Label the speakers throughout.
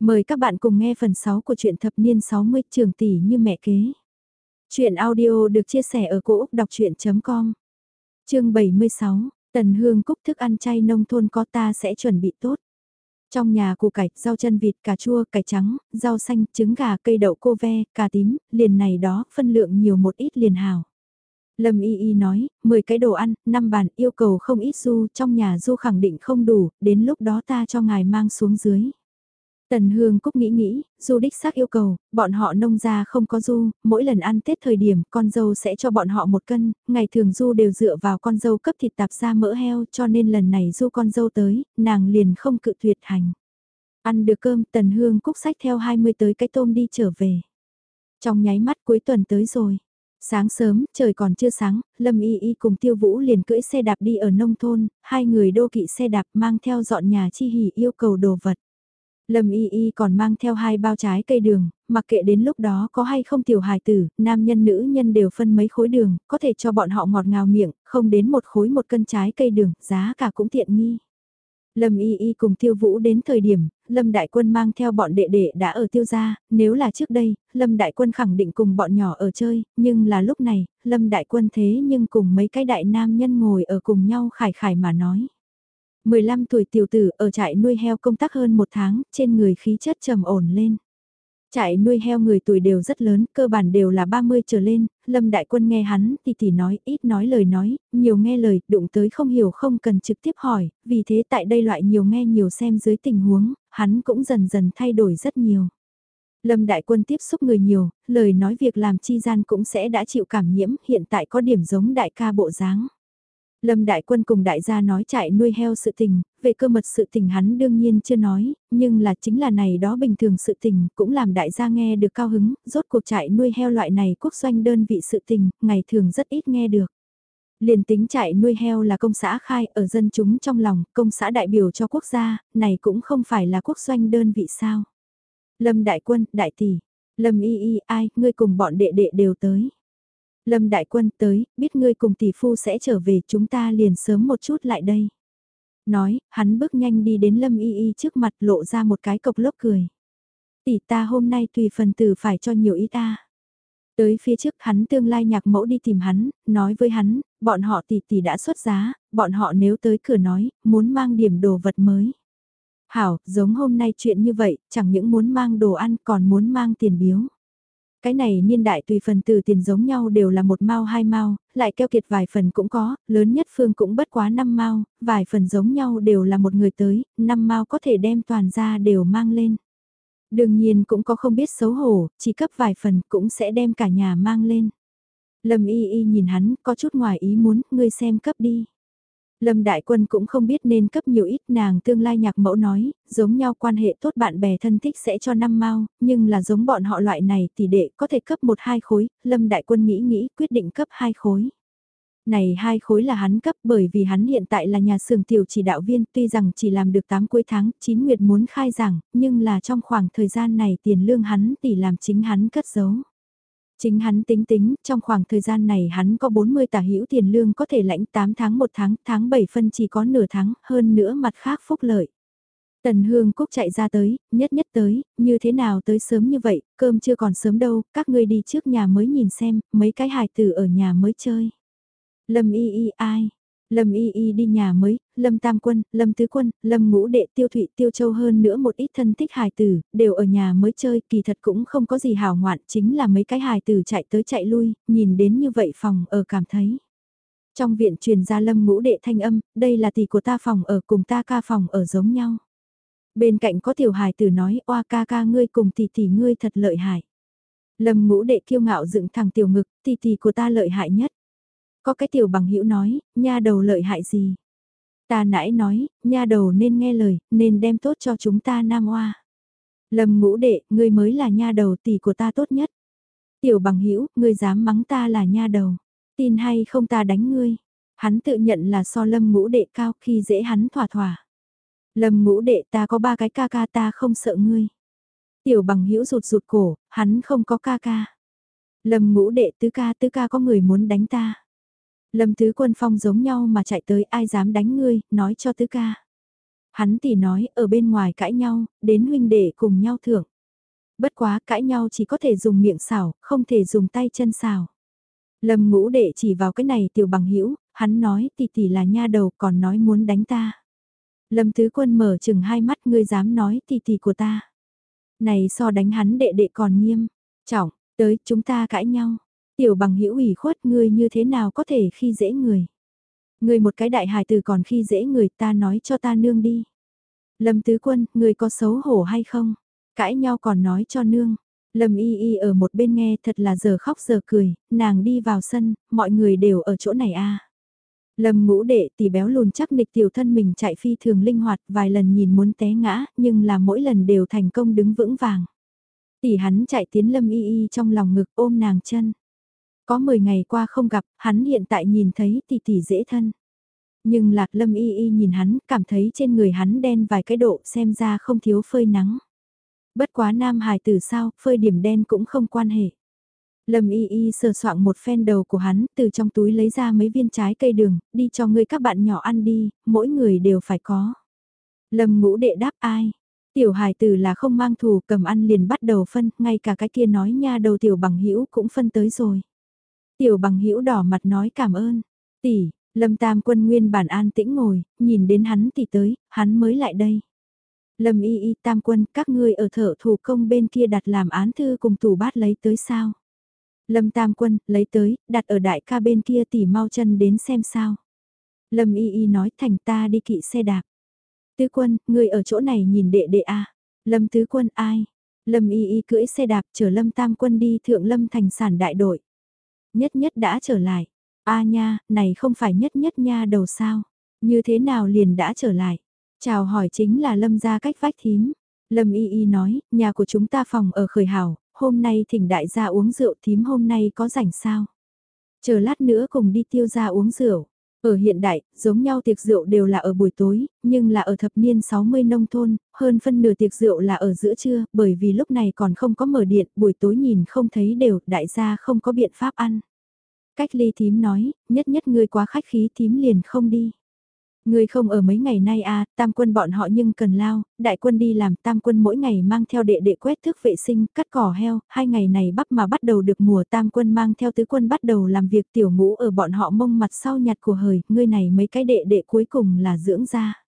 Speaker 1: Mời các bạn cùng nghe phần 6 của truyện thập niên 60 trường tỷ như mẹ kế. Chuyện audio được chia sẻ ở cỗ đọc chuyện.com Chương 76, Tần Hương Cúc thức ăn chay nông thôn có ta sẽ chuẩn bị tốt. Trong nhà củ cải, rau chân vịt, cà chua, cải trắng, rau xanh, trứng gà, cây đậu cô ve, cà tím, liền này đó, phân lượng nhiều một ít liền hào. Lâm Y Y nói, 10 cái đồ ăn, 5 bàn, yêu cầu không ít du, trong nhà du khẳng định không đủ, đến lúc đó ta cho ngài mang xuống dưới. Tần Hương Cúc nghĩ nghĩ, du đích xác yêu cầu, bọn họ nông gia không có du, mỗi lần ăn Tết thời điểm con dâu sẽ cho bọn họ một cân, ngày thường du đều dựa vào con dâu cấp thịt tạp ra mỡ heo cho nên lần này du con dâu tới, nàng liền không cự tuyệt hành. Ăn được cơm Tần Hương Cúc sách theo 20 tới cái tôm đi trở về. Trong nháy mắt cuối tuần tới rồi. Sáng sớm, trời còn chưa sáng, Lâm Y Y cùng Tiêu Vũ liền cưỡi xe đạp đi ở nông thôn, hai người đô kỵ xe đạp mang theo dọn nhà chi hỉ yêu cầu đồ vật. Lâm Y Y còn mang theo hai bao trái cây đường, mặc kệ đến lúc đó có hay không tiểu hài tử, nam nhân nữ nhân đều phân mấy khối đường, có thể cho bọn họ ngọt ngào miệng, không đến một khối một cân trái cây đường, giá cả cũng tiện nghi. Lâm Y Y cùng Tiêu Vũ đến thời điểm, Lâm Đại Quân mang theo bọn đệ đệ đã ở tiêu gia, nếu là trước đây, Lâm Đại Quân khẳng định cùng bọn nhỏ ở chơi, nhưng là lúc này, Lâm Đại Quân thế nhưng cùng mấy cái đại nam nhân ngồi ở cùng nhau khải khải mà nói. 15 tuổi tiểu tử ở trại nuôi heo công tác hơn một tháng, trên người khí chất trầm ổn lên. Trại nuôi heo người tuổi đều rất lớn, cơ bản đều là 30 trở lên, Lâm Đại Quân nghe hắn thì thì nói, ít nói lời nói, nhiều nghe lời, đụng tới không hiểu không cần trực tiếp hỏi, vì thế tại đây loại nhiều nghe nhiều xem dưới tình huống, hắn cũng dần dần thay đổi rất nhiều. Lâm Đại Quân tiếp xúc người nhiều, lời nói việc làm chi gian cũng sẽ đã chịu cảm nhiễm, hiện tại có điểm giống đại ca bộ dáng. Lâm Đại Quân cùng đại gia nói chạy nuôi heo sự tình, về cơ mật sự tình hắn đương nhiên chưa nói, nhưng là chính là này đó bình thường sự tình cũng làm đại gia nghe được cao hứng, rốt cuộc chạy nuôi heo loại này quốc doanh đơn vị sự tình, ngày thường rất ít nghe được. Liền tính chạy nuôi heo là công xã khai ở dân chúng trong lòng, công xã đại biểu cho quốc gia, này cũng không phải là quốc doanh đơn vị sao. Lâm Đại Quân, Đại Tỷ, Lâm Y Y ai, ngươi cùng bọn đệ đệ đều tới. Lâm Đại Quân tới, biết ngươi cùng tỷ phu sẽ trở về chúng ta liền sớm một chút lại đây. Nói, hắn bước nhanh đi đến Lâm Y Y trước mặt lộ ra một cái cộc lốc cười. Tỷ ta hôm nay tùy phần tử phải cho nhiều ý ta. Tới phía trước hắn tương lai nhạc mẫu đi tìm hắn, nói với hắn, bọn họ tỷ tỷ đã xuất giá, bọn họ nếu tới cửa nói, muốn mang điểm đồ vật mới. Hảo, giống hôm nay chuyện như vậy, chẳng những muốn mang đồ ăn còn muốn mang tiền biếu. Cái này niên đại tùy phần từ tiền giống nhau đều là một mao hai mao, lại keo kiệt vài phần cũng có, lớn nhất phương cũng bất quá năm mao, vài phần giống nhau đều là một người tới, năm mao có thể đem toàn ra đều mang lên. Đương nhiên cũng có không biết xấu hổ, chỉ cấp vài phần cũng sẽ đem cả nhà mang lên. Lâm y y nhìn hắn, có chút ngoài ý muốn, ngươi xem cấp đi. Lâm Đại Quân cũng không biết nên cấp nhiều ít nàng tương lai nhạc mẫu nói, giống nhau quan hệ tốt bạn bè thân thích sẽ cho năm mao, nhưng là giống bọn họ loại này thì đệ có thể cấp một hai khối, Lâm Đại Quân nghĩ nghĩ quyết định cấp hai khối. Này hai khối là hắn cấp bởi vì hắn hiện tại là nhà xưởng tiểu chỉ đạo viên tuy rằng chỉ làm được 8 cuối tháng, 9 nguyệt muốn khai giảng, nhưng là trong khoảng thời gian này tiền lương hắn tỷ làm chính hắn cất giấu. Chính hắn tính tính, trong khoảng thời gian này hắn có 40 tả hữu tiền lương có thể lãnh 8 tháng một tháng, tháng 7 phân chỉ có nửa tháng, hơn nữa mặt khác phúc lợi. Tần Hương Cúc chạy ra tới, nhất nhất tới, như thế nào tới sớm như vậy, cơm chưa còn sớm đâu, các ngươi đi trước nhà mới nhìn xem, mấy cái hài tử ở nhà mới chơi. Lâm y y ai, Lâm Y Y đi nhà mới, Lâm Tam Quân, Lâm Tứ Quân, Lâm Ngũ Đệ Tiêu Thụy Tiêu Châu hơn nữa một ít thân thích hài tử, đều ở nhà mới chơi, kỳ thật cũng không có gì hào ngoạn, chính là mấy cái hài tử chạy tới chạy lui, nhìn đến như vậy phòng ở cảm thấy. Trong viện truyền ra Lâm Ngũ Đệ thanh âm, đây là tỷ của ta phòng ở cùng ta ca phòng ở giống nhau. Bên cạnh có tiểu hài tử nói, oa ca ca ngươi cùng tỷ tỷ ngươi thật lợi hại. Lâm Ngũ Đệ kiêu ngạo dựng thẳng tiểu ngực, tỷ tỷ của ta lợi hại nhất. Có cái tiểu bằng hữu nói, nha đầu lợi hại gì? Ta nãy nói, nha đầu nên nghe lời, nên đem tốt cho chúng ta nam oa. Lâm ngũ đệ, ngươi mới là nha đầu tỷ của ta tốt nhất. Tiểu bằng hữu ngươi dám mắng ta là nha đầu. Tin hay không ta đánh ngươi. Hắn tự nhận là so lâm ngũ đệ cao khi dễ hắn thỏa thỏa. Lâm ngũ đệ ta có ba cái ca ca ta không sợ ngươi. Tiểu bằng hữu rụt rụt cổ, hắn không có ca ca. Lâm ngũ đệ tứ ca tứ ca có người muốn đánh ta. Lâm Tứ Quân Phong giống nhau mà chạy tới ai dám đánh ngươi, nói cho Tứ ca. Hắn tỷ nói ở bên ngoài cãi nhau, đến huynh đệ cùng nhau thưởng. Bất quá cãi nhau chỉ có thể dùng miệng xảo, không thể dùng tay chân xảo. Lâm ngũ đệ chỉ vào cái này tiểu bằng hữu hắn nói tỷ tỷ là nha đầu còn nói muốn đánh ta. Lâm tứ quân mở chừng hai mắt ngươi dám nói tỷ tỷ của ta. Này so đánh hắn đệ đệ còn nghiêm, trọng, tới chúng ta cãi nhau. Tiểu bằng hữu ủy khuất ngươi như thế nào có thể khi dễ người. Ngươi một cái đại hài từ còn khi dễ người ta nói cho ta nương đi. Lâm tứ quân, ngươi có xấu hổ hay không? Cãi nhau còn nói cho nương. Lâm y y ở một bên nghe thật là giờ khóc giờ cười, nàng đi vào sân, mọi người đều ở chỗ này a. À. Lâm ngũ đệ tỷ béo lùn chắc nịch tiểu thân mình chạy phi thường linh hoạt vài lần nhìn muốn té ngã, nhưng là mỗi lần đều thành công đứng vững vàng. Tỷ hắn chạy tiến lâm y y trong lòng ngực ôm nàng chân. Có 10 ngày qua không gặp, hắn hiện tại nhìn thấy tỷ tỷ dễ thân. Nhưng lạc lâm y y nhìn hắn, cảm thấy trên người hắn đen vài cái độ xem ra không thiếu phơi nắng. Bất quá nam hài tử sao, phơi điểm đen cũng không quan hệ. Lâm y y sờ soạn một phen đầu của hắn, từ trong túi lấy ra mấy viên trái cây đường, đi cho ngươi các bạn nhỏ ăn đi, mỗi người đều phải có. Lâm ngũ đệ đáp ai? Tiểu hài tử là không mang thù cầm ăn liền bắt đầu phân, ngay cả cái kia nói nha đầu tiểu bằng hữu cũng phân tới rồi. Tiểu bằng hữu đỏ mặt nói cảm ơn. Tỷ, Lâm Tam quân nguyên bản an tĩnh ngồi, nhìn đến hắn tỷ tới, hắn mới lại đây. Lâm y y tam quân, các ngươi ở thợ thủ công bên kia đặt làm án thư cùng tủ bát lấy tới sao? Lâm tam quân, lấy tới, đặt ở đại ca bên kia tỉ mau chân đến xem sao. Lâm y y nói thành ta đi kỵ xe đạp. Tứ quân, ngươi ở chỗ này nhìn đệ đệ a Lâm tứ quân ai? Lâm y y cưỡi xe đạp chở lâm tam quân đi thượng lâm thành sản đại đội. Nhất nhất đã trở lại. A nha, này không phải nhất nhất nha đầu sao? Như thế nào liền đã trở lại? Chào hỏi chính là Lâm gia cách vách thím. Lâm Y Y nói, nhà của chúng ta phòng ở khởi hảo, hôm nay thỉnh đại gia uống rượu thím hôm nay có rảnh sao? Chờ lát nữa cùng đi tiêu gia uống rượu. Ở hiện đại, giống nhau tiệc rượu đều là ở buổi tối, nhưng là ở thập niên 60 nông thôn, hơn phân nửa tiệc rượu là ở giữa trưa, bởi vì lúc này còn không có mở điện, buổi tối nhìn không thấy đều, đại gia không có biện pháp ăn. Cách ly thím nói, nhất nhất người quá khách khí thím liền không đi. Người không ở mấy ngày nay à, tam quân bọn họ nhưng cần lao, đại quân đi làm tam quân mỗi ngày mang theo đệ đệ quét thước vệ sinh, cắt cỏ heo, hai ngày này bắp mà bắt đầu được mùa tam quân mang theo tứ quân bắt đầu làm việc tiểu ngũ ở bọn họ mông mặt sau nhặt của hời, ngươi này mấy cái đệ đệ cuối cùng là dưỡng ra.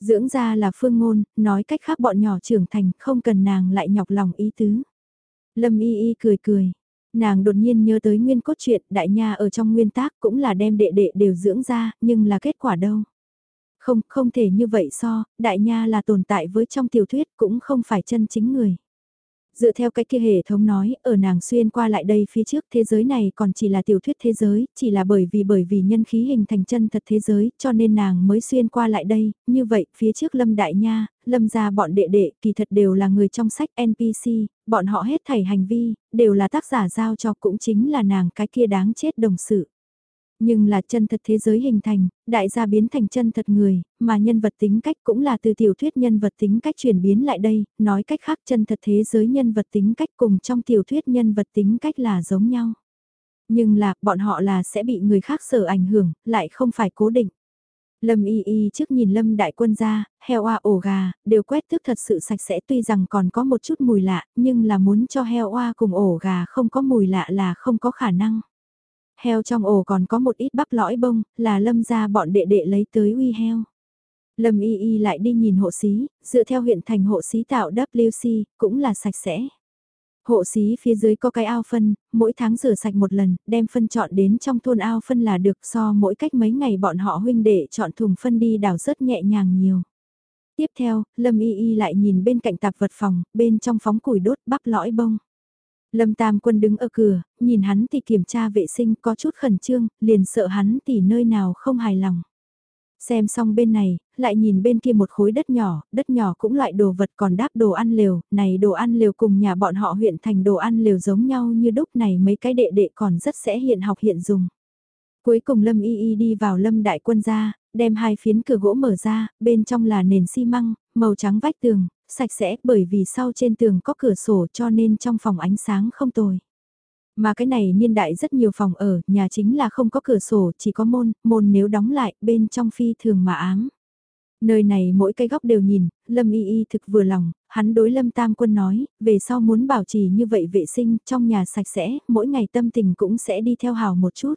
Speaker 1: Dưỡng ra là phương ngôn, nói cách khác bọn nhỏ trưởng thành không cần nàng lại nhọc lòng ý tứ. Lâm y y cười cười, Nàng đột nhiên nhớ tới nguyên cốt truyện đại nha ở trong nguyên tác cũng là đem đệ đệ đều dưỡng ra, nhưng là kết quả đâu. Không, không thể như vậy so, đại nha là tồn tại với trong tiểu thuyết cũng không phải chân chính người. Dựa theo cái kia hệ thống nói, ở nàng xuyên qua lại đây phía trước thế giới này còn chỉ là tiểu thuyết thế giới, chỉ là bởi vì bởi vì nhân khí hình thành chân thật thế giới, cho nên nàng mới xuyên qua lại đây, như vậy, phía trước Lâm Đại Nha, Lâm gia bọn đệ đệ, kỳ thật đều là người trong sách NPC, bọn họ hết thảy hành vi, đều là tác giả giao cho cũng chính là nàng cái kia đáng chết đồng sự. Nhưng là chân thật thế giới hình thành, đại gia biến thành chân thật người, mà nhân vật tính cách cũng là từ tiểu thuyết nhân vật tính cách chuyển biến lại đây, nói cách khác chân thật thế giới nhân vật tính cách cùng trong tiểu thuyết nhân vật tính cách là giống nhau. Nhưng là, bọn họ là sẽ bị người khác sở ảnh hưởng, lại không phải cố định. Lâm y y trước nhìn Lâm đại quân ra, heo oa ổ gà, đều quét thức thật sự sạch sẽ tuy rằng còn có một chút mùi lạ, nhưng là muốn cho heo oa cùng ổ gà không có mùi lạ là không có khả năng. Heo trong ổ còn có một ít bắp lõi bông, là lâm ra bọn đệ đệ lấy tới uy heo. Lâm y y lại đi nhìn hộ xí, dựa theo huyện thành hộ xí tạo WC, cũng là sạch sẽ. Hộ xí phía dưới có cái ao phân, mỗi tháng rửa sạch một lần, đem phân chọn đến trong thôn ao phân là được so mỗi cách mấy ngày bọn họ huynh đệ chọn thùng phân đi đào rất nhẹ nhàng nhiều. Tiếp theo, Lâm Y Y lại nhìn bên cạnh tạp vật phòng, bên trong phóng củi đốt bắp lõi bông. Lâm Tam Quân đứng ở cửa, nhìn hắn thì kiểm tra vệ sinh có chút khẩn trương, liền sợ hắn thì nơi nào không hài lòng. Xem xong bên này, lại nhìn bên kia một khối đất nhỏ, đất nhỏ cũng loại đồ vật còn đáp đồ ăn lều, này đồ ăn lều cùng nhà bọn họ huyện thành đồ ăn lều giống nhau như đúc này mấy cái đệ đệ còn rất sẽ hiện học hiện dùng. Cuối cùng Lâm Y Y đi vào Lâm Đại Quân ra, đem hai phiến cửa gỗ mở ra, bên trong là nền xi măng, màu trắng vách tường, sạch sẽ bởi vì sau trên tường có cửa sổ cho nên trong phòng ánh sáng không tồi. Mà cái này niên đại rất nhiều phòng ở, nhà chính là không có cửa sổ, chỉ có môn, môn nếu đóng lại, bên trong phi thường mà ám. Nơi này mỗi cái góc đều nhìn, Lâm Y Y thực vừa lòng, hắn đối Lâm Tam Quân nói, về sau muốn bảo trì như vậy vệ sinh, trong nhà sạch sẽ, mỗi ngày tâm tình cũng sẽ đi theo hào một chút.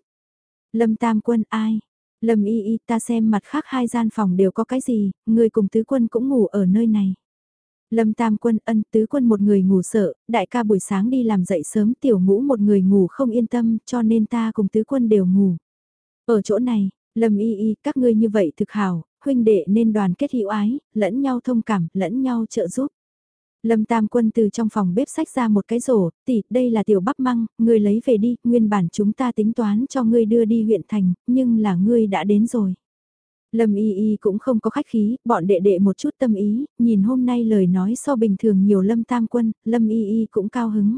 Speaker 1: Lâm Tam Quân ai? Lâm Y Y ta xem mặt khác hai gian phòng đều có cái gì, người cùng tứ quân cũng ngủ ở nơi này. Lâm Tam Quân ân tứ quân một người ngủ sợ, đại ca buổi sáng đi làm dậy sớm tiểu ngũ một người ngủ không yên tâm cho nên ta cùng tứ quân đều ngủ. Ở chỗ này, Lâm Y Y các ngươi như vậy thực hảo, huynh đệ nên đoàn kết hữu ái, lẫn nhau thông cảm, lẫn nhau trợ giúp. Lâm Tam Quân từ trong phòng bếp sách ra một cái rổ, tỷ, đây là tiểu bắp măng, ngươi lấy về đi, nguyên bản chúng ta tính toán cho ngươi đưa đi huyện thành, nhưng là ngươi đã đến rồi. Lâm Y Y cũng không có khách khí, bọn đệ đệ một chút tâm ý, nhìn hôm nay lời nói so bình thường nhiều Lâm Tam Quân, Lâm Y Y cũng cao hứng.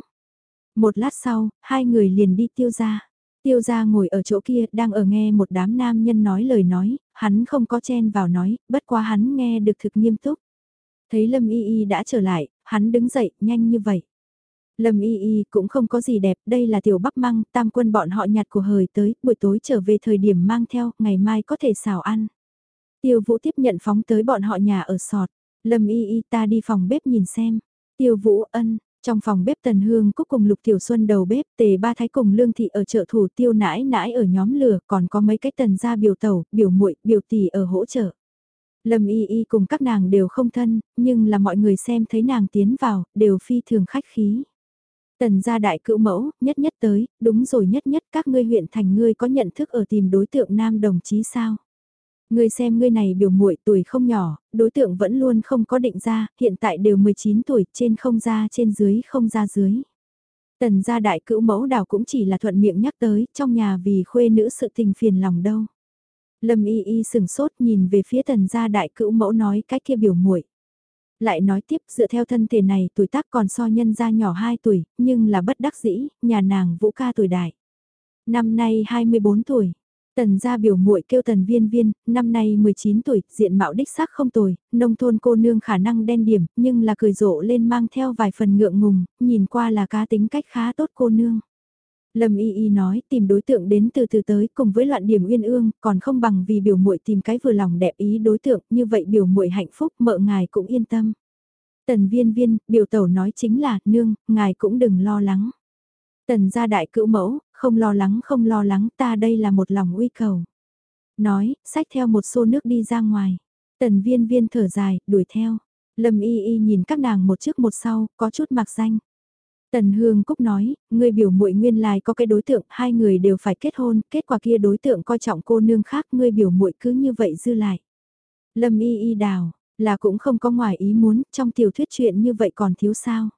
Speaker 1: Một lát sau, hai người liền đi tiêu ra. Tiêu gia ngồi ở chỗ kia đang ở nghe một đám nam nhân nói lời nói, hắn không có chen vào nói, bất quá hắn nghe được thực nghiêm túc. Thấy Lâm Y Y đã trở lại, hắn đứng dậy, nhanh như vậy. Lâm Y Y cũng không có gì đẹp, đây là tiểu bắp măng, tam quân bọn họ nhặt của hời tới, buổi tối trở về thời điểm mang theo, ngày mai có thể xào ăn. Tiêu Vũ tiếp nhận phóng tới bọn họ nhà ở sọt, Lâm Y Y ta đi phòng bếp nhìn xem. Tiêu Vũ ân, trong phòng bếp Tần Hương Cúc cùng Lục Tiểu Xuân đầu bếp, Tề Ba Thái cùng Lương Thị ở chợ thủ tiêu nãi nãi ở nhóm lửa, còn có mấy cái tần gia biểu tẩu, biểu muội, biểu tỷ ở hỗ trợ. Lâm Y Y cùng các nàng đều không thân, nhưng là mọi người xem thấy nàng tiến vào, đều phi thường khách khí. Tần gia đại cữu mẫu, nhất nhất tới, đúng rồi nhất nhất các ngươi huyện thành ngươi có nhận thức ở tìm đối tượng nam đồng chí sao? Ngươi xem ngươi này biểu muội tuổi không nhỏ, đối tượng vẫn luôn không có định ra, hiện tại đều 19 tuổi, trên không ra trên dưới không ra dưới. Tần gia đại cữu mẫu đào cũng chỉ là thuận miệng nhắc tới, trong nhà vì khuê nữ sự tình phiền lòng đâu. Lâm y y sừng sốt nhìn về phía tần gia đại cữu mẫu nói cái kia biểu muội Lại nói tiếp dựa theo thân thể này tuổi tác còn so nhân gia nhỏ 2 tuổi, nhưng là bất đắc dĩ, nhà nàng vũ ca tuổi đại. Năm nay 24 tuổi, Tần gia biểu muội kêu tần viên viên, năm nay 19 tuổi, diện mạo đích xác không tồi, nông thôn cô nương khả năng đen điểm, nhưng là cười rộ lên mang theo vài phần ngượng ngùng, nhìn qua là cá tính cách khá tốt cô nương. Lâm Y Y nói tìm đối tượng đến từ từ tới cùng với loạn điểm uyên ương, còn không bằng vì biểu muội tìm cái vừa lòng đẹp ý đối tượng, như vậy biểu muội hạnh phúc, mợ ngài cũng yên tâm. Tần viên viên, biểu tẩu nói chính là, nương, ngài cũng đừng lo lắng. Tần gia đại cữu mẫu, không lo lắng không lo lắng ta đây là một lòng uy cầu. Nói, xách theo một xô nước đi ra ngoài. Tần viên viên thở dài, đuổi theo. Lâm y y nhìn các nàng một trước một sau, có chút mặc danh. Tần Hương Cúc nói, người biểu muội nguyên lai có cái đối tượng, hai người đều phải kết hôn, kết quả kia đối tượng coi trọng cô nương khác, người biểu muội cứ như vậy dư lại. Lâm y y đào, là cũng không có ngoài ý muốn, trong tiểu thuyết chuyện như vậy còn thiếu sao.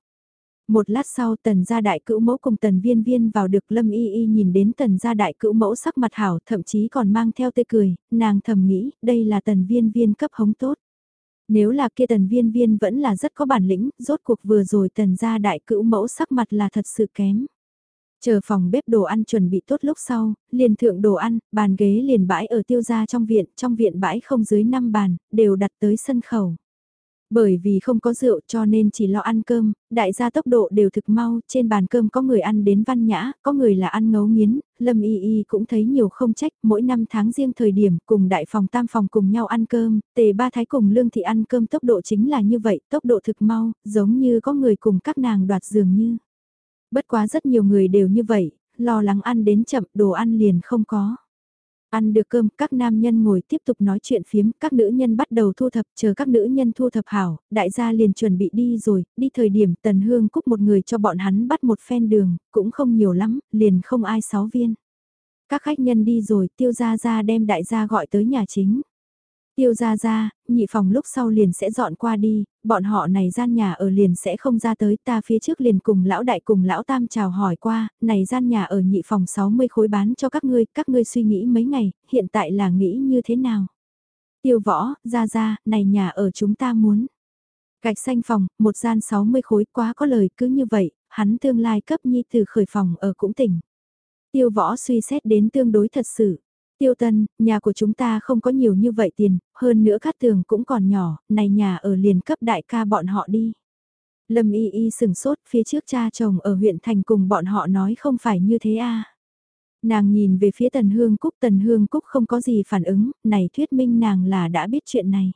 Speaker 1: Một lát sau tần gia đại cữu mẫu cùng tần viên viên vào được lâm y y nhìn đến tần gia đại cữu mẫu sắc mặt hảo thậm chí còn mang theo tươi cười, nàng thầm nghĩ đây là tần viên viên cấp hống tốt. Nếu là kia tần viên viên vẫn là rất có bản lĩnh, rốt cuộc vừa rồi tần gia đại cữu mẫu sắc mặt là thật sự kém. Chờ phòng bếp đồ ăn chuẩn bị tốt lúc sau, liền thượng đồ ăn, bàn ghế liền bãi ở tiêu gia trong viện, trong viện bãi không dưới 5 bàn, đều đặt tới sân khẩu. Bởi vì không có rượu cho nên chỉ lo ăn cơm, đại gia tốc độ đều thực mau, trên bàn cơm có người ăn đến văn nhã, có người là ăn ngấu nghiến, Lâm Y Y cũng thấy nhiều không trách, mỗi năm tháng riêng thời điểm cùng đại phòng tam phòng cùng nhau ăn cơm, tề ba thái cùng lương thị ăn cơm tốc độ chính là như vậy, tốc độ thực mau, giống như có người cùng các nàng đoạt dường như. Bất quá rất nhiều người đều như vậy, lo lắng ăn đến chậm đồ ăn liền không có. Ăn được cơm, các nam nhân ngồi tiếp tục nói chuyện phiếm, các nữ nhân bắt đầu thu thập, chờ các nữ nhân thu thập hảo, đại gia liền chuẩn bị đi rồi, đi thời điểm tần hương cúc một người cho bọn hắn bắt một phen đường, cũng không nhiều lắm, liền không ai sáu viên. Các khách nhân đi rồi, tiêu gia gia đem đại gia gọi tới nhà chính. Tiêu ra ra, nhị phòng lúc sau liền sẽ dọn qua đi, bọn họ này gian nhà ở liền sẽ không ra tới ta phía trước liền cùng lão đại cùng lão tam chào hỏi qua, này gian nhà ở nhị phòng 60 khối bán cho các ngươi, các ngươi suy nghĩ mấy ngày, hiện tại là nghĩ như thế nào? Tiêu võ, ra ra, này nhà ở chúng ta muốn. Gạch xanh phòng, một gian 60 khối quá có lời cứ như vậy, hắn tương lai cấp nhi từ khởi phòng ở cũng tỉnh. Tiêu võ suy xét đến tương đối thật sự. Tiêu Tân, nhà của chúng ta không có nhiều như vậy tiền, hơn nữa cát tường cũng còn nhỏ, này nhà ở liền cấp đại ca bọn họ đi. Lâm y y sừng sốt phía trước cha chồng ở huyện thành cùng bọn họ nói không phải như thế à. Nàng nhìn về phía Tần Hương Cúc, Tần Hương Cúc không có gì phản ứng, này thuyết minh nàng là đã biết chuyện này.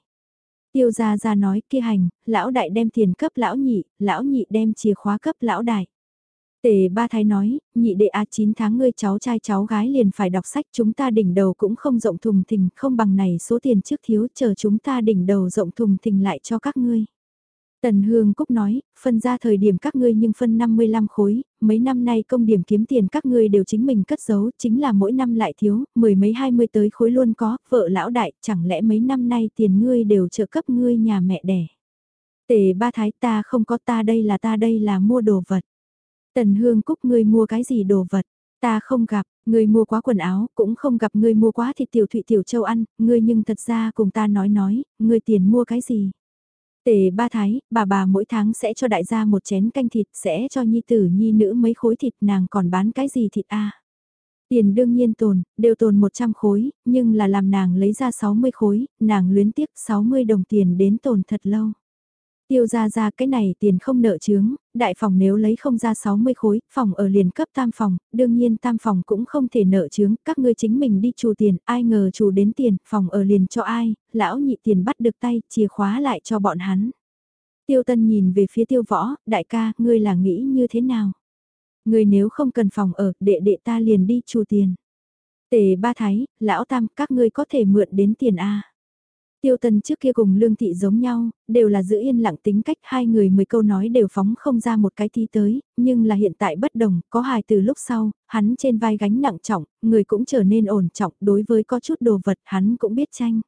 Speaker 1: Tiêu gia gia nói kia hành, lão đại đem tiền cấp lão nhị, lão nhị đem chìa khóa cấp lão đại. Tề ba thái nói, nhị đệ a 9 tháng ngươi cháu trai cháu gái liền phải đọc sách chúng ta đỉnh đầu cũng không rộng thùng thình không bằng này số tiền trước thiếu chờ chúng ta đỉnh đầu rộng thùng thình lại cho các ngươi. Tần Hương Cúc nói, phân ra thời điểm các ngươi nhưng phân 55 khối, mấy năm nay công điểm kiếm tiền các ngươi đều chính mình cất giấu, chính là mỗi năm lại thiếu, mười mấy hai mươi tới khối luôn có, vợ lão đại, chẳng lẽ mấy năm nay tiền ngươi đều trợ cấp ngươi nhà mẹ đẻ. Tề ba thái ta không có ta đây là ta đây là mua đồ vật. Tần Hương Cúc ngươi mua cái gì đồ vật, ta không gặp, ngươi mua quá quần áo, cũng không gặp ngươi mua quá thịt tiểu thụy tiểu châu ăn, ngươi nhưng thật ra cùng ta nói nói, ngươi tiền mua cái gì. Tề ba thái, bà bà mỗi tháng sẽ cho đại gia một chén canh thịt, sẽ cho nhi tử nhi nữ mấy khối thịt nàng còn bán cái gì thịt a Tiền đương nhiên tồn, đều tồn 100 khối, nhưng là làm nàng lấy ra 60 khối, nàng luyến tiếc 60 đồng tiền đến tồn thật lâu. Tiêu ra ra cái này tiền không nợ chướng, đại phòng nếu lấy không ra 60 khối, phòng ở liền cấp tam phòng, đương nhiên tam phòng cũng không thể nợ chướng, các ngươi chính mình đi chủ tiền, ai ngờ chủ đến tiền, phòng ở liền cho ai, lão nhị tiền bắt được tay, chìa khóa lại cho bọn hắn. Tiêu tân nhìn về phía tiêu võ, đại ca, ngươi là nghĩ như thế nào? Ngươi nếu không cần phòng ở, đệ đệ ta liền đi chủ tiền. Tề ba thái, lão tam, các ngươi có thể mượn đến tiền A. Tiêu Tân trước kia cùng Lương Thị giống nhau, đều là giữ yên lặng tính cách hai người mười câu nói đều phóng không ra một cái thi tới, nhưng là hiện tại bất đồng, có hài từ lúc sau, hắn trên vai gánh nặng trọng, người cũng trở nên ổn trọng, đối với có chút đồ vật hắn cũng biết tranh.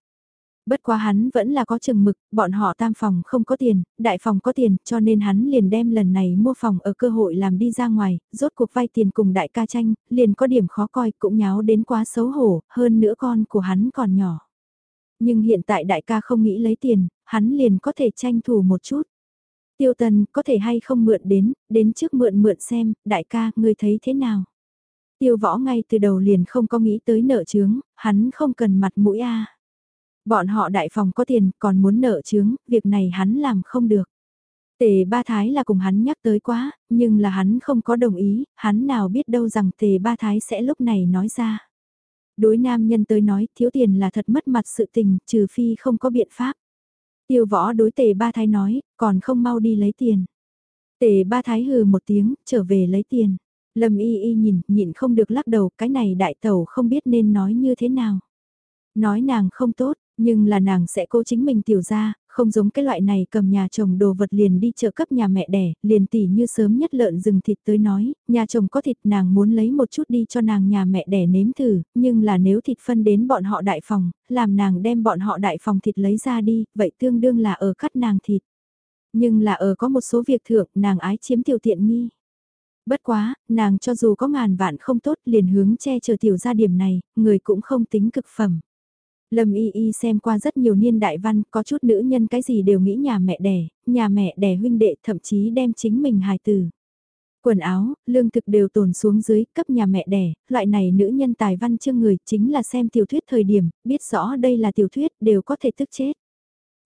Speaker 1: Bất quá hắn vẫn là có chừng mực, bọn họ tam phòng không có tiền, đại phòng có tiền, cho nên hắn liền đem lần này mua phòng ở cơ hội làm đi ra ngoài, rốt cuộc vay tiền cùng đại ca tranh, liền có điểm khó coi, cũng nháo đến quá xấu hổ, hơn nữa con của hắn còn nhỏ. Nhưng hiện tại đại ca không nghĩ lấy tiền, hắn liền có thể tranh thủ một chút. Tiêu tần có thể hay không mượn đến, đến trước mượn mượn xem, đại ca, ngươi thấy thế nào? Tiêu võ ngay từ đầu liền không có nghĩ tới nợ chướng, hắn không cần mặt mũi a. Bọn họ đại phòng có tiền, còn muốn nợ chướng, việc này hắn làm không được. Tề ba thái là cùng hắn nhắc tới quá, nhưng là hắn không có đồng ý, hắn nào biết đâu rằng tề ba thái sẽ lúc này nói ra. Đối nam nhân tới nói thiếu tiền là thật mất mặt sự tình, trừ phi không có biện pháp. Tiêu võ đối tề ba thái nói, còn không mau đi lấy tiền. Tề ba thái hừ một tiếng, trở về lấy tiền. Lâm y y nhìn, nhịn không được lắc đầu, cái này đại tẩu không biết nên nói như thế nào. Nói nàng không tốt, nhưng là nàng sẽ cố chính mình tiểu ra, không giống cái loại này cầm nhà chồng đồ vật liền đi chợ cấp nhà mẹ đẻ, liền tỉ như sớm nhất lợn rừng thịt tới nói, nhà chồng có thịt nàng muốn lấy một chút đi cho nàng nhà mẹ đẻ nếm thử, nhưng là nếu thịt phân đến bọn họ đại phòng, làm nàng đem bọn họ đại phòng thịt lấy ra đi, vậy tương đương là ở cắt nàng thịt. Nhưng là ở có một số việc thượng nàng ái chiếm tiểu tiện nghi. Bất quá, nàng cho dù có ngàn vạn không tốt liền hướng che chở tiểu ra điểm này, người cũng không tính cực phẩm. Lâm Y Y xem qua rất nhiều niên đại văn, có chút nữ nhân cái gì đều nghĩ nhà mẹ đẻ, nhà mẹ đẻ huynh đệ thậm chí đem chính mình hài tử. Quần áo, lương thực đều tồn xuống dưới cấp nhà mẹ đẻ, loại này nữ nhân tài văn chương người chính là xem tiểu thuyết thời điểm, biết rõ đây là tiểu thuyết đều có thể tức chết.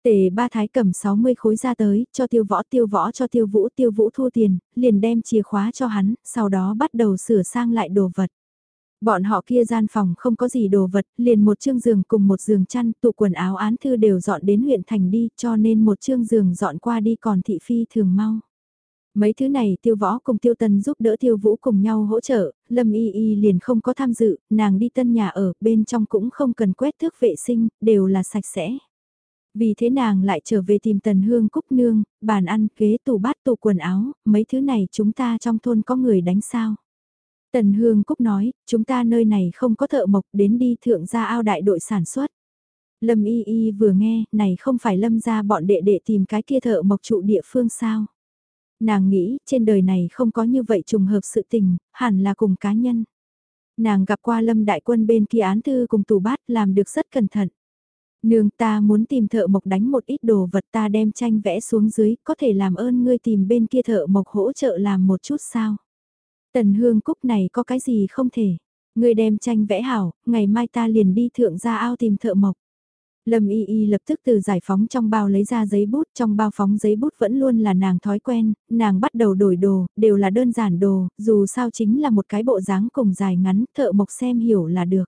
Speaker 1: Tề ba thái cầm 60 khối ra tới, cho tiêu võ tiêu võ cho tiêu vũ tiêu vũ thu tiền, liền đem chìa khóa cho hắn, sau đó bắt đầu sửa sang lại đồ vật. Bọn họ kia gian phòng không có gì đồ vật, liền một chương giường cùng một giường chăn, tụ quần áo án thư đều dọn đến huyện thành đi, cho nên một chương giường dọn qua đi còn thị phi thường mau. Mấy thứ này tiêu võ cùng tiêu tân giúp đỡ tiêu vũ cùng nhau hỗ trợ, lâm y y liền không có tham dự, nàng đi tân nhà ở, bên trong cũng không cần quét thước vệ sinh, đều là sạch sẽ. Vì thế nàng lại trở về tìm tần hương cúc nương, bàn ăn, kế tủ bát tủ quần áo, mấy thứ này chúng ta trong thôn có người đánh sao. Tần Hương Cúc nói, chúng ta nơi này không có thợ mộc đến đi thượng gia ao đại đội sản xuất. Lâm Y Y vừa nghe, này không phải lâm ra bọn đệ đệ tìm cái kia thợ mộc trụ địa phương sao. Nàng nghĩ, trên đời này không có như vậy trùng hợp sự tình, hẳn là cùng cá nhân. Nàng gặp qua lâm đại quân bên kia án thư cùng tù bát làm được rất cẩn thận. Nương ta muốn tìm thợ mộc đánh một ít đồ vật ta đem tranh vẽ xuống dưới, có thể làm ơn ngươi tìm bên kia thợ mộc hỗ trợ làm một chút sao. Tần hương cúc này có cái gì không thể. Người đem tranh vẽ hảo, ngày mai ta liền đi thượng ra ao tìm thợ mộc. Lâm Y Y lập tức từ giải phóng trong bao lấy ra giấy bút, trong bao phóng giấy bút vẫn luôn là nàng thói quen, nàng bắt đầu đổi đồ, đều là đơn giản đồ, dù sao chính là một cái bộ dáng cùng dài ngắn, thợ mộc xem hiểu là được.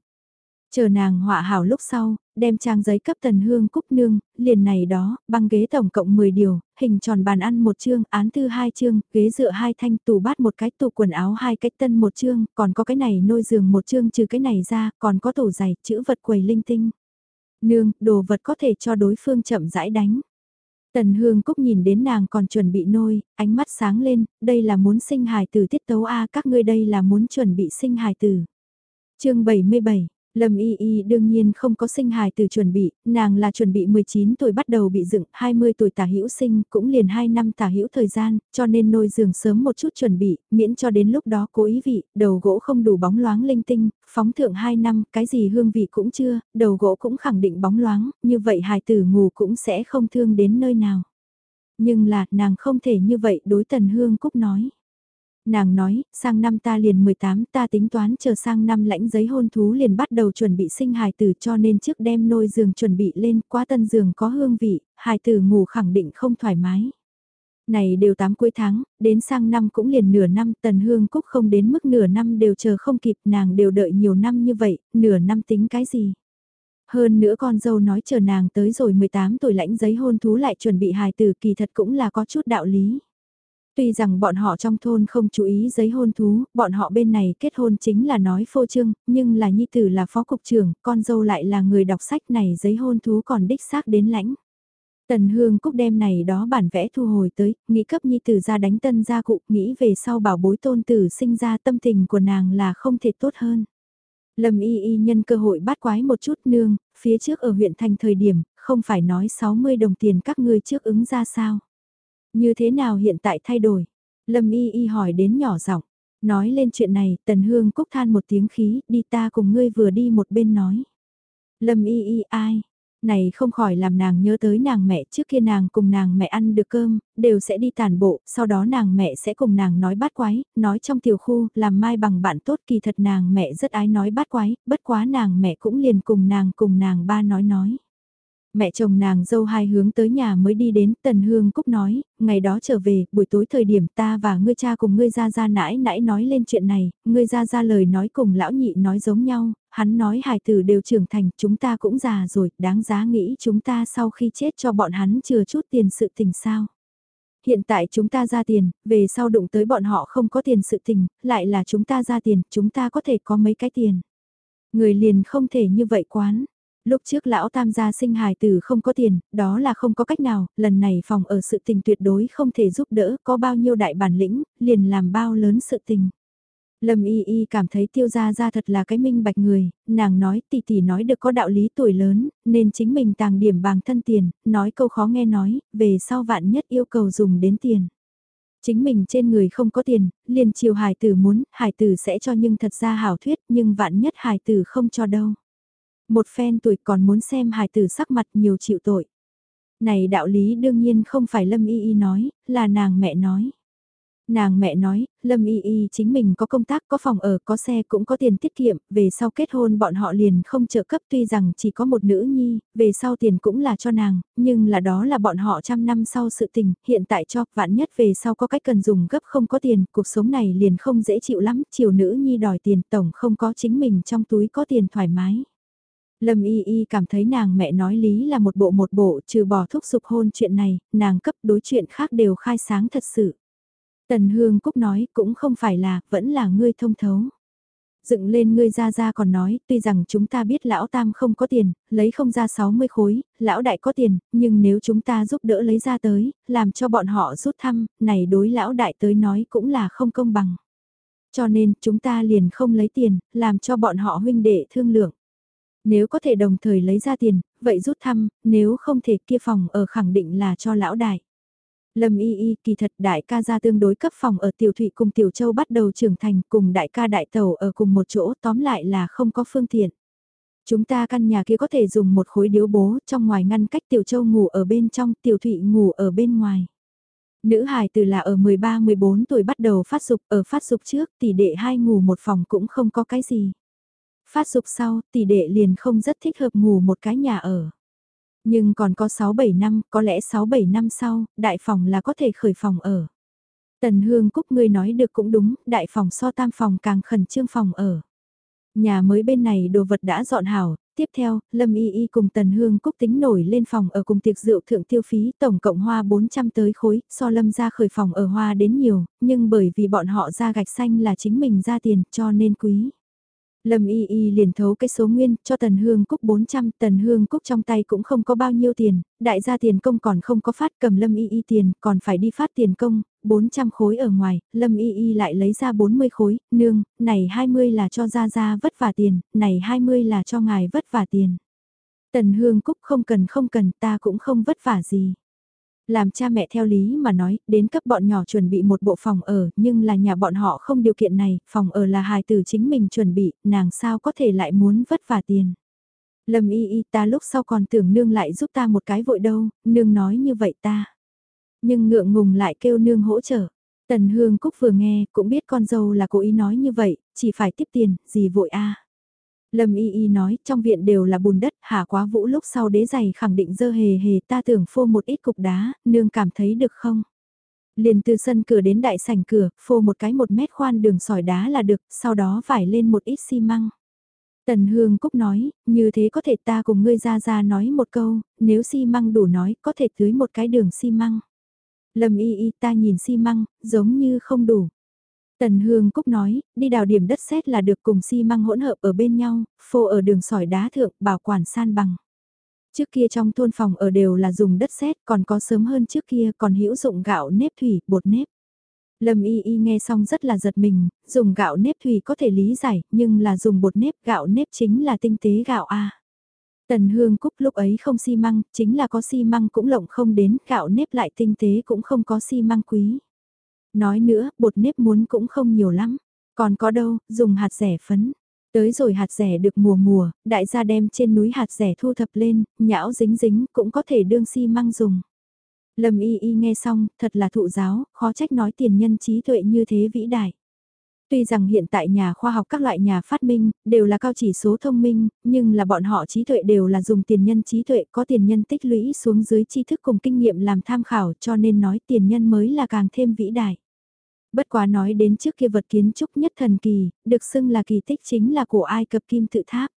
Speaker 1: Chờ nàng họa hảo lúc sau, đem trang giấy cấp tần hương cúc nương, liền này đó, băng ghế tổng cộng 10 điều, hình tròn bàn ăn một chương, án thư hai chương, ghế dựa hai thanh, tủ bát một cái, tủ quần áo hai cái tân một chương, còn có cái này nôi giường một chương trừ cái này ra, còn có tủ giày, chữ vật quầy linh tinh. Nương, đồ vật có thể cho đối phương chậm rãi đánh. Tần Hương Cúc nhìn đến nàng còn chuẩn bị nôi, ánh mắt sáng lên, đây là muốn sinh hài tử tiết tấu A các ngươi đây là muốn chuẩn bị sinh hài tử. chương 77 Lâm Y Y đương nhiên không có sinh hài từ chuẩn bị, nàng là chuẩn bị 19 tuổi bắt đầu bị dựng, 20 tuổi tả hữu sinh, cũng liền 2 năm tả hữu thời gian, cho nên nôi giường sớm một chút chuẩn bị, miễn cho đến lúc đó cố ý vị, đầu gỗ không đủ bóng loáng linh tinh, phóng thượng 2 năm, cái gì hương vị cũng chưa, đầu gỗ cũng khẳng định bóng loáng, như vậy hài tử ngủ cũng sẽ không thương đến nơi nào. Nhưng là, nàng không thể như vậy đối tần hương cúc nói. Nàng nói, sang năm ta liền 18 ta tính toán chờ sang năm lãnh giấy hôn thú liền bắt đầu chuẩn bị sinh hài tử cho nên trước đem nôi giường chuẩn bị lên quá tân giường có hương vị, hài tử ngủ khẳng định không thoải mái. Này đều tám cuối tháng, đến sang năm cũng liền nửa năm tần hương cúc không đến mức nửa năm đều chờ không kịp nàng đều đợi nhiều năm như vậy, nửa năm tính cái gì. Hơn nữa con dâu nói chờ nàng tới rồi 18 tuổi lãnh giấy hôn thú lại chuẩn bị hài tử kỳ thật cũng là có chút đạo lý. Tuy rằng bọn họ trong thôn không chú ý giấy hôn thú, bọn họ bên này kết hôn chính là nói phô trương, nhưng là nhi tử là phó cục trưởng, con dâu lại là người đọc sách này giấy hôn thú còn đích xác đến lãnh. Tần Hương Cúc đem này đó bản vẽ thu hồi tới, nghĩ cấp nhi tử ra đánh tân gia cụ, nghĩ về sau bảo bối tôn tử sinh ra tâm tình của nàng là không thể tốt hơn. Lâm y y nhân cơ hội bắt quái một chút nương, phía trước ở huyện thành thời điểm, không phải nói 60 đồng tiền các ngươi trước ứng ra sao. Như thế nào hiện tại thay đổi? Lâm y y hỏi đến nhỏ giọng Nói lên chuyện này, Tần Hương Cúc than một tiếng khí, đi ta cùng ngươi vừa đi một bên nói. Lâm y y ai? Này không khỏi làm nàng nhớ tới nàng mẹ trước kia nàng cùng nàng mẹ ăn được cơm, đều sẽ đi tàn bộ, sau đó nàng mẹ sẽ cùng nàng nói bát quái, nói trong tiểu khu, làm mai bằng bạn tốt kỳ thật nàng mẹ rất ái nói bát quái, bất quá nàng mẹ cũng liền cùng nàng cùng nàng ba nói nói mẹ chồng nàng dâu hai hướng tới nhà mới đi đến, Tần Hương Cúc nói, ngày đó trở về, buổi tối thời điểm ta và ngươi cha cùng ngươi ra ra nãi nãi nói lên chuyện này, ngươi ra ra lời nói cùng lão nhị nói giống nhau, hắn nói hài tử đều trưởng thành, chúng ta cũng già rồi, đáng giá nghĩ chúng ta sau khi chết cho bọn hắn chừa chút tiền sự tình sao. Hiện tại chúng ta ra tiền, về sau đụng tới bọn họ không có tiền sự tình, lại là chúng ta ra tiền, chúng ta có thể có mấy cái tiền. Người liền không thể như vậy quán lúc trước lão tam gia sinh hài tử không có tiền, đó là không có cách nào, lần này phòng ở sự tình tuyệt đối không thể giúp đỡ, có bao nhiêu đại bản lĩnh, liền làm bao lớn sự tình. Lâm y y cảm thấy tiêu gia gia thật là cái minh bạch người, nàng nói tỷ tỷ nói được có đạo lý tuổi lớn, nên chính mình tàng điểm bằng thân tiền, nói câu khó nghe nói, về sau vạn nhất yêu cầu dùng đến tiền. Chính mình trên người không có tiền, liền chiều hải tử muốn, hải tử sẽ cho nhưng thật ra hảo thuyết nhưng vạn nhất hải tử không cho đâu. Một phen tuổi còn muốn xem hài tử sắc mặt nhiều chịu tội. Này đạo lý đương nhiên không phải Lâm Y Y nói, là nàng mẹ nói. Nàng mẹ nói, Lâm Y Y chính mình có công tác, có phòng ở, có xe cũng có tiền tiết kiệm, về sau kết hôn bọn họ liền không trợ cấp tuy rằng chỉ có một nữ nhi, về sau tiền cũng là cho nàng, nhưng là đó là bọn họ trăm năm sau sự tình, hiện tại cho, vạn nhất về sau có cách cần dùng gấp không có tiền, cuộc sống này liền không dễ chịu lắm, chiều nữ nhi đòi tiền tổng không có chính mình trong túi có tiền thoải mái. Lâm Y Y cảm thấy nàng mẹ nói lý là một bộ một bộ trừ bỏ thúc sục hôn chuyện này, nàng cấp đối chuyện khác đều khai sáng thật sự. Tần Hương Cúc nói cũng không phải là, vẫn là ngươi thông thấu. Dựng lên ngươi ra ra còn nói, tuy rằng chúng ta biết lão tam không có tiền, lấy không ra 60 khối, lão đại có tiền, nhưng nếu chúng ta giúp đỡ lấy ra tới, làm cho bọn họ rút thăm, này đối lão đại tới nói cũng là không công bằng. Cho nên chúng ta liền không lấy tiền, làm cho bọn họ huynh đệ thương lượng. Nếu có thể đồng thời lấy ra tiền, vậy rút thăm, nếu không thể kia phòng ở khẳng định là cho lão đại. Lâm y y kỳ thật đại ca ra tương đối cấp phòng ở tiểu thụy cùng tiểu châu bắt đầu trưởng thành cùng đại ca đại tàu ở cùng một chỗ tóm lại là không có phương tiện. Chúng ta căn nhà kia có thể dùng một khối điếu bố trong ngoài ngăn cách tiểu châu ngủ ở bên trong tiểu thụy ngủ ở bên ngoài. Nữ hài từ là ở 13-14 tuổi bắt đầu phát dục ở phát dục trước tỷ đệ hai ngủ một phòng cũng không có cái gì. Phát dục sau, tỷ đệ liền không rất thích hợp ngủ một cái nhà ở. Nhưng còn có 6-7 năm, có lẽ 6-7 năm sau, đại phòng là có thể khởi phòng ở. Tần Hương Cúc ngươi nói được cũng đúng, đại phòng so tam phòng càng khẩn trương phòng ở. Nhà mới bên này đồ vật đã dọn hảo, tiếp theo, Lâm Y Y cùng Tần Hương Cúc tính nổi lên phòng ở cùng tiệc rượu thượng tiêu phí tổng cộng hoa 400 tới khối, so Lâm ra khởi phòng ở hoa đến nhiều, nhưng bởi vì bọn họ ra gạch xanh là chính mình ra tiền cho nên quý. Lâm Y Y liền thấu cái số nguyên cho Tần Hương Cúc 400, Tần Hương Cúc trong tay cũng không có bao nhiêu tiền, đại gia tiền công còn không có phát cầm Lâm Y Y tiền, còn phải đi phát tiền công, 400 khối ở ngoài, Lâm Y Y lại lấy ra 40 khối, nương, này 20 là cho Gia Gia vất vả tiền, này 20 là cho ngài vất vả tiền. Tần Hương Cúc không cần không cần ta cũng không vất vả gì. Làm cha mẹ theo lý mà nói, đến cấp bọn nhỏ chuẩn bị một bộ phòng ở, nhưng là nhà bọn họ không điều kiện này, phòng ở là hài tử chính mình chuẩn bị, nàng sao có thể lại muốn vất vả tiền. Lâm y y ta lúc sau còn tưởng nương lại giúp ta một cái vội đâu, nương nói như vậy ta. Nhưng ngượng ngùng lại kêu nương hỗ trợ. Tần Hương Cúc vừa nghe, cũng biết con dâu là cố ý nói như vậy, chỉ phải tiếp tiền, gì vội a Lâm Y Y nói, trong viện đều là bùn đất, hạ quá vũ lúc sau đế giày khẳng định dơ hề hề ta tưởng phô một ít cục đá, nương cảm thấy được không? Liền từ sân cửa đến đại sảnh cửa, phô một cái một mét khoan đường sỏi đá là được, sau đó vải lên một ít xi măng. Tần Hương Cúc nói, như thế có thể ta cùng ngươi ra ra nói một câu, nếu xi măng đủ nói, có thể tưới một cái đường xi măng. Lâm y y ta nhìn xi măng, giống như không đủ. Tần Hương Cúc nói, đi đào điểm đất sét là được cùng xi măng hỗn hợp ở bên nhau, phô ở đường sỏi đá thượng, bảo quản san bằng. Trước kia trong thôn phòng ở đều là dùng đất sét, còn có sớm hơn trước kia còn hữu dụng gạo nếp thủy, bột nếp. Lâm Y Y nghe xong rất là giật mình, dùng gạo nếp thủy có thể lý giải, nhưng là dùng bột nếp gạo nếp chính là tinh tế gạo A. Tần Hương Cúc lúc ấy không xi măng, chính là có xi măng cũng lộng không đến, gạo nếp lại tinh tế cũng không có xi măng quý. Nói nữa, bột nếp muốn cũng không nhiều lắm. Còn có đâu, dùng hạt rẻ phấn. Tới rồi hạt rẻ được mùa mùa, đại gia đem trên núi hạt rẻ thu thập lên, nhão dính dính cũng có thể đương xi măng dùng. Lâm y y nghe xong, thật là thụ giáo, khó trách nói tiền nhân trí tuệ như thế vĩ đại. Tuy rằng hiện tại nhà khoa học các loại nhà phát minh, đều là cao chỉ số thông minh, nhưng là bọn họ trí tuệ đều là dùng tiền nhân trí tuệ có tiền nhân tích lũy xuống dưới tri thức cùng kinh nghiệm làm tham khảo cho nên nói tiền nhân mới là càng thêm vĩ đại. Bất quá nói đến trước kia vật kiến trúc nhất thần kỳ, được xưng là kỳ tích chính là của Ai Cập Kim Tự Tháp.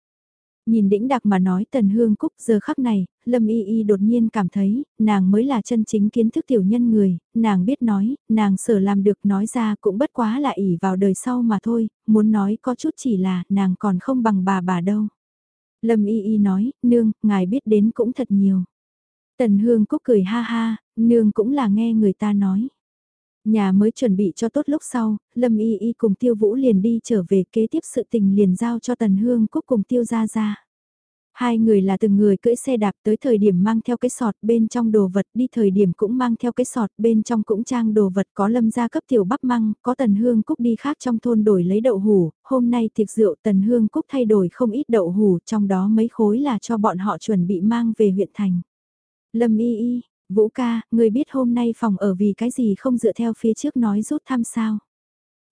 Speaker 1: Nhìn đĩnh đặc mà nói tần hương cúc giờ khắc này, Lâm Y Y đột nhiên cảm thấy, nàng mới là chân chính kiến thức tiểu nhân người, nàng biết nói, nàng sở làm được nói ra cũng bất quá là ỉ vào đời sau mà thôi, muốn nói có chút chỉ là nàng còn không bằng bà bà đâu. Lâm Y Y nói, nương, ngài biết đến cũng thật nhiều. Tần Hương Cúc cười ha ha, nương cũng là nghe người ta nói. Nhà mới chuẩn bị cho tốt lúc sau, Lâm Y Y cùng Tiêu Vũ liền đi trở về kế tiếp sự tình liền giao cho Tần Hương Cúc cùng Tiêu Gia Gia. Hai người là từng người cưỡi xe đạp tới thời điểm mang theo cái sọt bên trong đồ vật đi thời điểm cũng mang theo cái sọt bên trong cũng trang đồ vật có lâm gia cấp tiểu bắp măng, có tần hương cúc đi khác trong thôn đổi lấy đậu hủ, hôm nay tiệc rượu tần hương cúc thay đổi không ít đậu hủ trong đó mấy khối là cho bọn họ chuẩn bị mang về huyện thành. Lâm y y, Vũ ca, người biết hôm nay phòng ở vì cái gì không dựa theo phía trước nói rút thăm sao?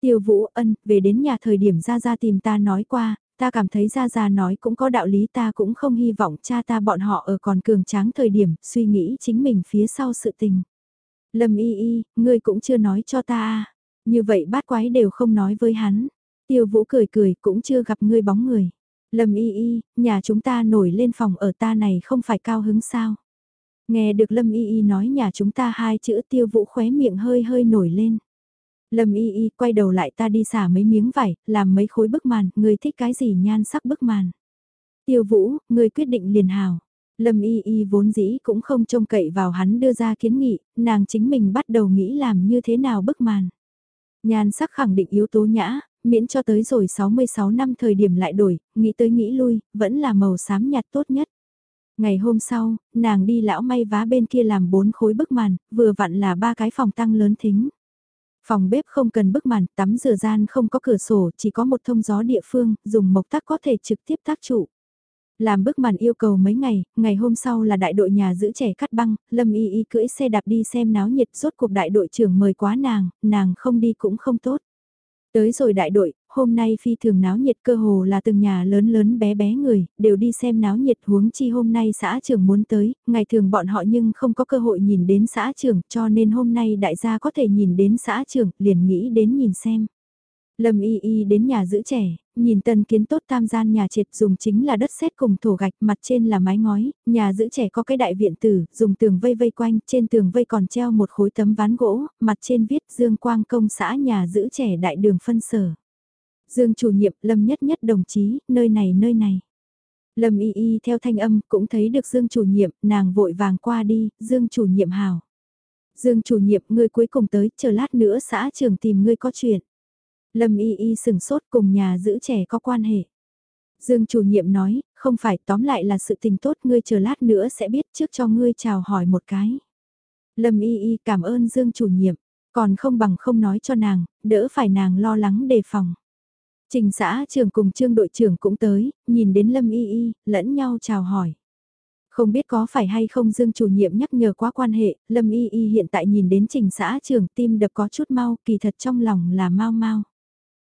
Speaker 1: Tiêu Vũ ân, về đến nhà thời điểm ra ra tìm ta nói qua, ta cảm thấy ra ra nói cũng có đạo lý ta cũng không hy vọng cha ta bọn họ ở còn cường tráng thời điểm, suy nghĩ chính mình phía sau sự tình. Lâm y y, ngươi cũng chưa nói cho ta à. Như vậy bát quái đều không nói với hắn. Tiêu Vũ cười cười cũng chưa gặp ngươi bóng người. Lâm y y, nhà chúng ta nổi lên phòng ở ta này không phải cao hứng sao. Nghe được Lâm Y Y nói nhà chúng ta hai chữ tiêu vũ khóe miệng hơi hơi nổi lên. Lâm Y Y quay đầu lại ta đi xả mấy miếng vải, làm mấy khối bức màn, người thích cái gì nhan sắc bức màn. Tiêu vũ, người quyết định liền hào. Lâm Y Y vốn dĩ cũng không trông cậy vào hắn đưa ra kiến nghị, nàng chính mình bắt đầu nghĩ làm như thế nào bức màn. Nhan sắc khẳng định yếu tố nhã, miễn cho tới rồi 66 năm thời điểm lại đổi, nghĩ tới nghĩ lui, vẫn là màu xám nhạt tốt nhất. Ngày hôm sau, nàng đi lão may vá bên kia làm bốn khối bức màn, vừa vặn là ba cái phòng tăng lớn thính. Phòng bếp không cần bức màn, tắm rửa gian không có cửa sổ, chỉ có một thông gió địa phương, dùng mộc tác có thể trực tiếp tác trụ. Làm bức màn yêu cầu mấy ngày, ngày hôm sau là đại đội nhà giữ trẻ cắt băng, Lâm Y Y cưỡi xe đạp đi xem náo nhiệt rốt cuộc đại đội trưởng mời quá nàng, nàng không đi cũng không tốt. Tới rồi đại đội, hôm nay phi thường náo nhiệt cơ hồ là từng nhà lớn lớn bé bé người, đều đi xem náo nhiệt huống chi hôm nay xã trưởng muốn tới, ngày thường bọn họ nhưng không có cơ hội nhìn đến xã trưởng cho nên hôm nay đại gia có thể nhìn đến xã trưởng liền nghĩ đến nhìn xem. Lâm Y Y đến nhà giữ trẻ, nhìn tân kiến tốt tam gian nhà triệt dùng chính là đất sét cùng thổ gạch, mặt trên là mái ngói, nhà giữ trẻ có cái đại viện tử, dùng tường vây vây quanh, trên tường vây còn treo một khối tấm ván gỗ, mặt trên viết Dương Quang Công xã nhà giữ trẻ đại đường phân sở. Dương chủ nhiệm, Lâm nhất nhất đồng chí, nơi này nơi này. Lâm Y Y theo thanh âm cũng thấy được Dương chủ nhiệm, nàng vội vàng qua đi, Dương chủ nhiệm hào. Dương chủ nhiệm, ngươi cuối cùng tới, chờ lát nữa xã trường tìm ngươi có chuyện. Lâm Y Y sừng sốt cùng nhà giữ trẻ có quan hệ. Dương chủ nhiệm nói, không phải tóm lại là sự tình tốt ngươi chờ lát nữa sẽ biết trước cho ngươi chào hỏi một cái. Lâm Y Y cảm ơn Dương chủ nhiệm, còn không bằng không nói cho nàng, đỡ phải nàng lo lắng đề phòng. Trình xã trường cùng trương đội trưởng cũng tới, nhìn đến Lâm Y Y, lẫn nhau chào hỏi. Không biết có phải hay không Dương chủ nhiệm nhắc nhở quá quan hệ, Lâm Y Y hiện tại nhìn đến trình xã trường tim đập có chút mau, kỳ thật trong lòng là mau mau.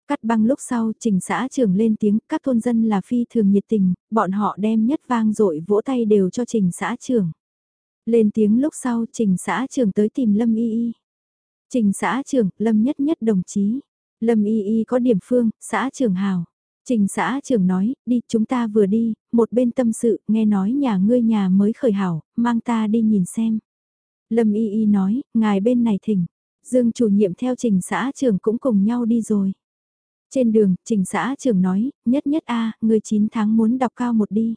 Speaker 1: Cắt băng lúc sau, trình xã trưởng lên tiếng, các thôn dân là phi thường nhiệt tình, bọn họ đem nhất vang dội vỗ tay đều cho trình xã trưởng. Lên tiếng lúc sau, trình xã trưởng tới tìm Lâm Y Y. Trình xã trưởng, Lâm nhất nhất đồng chí. Lâm Y Y có điểm phương, xã trưởng hào. Trình xã trưởng nói, đi chúng ta vừa đi, một bên tâm sự, nghe nói nhà ngươi nhà mới khởi hảo, mang ta đi nhìn xem. Lâm Y Y nói, ngài bên này thỉnh. Dương chủ nhiệm theo trình xã trưởng cũng cùng nhau đi rồi. Trên đường, trình xã trưởng nói, nhất nhất a ngươi 9 tháng muốn đọc cao một đi.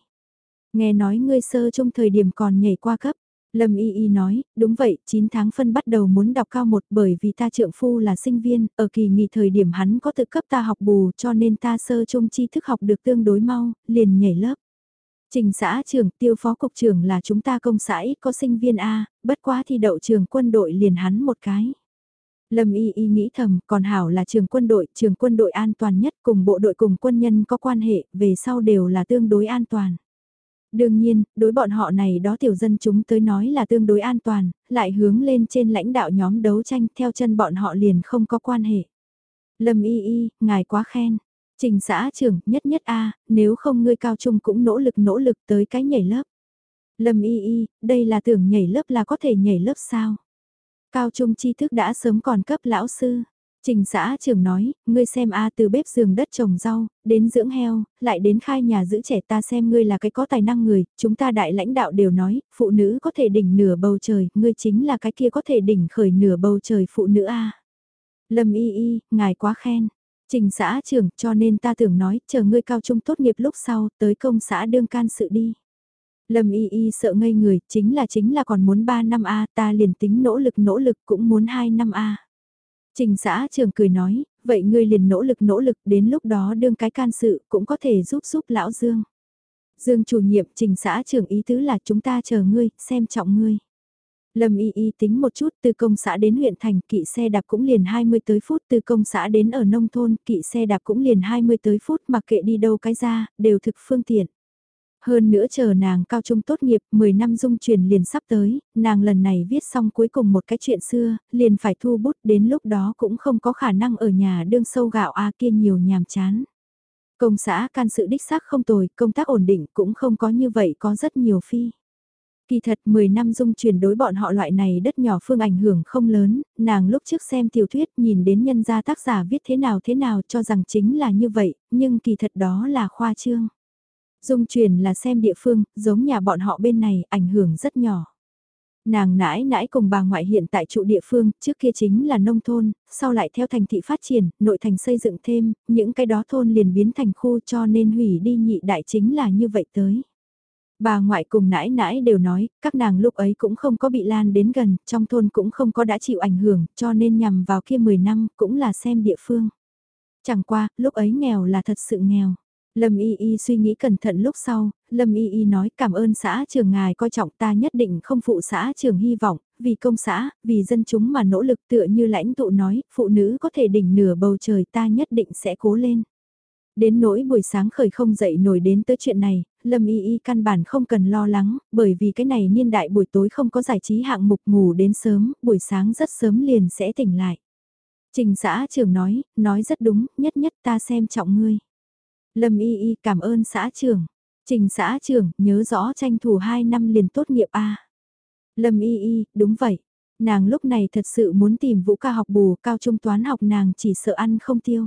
Speaker 1: Nghe nói ngươi sơ trong thời điểm còn nhảy qua cấp. Lâm Y Y nói, đúng vậy, 9 tháng phân bắt đầu muốn đọc cao một bởi vì ta trượng phu là sinh viên, ở kỳ nghỉ thời điểm hắn có tự cấp ta học bù cho nên ta sơ trung tri thức học được tương đối mau, liền nhảy lớp. Trình xã trưởng tiêu phó cục trưởng là chúng ta công xã ít có sinh viên A, bất quá thì đậu trường quân đội liền hắn một cái. Lâm Y Y nghĩ thầm, còn hảo là trường quân đội, trường quân đội an toàn nhất cùng bộ đội cùng quân nhân có quan hệ, về sau đều là tương đối an toàn. Đương nhiên, đối bọn họ này đó tiểu dân chúng tới nói là tương đối an toàn, lại hướng lên trên lãnh đạo nhóm đấu tranh theo chân bọn họ liền không có quan hệ. Lâm Y Y, ngài quá khen. Trình xã trưởng, nhất nhất A, nếu không ngươi cao trung cũng nỗ lực nỗ lực tới cái nhảy lớp. Lâm Y Y, đây là tưởng nhảy lớp là có thể nhảy lớp sao? Cao trung tri thức đã sớm còn cấp lão sư. Trình xã trưởng nói, ngươi xem a từ bếp giường đất trồng rau, đến dưỡng heo, lại đến khai nhà giữ trẻ ta xem ngươi là cái có tài năng người, chúng ta đại lãnh đạo đều nói, phụ nữ có thể đỉnh nửa bầu trời, ngươi chính là cái kia có thể đỉnh khởi nửa bầu trời phụ nữ a. Lâm y y, ngài quá khen. Trình xã trưởng cho nên ta tưởng nói, chờ ngươi cao trung tốt nghiệp lúc sau, tới công xã đương can sự đi. Lâm y y sợ ngây người, chính là chính là còn muốn 3 năm A, ta liền tính nỗ lực nỗ lực cũng muốn 2 năm A. Trình xã trường cười nói, vậy ngươi liền nỗ lực nỗ lực đến lúc đó đương cái can sự cũng có thể giúp giúp lão Dương. Dương chủ nhiệm trình xã trưởng ý tứ là chúng ta chờ ngươi, xem trọng ngươi. Lâm y y tính một chút từ công xã đến huyện thành kỵ xe đạp cũng liền 20 tới phút từ công xã đến ở nông thôn kỵ xe đạp cũng liền 20 tới phút mặc kệ đi đâu cái ra, đều thực phương tiện. Hơn nữa chờ nàng cao trung tốt nghiệp, 10 năm dung truyền liền sắp tới, nàng lần này viết xong cuối cùng một cái chuyện xưa, liền phải thu bút đến lúc đó cũng không có khả năng ở nhà đương sâu gạo A kia nhiều nhàm chán. Công xã can sự đích xác không tồi, công tác ổn định cũng không có như vậy có rất nhiều phi. Kỳ thật 10 năm dung truyền đối bọn họ loại này đất nhỏ phương ảnh hưởng không lớn, nàng lúc trước xem tiểu thuyết nhìn đến nhân gia tác giả viết thế nào thế nào cho rằng chính là như vậy, nhưng kỳ thật đó là khoa trương. Dung truyền là xem địa phương, giống nhà bọn họ bên này, ảnh hưởng rất nhỏ. Nàng nãi nãi cùng bà ngoại hiện tại trụ địa phương, trước kia chính là nông thôn, sau lại theo thành thị phát triển, nội thành xây dựng thêm, những cái đó thôn liền biến thành khu cho nên hủy đi nhị đại chính là như vậy tới. Bà ngoại cùng nãi nãi đều nói, các nàng lúc ấy cũng không có bị lan đến gần, trong thôn cũng không có đã chịu ảnh hưởng, cho nên nhằm vào kia 10 năm cũng là xem địa phương. Chẳng qua, lúc ấy nghèo là thật sự nghèo. Lâm Y Y suy nghĩ cẩn thận lúc sau, Lâm Y Y nói cảm ơn xã trường ngài coi trọng ta nhất định không phụ xã trường hy vọng, vì công xã, vì dân chúng mà nỗ lực tựa như lãnh tụ nói, phụ nữ có thể đỉnh nửa bầu trời ta nhất định sẽ cố lên. Đến nỗi buổi sáng khởi không dậy nổi đến tới chuyện này, Lâm Y Y căn bản không cần lo lắng, bởi vì cái này niên đại buổi tối không có giải trí hạng mục ngủ đến sớm, buổi sáng rất sớm liền sẽ tỉnh lại. Trình xã trường nói, nói rất đúng, nhất nhất ta xem trọng ngươi. Lâm Y Y cảm ơn xã trưởng. Trình xã trưởng, nhớ rõ tranh thủ 2 năm liền tốt nghiệp A. Lâm Y Y, đúng vậy. Nàng lúc này thật sự muốn tìm vũ ca học bù, cao trung toán học nàng chỉ sợ ăn không tiêu.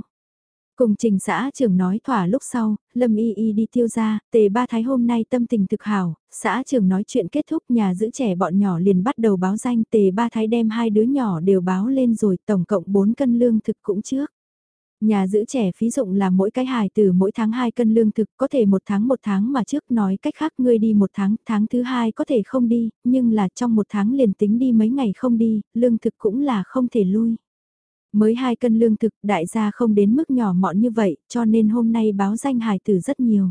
Speaker 1: Cùng trình xã trưởng nói thỏa lúc sau, Lâm Y Y đi tiêu ra, tề ba thái hôm nay tâm tình thực hảo, xã trưởng nói chuyện kết thúc nhà giữ trẻ bọn nhỏ liền bắt đầu báo danh tề ba thái đem hai đứa nhỏ đều báo lên rồi tổng cộng 4 cân lương thực cũng trước. Nhà giữ trẻ phí dụng là mỗi cái hài từ mỗi tháng 2 cân lương thực có thể một tháng một tháng mà trước nói cách khác ngươi đi một tháng, tháng thứ hai có thể không đi, nhưng là trong một tháng liền tính đi mấy ngày không đi, lương thực cũng là không thể lui. Mới hai cân lương thực đại gia không đến mức nhỏ mọn như vậy cho nên hôm nay báo danh hài tử rất nhiều.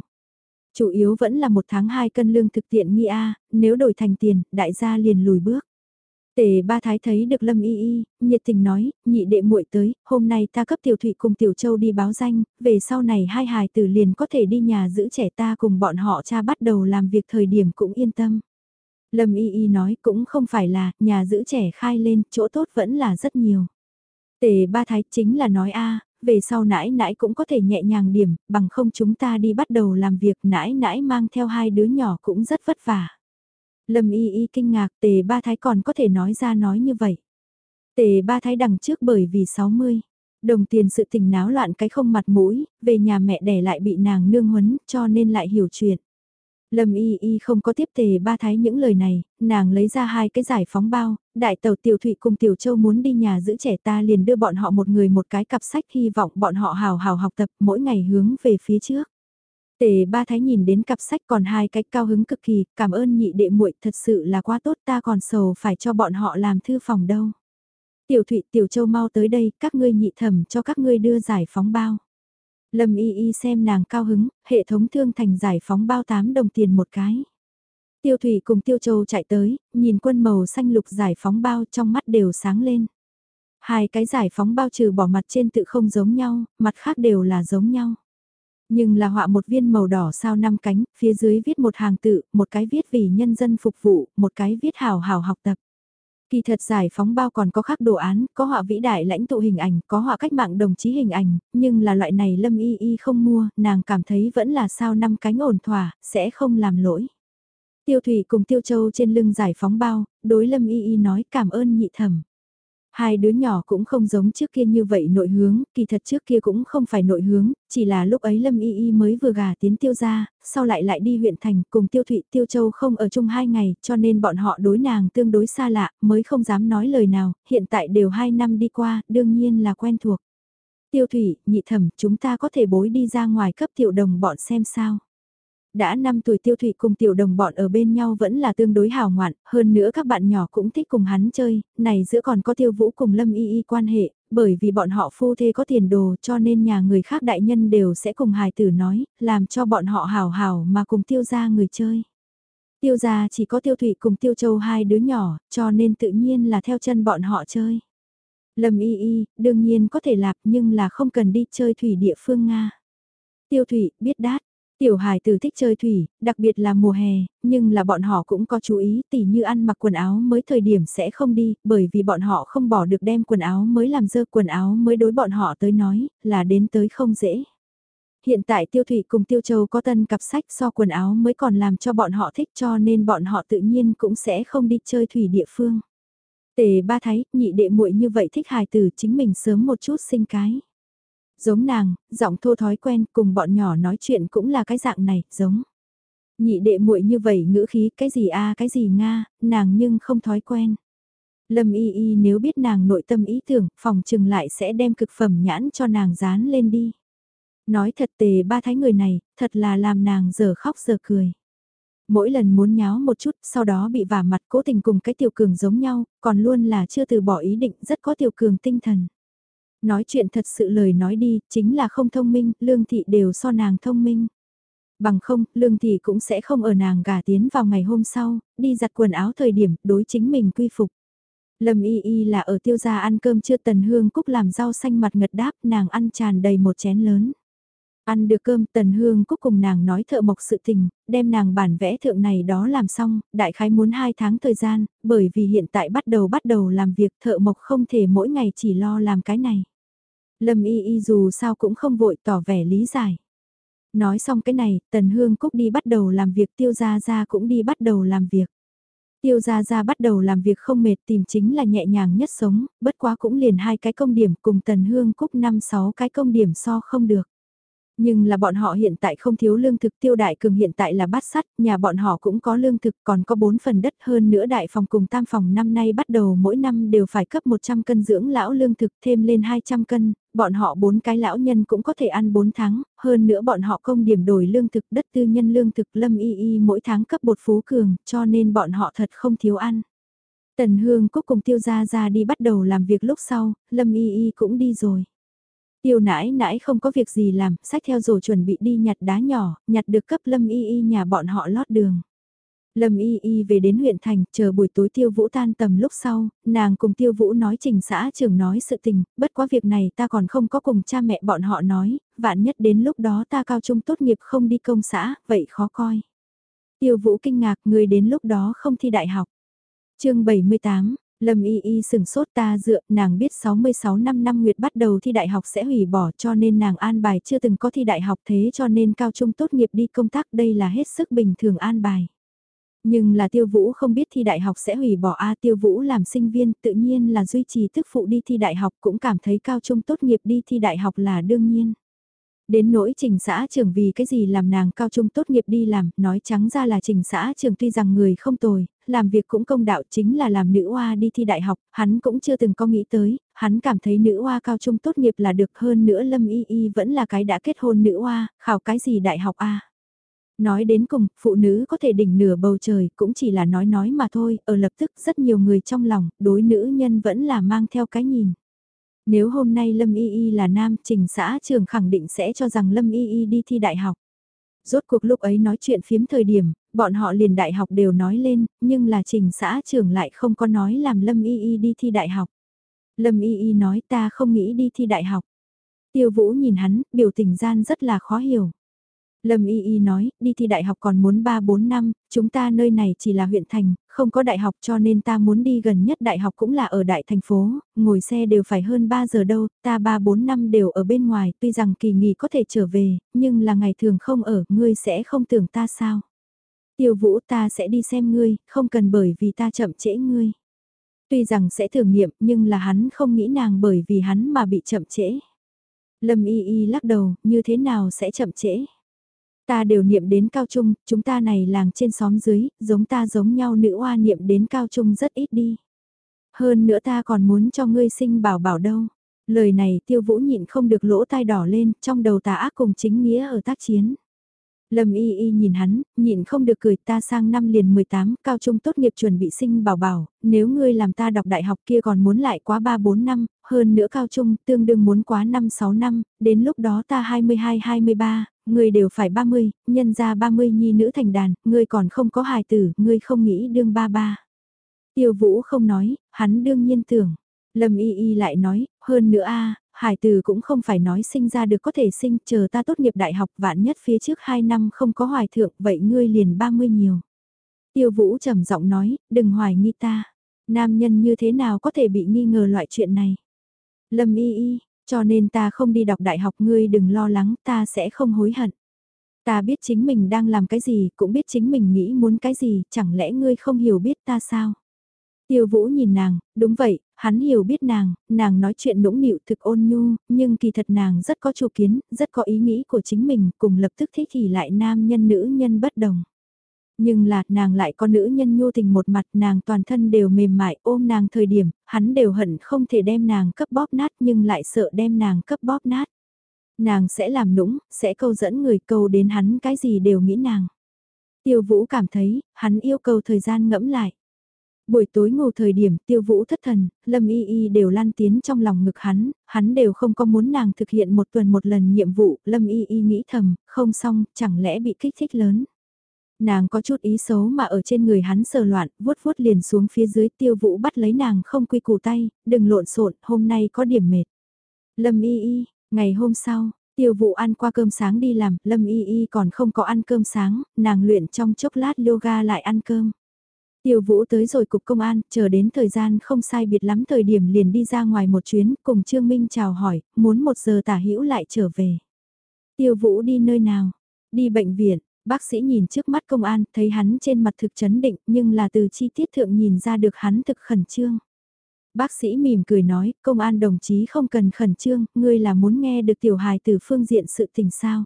Speaker 1: Chủ yếu vẫn là một tháng hai cân lương thực tiện nghi A, nếu đổi thành tiền, đại gia liền lùi bước. Tề ba thái thấy được Lâm Y Y, nhiệt tình nói, nhị đệ muội tới, hôm nay ta cấp tiểu thụy cùng tiểu châu đi báo danh, về sau này hai hài tử liền có thể đi nhà giữ trẻ ta cùng bọn họ cha bắt đầu làm việc thời điểm cũng yên tâm. Lâm Y Y nói cũng không phải là, nhà giữ trẻ khai lên, chỗ tốt vẫn là rất nhiều. Tề ba thái chính là nói a về sau nãi nãi cũng có thể nhẹ nhàng điểm, bằng không chúng ta đi bắt đầu làm việc nãi nãi mang theo hai đứa nhỏ cũng rất vất vả. Lâm y y kinh ngạc tề ba thái còn có thể nói ra nói như vậy. Tề ba thái đằng trước bởi vì 60. Đồng tiền sự tình náo loạn cái không mặt mũi, về nhà mẹ đẻ lại bị nàng nương huấn cho nên lại hiểu chuyện. Lâm y y không có tiếp tề ba thái những lời này, nàng lấy ra hai cái giải phóng bao, đại tàu tiểu thụy cùng tiểu châu muốn đi nhà giữ trẻ ta liền đưa bọn họ một người một cái cặp sách hy vọng bọn họ hào hào học tập mỗi ngày hướng về phía trước. Tề ba thái nhìn đến cặp sách còn hai cái cao hứng cực kỳ, cảm ơn nhị đệ muội thật sự là quá tốt ta còn sầu phải cho bọn họ làm thư phòng đâu. Tiểu thụy tiểu châu mau tới đây, các ngươi nhị thẩm cho các ngươi đưa giải phóng bao. Lâm y y xem nàng cao hứng, hệ thống thương thành giải phóng bao 8 đồng tiền một cái. Tiêu thủy cùng tiêu châu chạy tới, nhìn quân màu xanh lục giải phóng bao trong mắt đều sáng lên. Hai cái giải phóng bao trừ bỏ mặt trên tự không giống nhau, mặt khác đều là giống nhau. Nhưng là họa một viên màu đỏ sao năm cánh, phía dưới viết một hàng tự, một cái viết vì nhân dân phục vụ, một cái viết hào hào học tập. Kỳ thật giải phóng bao còn có khắc đồ án, có họa vĩ đại lãnh tụ hình ảnh, có họa cách mạng đồng chí hình ảnh, nhưng là loại này Lâm Y Y không mua, nàng cảm thấy vẫn là sao năm cánh ổn thỏa, sẽ không làm lỗi. Tiêu Thủy cùng Tiêu Châu trên lưng giải phóng bao, đối Lâm Y Y nói cảm ơn nhị thẩm. Hai đứa nhỏ cũng không giống trước kia như vậy nội hướng, kỳ thật trước kia cũng không phải nội hướng, chỉ là lúc ấy Lâm Y Y mới vừa gà tiến tiêu ra, sau lại lại đi huyện thành cùng tiêu thụy tiêu châu không ở chung hai ngày, cho nên bọn họ đối nàng tương đối xa lạ, mới không dám nói lời nào, hiện tại đều hai năm đi qua, đương nhiên là quen thuộc. Tiêu thủy, nhị thẩm, chúng ta có thể bối đi ra ngoài cấp tiểu đồng bọn xem sao. Đã 5 tuổi tiêu thụy cùng tiểu đồng bọn ở bên nhau vẫn là tương đối hào ngoạn, hơn nữa các bạn nhỏ cũng thích cùng hắn chơi, này giữa còn có tiêu vũ cùng lâm y y quan hệ, bởi vì bọn họ phu thê có tiền đồ cho nên nhà người khác đại nhân đều sẽ cùng hài tử nói, làm cho bọn họ hào hào mà cùng tiêu ra người chơi. Tiêu ra chỉ có tiêu thụy cùng tiêu châu hai đứa nhỏ, cho nên tự nhiên là theo chân bọn họ chơi. Lâm y y, đương nhiên có thể lạp nhưng là không cần đi chơi thủy địa phương Nga. Tiêu thủy, biết đát, Tiểu hài tử thích chơi thủy, đặc biệt là mùa hè, nhưng là bọn họ cũng có chú ý tỉ như ăn mặc quần áo mới thời điểm sẽ không đi, bởi vì bọn họ không bỏ được đem quần áo mới làm dơ quần áo mới đối bọn họ tới nói, là đến tới không dễ. Hiện tại tiêu thủy cùng tiêu châu có tân cặp sách so quần áo mới còn làm cho bọn họ thích cho nên bọn họ tự nhiên cũng sẽ không đi chơi thủy địa phương. Tề ba thấy, nhị đệ muội như vậy thích hài tử chính mình sớm một chút sinh cái giống nàng, giọng thô thói quen cùng bọn nhỏ nói chuyện cũng là cái dạng này, giống. Nhị đệ muội như vậy ngữ khí cái gì a cái gì nga, nàng nhưng không thói quen. Lâm y y nếu biết nàng nội tâm ý tưởng, phòng trừng lại sẽ đem cực phẩm nhãn cho nàng dán lên đi. Nói thật tề ba thái người này, thật là làm nàng giờ khóc giờ cười. Mỗi lần muốn nháo một chút, sau đó bị vả mặt cố tình cùng cái tiểu cường giống nhau, còn luôn là chưa từ bỏ ý định rất có tiểu cường tinh thần. Nói chuyện thật sự lời nói đi, chính là không thông minh, lương thị đều so nàng thông minh. Bằng không, lương thị cũng sẽ không ở nàng gả tiến vào ngày hôm sau, đi giặt quần áo thời điểm, đối chính mình quy phục. Lâm y y là ở tiêu gia ăn cơm chưa tần hương cúc làm rau xanh mặt ngật đáp, nàng ăn tràn đầy một chén lớn. Ăn được cơm tần hương cúc cùng nàng nói thợ mộc sự tình, đem nàng bản vẽ thượng này đó làm xong, đại khái muốn 2 tháng thời gian, bởi vì hiện tại bắt đầu bắt đầu làm việc thợ mộc không thể mỗi ngày chỉ lo làm cái này. Lâm y y dù sao cũng không vội tỏ vẻ lý giải. Nói xong cái này, Tần Hương Cúc đi bắt đầu làm việc tiêu gia gia cũng đi bắt đầu làm việc. Tiêu Gia Gia bắt đầu làm việc không mệt tìm chính là nhẹ nhàng nhất sống, bất quá cũng liền hai cái công điểm cùng Tần Hương Cúc năm sáu cái công điểm so không được. Nhưng là bọn họ hiện tại không thiếu lương thực tiêu đại cường hiện tại là bát sắt, nhà bọn họ cũng có lương thực còn có 4 phần đất hơn nữa đại phòng cùng tam phòng năm nay bắt đầu mỗi năm đều phải cấp 100 cân dưỡng lão lương thực thêm lên 200 cân, bọn họ bốn cái lão nhân cũng có thể ăn 4 tháng, hơn nữa bọn họ công điểm đổi lương thực đất tư nhân lương thực lâm y y mỗi tháng cấp bột phú cường cho nên bọn họ thật không thiếu ăn. Tần Hương Cúc cùng Tiêu Gia Gia đi bắt đầu làm việc lúc sau, Lâm Y Y cũng đi rồi. Tiêu nãi nãi không có việc gì làm, sách theo rổ chuẩn bị đi nhặt đá nhỏ, nhặt được cấp Lâm Y Y nhà bọn họ lót đường. Lâm Y Y về đến huyện thành, chờ buổi tối Tiêu Vũ tan tầm lúc sau, nàng cùng Tiêu Vũ nói trình xã trưởng nói sự tình, bất quá việc này ta còn không có cùng cha mẹ bọn họ nói, vạn nhất đến lúc đó ta cao trung tốt nghiệp không đi công xã, vậy khó coi. Tiêu Vũ kinh ngạc người đến lúc đó không thi đại học. chương 78, Lâm Y Y sừng sốt ta dựa, nàng biết 66 năm năm Nguyệt bắt đầu thi đại học sẽ hủy bỏ cho nên nàng an bài chưa từng có thi đại học thế cho nên cao trung tốt nghiệp đi công tác đây là hết sức bình thường an bài. Nhưng là tiêu vũ không biết thi đại học sẽ hủy bỏ A tiêu vũ làm sinh viên tự nhiên là duy trì thức phụ đi thi đại học cũng cảm thấy cao trung tốt nghiệp đi thi đại học là đương nhiên. Đến nỗi trình xã trưởng vì cái gì làm nàng cao trung tốt nghiệp đi làm, nói trắng ra là trình xã trưởng tuy rằng người không tồi, làm việc cũng công đạo chính là làm nữ oa đi thi đại học, hắn cũng chưa từng có nghĩ tới, hắn cảm thấy nữ oa cao trung tốt nghiệp là được hơn nữa Lâm Y Y vẫn là cái đã kết hôn nữ oa, khảo cái gì đại học a Nói đến cùng, phụ nữ có thể đỉnh nửa bầu trời cũng chỉ là nói nói mà thôi, ở lập tức rất nhiều người trong lòng, đối nữ nhân vẫn là mang theo cái nhìn. Nếu hôm nay Lâm Y Y là nam, trình xã trường khẳng định sẽ cho rằng Lâm Y Y đi thi đại học. Rốt cuộc lúc ấy nói chuyện phiếm thời điểm, bọn họ liền đại học đều nói lên, nhưng là trình xã Trường lại không có nói làm Lâm Y Y đi thi đại học. Lâm Y Y nói ta không nghĩ đi thi đại học. Tiêu Vũ nhìn hắn, biểu tình gian rất là khó hiểu. Lâm Y Y nói, đi thi đại học còn muốn 3-4 năm, chúng ta nơi này chỉ là huyện thành, không có đại học cho nên ta muốn đi gần nhất đại học cũng là ở đại thành phố, ngồi xe đều phải hơn 3 giờ đâu, ta 3-4 năm đều ở bên ngoài, tuy rằng kỳ nghỉ có thể trở về, nhưng là ngày thường không ở, ngươi sẽ không tưởng ta sao. Tiêu vũ ta sẽ đi xem ngươi, không cần bởi vì ta chậm trễ ngươi. Tuy rằng sẽ thử nghiệm nhưng là hắn không nghĩ nàng bởi vì hắn mà bị chậm trễ. Lâm y y lắc đầu, như thế nào sẽ chậm trễ? Ta đều niệm đến cao trung, chúng ta này làng trên xóm dưới, giống ta giống nhau nữ oa niệm đến cao trung rất ít đi. Hơn nữa ta còn muốn cho ngươi sinh bảo bảo đâu. Lời này tiêu vũ nhịn không được lỗ tai đỏ lên, trong đầu tà ác cùng chính nghĩa ở tác chiến. Lâm y y nhìn hắn, nhịn không được cười ta sang năm liền 18, cao trung tốt nghiệp chuẩn bị sinh bảo bảo, nếu ngươi làm ta đọc đại học kia còn muốn lại quá 3-4 năm, hơn nữa cao trung tương đương muốn quá 5-6 năm, đến lúc đó ta 22-23, ngươi đều phải 30, nhân ra 30 nhi nữ thành đàn, ngươi còn không có hài tử, ngươi không nghĩ đương ba ba. Tiêu vũ không nói, hắn đương nhiên tưởng. Lâm y y lại nói, hơn nữa a hải tử cũng không phải nói sinh ra được có thể sinh, chờ ta tốt nghiệp đại học vạn nhất phía trước 2 năm không có hoài thượng, vậy ngươi liền 30 nhiều. Tiêu vũ trầm giọng nói, đừng hoài nghi ta. Nam nhân như thế nào có thể bị nghi ngờ loại chuyện này. Lâm y y, cho nên ta không đi đọc đại học ngươi đừng lo lắng ta sẽ không hối hận. Ta biết chính mình đang làm cái gì, cũng biết chính mình nghĩ muốn cái gì, chẳng lẽ ngươi không hiểu biết ta sao? Tiêu Vũ nhìn nàng, đúng vậy, hắn hiểu biết nàng, nàng nói chuyện nũng nịu thực ôn nhu, nhưng kỳ thật nàng rất có chủ kiến, rất có ý nghĩ của chính mình, cùng lập tức thích thì lại nam nhân nữ nhân bất đồng. Nhưng là, nàng lại có nữ nhân nhu tình một mặt, nàng toàn thân đều mềm mại, ôm nàng thời điểm, hắn đều hận không thể đem nàng cấp bóp nát nhưng lại sợ đem nàng cấp bóp nát. Nàng sẽ làm nũng, sẽ câu dẫn người câu đến hắn cái gì đều nghĩ nàng. Tiêu vũ cảm thấy, hắn yêu cầu thời gian ngẫm lại. Buổi tối ngủ thời điểm tiêu vũ thất thần, lâm y y đều lan tiến trong lòng ngực hắn, hắn đều không có muốn nàng thực hiện một tuần một lần nhiệm vụ, lâm y y nghĩ thầm, không xong, chẳng lẽ bị kích thích lớn. Nàng có chút ý xấu mà ở trên người hắn sờ loạn, vuốt vuốt liền xuống phía dưới tiêu vũ bắt lấy nàng không quy củ tay, đừng lộn xộn hôm nay có điểm mệt. Lâm y y, ngày hôm sau, tiêu vũ ăn qua cơm sáng đi làm, lâm y y còn không có ăn cơm sáng, nàng luyện trong chốc lát yoga lại ăn cơm. Tiêu Vũ tới rồi cục công an, chờ đến thời gian không sai biệt lắm thời điểm liền đi ra ngoài một chuyến, cùng Trương Minh chào hỏi, muốn một giờ tả hữu lại trở về. Tiêu Vũ đi nơi nào? Đi bệnh viện, Bác sĩ nhìn trước mắt công an, thấy hắn trên mặt thực chấn định, nhưng là từ chi tiết thượng nhìn ra được hắn thực khẩn trương. Bác sĩ mỉm cười nói, công an đồng chí không cần khẩn trương, ngươi là muốn nghe được tiểu hài từ phương diện sự tình sao.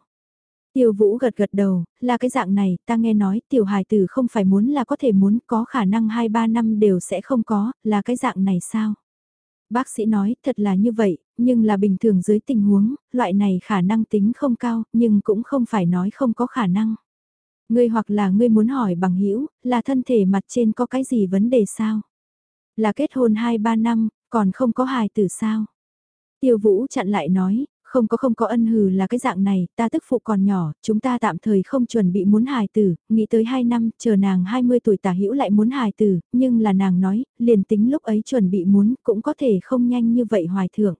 Speaker 1: Tiêu Vũ gật gật đầu, là cái dạng này, ta nghe nói tiểu hài tử không phải muốn là có thể muốn, có khả năng 2-3 năm đều sẽ không có, là cái dạng này sao? Bác sĩ nói, thật là như vậy, nhưng là bình thường dưới tình huống, loại này khả năng tính không cao, nhưng cũng không phải nói không có khả năng. Ngươi hoặc là ngươi muốn hỏi bằng hữu là thân thể mặt trên có cái gì vấn đề sao? Là kết hôn 2-3 năm, còn không có hài tử sao? Tiêu Vũ chặn lại nói, không có không có ân hừ là cái dạng này, ta tức phụ còn nhỏ, chúng ta tạm thời không chuẩn bị muốn hài tử, nghĩ tới 2 năm, chờ nàng 20 tuổi tả hữu lại muốn hài tử, nhưng là nàng nói, liền tính lúc ấy chuẩn bị muốn, cũng có thể không nhanh như vậy hoài thưởng.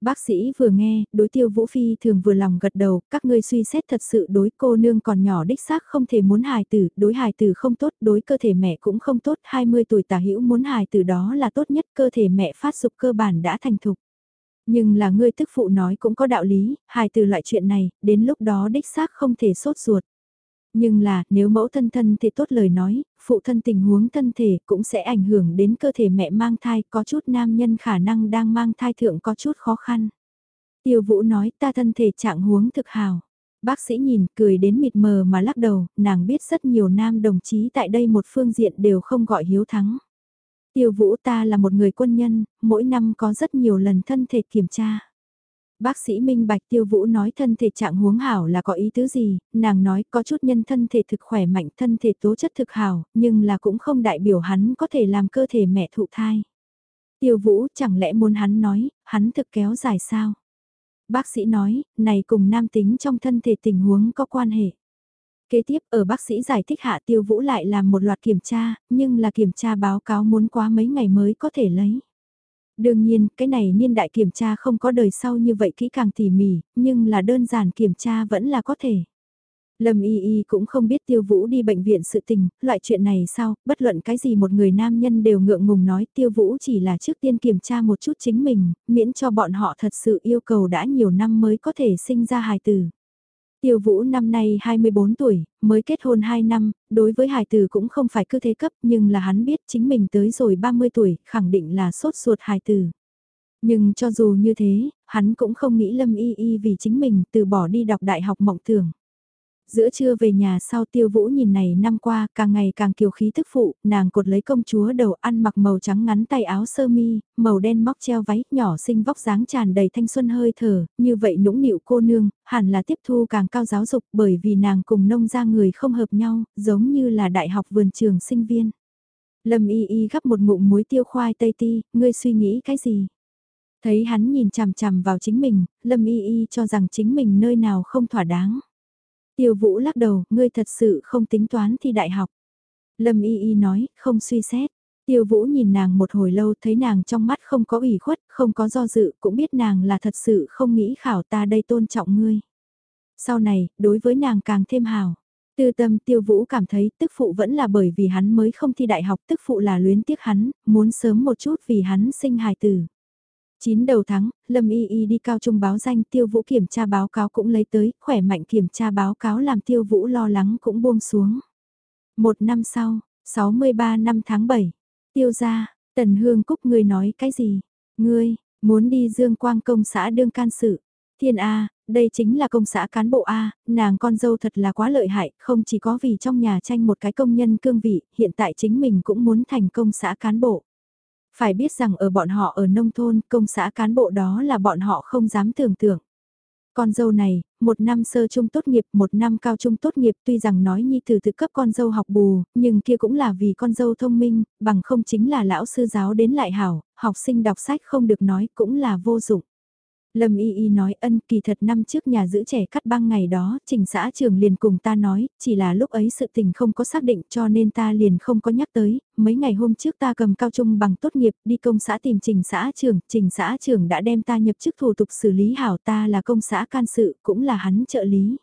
Speaker 1: Bác sĩ vừa nghe, đối tiêu vũ phi thường vừa lòng gật đầu, các ngươi suy xét thật sự đối cô nương còn nhỏ đích xác không thể muốn hài tử, đối hài tử không tốt, đối cơ thể mẹ cũng không tốt, 20 tuổi tả hữu muốn hài tử đó là tốt nhất, cơ thể mẹ phát dục cơ bản đã thành thục. Nhưng là ngươi tức phụ nói cũng có đạo lý, hài tử loại chuyện này, đến lúc đó đích xác không thể sốt ruột. Nhưng là, nếu mẫu thân thân thì tốt lời nói, phụ thân tình huống thân thể cũng sẽ ảnh hưởng đến cơ thể mẹ mang thai, có chút nam nhân khả năng đang mang thai thượng có chút khó khăn. Tiêu vũ nói ta thân thể trạng huống thực hào. Bác sĩ nhìn, cười đến mịt mờ mà lắc đầu, nàng biết rất nhiều nam đồng chí tại đây một phương diện đều không gọi hiếu thắng. Tiêu vũ ta là một người quân nhân, mỗi năm có rất nhiều lần thân thể kiểm tra. Bác sĩ Minh Bạch Tiêu Vũ nói thân thể trạng huống hảo là có ý tứ gì, nàng nói có chút nhân thân thể thực khỏe mạnh thân thể tố chất thực hảo, nhưng là cũng không đại biểu hắn có thể làm cơ thể mẹ thụ thai. Tiêu Vũ chẳng lẽ muốn hắn nói, hắn thực kéo dài sao? Bác sĩ nói, này cùng nam tính trong thân thể tình huống có quan hệ. Kế tiếp ở bác sĩ giải thích hạ tiêu vũ lại làm một loạt kiểm tra, nhưng là kiểm tra báo cáo muốn quá mấy ngày mới có thể lấy. Đương nhiên, cái này niên đại kiểm tra không có đời sau như vậy kỹ càng tỉ mỉ, nhưng là đơn giản kiểm tra vẫn là có thể. Lâm Y Y cũng không biết Tiêu Vũ đi bệnh viện sự tình, loại chuyện này sao, bất luận cái gì một người nam nhân đều ngượng ngùng nói Tiêu Vũ chỉ là trước tiên kiểm tra một chút chính mình, miễn cho bọn họ thật sự yêu cầu đã nhiều năm mới có thể sinh ra hài tử. Tiêu Vũ năm nay 24 tuổi, mới kết hôn 2 năm, đối với hài tử cũng không phải cứ thế cấp nhưng là hắn biết chính mình tới rồi 30 tuổi, khẳng định là sốt ruột hài tử. Nhưng cho dù như thế, hắn cũng không nghĩ Lâm Y Y vì chính mình từ bỏ đi đọc đại học mộng tưởng. Giữa trưa về nhà sau tiêu vũ nhìn này năm qua càng ngày càng kiều khí thức phụ, nàng cột lấy công chúa đầu ăn mặc màu trắng ngắn tay áo sơ mi, màu đen móc treo váy, nhỏ xinh vóc dáng tràn đầy thanh xuân hơi thở, như vậy nũng nịu cô nương, hẳn là tiếp thu càng cao giáo dục bởi vì nàng cùng nông gia người không hợp nhau, giống như là đại học vườn trường sinh viên. Lâm y y gắp một ngụm muối tiêu khoai tây ti, ngươi suy nghĩ cái gì? Thấy hắn nhìn chằm chằm vào chính mình, Lâm y y cho rằng chính mình nơi nào không thỏa đáng. Tiêu Vũ lắc đầu, ngươi thật sự không tính toán thi đại học. Lâm Y Y nói, không suy xét. Tiêu Vũ nhìn nàng một hồi lâu thấy nàng trong mắt không có ủy khuất, không có do dự, cũng biết nàng là thật sự không nghĩ khảo ta đây tôn trọng ngươi. Sau này, đối với nàng càng thêm hào. Tư tâm tiêu vũ cảm thấy tức phụ vẫn là bởi vì hắn mới không thi đại học tức phụ là luyến tiếc hắn, muốn sớm một chút vì hắn sinh hài tử. 9 đầu tháng, Lâm Y Y đi cao trung báo danh tiêu vũ kiểm tra báo cáo cũng lấy tới, khỏe mạnh kiểm tra báo cáo làm tiêu vũ lo lắng cũng buông xuống. Một năm sau, 63 năm tháng 7, tiêu ra, Tần Hương Cúc người nói cái gì? Ngươi, muốn đi dương quang công xã đương can sự. Thiên A, đây chính là công xã cán bộ A, nàng con dâu thật là quá lợi hại, không chỉ có vì trong nhà tranh một cái công nhân cương vị, hiện tại chính mình cũng muốn thành công xã cán bộ. Phải biết rằng ở bọn họ ở nông thôn, công xã cán bộ đó là bọn họ không dám tưởng tượng. Con dâu này, một năm sơ trung tốt nghiệp, một năm cao trung tốt nghiệp tuy rằng nói nhi từ thực cấp con dâu học bù, nhưng kia cũng là vì con dâu thông minh, bằng không chính là lão sư giáo đến lại hảo, học sinh đọc sách không được nói cũng là vô dụng. Lâm Y Y nói ân kỳ thật năm trước nhà giữ trẻ cắt băng ngày đó, trình xã trường liền cùng ta nói, chỉ là lúc ấy sự tình không có xác định cho nên ta liền không có nhắc tới, mấy ngày hôm trước ta cầm cao trung bằng tốt nghiệp đi công xã tìm trình xã trường, trình xã trường đã đem ta nhập chức thủ tục xử lý hảo ta là công xã can sự, cũng là hắn trợ lý.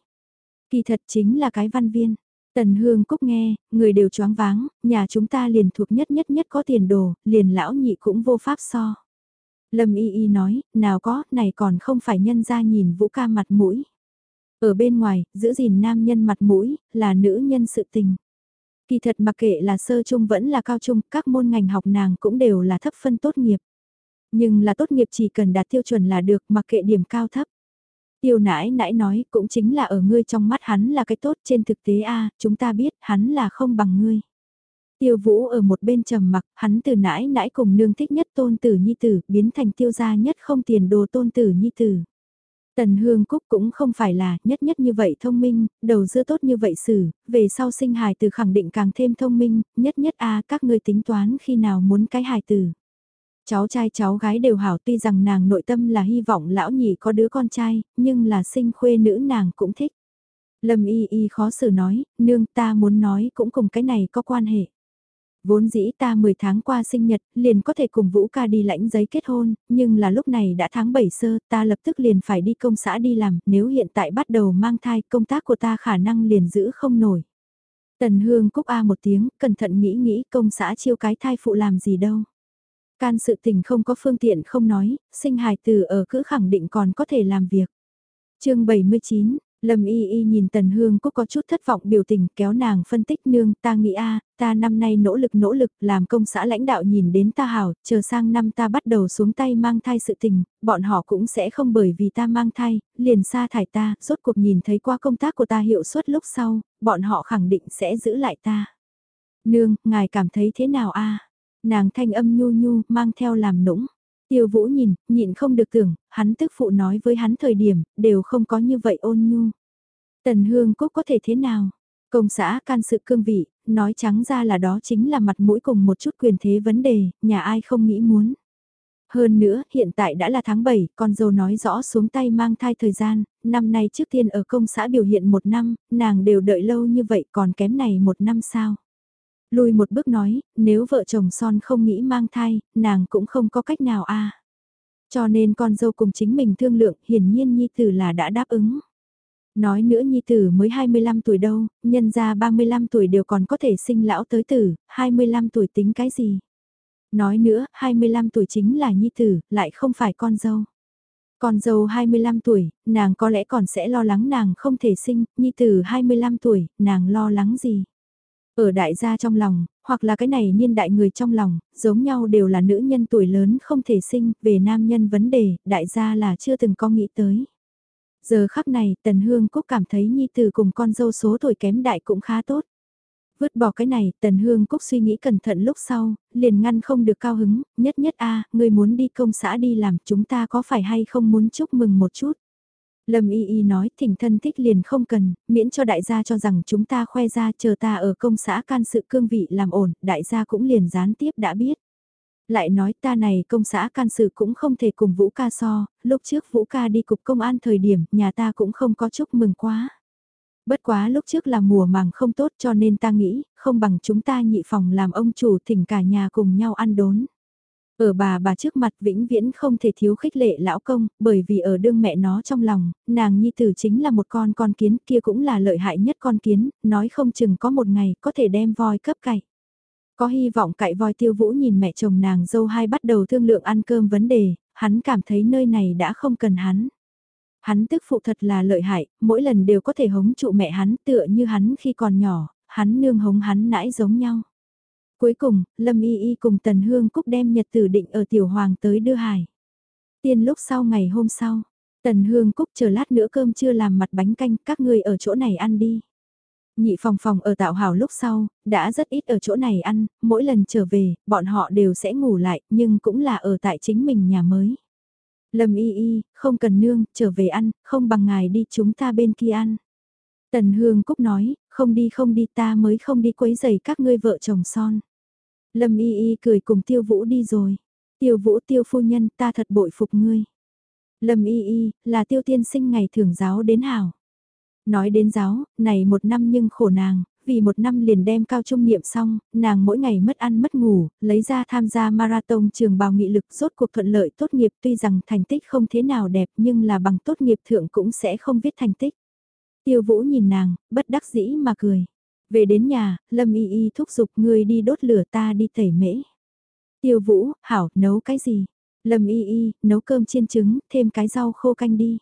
Speaker 1: Kỳ thật chính là cái văn viên. Tần Hương Cúc nghe, người đều choáng váng, nhà chúng ta liền thuộc nhất nhất nhất có tiền đồ, liền lão nhị cũng vô pháp so. Lâm Y Y nói, nào có, này còn không phải nhân ra nhìn Vũ ca mặt mũi. Ở bên ngoài, giữ gìn nam nhân mặt mũi, là nữ nhân sự tình. Kỳ thật mặc kệ là sơ trung vẫn là cao trung, các môn ngành học nàng cũng đều là thấp phân tốt nghiệp. Nhưng là tốt nghiệp chỉ cần đạt tiêu chuẩn là được mặc kệ điểm cao thấp. Tiêu nãi nãi nói cũng chính là ở ngươi trong mắt hắn là cái tốt trên thực tế a chúng ta biết hắn là không bằng ngươi. Tiêu vũ ở một bên trầm mặc, hắn từ nãi nãi cùng nương thích nhất tôn tử nhi tử, biến thành tiêu gia nhất không tiền đồ tôn tử nhi tử. Tần Hương Cúc cũng không phải là nhất nhất như vậy thông minh, đầu dưa tốt như vậy xử, về sau sinh hài từ khẳng định càng thêm thông minh, nhất nhất a các ngươi tính toán khi nào muốn cái hài tử. Cháu trai cháu gái đều hảo tuy rằng nàng nội tâm là hy vọng lão nhị có đứa con trai, nhưng là sinh khuê nữ nàng cũng thích. Lâm y y khó xử nói, nương ta muốn nói cũng cùng cái này có quan hệ. Vốn dĩ ta 10 tháng qua sinh nhật, liền có thể cùng Vũ ca đi lãnh giấy kết hôn, nhưng là lúc này đã tháng 7 sơ, ta lập tức liền phải đi công xã đi làm, nếu hiện tại bắt đầu mang thai, công tác của ta khả năng liền giữ không nổi. Tần Hương Cúc A một tiếng, cẩn thận nghĩ nghĩ công xã chiêu cái thai phụ làm gì đâu. Can sự tình không có phương tiện không nói, sinh hài từ ở cữ khẳng định còn có thể làm việc. chương 79, Lâm Y Y nhìn Tần Hương Cúc có chút thất vọng biểu tình kéo nàng phân tích nương ta nghĩ a ta năm nay nỗ lực nỗ lực làm công xã lãnh đạo nhìn đến ta hảo, chờ sang năm ta bắt đầu xuống tay mang thai sự tình, bọn họ cũng sẽ không bởi vì ta mang thai, liền sa thải ta, rốt cuộc nhìn thấy qua công tác của ta hiệu suất lúc sau, bọn họ khẳng định sẽ giữ lại ta. Nương, ngài cảm thấy thế nào a Nàng thanh âm nhu nhu, mang theo làm nũng. Tiêu vũ nhìn, nhịn không được tưởng, hắn tức phụ nói với hắn thời điểm, đều không có như vậy ôn nhu. Tần Hương Cúc có thể thế nào? Công xã can sự cương vị, nói trắng ra là đó chính là mặt mũi cùng một chút quyền thế vấn đề, nhà ai không nghĩ muốn. Hơn nữa, hiện tại đã là tháng 7, con dâu nói rõ xuống tay mang thai thời gian, năm nay trước tiên ở công xã biểu hiện một năm, nàng đều đợi lâu như vậy còn kém này một năm sao. Lùi một bước nói, nếu vợ chồng son không nghĩ mang thai, nàng cũng không có cách nào a. Cho nên con dâu cùng chính mình thương lượng, hiển nhiên Nhi Tử là đã đáp ứng. Nói nữa Nhi Tử mới 25 tuổi đâu, nhân ra 35 tuổi đều còn có thể sinh lão tới tử, 25 tuổi tính cái gì. Nói nữa, 25 tuổi chính là Nhi Tử, lại không phải con dâu. Con dâu 25 tuổi, nàng có lẽ còn sẽ lo lắng nàng không thể sinh, Nhi Tử 25 tuổi, nàng lo lắng gì. Ở đại gia trong lòng, hoặc là cái này niên đại người trong lòng, giống nhau đều là nữ nhân tuổi lớn không thể sinh, về nam nhân vấn đề, đại gia là chưa từng có nghĩ tới. Giờ khắc này, Tần Hương Cúc cảm thấy Nhi Tử cùng con dâu số tuổi kém đại cũng khá tốt. Vứt bỏ cái này, Tần Hương Cúc suy nghĩ cẩn thận lúc sau, liền ngăn không được cao hứng, nhất nhất a à, người muốn đi công xã đi làm, chúng ta có phải hay không muốn chúc mừng một chút. Lâm Y Y nói thỉnh thân thích liền không cần, miễn cho đại gia cho rằng chúng ta khoe ra chờ ta ở công xã can sự cương vị làm ổn, đại gia cũng liền gián tiếp đã biết. Lại nói ta này công xã can sự cũng không thể cùng Vũ ca so, lúc trước Vũ ca đi cục công an thời điểm nhà ta cũng không có chúc mừng quá. Bất quá lúc trước là mùa màng không tốt cho nên ta nghĩ, không bằng chúng ta nhị phòng làm ông chủ thỉnh cả nhà cùng nhau ăn đốn. Ở bà bà trước mặt vĩnh viễn không thể thiếu khích lệ lão công, bởi vì ở đương mẹ nó trong lòng, nàng nhi tử chính là một con con kiến kia cũng là lợi hại nhất con kiến, nói không chừng có một ngày có thể đem voi cấp cày. Có hy vọng cậy voi tiêu vũ nhìn mẹ chồng nàng dâu hai bắt đầu thương lượng ăn cơm vấn đề, hắn cảm thấy nơi này đã không cần hắn. Hắn tức phụ thật là lợi hại, mỗi lần đều có thể hống trụ mẹ hắn tựa như hắn khi còn nhỏ, hắn nương hống hắn nãi giống nhau. Cuối cùng, Lâm Y Y cùng Tần Hương Cúc đem nhật tử định ở Tiểu Hoàng tới đưa hải. Tiên lúc sau ngày hôm sau, Tần Hương Cúc chờ lát nữa cơm chưa làm mặt bánh canh, các người ở chỗ này ăn đi. Nhị phòng phòng ở tạo hào lúc sau, đã rất ít ở chỗ này ăn, mỗi lần trở về, bọn họ đều sẽ ngủ lại, nhưng cũng là ở tại chính mình nhà mới. Lâm y y, không cần nương, trở về ăn, không bằng ngài đi chúng ta bên kia ăn. Tần Hương Cúc nói, không đi không đi ta mới không đi quấy giày các ngươi vợ chồng son. Lâm y y cười cùng tiêu vũ đi rồi. Tiêu vũ tiêu phu nhân ta thật bội phục ngươi. Lâm y y là tiêu tiên sinh ngày thường giáo đến hảo. Nói đến giáo, này một năm nhưng khổ nàng, vì một năm liền đem cao trung niệm xong, nàng mỗi ngày mất ăn mất ngủ, lấy ra tham gia marathon trường bào nghị lực rốt cuộc thuận lợi tốt nghiệp tuy rằng thành tích không thế nào đẹp nhưng là bằng tốt nghiệp thượng cũng sẽ không viết thành tích. Tiêu vũ nhìn nàng, bất đắc dĩ mà cười. Về đến nhà, Lâm Y Y thúc giục người đi đốt lửa ta đi tẩy mễ. Tiêu Vũ, hảo, nấu cái gì? Lâm Y Y, nấu cơm chiên trứng, thêm cái rau khô canh đi.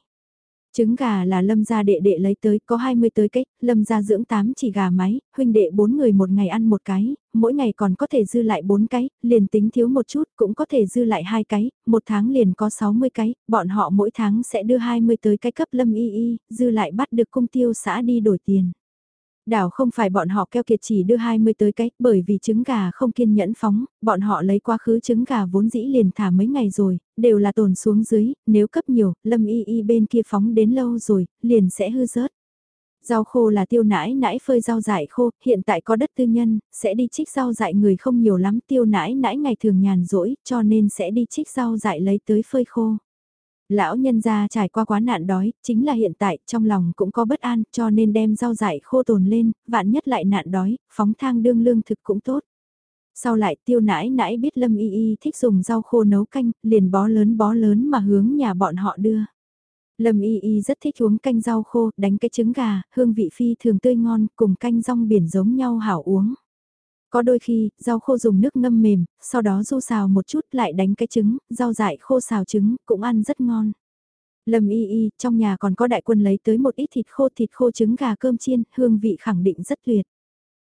Speaker 1: Trứng gà là lâm gia đệ đệ lấy tới, có 20 tới cách, lâm gia dưỡng 8 chỉ gà mái, huynh đệ 4 người một ngày ăn một cái, mỗi ngày còn có thể dư lại 4 cái, liền tính thiếu một chút cũng có thể dư lại hai cái, một tháng liền có 60 cái, bọn họ mỗi tháng sẽ đưa 20 tới cái cấp lâm y y, dư lại bắt được cung tiêu xã đi đổi tiền. Đảo không phải bọn họ keo kiệt chỉ đưa 20 tới cách bởi vì trứng gà không kiên nhẫn phóng, bọn họ lấy quá khứ trứng gà vốn dĩ liền thả mấy ngày rồi, đều là tồn xuống dưới, nếu cấp nhiều, lâm y y bên kia phóng đến lâu rồi, liền sẽ hư rớt. Rau khô là tiêu nãi nãi phơi rau dại khô, hiện tại có đất tư nhân, sẽ đi trích rau dại người không nhiều lắm tiêu nãi nãi ngày thường nhàn rỗi, cho nên sẽ đi trích rau dại lấy tới phơi khô. Lão nhân gia trải qua quá nạn đói, chính là hiện tại trong lòng cũng có bất an cho nên đem rau dại khô tồn lên, vạn nhất lại nạn đói, phóng thang đương lương thực cũng tốt. Sau lại tiêu nãi nãi biết Lâm Y Y thích dùng rau khô nấu canh, liền bó lớn bó lớn mà hướng nhà bọn họ đưa. Lâm Y Y rất thích uống canh rau khô, đánh cái trứng gà, hương vị phi thường tươi ngon, cùng canh rong biển giống nhau hảo uống. Có đôi khi, rau khô dùng nước ngâm mềm, sau đó du xào một chút lại đánh cái trứng, rau dại khô xào trứng, cũng ăn rất ngon. Lâm y y, trong nhà còn có đại quân lấy tới một ít thịt khô thịt khô trứng gà cơm chiên, hương vị khẳng định rất tuyệt.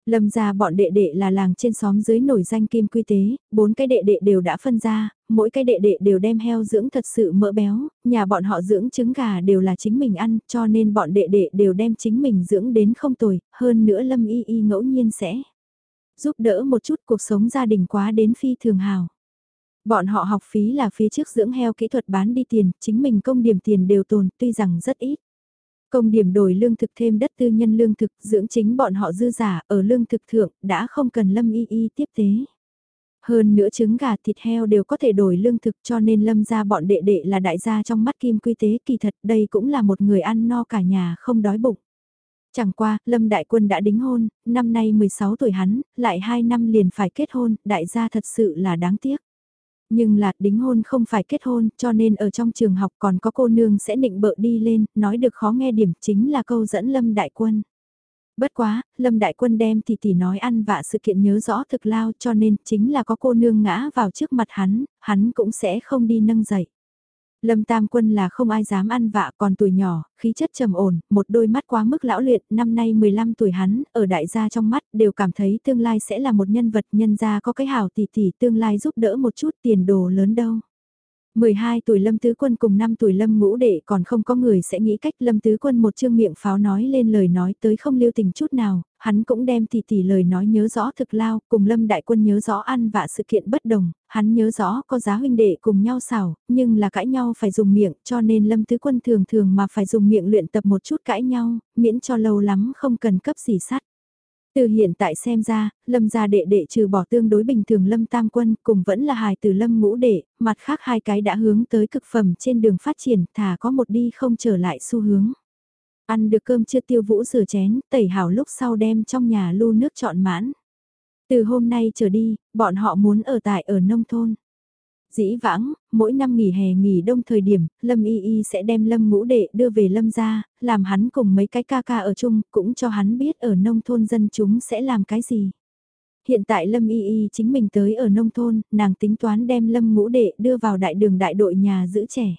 Speaker 1: Lâm gia bọn đệ đệ là làng trên xóm dưới nổi danh kim quy tế, bốn cái đệ đệ đều đã phân ra, mỗi cái đệ đệ đều đem heo dưỡng thật sự mỡ béo, nhà bọn họ dưỡng trứng gà đều là chính mình ăn, cho nên bọn đệ đệ đều đem chính mình dưỡng đến không tồi, hơn nữa Lâm y y ngẫu nhiên sẽ giúp đỡ một chút cuộc sống gia đình quá đến phi thường hào. Bọn họ học phí là phía trước dưỡng heo kỹ thuật bán đi tiền, chính mình công điểm tiền đều tồn, tuy rằng rất ít. Công điểm đổi lương thực thêm đất tư nhân lương thực dưỡng chính bọn họ dư giả ở lương thực thượng đã không cần lâm y y tiếp tế. Hơn nữa trứng gà thịt heo đều có thể đổi lương thực cho nên lâm ra bọn đệ đệ là đại gia trong mắt kim quy tế kỳ thật đây cũng là một người ăn no cả nhà không đói bụng. Chẳng qua, Lâm Đại Quân đã đính hôn, năm nay 16 tuổi hắn, lại 2 năm liền phải kết hôn, đại gia thật sự là đáng tiếc. Nhưng là đính hôn không phải kết hôn, cho nên ở trong trường học còn có cô nương sẽ nịnh bợ đi lên, nói được khó nghe điểm chính là câu dẫn Lâm Đại Quân. Bất quá, Lâm Đại Quân đem thì tỷ nói ăn vạ sự kiện nhớ rõ thực lao cho nên chính là có cô nương ngã vào trước mặt hắn, hắn cũng sẽ không đi nâng dậy. Lâm Tam Quân là không ai dám ăn vạ còn tuổi nhỏ, khí chất trầm ổn, một đôi mắt quá mức lão luyện, năm nay 15 tuổi hắn, ở đại gia trong mắt đều cảm thấy tương lai sẽ là một nhân vật nhân gia có cái hảo tỷ tỷ tương lai giúp đỡ một chút tiền đồ lớn đâu. 12 tuổi Lâm Tứ Quân cùng 5 tuổi Lâm Ngũ Đệ còn không có người sẽ nghĩ cách Lâm Tứ Quân một chương miệng pháo nói lên lời nói tới không lưu tình chút nào, hắn cũng đem tỷ tỷ lời nói nhớ rõ thực lao, cùng Lâm Đại Quân nhớ rõ ăn vạ sự kiện bất đồng, hắn nhớ rõ có giá huynh đệ cùng nhau xảo, nhưng là cãi nhau phải dùng miệng cho nên Lâm Tứ Quân thường thường mà phải dùng miệng luyện tập một chút cãi nhau, miễn cho lâu lắm không cần cấp gì sát. Từ hiện tại xem ra, lâm gia đệ đệ trừ bỏ tương đối bình thường lâm tam quân cùng vẫn là hài từ lâm ngũ đệ, mặt khác hai cái đã hướng tới cực phẩm trên đường phát triển thà có một đi không trở lại xu hướng. Ăn được cơm chưa tiêu vũ rửa chén, tẩy hảo lúc sau đem trong nhà lu nước trọn mãn. Từ hôm nay trở đi, bọn họ muốn ở tại ở nông thôn. Dĩ vãng, mỗi năm nghỉ hè nghỉ đông thời điểm, Lâm Y Y sẽ đem Lâm ngũ đệ đưa về Lâm ra, làm hắn cùng mấy cái ca ca ở chung, cũng cho hắn biết ở nông thôn dân chúng sẽ làm cái gì. Hiện tại Lâm Y Y chính mình tới ở nông thôn, nàng tính toán đem Lâm ngũ đệ đưa vào đại đường đại đội nhà giữ trẻ.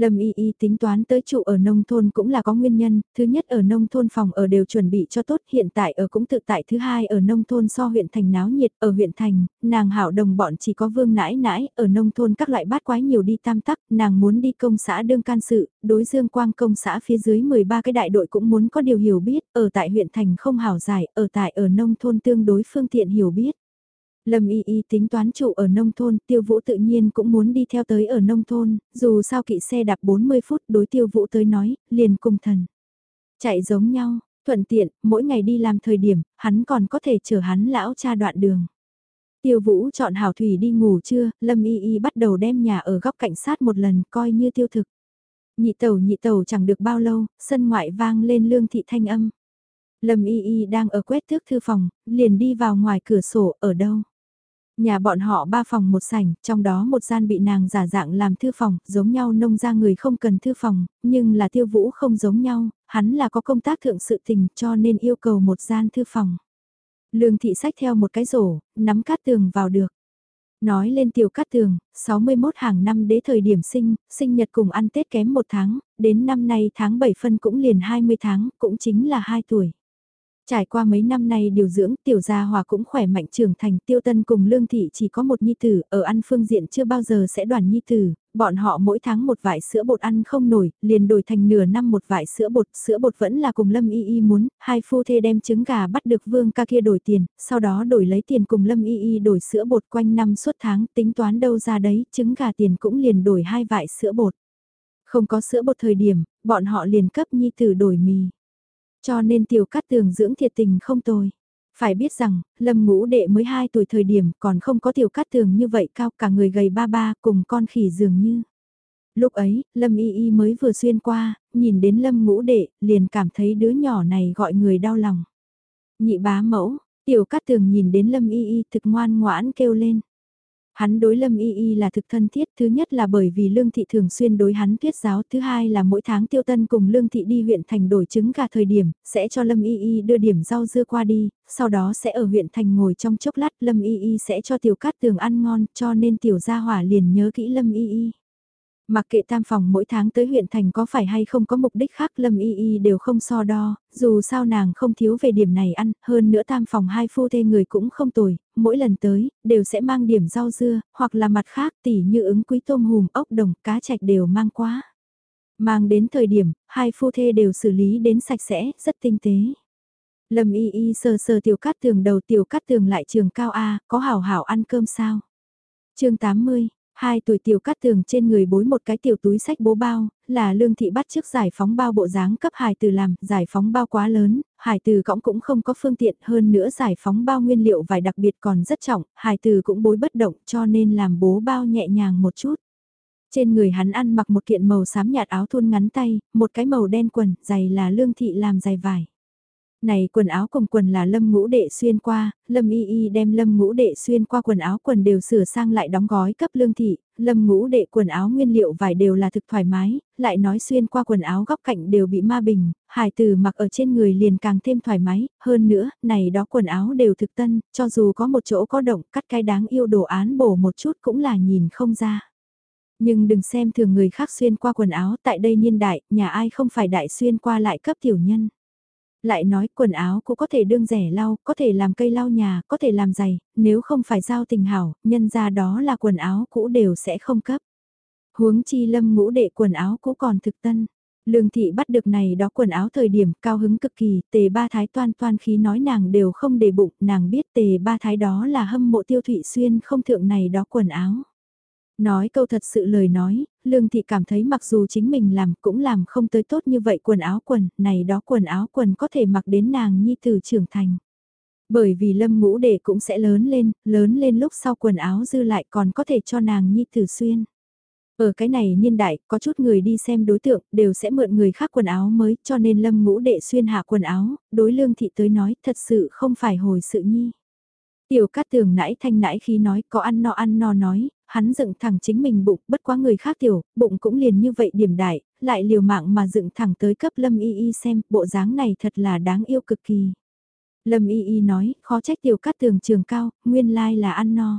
Speaker 1: Lâm Y Y tính toán tới trụ ở nông thôn cũng là có nguyên nhân, thứ nhất ở nông thôn phòng ở đều chuẩn bị cho tốt, hiện tại ở cũng tự tại thứ hai ở nông thôn so huyện thành náo nhiệt, ở huyện thành, nàng hảo đồng bọn chỉ có vương nãi nãi, ở nông thôn các loại bát quái nhiều đi tam tắc, nàng muốn đi công xã đương can sự, đối dương quang công xã phía dưới 13 cái đại đội cũng muốn có điều hiểu biết, ở tại huyện thành không hảo giải, ở tại ở nông thôn tương đối phương tiện hiểu biết. Lâm Y Y tính toán trụ ở nông thôn, tiêu vũ tự nhiên cũng muốn đi theo tới ở nông thôn, dù sao kỵ xe đạp 40 phút đối tiêu vũ tới nói, liền cùng thần. Chạy giống nhau, thuận tiện, mỗi ngày đi làm thời điểm, hắn còn có thể chở hắn lão cha đoạn đường. Tiêu vũ chọn hảo thủy đi ngủ trưa, Lâm Y Y bắt đầu đem nhà ở góc cảnh sát một lần coi như tiêu thực. Nhị tẩu nhị tẩu chẳng được bao lâu, sân ngoại vang lên lương thị thanh âm. Lâm Y Y đang ở quét thước thư phòng, liền đi vào ngoài cửa sổ ở đâu. Nhà bọn họ ba phòng một sảnh, trong đó một gian bị nàng giả dạng làm thư phòng, giống nhau nông ra người không cần thư phòng, nhưng là tiêu vũ không giống nhau, hắn là có công tác thượng sự tình cho nên yêu cầu một gian thư phòng. Lương thị sách theo một cái rổ, nắm cát tường vào được. Nói lên tiểu cát tường, 61 hàng năm đế thời điểm sinh, sinh nhật cùng ăn Tết kém một tháng, đến năm nay tháng 7 phân cũng liền 20 tháng, cũng chính là 2 tuổi. Trải qua mấy năm nay điều dưỡng, tiểu gia hòa cũng khỏe mạnh trưởng thành tiêu tân cùng lương thị chỉ có một nhi tử, ở ăn phương diện chưa bao giờ sẽ đoàn nhi tử, bọn họ mỗi tháng một vải sữa bột ăn không nổi, liền đổi thành nửa năm một vải sữa bột, sữa bột vẫn là cùng Lâm Y Y muốn, hai phu thê đem trứng gà bắt được vương ca kia đổi tiền, sau đó đổi lấy tiền cùng Lâm Y Y đổi sữa bột quanh năm suốt tháng, tính toán đâu ra đấy, trứng gà tiền cũng liền đổi hai vải sữa bột. Không có sữa bột thời điểm, bọn họ liền cấp nhi tử đổi mì. Cho nên tiểu cát tường dưỡng thiệt tình không tồi. Phải biết rằng, lâm ngũ đệ mới 2 tuổi thời điểm còn không có tiểu cát tường như vậy cao cả người gầy ba ba cùng con khỉ dường như. Lúc ấy, lâm y y mới vừa xuyên qua, nhìn đến lâm ngũ đệ, liền cảm thấy đứa nhỏ này gọi người đau lòng. Nhị bá mẫu, tiểu cát tường nhìn đến lâm y y thực ngoan ngoãn kêu lên. Hắn đối Lâm Y Y là thực thân thiết, thứ nhất là bởi vì Lương Thị thường xuyên đối hắn thuyết giáo, thứ hai là mỗi tháng Tiêu Tân cùng Lương Thị đi huyện thành đổi trứng cả thời điểm, sẽ cho Lâm Y Y đưa điểm rau dưa qua đi, sau đó sẽ ở huyện thành ngồi trong chốc lát Lâm Y Y sẽ cho Tiểu Cát Tường ăn ngon, cho nên Tiểu Gia Hỏa liền nhớ kỹ Lâm Y Y. Mặc kệ tam phòng mỗi tháng tới huyện thành có phải hay không có mục đích khác Lâm Y Y đều không so đo, dù sao nàng không thiếu về điểm này ăn, hơn nữa tam phòng hai phu thê người cũng không tồi, mỗi lần tới, đều sẽ mang điểm rau dưa, hoặc là mặt khác tỉ như ứng quý tôm hùm, ốc đồng, cá chạch đều mang quá. Mang đến thời điểm, hai phu thê đều xử lý đến sạch sẽ, rất tinh tế. Lâm Y Y sờ sờ tiểu cát tường đầu tiểu cát tường lại trường cao A, có hảo hảo ăn cơm sao? chương 80 Hai tuổi tiểu cát tường trên người bối một cái tiểu túi sách bố bao, là lương thị bắt trước giải phóng bao bộ dáng cấp hài từ làm, giải phóng bao quá lớn, hài từ cõng cũng không có phương tiện hơn nữa giải phóng bao nguyên liệu vải đặc biệt còn rất trọng, hài từ cũng bối bất động cho nên làm bố bao nhẹ nhàng một chút. Trên người hắn ăn mặc một kiện màu xám nhạt áo thun ngắn tay, một cái màu đen quần, giày là lương thị làm giày vải. Này quần áo cùng quần là lâm ngũ đệ xuyên qua, lâm y y đem lâm ngũ đệ xuyên qua quần áo quần đều sửa sang lại đóng gói cấp lương thị, lâm ngũ đệ quần áo nguyên liệu vải đều là thực thoải mái, lại nói xuyên qua quần áo góc cạnh đều bị ma bình, hải từ mặc ở trên người liền càng thêm thoải mái, hơn nữa, này đó quần áo đều thực tân, cho dù có một chỗ có động cắt cái đáng yêu đồ án bổ một chút cũng là nhìn không ra. Nhưng đừng xem thường người khác xuyên qua quần áo tại đây niên đại, nhà ai không phải đại xuyên qua lại cấp tiểu nhân. Lại nói quần áo cũng có thể đương rẻ lau, có thể làm cây lau nhà, có thể làm giày, nếu không phải giao tình hảo, nhân ra đó là quần áo cũ đều sẽ không cấp. Huống chi lâm ngũ đệ quần áo cũ còn thực tân. Lương thị bắt được này đó quần áo thời điểm cao hứng cực kỳ, tề ba thái toan toan khí nói nàng đều không để bụng, nàng biết tề ba thái đó là hâm mộ tiêu thụy xuyên không thượng này đó quần áo. Nói câu thật sự lời nói, Lương Thị cảm thấy mặc dù chính mình làm cũng làm không tới tốt như vậy quần áo quần, này đó quần áo quần có thể mặc đến nàng nhi từ trưởng thành. Bởi vì lâm ngũ đệ cũng sẽ lớn lên, lớn lên lúc sau quần áo dư lại còn có thể cho nàng nhi tử xuyên. Ở cái này niên đại, có chút người đi xem đối tượng, đều sẽ mượn người khác quần áo mới, cho nên lâm ngũ đệ xuyên hạ quần áo, đối lương thị tới nói thật sự không phải hồi sự nhi. Tiểu cát tường nãy thanh nãy khi nói có ăn no ăn no nói, hắn dựng thẳng chính mình bụng, bất quá người khác tiểu, bụng cũng liền như vậy điểm đại, lại liều mạng mà dựng thẳng tới cấp Lâm Y Y xem, bộ dáng này thật là đáng yêu cực kỳ. Lâm Y Y nói, khó trách tiểu cát tường trường cao, nguyên lai là ăn no.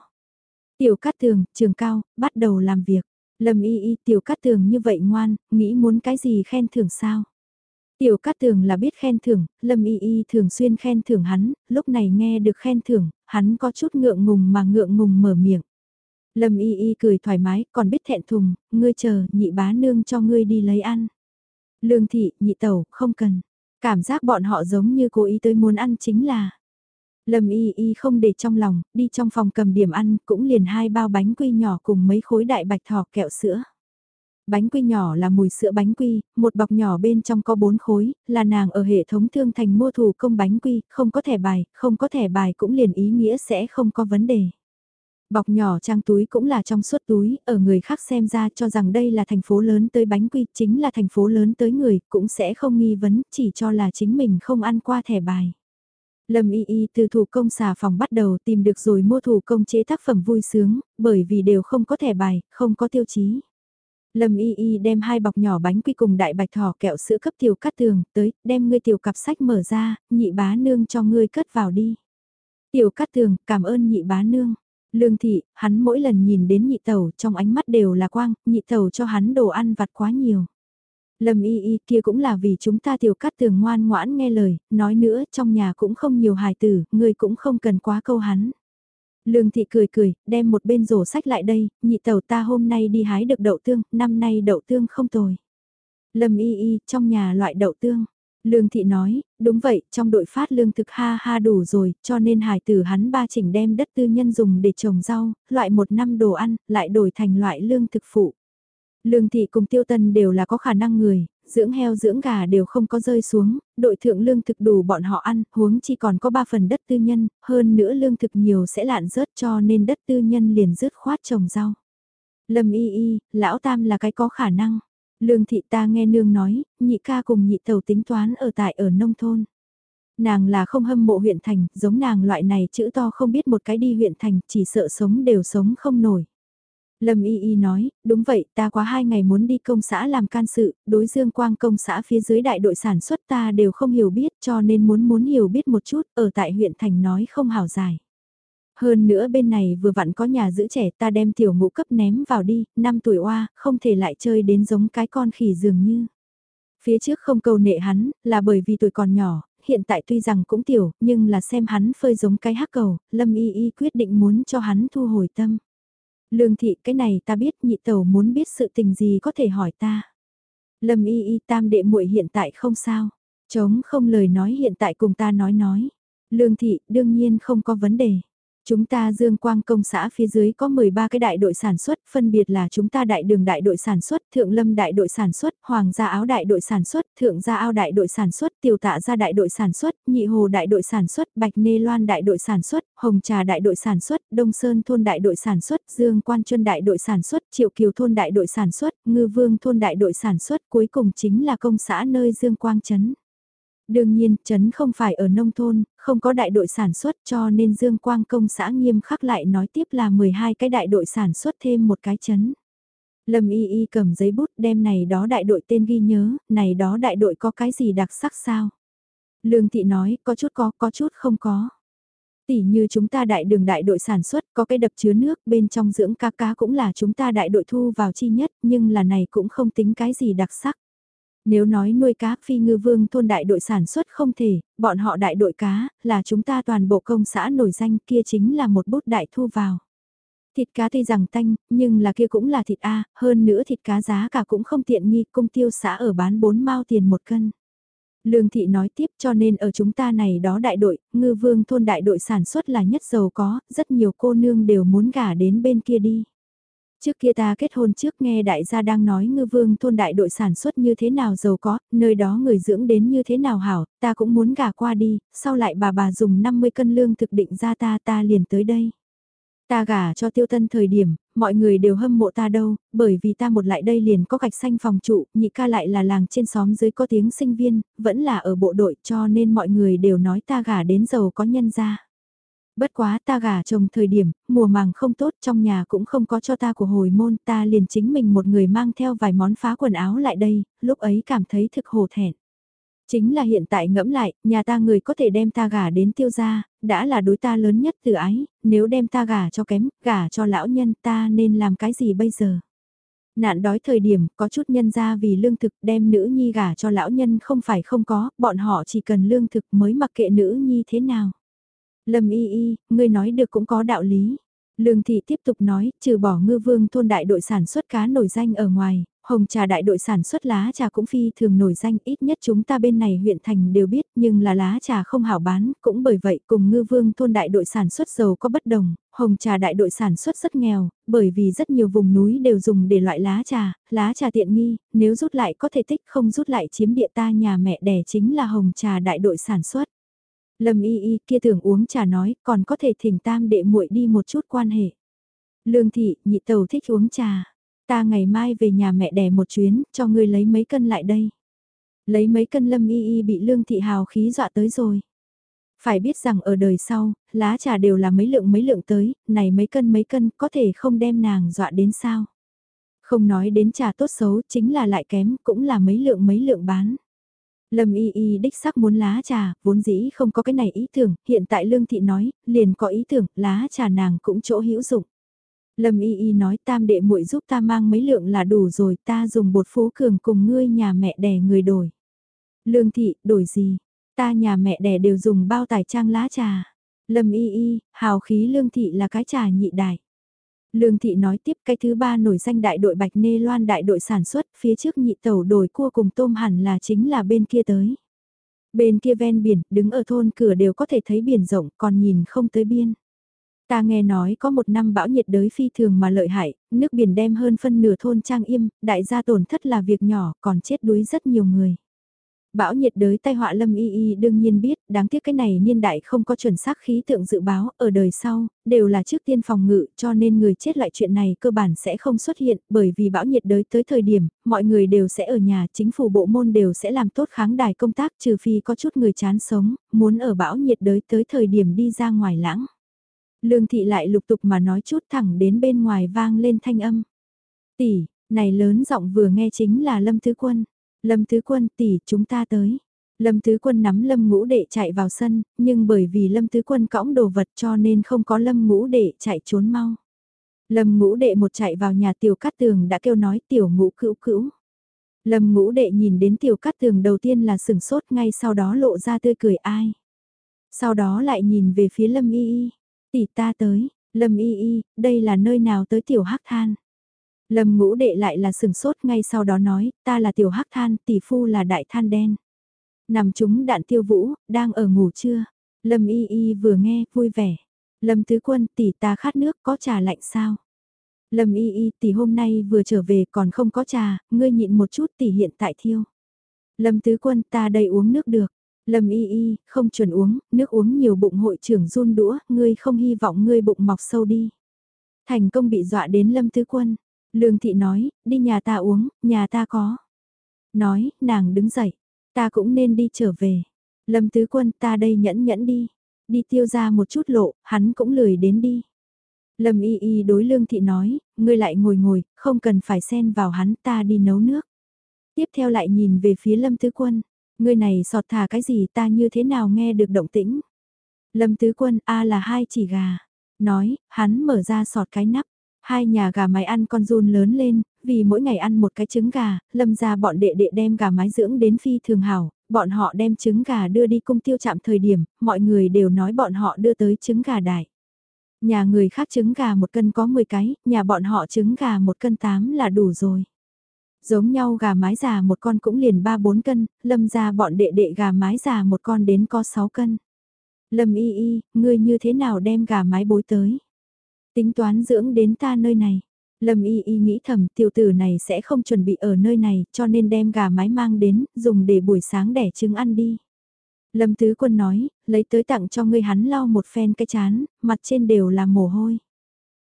Speaker 1: Tiểu cát tường, trường cao, bắt đầu làm việc. Lâm Y Y tiểu cát tường như vậy ngoan, nghĩ muốn cái gì khen thưởng sao? Tiểu Cát Tường là biết khen thưởng, Lâm Y Y thường xuyên khen thưởng hắn, lúc này nghe được khen thưởng, hắn có chút ngượng ngùng mà ngượng ngùng mở miệng. Lâm y y cười thoải mái, còn biết thẹn thùng, ngươi chờ, nhị bá nương cho ngươi đi lấy ăn. Lương thị, nhị tẩu, không cần. Cảm giác bọn họ giống như cố ý tới muốn ăn chính là. Lâm y y không để trong lòng, đi trong phòng cầm điểm ăn, cũng liền hai bao bánh quy nhỏ cùng mấy khối đại bạch thỏ kẹo sữa. Bánh quy nhỏ là mùi sữa bánh quy, một bọc nhỏ bên trong có bốn khối, là nàng ở hệ thống thương thành mua thủ công bánh quy, không có thẻ bài, không có thẻ bài cũng liền ý nghĩa sẽ không có vấn đề. Bọc nhỏ trang túi cũng là trong suốt túi, ở người khác xem ra cho rằng đây là thành phố lớn tới bánh quy, chính là thành phố lớn tới người, cũng sẽ không nghi vấn, chỉ cho là chính mình không ăn qua thẻ bài. Lâm Y Y từ thủ công xà phòng bắt đầu tìm được rồi mua thủ công chế tác phẩm vui sướng, bởi vì đều không có thẻ bài, không có tiêu chí. Lâm Y Y đem hai bọc nhỏ bánh quy cùng đại bạch thỏ kẹo sữa cấp tiểu cắt tường, tới, đem ngươi tiểu cặp sách mở ra, nhị bá nương cho ngươi cất vào đi. Tiểu cắt tường, cảm ơn nhị bá nương. Lương thị, hắn mỗi lần nhìn đến nhị tẩu trong ánh mắt đều là quang, nhị tẩu cho hắn đồ ăn vặt quá nhiều. Lâm y y kia cũng là vì chúng ta tiểu cắt tường ngoan ngoãn nghe lời, nói nữa trong nhà cũng không nhiều hài tử, người cũng không cần quá câu hắn. Lương thị cười cười, đem một bên rổ sách lại đây, nhị tàu ta hôm nay đi hái được đậu tương, năm nay đậu tương không tồi. Lâm y y, trong nhà loại đậu tương. Lương thị nói, đúng vậy, trong đội phát lương thực ha ha đủ rồi, cho nên hải tử hắn ba chỉnh đem đất tư nhân dùng để trồng rau, loại một năm đồ ăn, lại đổi thành loại lương thực phụ. Lương thị cùng tiêu tân đều là có khả năng người, dưỡng heo dưỡng gà đều không có rơi xuống, đội thượng lương thực đủ bọn họ ăn, huống chỉ còn có 3 phần đất tư nhân, hơn nữa lương thực nhiều sẽ lạn rớt cho nên đất tư nhân liền rớt khoát trồng rau. Lâm y y, lão tam là cái có khả năng. Lương thị ta nghe nương nói, nhị ca cùng nhị tàu tính toán ở tại ở nông thôn. Nàng là không hâm mộ huyện thành, giống nàng loại này chữ to không biết một cái đi huyện thành, chỉ sợ sống đều sống không nổi. Lâm Y Y nói, đúng vậy, ta quá hai ngày muốn đi công xã làm can sự, đối dương quang công xã phía dưới đại đội sản xuất ta đều không hiểu biết cho nên muốn muốn hiểu biết một chút, ở tại huyện thành nói không hào giải. Hơn nữa bên này vừa vặn có nhà giữ trẻ ta đem tiểu ngũ cấp ném vào đi, năm tuổi oa, không thể lại chơi đến giống cái con khỉ dường như. Phía trước không cầu nệ hắn, là bởi vì tuổi còn nhỏ, hiện tại tuy rằng cũng tiểu, nhưng là xem hắn phơi giống cái hắc cầu, Lâm Y Y quyết định muốn cho hắn thu hồi tâm. Lương thị, cái này ta biết, nhị tẩu muốn biết sự tình gì có thể hỏi ta. Lâm y y, tam đệ muội hiện tại không sao. Chống không lời nói hiện tại cùng ta nói nói. Lương thị, đương nhiên không có vấn đề. Chúng ta Dương Quang công xã phía dưới có 13 cái đại đội sản xuất, phân biệt là chúng ta đại đường đại đội sản xuất, thượng lâm đại đội sản xuất, hoàng gia áo đại đội sản xuất, thượng gia ao đại đội sản xuất, tiểu tạ gia đại đội sản xuất, nhị hồ đại đội sản xuất, bạch nê loan đại đội sản xuất, hồng trà đại đội sản xuất, đông sơn thôn đại đội sản xuất, dương quan chuân đại đội sản xuất, triệu kiều thôn đại đội sản xuất, ngư vương thôn đại đội sản xuất, cuối cùng chính là công xã nơi Dương Quang Trấn. Đương nhiên, trấn không phải ở nông thôn, không có đại đội sản xuất cho nên Dương Quang công xã nghiêm khắc lại nói tiếp là 12 cái đại đội sản xuất thêm một cái trấn. Lâm Y Y cầm giấy bút đem này đó đại đội tên ghi nhớ, này đó đại đội có cái gì đặc sắc sao? Lương Thị nói, có chút có, có chút không có. Tỷ như chúng ta đại đường đại đội sản xuất có cái đập chứa nước bên trong dưỡng cá cá cũng là chúng ta đại đội thu vào chi nhất nhưng là này cũng không tính cái gì đặc sắc. Nếu nói nuôi cá phi ngư vương thôn đại đội sản xuất không thể, bọn họ đại đội cá, là chúng ta toàn bộ công xã nổi danh kia chính là một bút đại thu vào. Thịt cá tuy rằng tanh, nhưng là kia cũng là thịt A, hơn nữa thịt cá giá cả cũng không tiện nghi, công tiêu xã ở bán 4 mao tiền một cân. Lương thị nói tiếp cho nên ở chúng ta này đó đại đội, ngư vương thôn đại đội sản xuất là nhất giàu có, rất nhiều cô nương đều muốn gả đến bên kia đi. Trước kia ta kết hôn trước nghe đại gia đang nói ngư vương thôn đại đội sản xuất như thế nào giàu có, nơi đó người dưỡng đến như thế nào hảo, ta cũng muốn gả qua đi, sau lại bà bà dùng 50 cân lương thực định ra ta ta liền tới đây. Ta gả cho tiêu tân thời điểm, mọi người đều hâm mộ ta đâu, bởi vì ta một lại đây liền có gạch xanh phòng trụ, nhị ca lại là làng trên xóm dưới có tiếng sinh viên, vẫn là ở bộ đội cho nên mọi người đều nói ta gả đến giàu có nhân gia. Bất quá ta gả chồng thời điểm, mùa màng không tốt trong nhà cũng không có cho ta của hồi môn ta liền chính mình một người mang theo vài món phá quần áo lại đây, lúc ấy cảm thấy thực hồ thẹn. Chính là hiện tại ngẫm lại, nhà ta người có thể đem ta gả đến tiêu gia, đã là đối ta lớn nhất từ ái, nếu đem ta gả cho kém, gả cho lão nhân ta nên làm cái gì bây giờ? Nạn đói thời điểm có chút nhân ra vì lương thực đem nữ nhi gả cho lão nhân không phải không có, bọn họ chỉ cần lương thực mới mặc kệ nữ nhi thế nào. Lâm y y, ngươi nói được cũng có đạo lý. Lương thị tiếp tục nói, trừ bỏ ngư vương thôn đại đội sản xuất cá nổi danh ở ngoài, hồng trà đại đội sản xuất lá trà cũng phi thường nổi danh ít nhất chúng ta bên này huyện thành đều biết nhưng là lá trà không hảo bán, cũng bởi vậy cùng ngư vương thôn đại đội sản xuất dầu có bất đồng, hồng trà đại đội sản xuất rất nghèo, bởi vì rất nhiều vùng núi đều dùng để loại lá trà, lá trà tiện nghi, nếu rút lại có thể tích không rút lại chiếm địa ta nhà mẹ đẻ chính là hồng trà đại đội sản xuất. Lâm y y kia tưởng uống trà nói, còn có thể thỉnh tam đệ muội đi một chút quan hệ. Lương thị, nhị tàu thích uống trà. Ta ngày mai về nhà mẹ đẻ một chuyến, cho ngươi lấy mấy cân lại đây. Lấy mấy cân lâm y y bị lương thị hào khí dọa tới rồi. Phải biết rằng ở đời sau, lá trà đều là mấy lượng mấy lượng tới, này mấy cân mấy cân có thể không đem nàng dọa đến sao. Không nói đến trà tốt xấu chính là lại kém cũng là mấy lượng mấy lượng bán. Lâm Y Y đích sắc muốn lá trà, vốn dĩ không có cái này ý tưởng, hiện tại Lương Thị nói, liền có ý tưởng, lá trà nàng cũng chỗ hữu dụng. Lâm Y Y nói tam đệ muội giúp ta mang mấy lượng là đủ rồi, ta dùng bột phú cường cùng ngươi nhà mẹ đẻ người đổi. Lương Thị, đổi gì? Ta nhà mẹ đẻ đều dùng bao tải trang lá trà. Lâm Y Y, hào khí Lương Thị là cái trà nhị đại. Lương Thị nói tiếp cái thứ ba nổi danh đại đội Bạch Nê Loan đại đội sản xuất, phía trước nhị tàu đổi cua cùng tôm hẳn là chính là bên kia tới. Bên kia ven biển, đứng ở thôn cửa đều có thể thấy biển rộng, còn nhìn không tới biên. Ta nghe nói có một năm bão nhiệt đới phi thường mà lợi hại, nước biển đem hơn phân nửa thôn trang im, đại gia tổn thất là việc nhỏ, còn chết đuối rất nhiều người. Bão nhiệt đới tai họa lâm y y đương nhiên biết, đáng tiếc cái này niên đại không có chuẩn xác khí tượng dự báo, ở đời sau, đều là trước tiên phòng ngự cho nên người chết lại chuyện này cơ bản sẽ không xuất hiện, bởi vì bão nhiệt đới tới thời điểm, mọi người đều sẽ ở nhà, chính phủ bộ môn đều sẽ làm tốt kháng đài công tác trừ phi có chút người chán sống, muốn ở bão nhiệt đới tới thời điểm đi ra ngoài lãng. Lương thị lại lục tục mà nói chút thẳng đến bên ngoài vang lên thanh âm. Tỷ, này lớn giọng vừa nghe chính là Lâm Thứ Quân. Lâm Tứ Quân tỷ chúng ta tới. Lâm Tứ Quân nắm Lâm Ngũ Đệ chạy vào sân, nhưng bởi vì Lâm Tứ Quân cõng đồ vật cho nên không có Lâm Ngũ Đệ chạy trốn mau. Lâm Ngũ Đệ một chạy vào nhà Tiểu Cát Tường đã kêu nói Tiểu Ngũ cữu cữu. Lâm Ngũ Đệ nhìn đến Tiểu Cát Tường đầu tiên là sừng sốt ngay sau đó lộ ra tươi cười ai. Sau đó lại nhìn về phía Lâm Y Y. Tỷ ta tới, Lâm Y Y, đây là nơi nào tới Tiểu Hắc Than. Lâm ngũ đệ lại là sừng sốt ngay sau đó nói, ta là tiểu hắc than, tỷ phu là đại than đen. Nằm chúng đạn tiêu vũ, đang ở ngủ chưa Lâm y y vừa nghe, vui vẻ. Lâm tứ quân, tỷ ta khát nước, có trà lạnh sao? Lâm y y, tỷ hôm nay vừa trở về còn không có trà, ngươi nhịn một chút tỷ hiện tại thiêu. Lâm tứ quân, ta đầy uống nước được. Lâm y y, không chuẩn uống, nước uống nhiều bụng hội trưởng run đũa, ngươi không hy vọng ngươi bụng mọc sâu đi. Thành công bị dọa đến Lâm tứ quân. Lương thị nói, đi nhà ta uống, nhà ta có. Nói, nàng đứng dậy, ta cũng nên đi trở về. Lâm tứ quân ta đây nhẫn nhẫn đi. Đi tiêu ra một chút lộ, hắn cũng lười đến đi. Lâm y y đối lương thị nói, ngươi lại ngồi ngồi, không cần phải xen vào hắn ta đi nấu nước. Tiếp theo lại nhìn về phía lâm tứ quân, ngươi này sọt thả cái gì ta như thế nào nghe được động tĩnh. Lâm tứ quân A là hai chỉ gà. Nói, hắn mở ra sọt cái nắp. Hai nhà gà mái ăn con run lớn lên, vì mỗi ngày ăn một cái trứng gà, lâm ra bọn đệ đệ đem gà mái dưỡng đến phi thường hảo, bọn họ đem trứng gà đưa đi cung tiêu chạm thời điểm, mọi người đều nói bọn họ đưa tới trứng gà đại. Nhà người khác trứng gà một cân có 10 cái, nhà bọn họ trứng gà một cân 8 là đủ rồi. Giống nhau gà mái già một con cũng liền 3-4 cân, lâm ra bọn đệ đệ gà mái già một con đến có 6 cân. Lâm y y, ngươi như thế nào đem gà mái bối tới? Tính toán dưỡng đến ta nơi này. Lâm y y nghĩ thầm tiểu tử này sẽ không chuẩn bị ở nơi này cho nên đem gà mái mang đến, dùng để buổi sáng đẻ trứng ăn đi. Lâm Tứ Quân nói, lấy tới tặng cho ngươi hắn lau một phen cái chán, mặt trên đều là mồ hôi.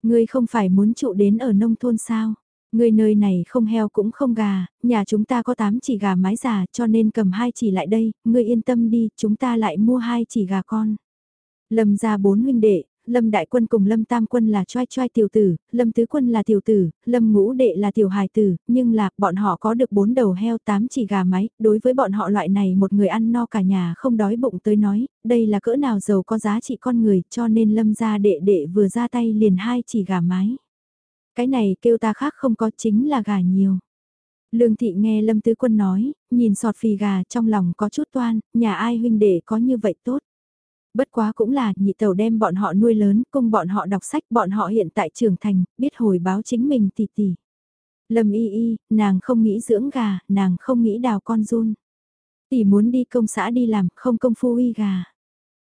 Speaker 1: Ngươi không phải muốn trụ đến ở nông thôn sao? Ngươi nơi này không heo cũng không gà, nhà chúng ta có 8 chỉ gà mái già cho nên cầm hai chỉ lại đây, ngươi yên tâm đi, chúng ta lại mua hai chỉ gà con. Lâm ra bốn huynh đệ, Lâm Đại Quân cùng Lâm Tam Quân là choai choai tiểu tử, Lâm Tứ Quân là tiểu tử, Lâm Ngũ Đệ là tiểu hài tử, nhưng là bọn họ có được bốn đầu heo tám chỉ gà mái, đối với bọn họ loại này một người ăn no cả nhà không đói bụng tới nói, đây là cỡ nào giàu có giá trị con người cho nên Lâm gia đệ đệ vừa ra tay liền hai chỉ gà mái. Cái này kêu ta khác không có chính là gà nhiều. Lương thị nghe Lâm Tứ Quân nói, nhìn sọt phì gà trong lòng có chút toan, nhà ai huynh đệ có như vậy tốt. Bất quá cũng là nhị tàu đem bọn họ nuôi lớn, cùng bọn họ đọc sách, bọn họ hiện tại trưởng thành, biết hồi báo chính mình tỷ tỷ. Lâm y y, nàng không nghĩ dưỡng gà, nàng không nghĩ đào con run. Tỷ muốn đi công xã đi làm, không công phu y gà.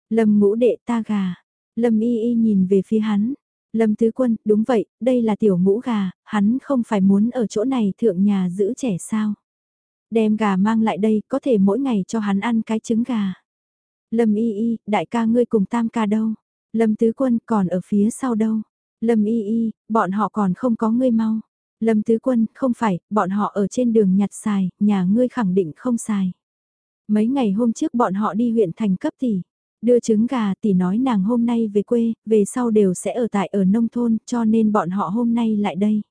Speaker 1: Lâm ngũ đệ ta gà. Lâm y y nhìn về phía hắn. Lâm tứ quân, đúng vậy, đây là tiểu ngũ gà, hắn không phải muốn ở chỗ này thượng nhà giữ trẻ sao. Đem gà mang lại đây, có thể mỗi ngày cho hắn ăn cái trứng gà. Lâm y y, đại ca ngươi cùng tam ca đâu? Lâm tứ quân còn ở phía sau đâu? Lâm y y, bọn họ còn không có ngươi mau. Lâm tứ quân, không phải, bọn họ ở trên đường nhặt xài, nhà ngươi khẳng định không xài. Mấy ngày hôm trước bọn họ đi huyện thành cấp tỷ, đưa trứng gà tỷ nói nàng hôm nay về quê, về sau đều sẽ ở tại ở nông thôn, cho nên bọn họ hôm nay lại đây.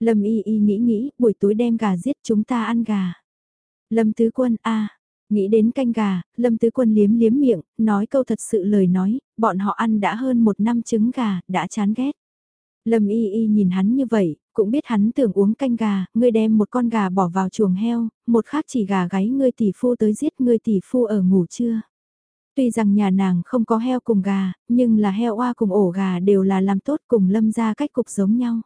Speaker 1: Lâm y y nghĩ nghĩ, buổi tối đem gà giết chúng ta ăn gà. Lâm tứ quân, a Nghĩ đến canh gà, Lâm Tứ Quân liếm liếm miệng, nói câu thật sự lời nói, bọn họ ăn đã hơn một năm trứng gà, đã chán ghét. Lâm Y Y nhìn hắn như vậy, cũng biết hắn tưởng uống canh gà, ngươi đem một con gà bỏ vào chuồng heo, một khác chỉ gà gáy ngươi tỷ phu tới giết ngươi tỷ phu ở ngủ trưa. Tuy rằng nhà nàng không có heo cùng gà, nhưng là heo oa cùng ổ gà đều là làm tốt cùng Lâm ra cách cục giống nhau.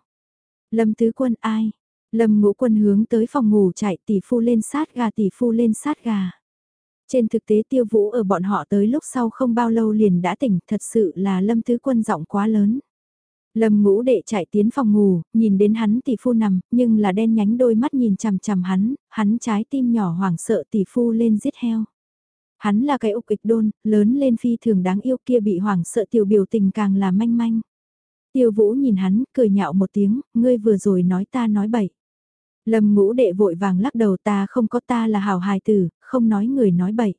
Speaker 1: Lâm Tứ Quân ai? Lâm Ngũ Quân hướng tới phòng ngủ chạy tỷ phu lên sát gà tỷ phu lên sát gà. Trên thực tế tiêu vũ ở bọn họ tới lúc sau không bao lâu liền đã tỉnh, thật sự là Lâm Tứ Quân giọng quá lớn. Lâm ngũ đệ chạy tiến phòng ngủ, nhìn đến hắn tỷ phu nằm, nhưng là đen nhánh đôi mắt nhìn chằm chằm hắn, hắn trái tim nhỏ hoảng sợ tỷ phu lên giết heo. Hắn là cái ục ịch đôn, lớn lên phi thường đáng yêu kia bị hoảng sợ tiểu biểu tình càng là manh manh. Tiêu vũ nhìn hắn, cười nhạo một tiếng, ngươi vừa rồi nói ta nói bậy. Lâm ngũ đệ vội vàng lắc đầu ta không có ta là hảo hài tử, không nói người nói bậy.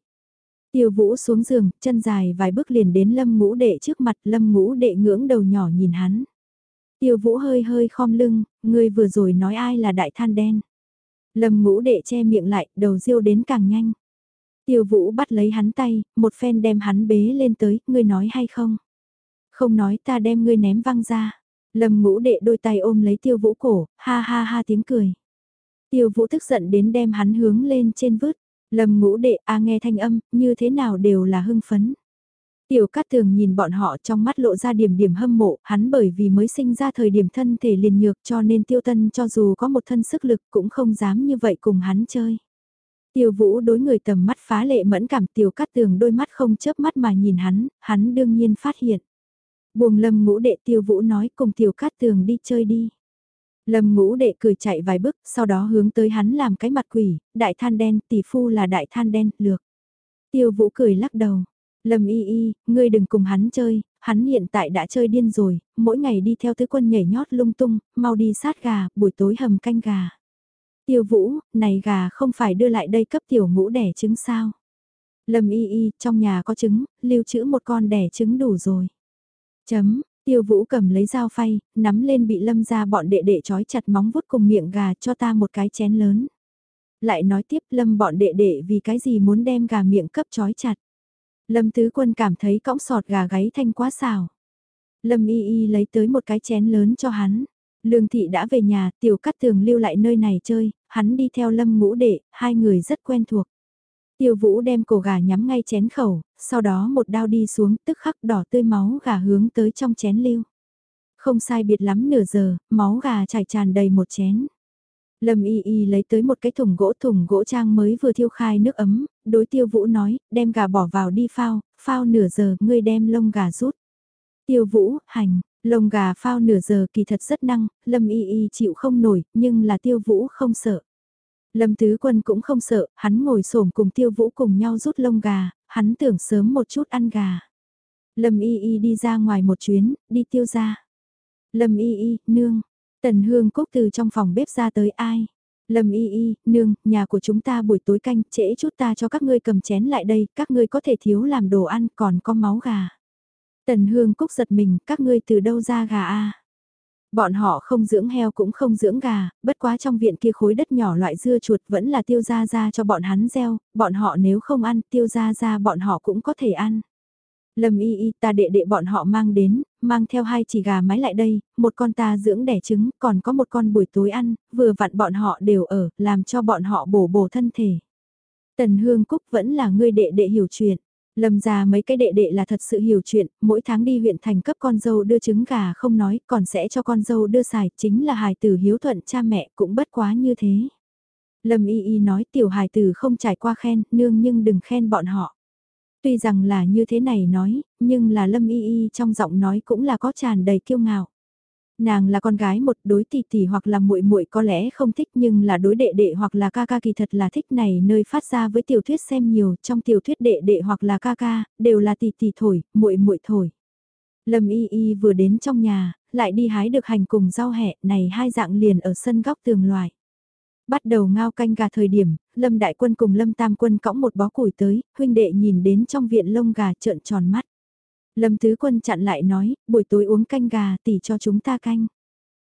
Speaker 1: Tiêu vũ xuống giường, chân dài vài bước liền đến lâm ngũ đệ trước mặt lâm ngũ đệ ngưỡng đầu nhỏ nhìn hắn. Tiêu vũ hơi hơi khom lưng, người vừa rồi nói ai là đại than đen. Lâm ngũ đệ che miệng lại, đầu riêu đến càng nhanh. Tiêu vũ bắt lấy hắn tay, một phen đem hắn bế lên tới, ngươi nói hay không? Không nói ta đem ngươi ném văng ra. Lâm ngũ đệ đôi tay ôm lấy tiêu vũ cổ, ha ha ha tiếng cười. Tiêu vũ tức giận đến đem hắn hướng lên trên vứt. Lâm ngũ đệ a nghe thanh âm, như thế nào đều là hưng phấn. Tiểu Cát Tường nhìn bọn họ trong mắt lộ ra điểm điểm hâm mộ, hắn bởi vì mới sinh ra thời điểm thân thể liền nhược cho nên Tiêu Tân cho dù có một thân sức lực cũng không dám như vậy cùng hắn chơi. Tiêu Vũ đối người tầm mắt phá lệ mẫn cảm Tiểu Cát Tường đôi mắt không chớp mắt mà nhìn hắn, hắn đương nhiên phát hiện. Buồng lâm ngũ đệ Tiêu Vũ nói cùng Tiểu Cát Tường đi chơi đi. Lâm ngũ đệ cười chạy vài bước, sau đó hướng tới hắn làm cái mặt quỷ, đại than đen, tỷ phu là đại than đen, lược. Tiêu vũ cười lắc đầu. Lâm y y, ngươi đừng cùng hắn chơi, hắn hiện tại đã chơi điên rồi, mỗi ngày đi theo tứ quân nhảy nhót lung tung, mau đi sát gà, buổi tối hầm canh gà. Tiêu vũ, này gà không phải đưa lại đây cấp tiểu ngũ đẻ trứng sao? Lâm y y, trong nhà có trứng, lưu trữ một con đẻ trứng đủ rồi. Chấm, Tiêu vũ cầm lấy dao phay, nắm lên bị lâm ra bọn đệ đệ trói chặt móng vuốt cùng miệng gà cho ta một cái chén lớn. Lại nói tiếp lâm bọn đệ đệ vì cái gì muốn đem gà miệng cấp trói chặt. Lâm tứ quân cảm thấy cõng sọt gà gáy thanh quá xào. Lâm y y lấy tới một cái chén lớn cho hắn. Lương thị đã về nhà, tiểu cắt tường lưu lại nơi này chơi, hắn đi theo lâm ngũ đệ, hai người rất quen thuộc. Tiêu vũ đem cổ gà nhắm ngay chén khẩu, sau đó một đao đi xuống tức khắc đỏ tươi máu gà hướng tới trong chén lưu. Không sai biệt lắm nửa giờ, máu gà chảy tràn đầy một chén. Lâm y y lấy tới một cái thùng gỗ thùng gỗ trang mới vừa thiêu khai nước ấm, đối tiêu vũ nói, đem gà bỏ vào đi phao, phao nửa giờ, ngươi đem lông gà rút. Tiêu vũ, hành, lông gà phao nửa giờ kỳ thật rất năng, lâm y y chịu không nổi, nhưng là tiêu vũ không sợ. Lâm Tứ Quân cũng không sợ, hắn ngồi xổm cùng tiêu vũ cùng nhau rút lông gà, hắn tưởng sớm một chút ăn gà. Lâm Y Y đi ra ngoài một chuyến, đi tiêu ra. Lâm Y Y, nương. Tần Hương Cúc từ trong phòng bếp ra tới ai? Lâm Y Y, nương, nhà của chúng ta buổi tối canh, trễ chút ta cho các ngươi cầm chén lại đây, các ngươi có thể thiếu làm đồ ăn, còn có máu gà. Tần Hương Cúc giật mình, các ngươi từ đâu ra gà a? Bọn họ không dưỡng heo cũng không dưỡng gà, bất quá trong viện kia khối đất nhỏ loại dưa chuột vẫn là tiêu ra ra cho bọn hắn gieo, bọn họ nếu không ăn tiêu ra ra bọn họ cũng có thể ăn. Lâm y y ta đệ đệ bọn họ mang đến, mang theo hai chỉ gà mái lại đây, một con ta dưỡng đẻ trứng, còn có một con buổi tối ăn, vừa vặn bọn họ đều ở, làm cho bọn họ bổ bổ thân thể. Tần Hương Cúc vẫn là người đệ đệ hiểu chuyện. Lâm ra mấy cái đệ đệ là thật sự hiểu chuyện, mỗi tháng đi huyện thành cấp con dâu đưa trứng gà không nói, còn sẽ cho con dâu đưa xài, chính là hài tử hiếu thuận cha mẹ cũng bất quá như thế. Lâm y y nói tiểu hài tử không trải qua khen, nương nhưng đừng khen bọn họ. Tuy rằng là như thế này nói, nhưng là lâm y y trong giọng nói cũng là có tràn đầy kiêu ngạo. Nàng là con gái một đối tỷ tỷ hoặc là muội muội có lẽ không thích nhưng là đối đệ đệ hoặc là ca ca kỳ thật là thích này nơi phát ra với tiểu thuyết xem nhiều trong tiểu thuyết đệ đệ hoặc là ca ca đều là tỷ tỷ thổi, muội muội thổi. Lâm y y vừa đến trong nhà, lại đi hái được hành cùng rau hẹ này hai dạng liền ở sân góc tường loài. Bắt đầu ngao canh gà thời điểm, Lâm Đại Quân cùng Lâm Tam Quân cõng một bó củi tới, huynh đệ nhìn đến trong viện lông gà trợn tròn mắt. Lâm Tứ Quân chặn lại nói, buổi tối uống canh gà tỉ cho chúng ta canh.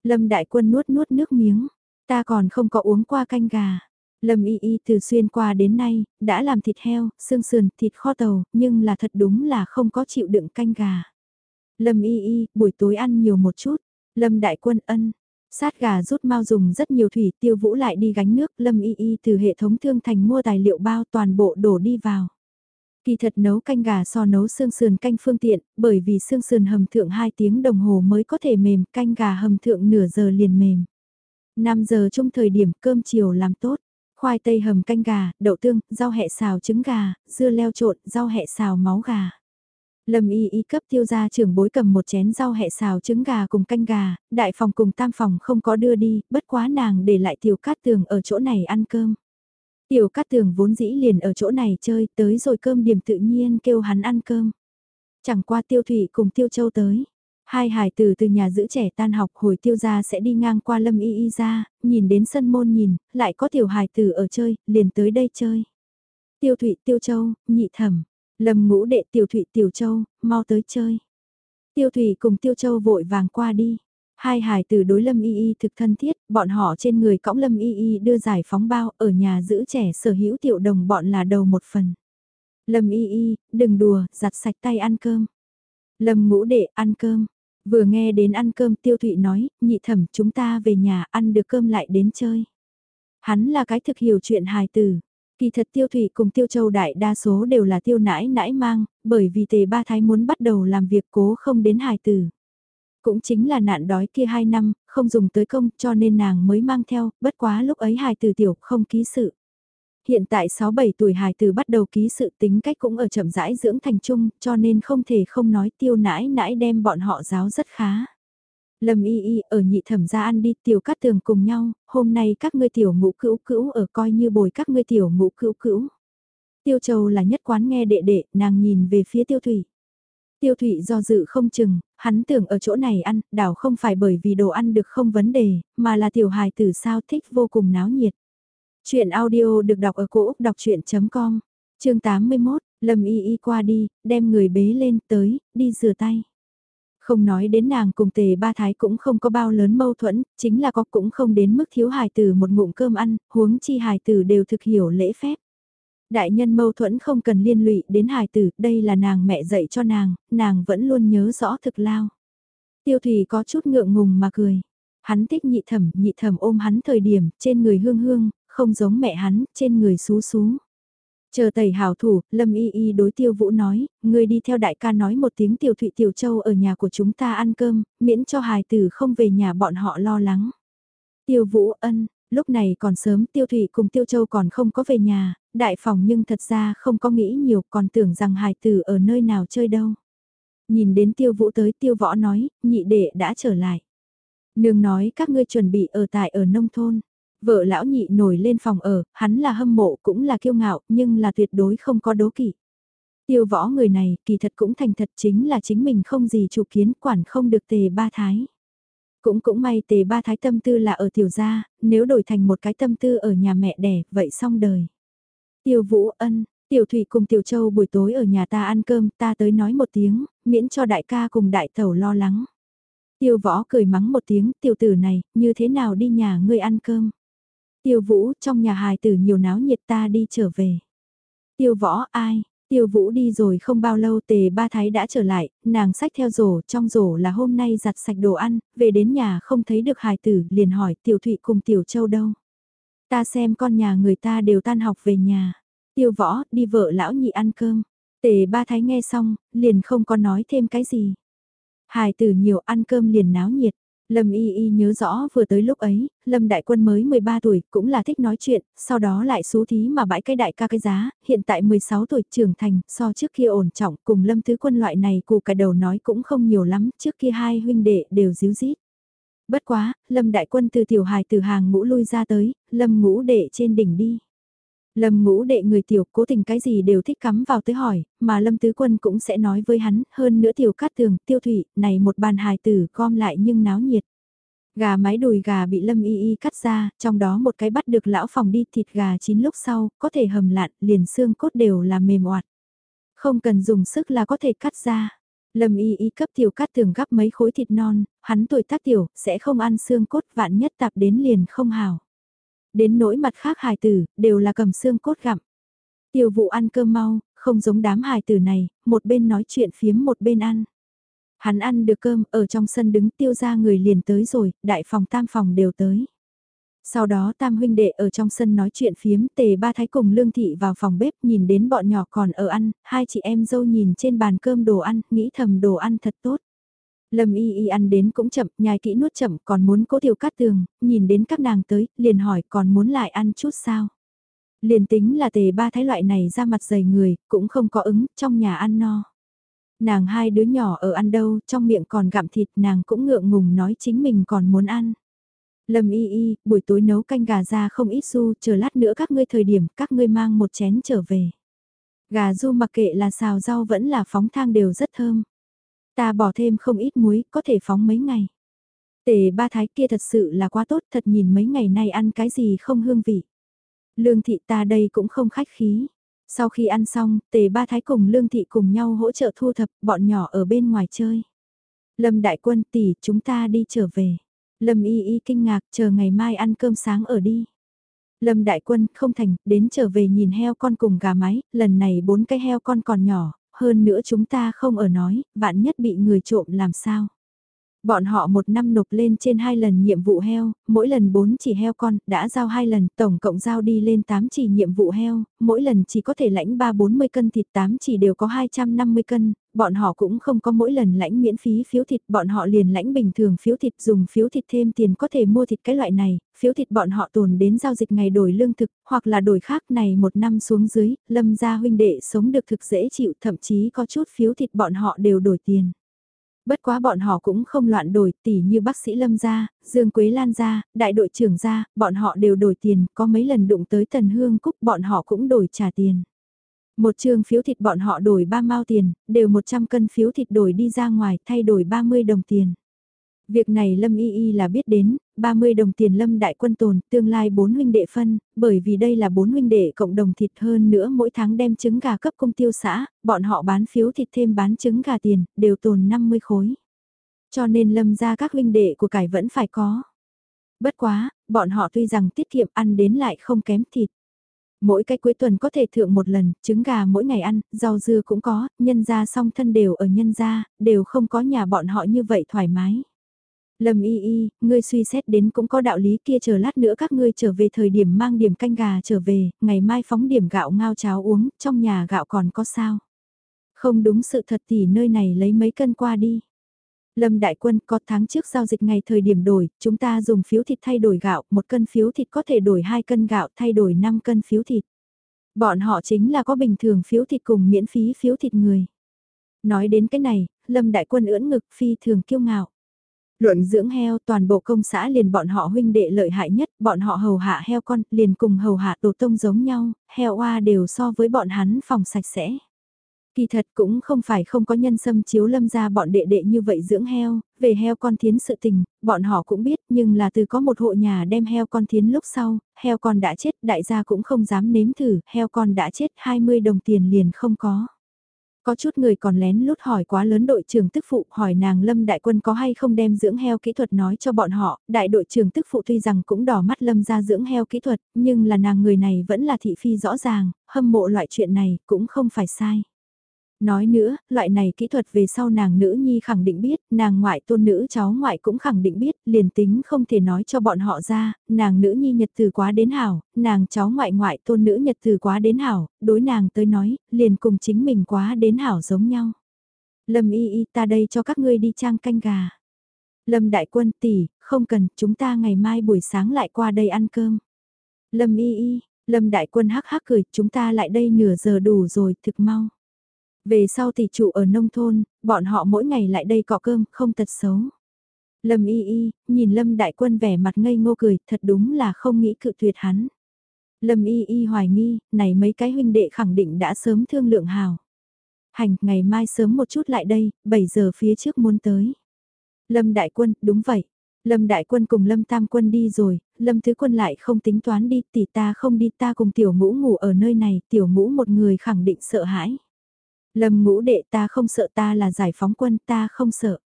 Speaker 1: Lâm Đại Quân nuốt nuốt nước miếng, ta còn không có uống qua canh gà. Lâm y y từ xuyên qua đến nay, đã làm thịt heo, xương sườn, thịt kho tàu, nhưng là thật đúng là không có chịu đựng canh gà. Lâm y y, buổi tối ăn nhiều một chút. Lâm đại quân ân. Sát gà rút mau dùng rất nhiều thủy tiêu vũ lại đi gánh nước. Lâm y y từ hệ thống thương thành mua tài liệu bao toàn bộ đổ đi vào. Kỳ thật nấu canh gà so nấu xương sườn canh phương tiện, bởi vì xương sườn hầm thượng 2 tiếng đồng hồ mới có thể mềm, canh gà hầm thượng nửa giờ liền mềm. 5 giờ trong thời điểm cơm chiều làm tốt, khoai tây hầm canh gà, đậu tương, rau hẹ xào trứng gà, dưa leo trộn, rau hẹ xào máu gà. Lâm y y cấp tiêu gia trưởng bối cầm một chén rau hẹ xào trứng gà cùng canh gà, đại phòng cùng tam phòng không có đưa đi, bất quá nàng để lại tiểu cát tường ở chỗ này ăn cơm. Tiểu cát tường vốn dĩ liền ở chỗ này chơi, tới rồi cơm điểm tự nhiên kêu hắn ăn cơm. Chẳng qua tiêu thủy cùng tiêu châu tới. Hai hải tử từ nhà giữ trẻ tan học hồi tiêu gia sẽ đi ngang qua lâm y y ra, nhìn đến sân môn nhìn, lại có tiểu hải tử ở chơi, liền tới đây chơi. Tiêu thụy tiêu châu, nhị thẩm, lâm ngũ đệ tiểu thụy tiểu châu, mau tới chơi. Tiêu thủy cùng tiêu châu vội vàng qua đi. Hai hải tử đối Lâm Y Y thực thân thiết, bọn họ trên người cõng Lâm Y Y đưa giải phóng bao ở nhà giữ trẻ sở hữu tiểu đồng bọn là đầu một phần. Lâm Y Y, đừng đùa, giặt sạch tay ăn cơm. Lâm ngũ đệ ăn cơm. Vừa nghe đến ăn cơm tiêu thụy nói, nhị thẩm chúng ta về nhà ăn được cơm lại đến chơi. Hắn là cái thực hiểu chuyện hài tử. Kỳ thật tiêu thủy cùng tiêu châu đại đa số đều là tiêu nãi nãi mang, bởi vì tề ba thái muốn bắt đầu làm việc cố không đến hài tử. Cũng chính là nạn đói kia 2 năm, không dùng tới công cho nên nàng mới mang theo, bất quá lúc ấy hài tử tiểu không ký sự. Hiện tại 6-7 tuổi hài tử bắt đầu ký sự tính cách cũng ở chậm rãi dưỡng thành trung, cho nên không thể không nói tiêu nãi nãi đem bọn họ giáo rất khá. Lâm y y ở nhị thẩm gia ăn đi tiểu cát tường cùng nhau, hôm nay các ngươi tiểu ngũ cữu cữu ở coi như bồi các ngươi tiểu ngũ cữu cữu. Tiêu châu là nhất quán nghe đệ đệ, nàng nhìn về phía tiêu thủy. Tiêu Thụy do dự không chừng, hắn tưởng ở chỗ này ăn, đảo không phải bởi vì đồ ăn được không vấn đề, mà là tiểu hài tử sao thích vô cùng náo nhiệt. Chuyện audio được đọc ở cổ Úc đọc chuyện.com, chương 81, Lâm Y Y qua đi, đem người bế lên tới, đi rửa tay. Không nói đến nàng cùng tề ba thái cũng không có bao lớn mâu thuẫn, chính là có cũng không đến mức thiếu hài tử một ngụm cơm ăn, huống chi hài tử đều thực hiểu lễ phép. Đại nhân mâu thuẫn không cần liên lụy đến hài tử, đây là nàng mẹ dạy cho nàng, nàng vẫn luôn nhớ rõ thực lao. Tiêu thủy có chút ngượng ngùng mà cười. Hắn thích nhị thẩm, nhị thẩm ôm hắn thời điểm, trên người hương hương, không giống mẹ hắn, trên người xú xú. Chờ tẩy hảo thủ, Lâm Y Y đối tiêu vũ nói, người đi theo đại ca nói một tiếng tiểu thụy tiểu châu ở nhà của chúng ta ăn cơm, miễn cho hài tử không về nhà bọn họ lo lắng. Tiêu vũ ân, lúc này còn sớm tiêu thụy cùng tiêu châu còn không có về nhà, đại phòng nhưng thật ra không có nghĩ nhiều còn tưởng rằng hài tử ở nơi nào chơi đâu. Nhìn đến tiêu vũ tới tiêu võ nói, nhị đệ đã trở lại. Nương nói các ngươi chuẩn bị ở tại ở nông thôn. Vợ lão nhị nổi lên phòng ở, hắn là hâm mộ cũng là kiêu ngạo, nhưng là tuyệt đối không có đố kỵ. Tiêu võ người này, kỳ thật cũng thành thật chính là chính mình không gì chủ kiến quản không được tề ba thái. Cũng cũng may tề ba thái tâm tư là ở tiểu gia, nếu đổi thành một cái tâm tư ở nhà mẹ đẻ, vậy xong đời. Tiêu vũ ân, tiểu thủy cùng tiểu châu buổi tối ở nhà ta ăn cơm, ta tới nói một tiếng, miễn cho đại ca cùng đại tẩu lo lắng. Tiêu võ cười mắng một tiếng, tiểu tử này, như thế nào đi nhà ngươi ăn cơm. Tiêu vũ, trong nhà hài tử nhiều náo nhiệt ta đi trở về. Tiêu võ, ai? Tiêu vũ đi rồi không bao lâu tề ba thái đã trở lại, nàng sách theo rổ, trong rổ là hôm nay giặt sạch đồ ăn, về đến nhà không thấy được hài tử, liền hỏi tiểu thụy cùng tiểu châu đâu. Ta xem con nhà người ta đều tan học về nhà. Tiêu võ, đi vợ lão nhị ăn cơm. Tề ba thái nghe xong, liền không có nói thêm cái gì. Hài tử nhiều ăn cơm liền náo nhiệt. Lâm Y Y nhớ rõ vừa tới lúc ấy, Lâm Đại Quân mới 13 tuổi, cũng là thích nói chuyện, sau đó lại xú thí mà bãi cái đại ca cái giá, hiện tại 16 tuổi trưởng thành, so trước kia ổn trọng, cùng Lâm Tứ Quân loại này cụ cả đầu nói cũng không nhiều lắm, trước kia hai huynh đệ đều díu dít. Bất quá, Lâm Đại Quân từ tiểu hài từ hàng ngũ lui ra tới, Lâm ngũ đệ trên đỉnh đi. Lâm ngũ đệ người tiểu cố tình cái gì đều thích cắm vào tới hỏi, mà Lâm Tứ Quân cũng sẽ nói với hắn, hơn nữa tiểu cát tường, tiêu thủy, này một bàn hài tử gom lại nhưng náo nhiệt. Gà mái đùi gà bị Lâm y y cắt ra, trong đó một cái bắt được lão phòng đi thịt gà chín lúc sau, có thể hầm lạn, liền xương cốt đều là mềm oạt. Không cần dùng sức là có thể cắt ra. Lâm y y cấp tiểu cát tường gắp mấy khối thịt non, hắn tuổi tác tiểu, sẽ không ăn xương cốt vạn nhất tạp đến liền không hào. Đến nỗi mặt khác hài tử, đều là cầm xương cốt gặm. Tiêu vụ ăn cơm mau, không giống đám hài tử này, một bên nói chuyện phiếm một bên ăn. Hắn ăn được cơm, ở trong sân đứng tiêu ra người liền tới rồi, đại phòng tam phòng đều tới. Sau đó tam huynh đệ ở trong sân nói chuyện phiếm tề ba thái cùng lương thị vào phòng bếp nhìn đến bọn nhỏ còn ở ăn, hai chị em dâu nhìn trên bàn cơm đồ ăn, nghĩ thầm đồ ăn thật tốt. Lâm y y ăn đến cũng chậm, nhai kỹ nuốt chậm, còn muốn cố tiểu cát tường, nhìn đến các nàng tới, liền hỏi còn muốn lại ăn chút sao. Liền tính là tề ba thái loại này ra mặt dày người, cũng không có ứng, trong nhà ăn no. Nàng hai đứa nhỏ ở ăn đâu, trong miệng còn gặm thịt, nàng cũng ngượng ngùng nói chính mình còn muốn ăn. Lâm y y, buổi tối nấu canh gà ra không ít su, chờ lát nữa các ngươi thời điểm, các ngươi mang một chén trở về. Gà du mặc kệ là xào rau vẫn là phóng thang đều rất thơm. Ta bỏ thêm không ít muối, có thể phóng mấy ngày. Tề ba thái kia thật sự là quá tốt, thật nhìn mấy ngày nay ăn cái gì không hương vị. Lương thị ta đây cũng không khách khí. Sau khi ăn xong, tề ba thái cùng lương thị cùng nhau hỗ trợ thu thập, bọn nhỏ ở bên ngoài chơi. Lâm đại quân tỷ, chúng ta đi trở về. Lâm y y kinh ngạc, chờ ngày mai ăn cơm sáng ở đi. Lâm đại quân không thành, đến trở về nhìn heo con cùng gà mái, lần này bốn cái heo con còn nhỏ, hơn nữa chúng ta không ở nói, vạn nhất bị người trộm làm sao. Bọn họ một năm nộp lên trên hai lần nhiệm vụ heo, mỗi lần 4 chỉ heo con, đã giao hai lần, tổng cộng giao đi lên 8 chỉ nhiệm vụ heo, mỗi lần chỉ có thể lãnh 3-40 cân thịt 8 chỉ đều có 250 cân, bọn họ cũng không có mỗi lần lãnh miễn phí phiếu thịt, bọn họ liền lãnh bình thường phiếu thịt dùng phiếu thịt thêm tiền có thể mua thịt cái loại này, phiếu thịt bọn họ tồn đến giao dịch ngày đổi lương thực, hoặc là đổi khác này một năm xuống dưới, lâm gia huynh đệ sống được thực dễ chịu, thậm chí có chút phiếu thịt bọn họ đều đổi tiền. Bất quá bọn họ cũng không loạn đổi, tỉ như bác sĩ Lâm gia, Dương Quế Lan gia, đại đội trưởng gia, bọn họ đều đổi tiền, có mấy lần đụng tới Tần Hương Cúc bọn họ cũng đổi trả tiền. Một trường phiếu thịt bọn họ đổi 3 mao tiền, đều 100 cân phiếu thịt đổi đi ra ngoài thay đổi 30 đồng tiền. Việc này Lâm Y Y là biết đến, 30 đồng tiền Lâm Đại Quân tồn, tương lai bốn huynh đệ phân, bởi vì đây là bốn huynh đệ cộng đồng thịt hơn nữa mỗi tháng đem trứng gà cấp công tiêu xã, bọn họ bán phiếu thịt thêm bán trứng gà tiền, đều tồn 50 khối. Cho nên Lâm ra các huynh đệ của cải vẫn phải có. Bất quá, bọn họ tuy rằng tiết kiệm ăn đến lại không kém thịt. Mỗi cái cuối tuần có thể thượng một lần, trứng gà mỗi ngày ăn, rau dưa cũng có, nhân ra song thân đều ở nhân gia, đều không có nhà bọn họ như vậy thoải mái. Lâm y y, ngươi suy xét đến cũng có đạo lý kia chờ lát nữa các ngươi trở về thời điểm mang điểm canh gà trở về, ngày mai phóng điểm gạo ngao cháo uống, trong nhà gạo còn có sao. Không đúng sự thật thì nơi này lấy mấy cân qua đi. Lâm Đại Quân có tháng trước giao dịch ngày thời điểm đổi, chúng ta dùng phiếu thịt thay đổi gạo, một cân phiếu thịt có thể đổi 2 cân gạo thay đổi 5 cân phiếu thịt. Bọn họ chính là có bình thường phiếu thịt cùng miễn phí phiếu thịt người. Nói đến cái này, Lâm Đại Quân ưỡn ngực phi thường kiêu ngạo. Luận dưỡng heo toàn bộ công xã liền bọn họ huynh đệ lợi hại nhất, bọn họ hầu hạ heo con liền cùng hầu hạ đồ tông giống nhau, heo oa đều so với bọn hắn phòng sạch sẽ. Kỳ thật cũng không phải không có nhân sâm chiếu lâm ra bọn đệ đệ như vậy dưỡng heo, về heo con thiến sự tình, bọn họ cũng biết nhưng là từ có một hộ nhà đem heo con thiến lúc sau, heo con đã chết đại gia cũng không dám nếm thử, heo con đã chết 20 đồng tiền liền không có. Có chút người còn lén lút hỏi quá lớn đội trưởng tức phụ hỏi nàng Lâm Đại Quân có hay không đem dưỡng heo kỹ thuật nói cho bọn họ, đại đội trưởng tức phụ tuy rằng cũng đỏ mắt Lâm ra dưỡng heo kỹ thuật, nhưng là nàng người này vẫn là thị phi rõ ràng, hâm mộ loại chuyện này cũng không phải sai. Nói nữa, loại này kỹ thuật về sau nàng nữ nhi khẳng định biết, nàng ngoại tôn nữ cháu ngoại cũng khẳng định biết, liền tính không thể nói cho bọn họ ra, nàng nữ nhi nhật từ quá đến hảo, nàng cháu ngoại ngoại tôn nữ nhật từ quá đến hảo, đối nàng tới nói, liền cùng chính mình quá đến hảo giống nhau. Lâm y y ta đây cho các ngươi đi trang canh gà. Lâm đại quân tỷ, không cần, chúng ta ngày mai buổi sáng lại qua đây ăn cơm. Lâm y y, Lâm đại quân hắc hắc cười, chúng ta lại đây nửa giờ đủ rồi, thực mau. Về sau thì trụ ở nông thôn, bọn họ mỗi ngày lại đây cọ cơm, không tật xấu. Lâm y y, nhìn Lâm đại quân vẻ mặt ngây ngô cười, thật đúng là không nghĩ cự tuyệt hắn. Lâm y y hoài nghi, này mấy cái huynh đệ khẳng định đã sớm thương lượng hào. Hành, ngày mai sớm một chút lại đây, 7 giờ phía trước muốn tới. Lâm đại quân, đúng vậy. Lâm đại quân cùng Lâm tam quân đi rồi, Lâm thứ quân lại không tính toán đi, tỷ ta không đi ta cùng tiểu ngũ ngủ ở nơi này, tiểu ngũ một người khẳng định sợ hãi. Lâm ngũ đệ ta không sợ ta là giải phóng quân ta không sợ.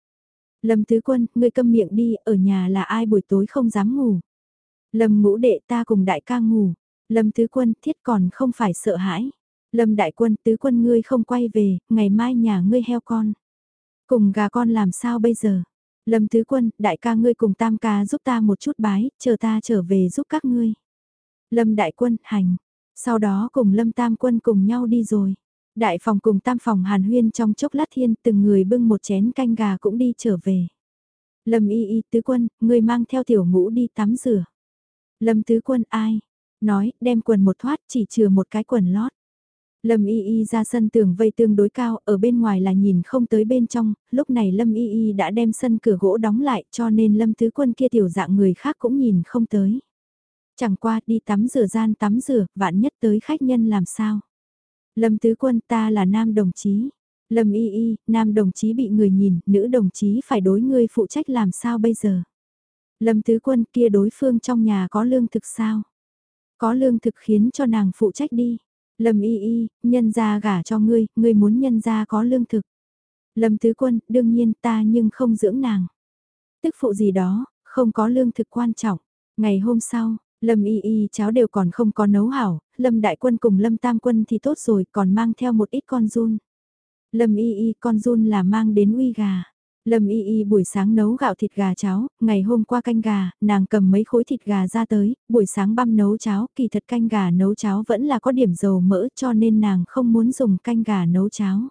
Speaker 1: Lâm tứ quân, ngươi câm miệng đi, ở nhà là ai buổi tối không dám ngủ. Lâm ngũ đệ ta cùng đại ca ngủ. Lâm tứ quân thiết còn không phải sợ hãi. Lâm đại quân tứ quân ngươi không quay về, ngày mai nhà ngươi heo con. Cùng gà con làm sao bây giờ? Lâm tứ quân, đại ca ngươi cùng tam ca giúp ta một chút bái, chờ ta trở về giúp các ngươi. Lâm đại quân, hành. Sau đó cùng Lâm tam quân cùng nhau đi rồi. Đại phòng cùng tam phòng hàn huyên trong chốc lát thiên từng người bưng một chén canh gà cũng đi trở về. Lâm y y tứ quân, người mang theo tiểu ngũ đi tắm rửa. Lâm tứ quân ai? Nói, đem quần một thoát chỉ chừa một cái quần lót. Lâm Y Y ra sân tường vây tương đối cao, ở bên ngoài là nhìn không tới bên trong, lúc này Lâm Y Y đã đem sân cửa gỗ đóng lại cho nên Lâm Tứ Quân kia tiểu dạng người khác cũng nhìn không tới. Chẳng qua đi tắm rửa gian tắm rửa, vạn nhất tới khách nhân làm sao. Lâm Tứ Quân ta là nam đồng chí. Lâm Y Y, nam đồng chí bị người nhìn, nữ đồng chí phải đối ngươi phụ trách làm sao bây giờ. Lâm Tứ Quân kia đối phương trong nhà có lương thực sao? Có lương thực khiến cho nàng phụ trách đi. Lâm y y, nhân gia gả cho ngươi, ngươi muốn nhân gia có lương thực. Lâm tứ quân, đương nhiên ta nhưng không dưỡng nàng. Tức phụ gì đó, không có lương thực quan trọng. Ngày hôm sau, Lâm y y cháo đều còn không có nấu hảo, Lâm đại quân cùng Lâm tam quân thì tốt rồi còn mang theo một ít con run. Lâm y y con run là mang đến uy gà. Lâm Y Y buổi sáng nấu gạo thịt gà cháo, ngày hôm qua canh gà, nàng cầm mấy khối thịt gà ra tới, buổi sáng băm nấu cháo, kỳ thật canh gà nấu cháo vẫn là có điểm dầu mỡ cho nên nàng không muốn dùng canh gà nấu cháo.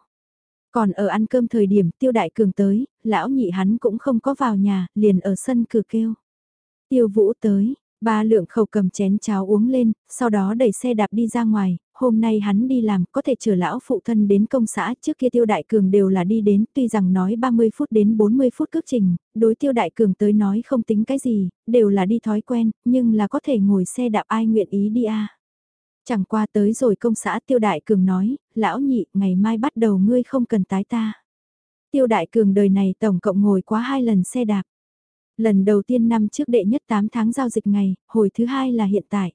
Speaker 1: Còn ở ăn cơm thời điểm tiêu đại cường tới, lão nhị hắn cũng không có vào nhà, liền ở sân cửa kêu. Tiêu vũ tới, ba lượng khẩu cầm chén cháo uống lên, sau đó đẩy xe đạp đi ra ngoài, hôm nay hắn đi làm có thể chờ lão phụ thân đến công xã trước kia tiêu đại cường đều là đi đến tuy rằng nói 30 phút đến 40 phút cước trình, đối tiêu đại cường tới nói không tính cái gì, đều là đi thói quen, nhưng là có thể ngồi xe đạp ai nguyện ý đi à. Chẳng qua tới rồi công xã tiêu đại cường nói, lão nhị ngày mai bắt đầu ngươi không cần tái ta. Tiêu đại cường đời này tổng cộng ngồi quá hai lần xe đạp. Lần đầu tiên năm trước đệ nhất 8 tháng giao dịch ngày, hồi thứ hai là hiện tại.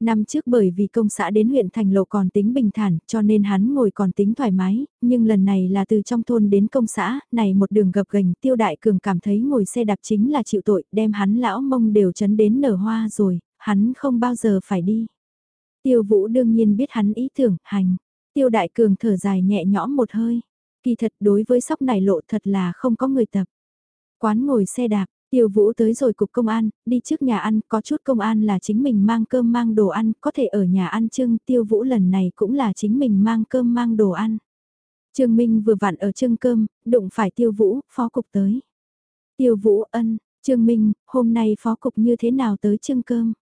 Speaker 1: Năm trước bởi vì công xã đến huyện thành lộ còn tính bình thản cho nên hắn ngồi còn tính thoải mái, nhưng lần này là từ trong thôn đến công xã, này một đường gập gành tiêu đại cường cảm thấy ngồi xe đạp chính là chịu tội, đem hắn lão mông đều chấn đến nở hoa rồi, hắn không bao giờ phải đi. Tiêu vũ đương nhiên biết hắn ý tưởng, hành. Tiêu đại cường thở dài nhẹ nhõm một hơi. Kỳ thật đối với sóc này lộ thật là không có người tập. Quán ngồi xe đạp, Tiêu Vũ tới rồi cục công an, đi trước nhà ăn, có chút công an là chính mình mang cơm mang đồ ăn, có thể ở nhà ăn trưng, Tiêu Vũ lần này cũng là chính mình mang cơm mang đồ ăn. Trương Minh vừa vặn ở trưng cơm, đụng phải Tiêu Vũ, phó cục tới. Tiêu Vũ ân, Trương Minh, hôm nay phó cục như thế nào tới trưng cơm?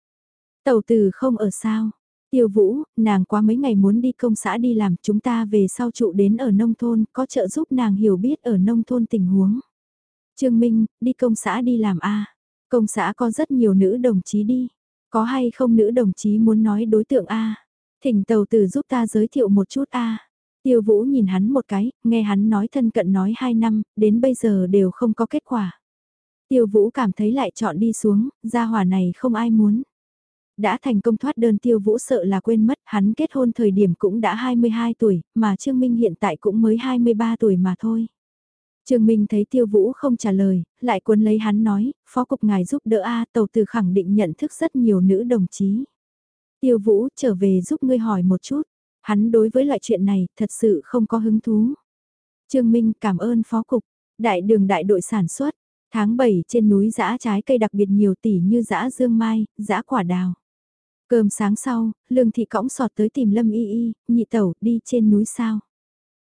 Speaker 1: Tàu tử không ở sao? Tiêu Vũ, nàng quá mấy ngày muốn đi công xã đi làm, chúng ta về sau trụ đến ở nông thôn, có trợ giúp nàng hiểu biết ở nông thôn tình huống. Trương Minh, đi công xã đi làm a Công xã có rất nhiều nữ đồng chí đi. Có hay không nữ đồng chí muốn nói đối tượng a Thỉnh tàu tử giúp ta giới thiệu một chút a Tiêu Vũ nhìn hắn một cái, nghe hắn nói thân cận nói hai năm, đến bây giờ đều không có kết quả. Tiêu Vũ cảm thấy lại chọn đi xuống, gia hỏa này không ai muốn. Đã thành công thoát đơn Tiêu Vũ sợ là quên mất, hắn kết hôn thời điểm cũng đã 22 tuổi, mà Trương Minh hiện tại cũng mới 23 tuổi mà thôi. Trương Minh thấy Tiêu Vũ không trả lời, lại cuốn lấy hắn nói, phó cục ngài giúp đỡ A tàu từ khẳng định nhận thức rất nhiều nữ đồng chí. Tiêu Vũ trở về giúp ngươi hỏi một chút, hắn đối với loại chuyện này thật sự không có hứng thú. Trương Minh cảm ơn phó cục, đại đường đại đội sản xuất, tháng 7 trên núi giã trái cây đặc biệt nhiều tỷ như giã dương mai, giã quả đào. Cơm sáng sau, lương thị cõng sọt tới tìm Lâm Y Y, nhị tẩu đi trên núi sao.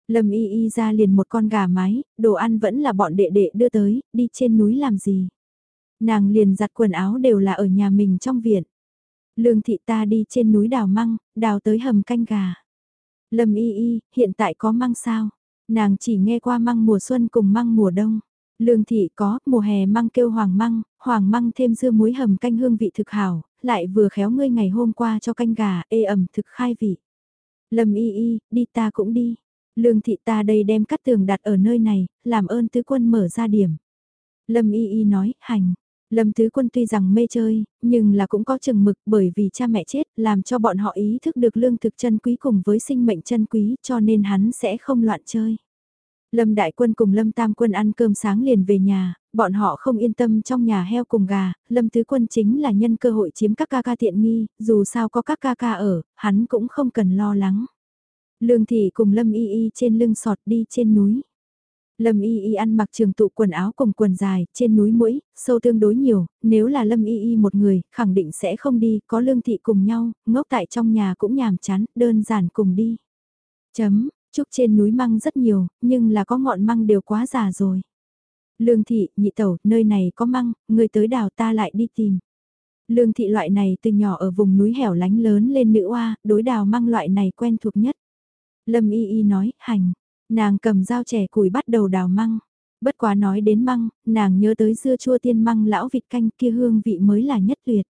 Speaker 1: Lâm y y ra liền một con gà mái, đồ ăn vẫn là bọn đệ đệ đưa tới, đi trên núi làm gì. Nàng liền giặt quần áo đều là ở nhà mình trong viện. Lương thị ta đi trên núi đào măng, đào tới hầm canh gà. Lâm y y, hiện tại có măng sao? Nàng chỉ nghe qua măng mùa xuân cùng măng mùa đông. Lương thị có, mùa hè măng kêu hoàng măng, hoàng măng thêm dưa muối hầm canh hương vị thực hảo, lại vừa khéo ngươi ngày hôm qua cho canh gà, ê ẩm thực khai vị. Lâm y y, đi ta cũng đi. Lương thị ta đây đem cắt tường đặt ở nơi này, làm ơn tứ quân mở ra điểm. Lâm y y nói, hành. Lâm tứ quân tuy rằng mê chơi, nhưng là cũng có chừng mực bởi vì cha mẹ chết, làm cho bọn họ ý thức được lương thực chân quý cùng với sinh mệnh chân quý cho nên hắn sẽ không loạn chơi. Lâm Đại Quân cùng Lâm Tam Quân ăn cơm sáng liền về nhà, Bọn họ không yên tâm trong nhà heo cùng gà, Lâm Tứ Quân chính là nhân cơ hội chiếm các ca ca tiện nghi, dù sao có các ca ca ở, hắn cũng không cần lo lắng. Lương Thị cùng Lâm Y Y trên lưng sọt đi trên núi. Lâm Y Y ăn mặc trường tụ quần áo cùng quần dài, trên núi mũi, sâu tương đối nhiều, nếu là Lâm Y Y một người, khẳng định sẽ không đi, có Lương Thị cùng nhau, ngốc tại trong nhà cũng nhàm chán, đơn giản cùng đi. Chấm, trúc trên núi măng rất nhiều, nhưng là có ngọn măng đều quá già rồi. Lương Thị, nhị tẩu, nơi này có măng, người tới đào ta lại đi tìm. Lương Thị loại này từ nhỏ ở vùng núi hẻo lánh lớn lên nữ oa, đối đào măng loại này quen thuộc nhất. Lâm Y Y nói, hành, Nàng cầm dao trẻ củi bắt đầu đào măng. Bất quá nói đến măng, nàng nhớ tới dưa chua tiên măng lão vịt canh kia hương vị mới là nhất tuyệt.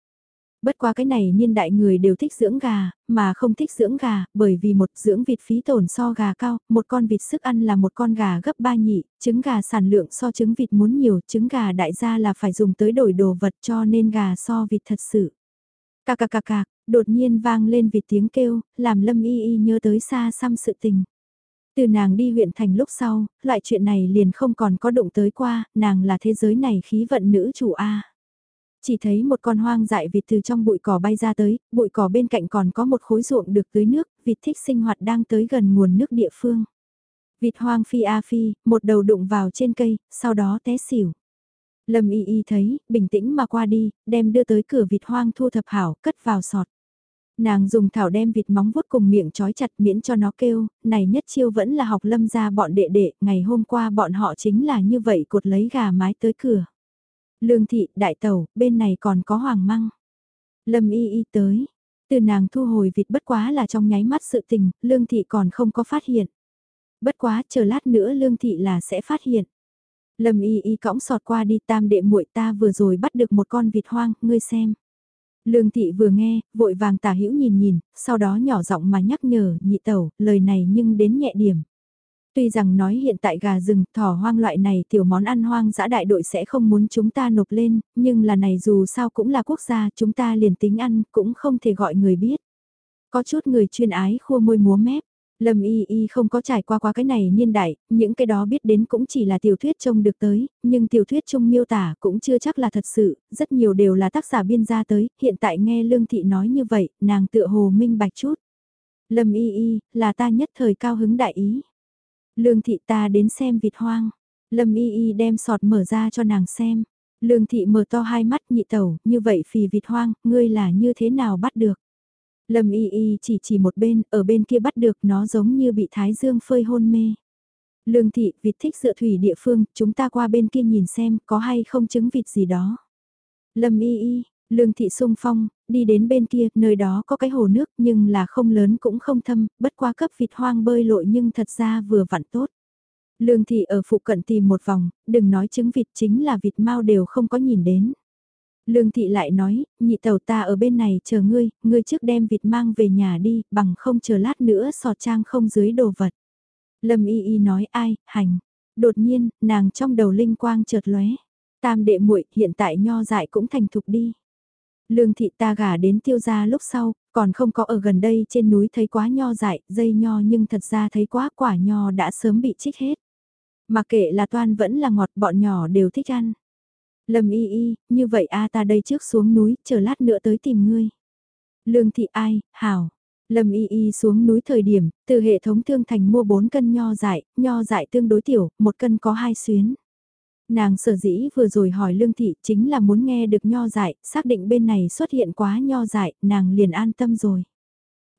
Speaker 1: Bất quá cái này niên đại người đều thích dưỡng gà, mà không thích dưỡng gà, bởi vì một dưỡng vịt phí tổn so gà cao, một con vịt sức ăn là một con gà gấp ba nhị, trứng gà sản lượng so trứng vịt muốn nhiều, trứng gà đại gia là phải dùng tới đổi đồ vật cho nên gà so vịt thật sự. Cà cà cà cà, đột nhiên vang lên vịt tiếng kêu, làm lâm y y nhớ tới xa xăm sự tình. Từ nàng đi huyện thành lúc sau, loại chuyện này liền không còn có động tới qua, nàng là thế giới này khí vận nữ chủ A. Chỉ thấy một con hoang dại vịt từ trong bụi cỏ bay ra tới, bụi cỏ bên cạnh còn có một khối ruộng được tưới nước, vịt thích sinh hoạt đang tới gần nguồn nước địa phương. Vịt hoang phi a phi, một đầu đụng vào trên cây, sau đó té xỉu. Lâm y y thấy, bình tĩnh mà qua đi, đem đưa tới cửa vịt hoang thu thập hảo, cất vào sọt. Nàng dùng thảo đem vịt móng vuốt cùng miệng trói chặt miễn cho nó kêu, này nhất chiêu vẫn là học lâm ra bọn đệ đệ, ngày hôm qua bọn họ chính là như vậy cột lấy gà mái tới cửa. Lương thị, đại tẩu, bên này còn có hoàng măng. Lâm y y tới, từ nàng thu hồi vịt bất quá là trong nháy mắt sự tình, lương thị còn không có phát hiện. Bất quá, chờ lát nữa lương thị là sẽ phát hiện. Lâm y y cõng sọt qua đi tam đệ muội ta vừa rồi bắt được một con vịt hoang, ngươi xem. Lương thị vừa nghe, vội vàng tả hữu nhìn nhìn, sau đó nhỏ giọng mà nhắc nhở, nhị tẩu, lời này nhưng đến nhẹ điểm. Tuy rằng nói hiện tại gà rừng, thỏ hoang loại này tiểu món ăn hoang dã đại đội sẽ không muốn chúng ta nộp lên, nhưng là này dù sao cũng là quốc gia, chúng ta liền tính ăn, cũng không thể gọi người biết. Có chút người chuyên ái khua môi múa mép, Lâm Y Y không có trải qua qua cái này niên đại, những cái đó biết đến cũng chỉ là tiểu thuyết trông được tới, nhưng tiểu thuyết trông miêu tả cũng chưa chắc là thật sự, rất nhiều đều là tác giả biên ra tới, hiện tại nghe Lương Thị nói như vậy, nàng tựa hồ minh bạch chút. Lâm Y Y, là ta nhất thời cao hứng đại ý. Lương Thị ta đến xem vịt hoang. Lâm Y Y đem sọt mở ra cho nàng xem. Lương Thị mở to hai mắt nhị tẩu, như vậy phì vịt hoang, ngươi là như thế nào bắt được? Lâm y y chỉ chỉ một bên, ở bên kia bắt được nó giống như bị thái dương phơi hôn mê. Lương thị, vịt thích dựa thủy địa phương, chúng ta qua bên kia nhìn xem có hay không trứng vịt gì đó. Lâm y y, lương thị sung phong, đi đến bên kia, nơi đó có cái hồ nước nhưng là không lớn cũng không thâm, bất qua cấp vịt hoang bơi lội nhưng thật ra vừa vặn tốt. Lương thị ở phụ cận tìm một vòng, đừng nói trứng vịt chính là vịt mau đều không có nhìn đến. Lương thị lại nói, nhị tàu ta ở bên này chờ ngươi, ngươi trước đem vịt mang về nhà đi, bằng không chờ lát nữa sọt trang không dưới đồ vật. Lâm y y nói ai, hành. Đột nhiên, nàng trong đầu linh quang chợt lóe. Tam đệ muội hiện tại nho dại cũng thành thục đi. Lương thị ta gả đến tiêu gia lúc sau, còn không có ở gần đây trên núi thấy quá nho dại, dây nho nhưng thật ra thấy quá quả nho đã sớm bị trích hết. Mà kệ là toan vẫn là ngọt bọn nhỏ đều thích ăn. Lâm y y, như vậy a ta đây trước xuống núi, chờ lát nữa tới tìm ngươi. Lương thị ai, hảo. Lâm y y xuống núi thời điểm, từ hệ thống thương thành mua 4 cân nho dại, nho dại tương đối tiểu, một cân có hai xuyến. Nàng sở dĩ vừa rồi hỏi lương thị chính là muốn nghe được nho dại, xác định bên này xuất hiện quá nho dại, nàng liền an tâm rồi.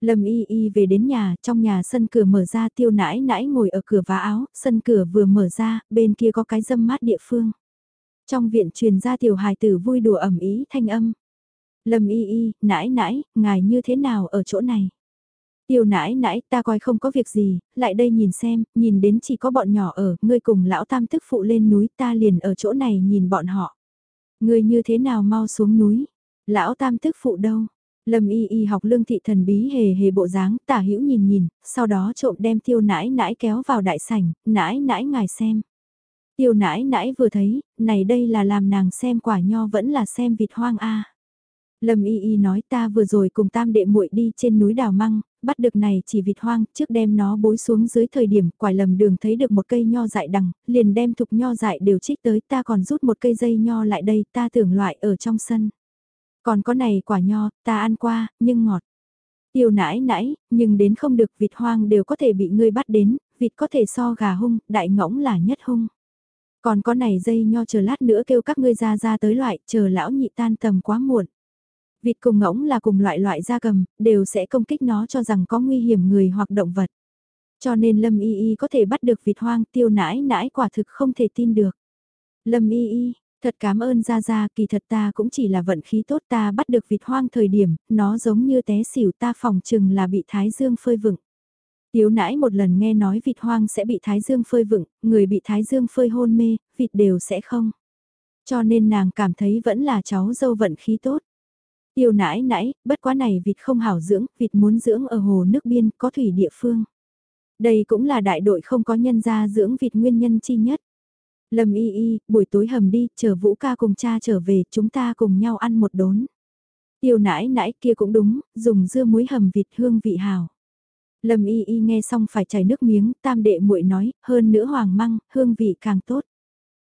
Speaker 1: Lâm y y về đến nhà, trong nhà sân cửa mở ra tiêu nãi nãi ngồi ở cửa vá áo, sân cửa vừa mở ra, bên kia có cái dâm mát địa phương. Trong viện truyền ra tiểu hài tử vui đùa ẩm ý thanh âm. Lâm y y, nãi nãi, ngài như thế nào ở chỗ này? Tiểu nãi nãi, ta coi không có việc gì, lại đây nhìn xem, nhìn đến chỉ có bọn nhỏ ở, ngươi cùng lão tam tức phụ lên núi ta liền ở chỗ này nhìn bọn họ. Ngươi như thế nào mau xuống núi? Lão tam tức phụ đâu? Lâm y y học lương thị thần bí hề hề bộ dáng, tả hữu nhìn nhìn, sau đó trộm đem tiêu nãi nãi kéo vào đại sảnh, nãi nãi ngài xem. Tiêu nãi nãi vừa thấy, này đây là làm nàng xem quả nho vẫn là xem vịt hoang a. Lâm Y Y nói ta vừa rồi cùng tam đệ muội đi trên núi đào măng, bắt được này chỉ vịt hoang, trước đem nó bối xuống dưới thời điểm quải lầm đường thấy được một cây nho dại đằng, liền đem thục nho dại đều trích tới ta còn rút một cây dây nho lại đây ta tưởng loại ở trong sân. Còn có này quả nho, ta ăn qua, nhưng ngọt. Tiêu nãi nãi, nhưng đến không được vịt hoang đều có thể bị ngươi bắt đến, vịt có thể so gà hung, đại ngỗng là nhất hung. Còn có này dây nho chờ lát nữa kêu các ngươi ra ra tới loại, chờ lão nhị tan tầm quá muộn. Vịt cùng ngỗng là cùng loại loại da cầm, đều sẽ công kích nó cho rằng có nguy hiểm người hoặc động vật. Cho nên Lâm Y Y có thể bắt được vịt hoang tiêu nãi nãi quả thực không thể tin được. Lâm Y Y, thật cảm ơn Gia Gia, kỳ thật ta cũng chỉ là vận khí tốt ta bắt được vịt hoang thời điểm, nó giống như té xỉu ta phòng chừng là bị Thái Dương phơi vựng. Tiếu nãi một lần nghe nói vịt hoang sẽ bị Thái Dương phơi vựng, người bị Thái Dương phơi hôn mê, vịt đều sẽ không. Cho nên nàng cảm thấy vẫn là cháu dâu vận khí tốt. Tiêu nãi nãi, bất quá này vịt không hảo dưỡng, vịt muốn dưỡng ở hồ nước biên, có thủy địa phương. Đây cũng là đại đội không có nhân gia dưỡng vịt nguyên nhân chi nhất. Lâm y y, buổi tối hầm đi, chờ Vũ ca cùng cha trở về, chúng ta cùng nhau ăn một đốn. Tiêu nãi nãi kia cũng đúng, dùng dưa muối hầm vịt hương vị hào. Lâm y y nghe xong phải chảy nước miếng, tam đệ muội nói, hơn nữa hoàng măng, hương vị càng tốt.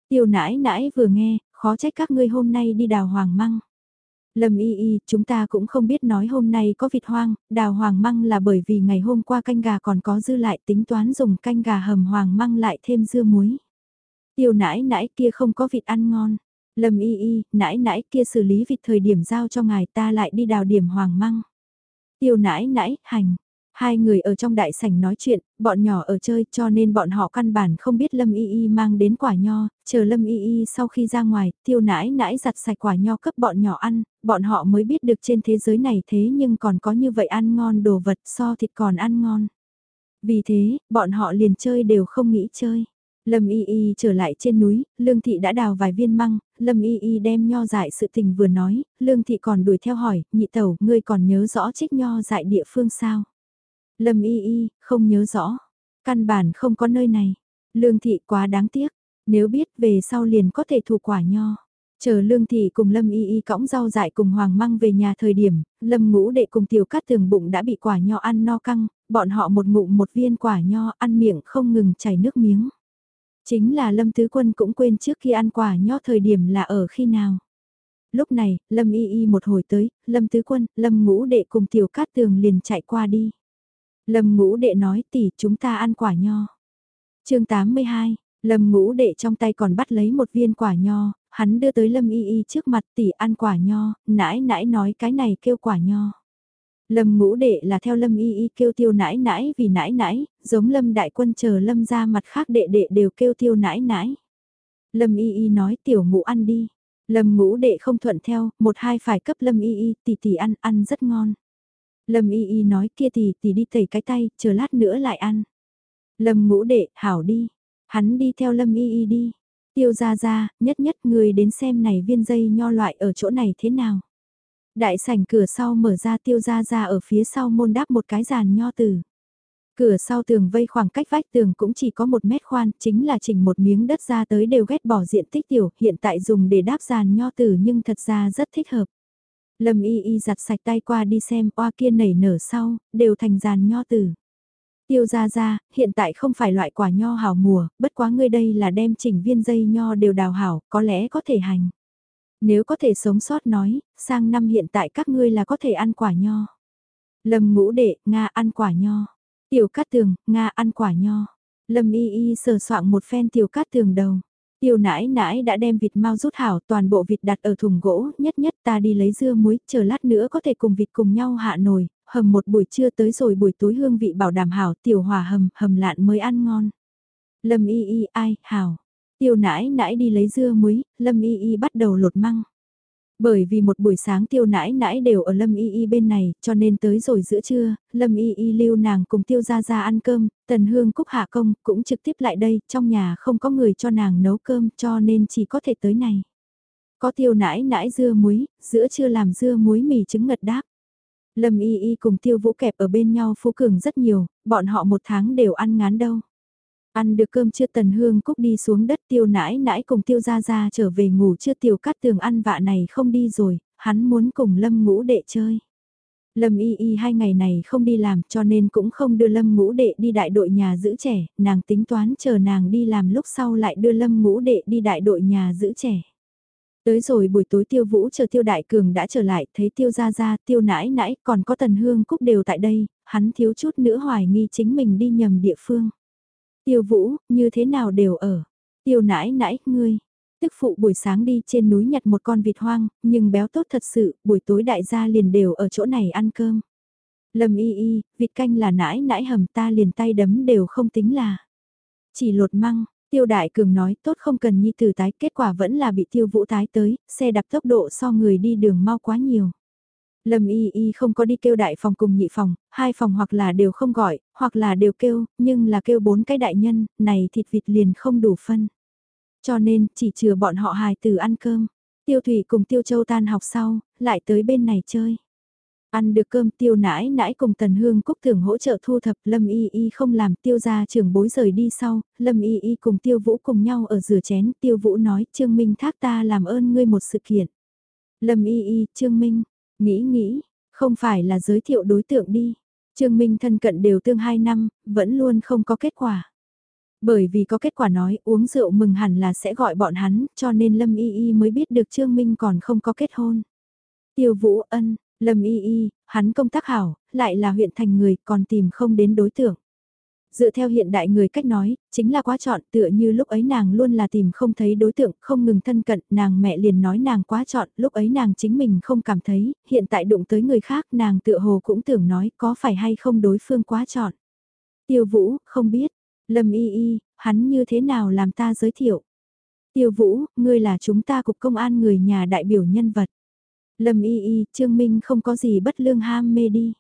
Speaker 1: Tiêu nãi nãi vừa nghe, khó trách các ngươi hôm nay đi đào hoàng măng. Lâm y y, chúng ta cũng không biết nói hôm nay có vịt hoang, đào hoàng măng là bởi vì ngày hôm qua canh gà còn có dư lại tính toán dùng canh gà hầm hoàng măng lại thêm dưa muối. Tiêu nãi nãi kia không có vịt ăn ngon. Lâm y y, nãi nãi kia xử lý vịt thời điểm giao cho ngài ta lại đi đào điểm hoàng măng. Tiêu nãi nãi, hành. Hai người ở trong đại sảnh nói chuyện, bọn nhỏ ở chơi cho nên bọn họ căn bản không biết Lâm Y Y mang đến quả nho, chờ Lâm Y Y sau khi ra ngoài, tiêu nãi nãi giặt sạch quả nho cấp bọn nhỏ ăn, bọn họ mới biết được trên thế giới này thế nhưng còn có như vậy ăn ngon đồ vật so thịt còn ăn ngon. Vì thế, bọn họ liền chơi đều không nghĩ chơi. Lâm Y Y trở lại trên núi, Lương Thị đã đào vài viên măng, Lâm Y Y đem nho dại sự tình vừa nói, Lương Thị còn đuổi theo hỏi, nhị tẩu, ngươi còn nhớ rõ trích nho dại địa phương sao? Lâm Y Y, không nhớ rõ, căn bản không có nơi này. Lương Thị quá đáng tiếc, nếu biết về sau liền có thể thủ quả nho. Chờ Lương Thị cùng Lâm Y Y cõng rau dại cùng Hoàng Măng về nhà thời điểm, Lâm Ngũ Đệ cùng Tiểu Cát Tường bụng đã bị quả nho ăn no căng, bọn họ một ngụm một viên quả nho ăn miệng không ngừng chảy nước miếng. Chính là Lâm Tứ Quân cũng quên trước khi ăn quả nho thời điểm là ở khi nào. Lúc này, Lâm Y Y một hồi tới, Lâm Tứ Quân, Lâm Ngũ Đệ cùng Tiểu Cát Tường liền chạy qua đi. Lâm Ngũ Đệ nói tỷ chúng ta ăn quả nho. chương 82, Lâm Ngũ Đệ trong tay còn bắt lấy một viên quả nho, hắn đưa tới Lâm Y Y trước mặt tỷ ăn quả nho, nãi nãi nói cái này kêu quả nho. Lâm ngũ đệ là theo Lâm y y kêu tiêu nãi nãi vì nãi nãi, giống Lâm đại quân chờ Lâm ra mặt khác đệ đệ đều kêu tiêu nãi nãi. Lâm y y nói tiểu ngũ ăn đi. Lâm ngũ đệ không thuận theo, một hai phải cấp Lâm y y tỷ tỷ ăn, ăn rất ngon. Lâm y y nói kia thì thì đi tẩy cái tay, chờ lát nữa lại ăn. Lâm ngũ đệ, hảo đi. Hắn đi theo Lâm y y đi. Tiêu ra ra, nhất nhất người đến xem này viên dây nho loại ở chỗ này thế nào. Đại sảnh cửa sau mở ra tiêu ra ra ở phía sau môn đáp một cái giàn nho tử. Cửa sau tường vây khoảng cách vách tường cũng chỉ có một mét khoan, chính là chỉnh một miếng đất ra tới đều ghét bỏ diện tích tiểu, hiện tại dùng để đáp giàn nho tử nhưng thật ra rất thích hợp. Lâm y y giặt sạch tay qua đi xem oa kia nảy nở sau, đều thành giàn nho tử. Tiêu ra ra, hiện tại không phải loại quả nho hảo mùa, bất quá ngươi đây là đem chỉnh viên dây nho đều đào hảo, có lẽ có thể hành. Nếu có thể sống sót nói, sang năm hiện tại các ngươi là có thể ăn quả nho. Lâm ngũ đệ, Nga ăn quả nho. Tiểu cát tường, Nga ăn quả nho. Lâm y y sờ soạn một phen tiểu cát tường đầu. Tiêu nãi nãi đã đem vịt mau rút hảo toàn bộ vịt đặt ở thùng gỗ, nhất nhất ta đi lấy dưa muối, chờ lát nữa có thể cùng vịt cùng nhau hạ nồi, hầm một buổi trưa tới rồi buổi tối hương vị bảo đảm hảo tiểu hòa hầm, hầm lạn mới ăn ngon. Lâm y y ai, hảo. Tiêu nãi nãi đi lấy dưa muối, Lâm Y Y bắt đầu lột măng. Bởi vì một buổi sáng tiêu nãi nãi đều ở Lâm Y Y bên này, cho nên tới rồi giữa trưa, Lâm Y Y lưu nàng cùng tiêu ra ra ăn cơm, tần hương cúc hạ công cũng trực tiếp lại đây, trong nhà không có người cho nàng nấu cơm cho nên chỉ có thể tới này. Có tiêu nãi nãi dưa muối, giữa trưa làm dưa muối mì trứng ngật đáp. Lâm Y Y cùng tiêu vũ kẹp ở bên nhau phú cường rất nhiều, bọn họ một tháng đều ăn ngán đâu. Ăn được cơm chưa tần hương cúc đi xuống đất tiêu nãi nãi cùng tiêu ra ra trở về ngủ chưa tiêu cắt tường ăn vạ này không đi rồi, hắn muốn cùng lâm ngũ đệ chơi. Lâm Y Y hai ngày này không đi làm cho nên cũng không đưa Lâm ngũ đệ đi đại đội nhà giữ trẻ, nàng tính toán chờ nàng đi làm lúc sau lại đưa Lâm ngũ đệ đi đại đội nhà giữ trẻ. Tới rồi buổi tối tiêu vũ chờ tiêu đại cường đã trở lại, thấy tiêu gia gia, tiêu nãi nãi, còn có tần hương cúc đều tại đây, hắn thiếu chút nữa hoài nghi chính mình đi nhầm địa phương. Tiêu vũ, như thế nào đều ở. Tiêu nãi nãi, ngươi. Tức phụ buổi sáng đi trên núi nhặt một con vịt hoang, nhưng béo tốt thật sự, buổi tối đại gia liền đều ở chỗ này ăn cơm. Lâm y y, vịt canh là nãi nãi hầm ta liền tay đấm đều không tính là. Chỉ lột măng, tiêu đại cường nói tốt không cần nhi tử tái, kết quả vẫn là bị tiêu vũ tái tới, xe đạp tốc độ so người đi đường mau quá nhiều. Lâm Y Y không có đi kêu đại phòng cùng nhị phòng, hai phòng hoặc là đều không gọi, hoặc là đều kêu, nhưng là kêu bốn cái đại nhân, này thịt vịt liền không đủ phân. Cho nên, chỉ chừa bọn họ hài từ ăn cơm. Tiêu Thủy cùng Tiêu Châu tan học sau, lại tới bên này chơi. Ăn được cơm tiêu nãi nãi cùng Tần Hương Cúc thường hỗ trợ thu thập Lâm Y Y không làm tiêu ra trường bối rời đi sau, Lâm Y Y cùng tiêu vũ cùng nhau ở rửa chén tiêu vũ nói Trương Minh thác ta làm ơn ngươi một sự kiện. Lâm Y Y, Trương Minh, Nghĩ nghĩ, không phải là giới thiệu đối tượng đi. Trương Minh thân cận đều tương 2 năm, vẫn luôn không có kết quả. Bởi vì có kết quả nói uống rượu mừng hẳn là sẽ gọi bọn hắn, cho nên Lâm Y Y mới biết được Trương Minh còn không có kết hôn. Tiêu Vũ Ân, Lâm Y Y, hắn công tác hảo, lại là huyện thành người còn tìm không đến đối tượng. Dựa theo hiện đại người cách nói, chính là quá chọn tựa như lúc ấy nàng luôn là tìm không thấy đối tượng, không ngừng thân cận, nàng mẹ liền nói nàng quá chọn, lúc ấy nàng chính mình không cảm thấy, hiện tại đụng tới người khác nàng tựa hồ cũng tưởng nói có phải hay không đối phương quá chọn. Tiêu Vũ, không biết, Lâm Y Y, hắn như thế nào làm ta giới thiệu. Tiêu Vũ, ngươi là chúng ta cục công an người nhà đại biểu nhân vật. Lâm Y Y, Trương Minh không có gì bất lương ham mê đi.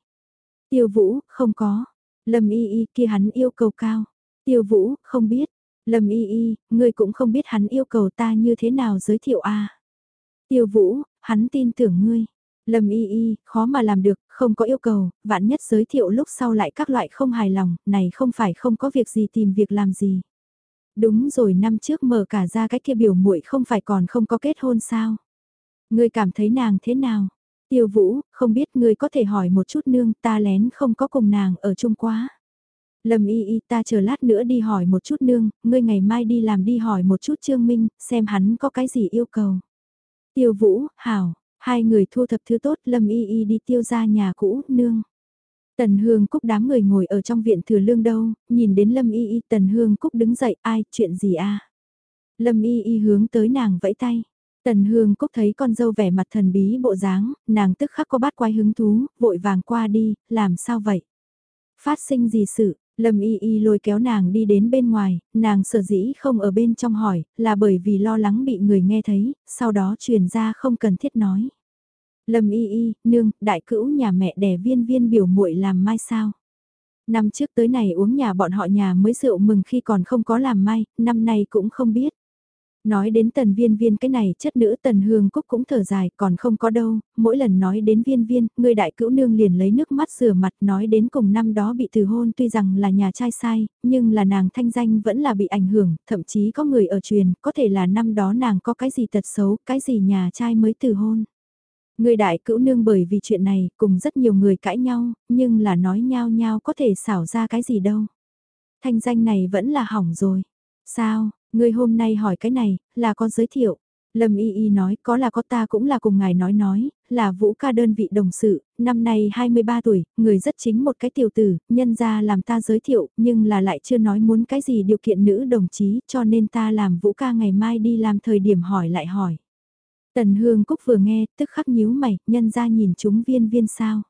Speaker 1: Tiêu Vũ, không có. Lâm y y kia hắn yêu cầu cao. Tiêu vũ, không biết. Lâm y y, ngươi cũng không biết hắn yêu cầu ta như thế nào giới thiệu a Tiêu vũ, hắn tin tưởng ngươi. Lâm y y, khó mà làm được, không có yêu cầu, vạn nhất giới thiệu lúc sau lại các loại không hài lòng, này không phải không có việc gì tìm việc làm gì. Đúng rồi năm trước mở cả ra cái kia biểu muội không phải còn không có kết hôn sao. Ngươi cảm thấy nàng thế nào? Tiêu Vũ, không biết ngươi có thể hỏi một chút nương ta lén không có cùng nàng ở chung quá. Lâm y y ta chờ lát nữa đi hỏi một chút nương, ngươi ngày mai đi làm đi hỏi một chút Trương Minh, xem hắn có cái gì yêu cầu. Tiêu Vũ, Hảo, hai người thu thập thứ tốt Lâm y y đi tiêu ra nhà cũ, nương. Tần Hương Cúc đám người ngồi ở trong viện thừa lương đâu, nhìn đến Lâm y y Tần Hương Cúc đứng dậy, ai, chuyện gì a Lâm y y hướng tới nàng vẫy tay. Tần Hương Cúc thấy con dâu vẻ mặt thần bí bộ dáng, nàng tức khắc có bát quái hứng thú, vội vàng qua đi, làm sao vậy? Phát sinh gì sự, Lâm Y Y lôi kéo nàng đi đến bên ngoài, nàng sở dĩ không ở bên trong hỏi, là bởi vì lo lắng bị người nghe thấy, sau đó truyền ra không cần thiết nói. Lâm Y Y, nương, đại cữu nhà mẹ đẻ viên viên biểu muội làm mai sao? Năm trước tới này uống nhà bọn họ nhà mới rượu mừng khi còn không có làm mai, năm nay cũng không biết. Nói đến tần viên viên cái này chất nữ tần hương cúc cũng thở dài còn không có đâu, mỗi lần nói đến viên viên, người đại cữu nương liền lấy nước mắt rửa mặt nói đến cùng năm đó bị từ hôn tuy rằng là nhà trai sai, nhưng là nàng thanh danh vẫn là bị ảnh hưởng, thậm chí có người ở truyền, có thể là năm đó nàng có cái gì tật xấu, cái gì nhà trai mới từ hôn. Người đại cữu nương bởi vì chuyện này cùng rất nhiều người cãi nhau, nhưng là nói nhau nhau có thể xảo ra cái gì đâu. Thanh danh này vẫn là hỏng rồi. Sao, Người hôm nay hỏi cái này, là có giới thiệu. Lâm Y Y nói có là có ta cũng là cùng ngài nói nói, là vũ ca đơn vị đồng sự, năm nay 23 tuổi, người rất chính một cái tiểu tử, nhân ra làm ta giới thiệu, nhưng là lại chưa nói muốn cái gì điều kiện nữ đồng chí, cho nên ta làm vũ ca ngày mai đi làm thời điểm hỏi lại hỏi. Tần Hương Cúc vừa nghe, tức khắc nhíu mày, nhân ra nhìn chúng viên viên sao.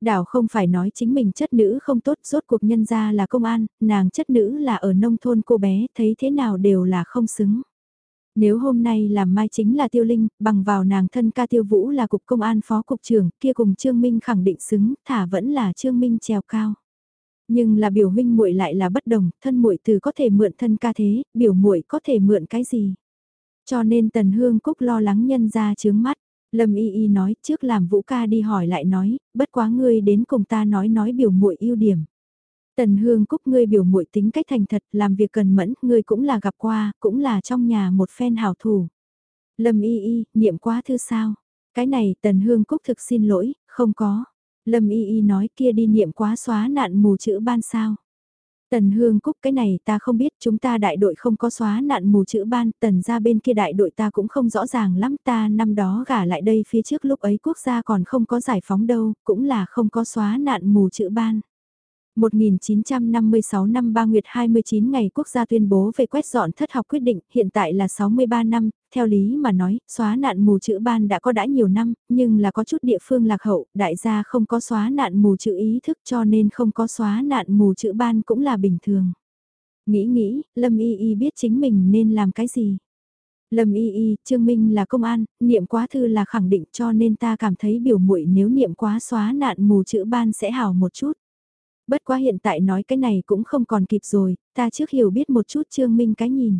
Speaker 1: Đảo không phải nói chính mình chất nữ không tốt, rốt cuộc nhân ra là công an, nàng chất nữ là ở nông thôn cô bé, thấy thế nào đều là không xứng. Nếu hôm nay làm mai chính là tiêu linh, bằng vào nàng thân ca tiêu vũ là cục công an phó cục trưởng, kia cùng Trương Minh khẳng định xứng, thả vẫn là Trương Minh trèo cao. Nhưng là biểu huynh muội lại là bất đồng, thân muội từ có thể mượn thân ca thế, biểu muội có thể mượn cái gì. Cho nên Tần Hương Cúc lo lắng nhân ra chướng mắt. Lâm Y Y nói trước làm Vũ ca đi hỏi lại nói, bất quá ngươi đến cùng ta nói nói biểu muội ưu điểm. Tần Hương Cúc ngươi biểu muội tính cách thành thật, làm việc cần mẫn, ngươi cũng là gặp qua, cũng là trong nhà một phen hảo thủ. Lâm Y Y, niệm quá thư sao? Cái này Tần Hương Cúc thực xin lỗi, không có. Lâm Y Y nói kia đi niệm quá xóa nạn mù chữ ban sao. Tần Hương Cúc cái này ta không biết chúng ta đại đội không có xóa nạn mù chữ ban, tần ra bên kia đại đội ta cũng không rõ ràng lắm ta năm đó gả lại đây phía trước lúc ấy quốc gia còn không có giải phóng đâu, cũng là không có xóa nạn mù chữ ban. 1956 năm 3 Nguyệt 29 ngày quốc gia tuyên bố về quét dọn thất học quyết định, hiện tại là 63 năm, theo lý mà nói, xóa nạn mù chữ ban đã có đã nhiều năm, nhưng là có chút địa phương lạc hậu, đại gia không có xóa nạn mù chữ ý thức cho nên không có xóa nạn mù chữ ban cũng là bình thường. Nghĩ nghĩ, Lâm Y Y biết chính mình nên làm cái gì. Lâm Y Y, Trương Minh là công an, niệm quá thư là khẳng định cho nên ta cảm thấy biểu muội nếu niệm quá xóa nạn mù chữ ban sẽ hảo một chút. Bất quá hiện tại nói cái này cũng không còn kịp rồi, ta trước hiểu biết một chút Trương Minh cái nhìn.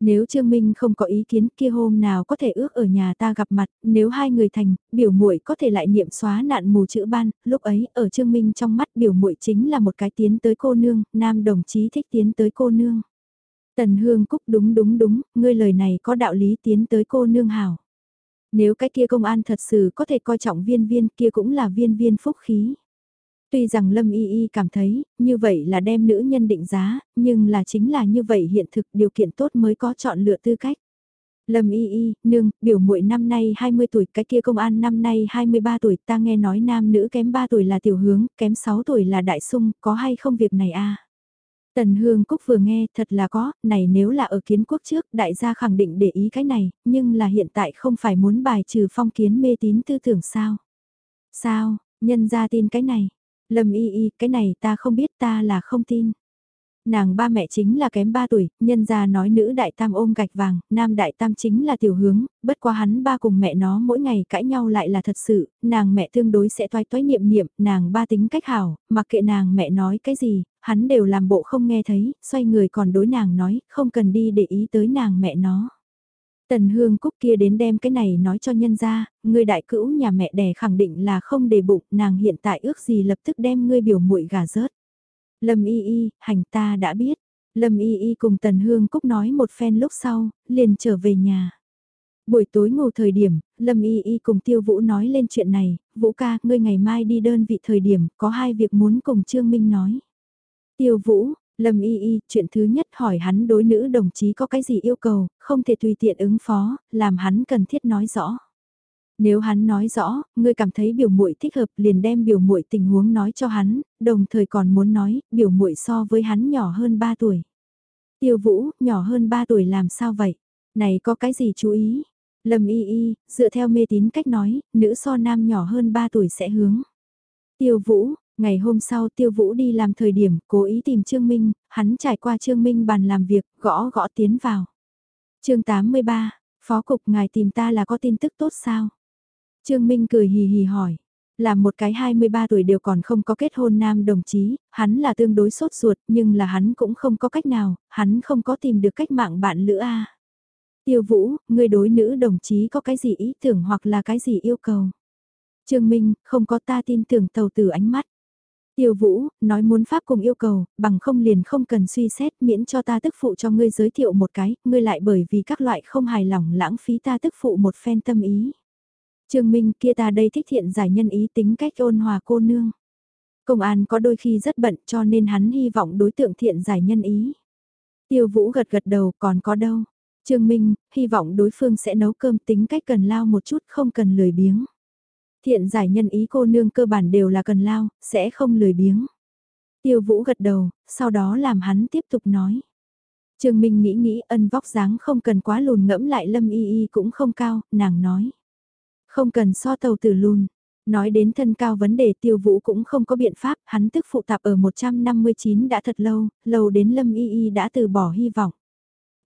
Speaker 1: Nếu Trương Minh không có ý kiến kia hôm nào có thể ước ở nhà ta gặp mặt, nếu hai người thành, biểu muội có thể lại niệm xóa nạn mù chữ ban, lúc ấy ở Trương Minh trong mắt biểu muội chính là một cái tiến tới cô nương, nam đồng chí thích tiến tới cô nương. Tần Hương Cúc đúng đúng đúng, ngươi lời này có đạo lý tiến tới cô nương hảo. Nếu cái kia công an thật sự có thể coi trọng viên viên kia cũng là viên viên phúc khí. Tuy rằng Lâm Y Y cảm thấy, như vậy là đem nữ nhân định giá, nhưng là chính là như vậy hiện thực điều kiện tốt mới có chọn lựa tư cách. Lâm Y Y, nương, biểu muội năm nay 20 tuổi, cái kia công an năm nay 23 tuổi, ta nghe nói nam nữ kém 3 tuổi là tiểu hướng, kém 6 tuổi là đại sung, có hay không việc này a? Tần Hương Cúc vừa nghe, thật là có, này nếu là ở kiến quốc trước, đại gia khẳng định để ý cái này, nhưng là hiện tại không phải muốn bài trừ phong kiến mê tín tư tưởng sao? Sao, nhân gia tin cái này? Lâm y y, cái này ta không biết ta là không tin. Nàng ba mẹ chính là kém ba tuổi, nhân gia nói nữ đại tam ôm gạch vàng, nam đại tam chính là tiểu hướng, bất quá hắn ba cùng mẹ nó mỗi ngày cãi nhau lại là thật sự, nàng mẹ tương đối sẽ toái toái niệm niệm, nàng ba tính cách hảo, mặc kệ nàng mẹ nói cái gì, hắn đều làm bộ không nghe thấy, xoay người còn đối nàng nói, không cần đi để ý tới nàng mẹ nó. Tần Hương Cúc kia đến đem cái này nói cho nhân ra, người đại cữu nhà mẹ đẻ khẳng định là không để bụng, nàng hiện tại ước gì lập tức đem ngươi biểu muội gà rớt. Lâm y y, hành ta đã biết. Lâm y y cùng Tần Hương Cúc nói một phen lúc sau, liền trở về nhà. Buổi tối ngủ thời điểm, Lâm y y cùng Tiêu Vũ nói lên chuyện này, Vũ ca, ngươi ngày mai đi đơn vị thời điểm, có hai việc muốn cùng Trương Minh nói. Tiêu Vũ, Lâm y y, chuyện thứ nhất hỏi hắn đối nữ đồng chí có cái gì yêu cầu, không thể tùy tiện ứng phó, làm hắn cần thiết nói rõ. Nếu hắn nói rõ, ngươi cảm thấy biểu muội thích hợp liền đem biểu muội tình huống nói cho hắn, đồng thời còn muốn nói, biểu muội so với hắn nhỏ hơn 3 tuổi. Tiêu Vũ, nhỏ hơn 3 tuổi làm sao vậy? Này có cái gì chú ý? Lâm y y, dựa theo mê tín cách nói, nữ so nam nhỏ hơn 3 tuổi sẽ hướng. Tiêu Vũ, Ngày hôm sau Tiêu Vũ đi làm thời điểm, cố ý tìm Trương Minh, hắn trải qua Trương Minh bàn làm việc, gõ gõ tiến vào. chương 83, Phó Cục ngài tìm ta là có tin tức tốt sao? Trương Minh cười hì hì hỏi. Là một cái 23 tuổi đều còn không có kết hôn nam đồng chí, hắn là tương đối sốt ruột nhưng là hắn cũng không có cách nào, hắn không có tìm được cách mạng bạn lữ A. Tiêu Vũ, người đối nữ đồng chí có cái gì ý tưởng hoặc là cái gì yêu cầu? Trương Minh, không có ta tin tưởng tàu từ ánh mắt. Tiêu Vũ, nói muốn pháp cùng yêu cầu, bằng không liền không cần suy xét miễn cho ta tức phụ cho ngươi giới thiệu một cái, ngươi lại bởi vì các loại không hài lòng lãng phí ta tức phụ một phen tâm ý. Trương Minh kia ta đây thích thiện giải nhân ý tính cách ôn hòa cô nương. Công an có đôi khi rất bận cho nên hắn hy vọng đối tượng thiện giải nhân ý. Tiêu Vũ gật gật đầu còn có đâu. Trương Minh, hy vọng đối phương sẽ nấu cơm tính cách cần lao một chút không cần lười biếng. Thiện giải nhân ý cô nương cơ bản đều là cần lao, sẽ không lười biếng. Tiêu vũ gật đầu, sau đó làm hắn tiếp tục nói. Trương Minh nghĩ nghĩ ân vóc dáng không cần quá lùn ngẫm lại lâm y y cũng không cao, nàng nói. Không cần so tàu tử lùn. Nói đến thân cao vấn đề tiêu vũ cũng không có biện pháp, hắn tức phụ tạp ở 159 đã thật lâu, lâu đến lâm y y đã từ bỏ hy vọng.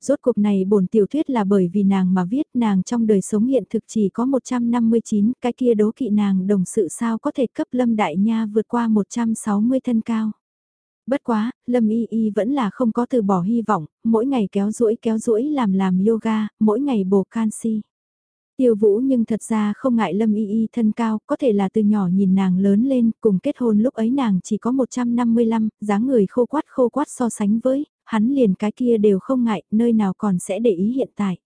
Speaker 1: Rốt cuộc này bổn tiểu thuyết là bởi vì nàng mà viết nàng trong đời sống hiện thực chỉ có 159, cái kia đố kỵ nàng đồng sự sao có thể cấp Lâm Đại Nha vượt qua 160 thân cao. Bất quá, Lâm Y Y vẫn là không có từ bỏ hy vọng, mỗi ngày kéo duỗi kéo duỗi làm làm yoga, mỗi ngày bổ canxi. Tiêu Vũ nhưng thật ra không ngại Lâm Y Y thân cao, có thể là từ nhỏ nhìn nàng lớn lên, cùng kết hôn lúc ấy nàng chỉ có 155, dáng người khô quát khô quát so sánh với, hắn liền cái kia đều không ngại, nơi nào còn sẽ để ý hiện tại.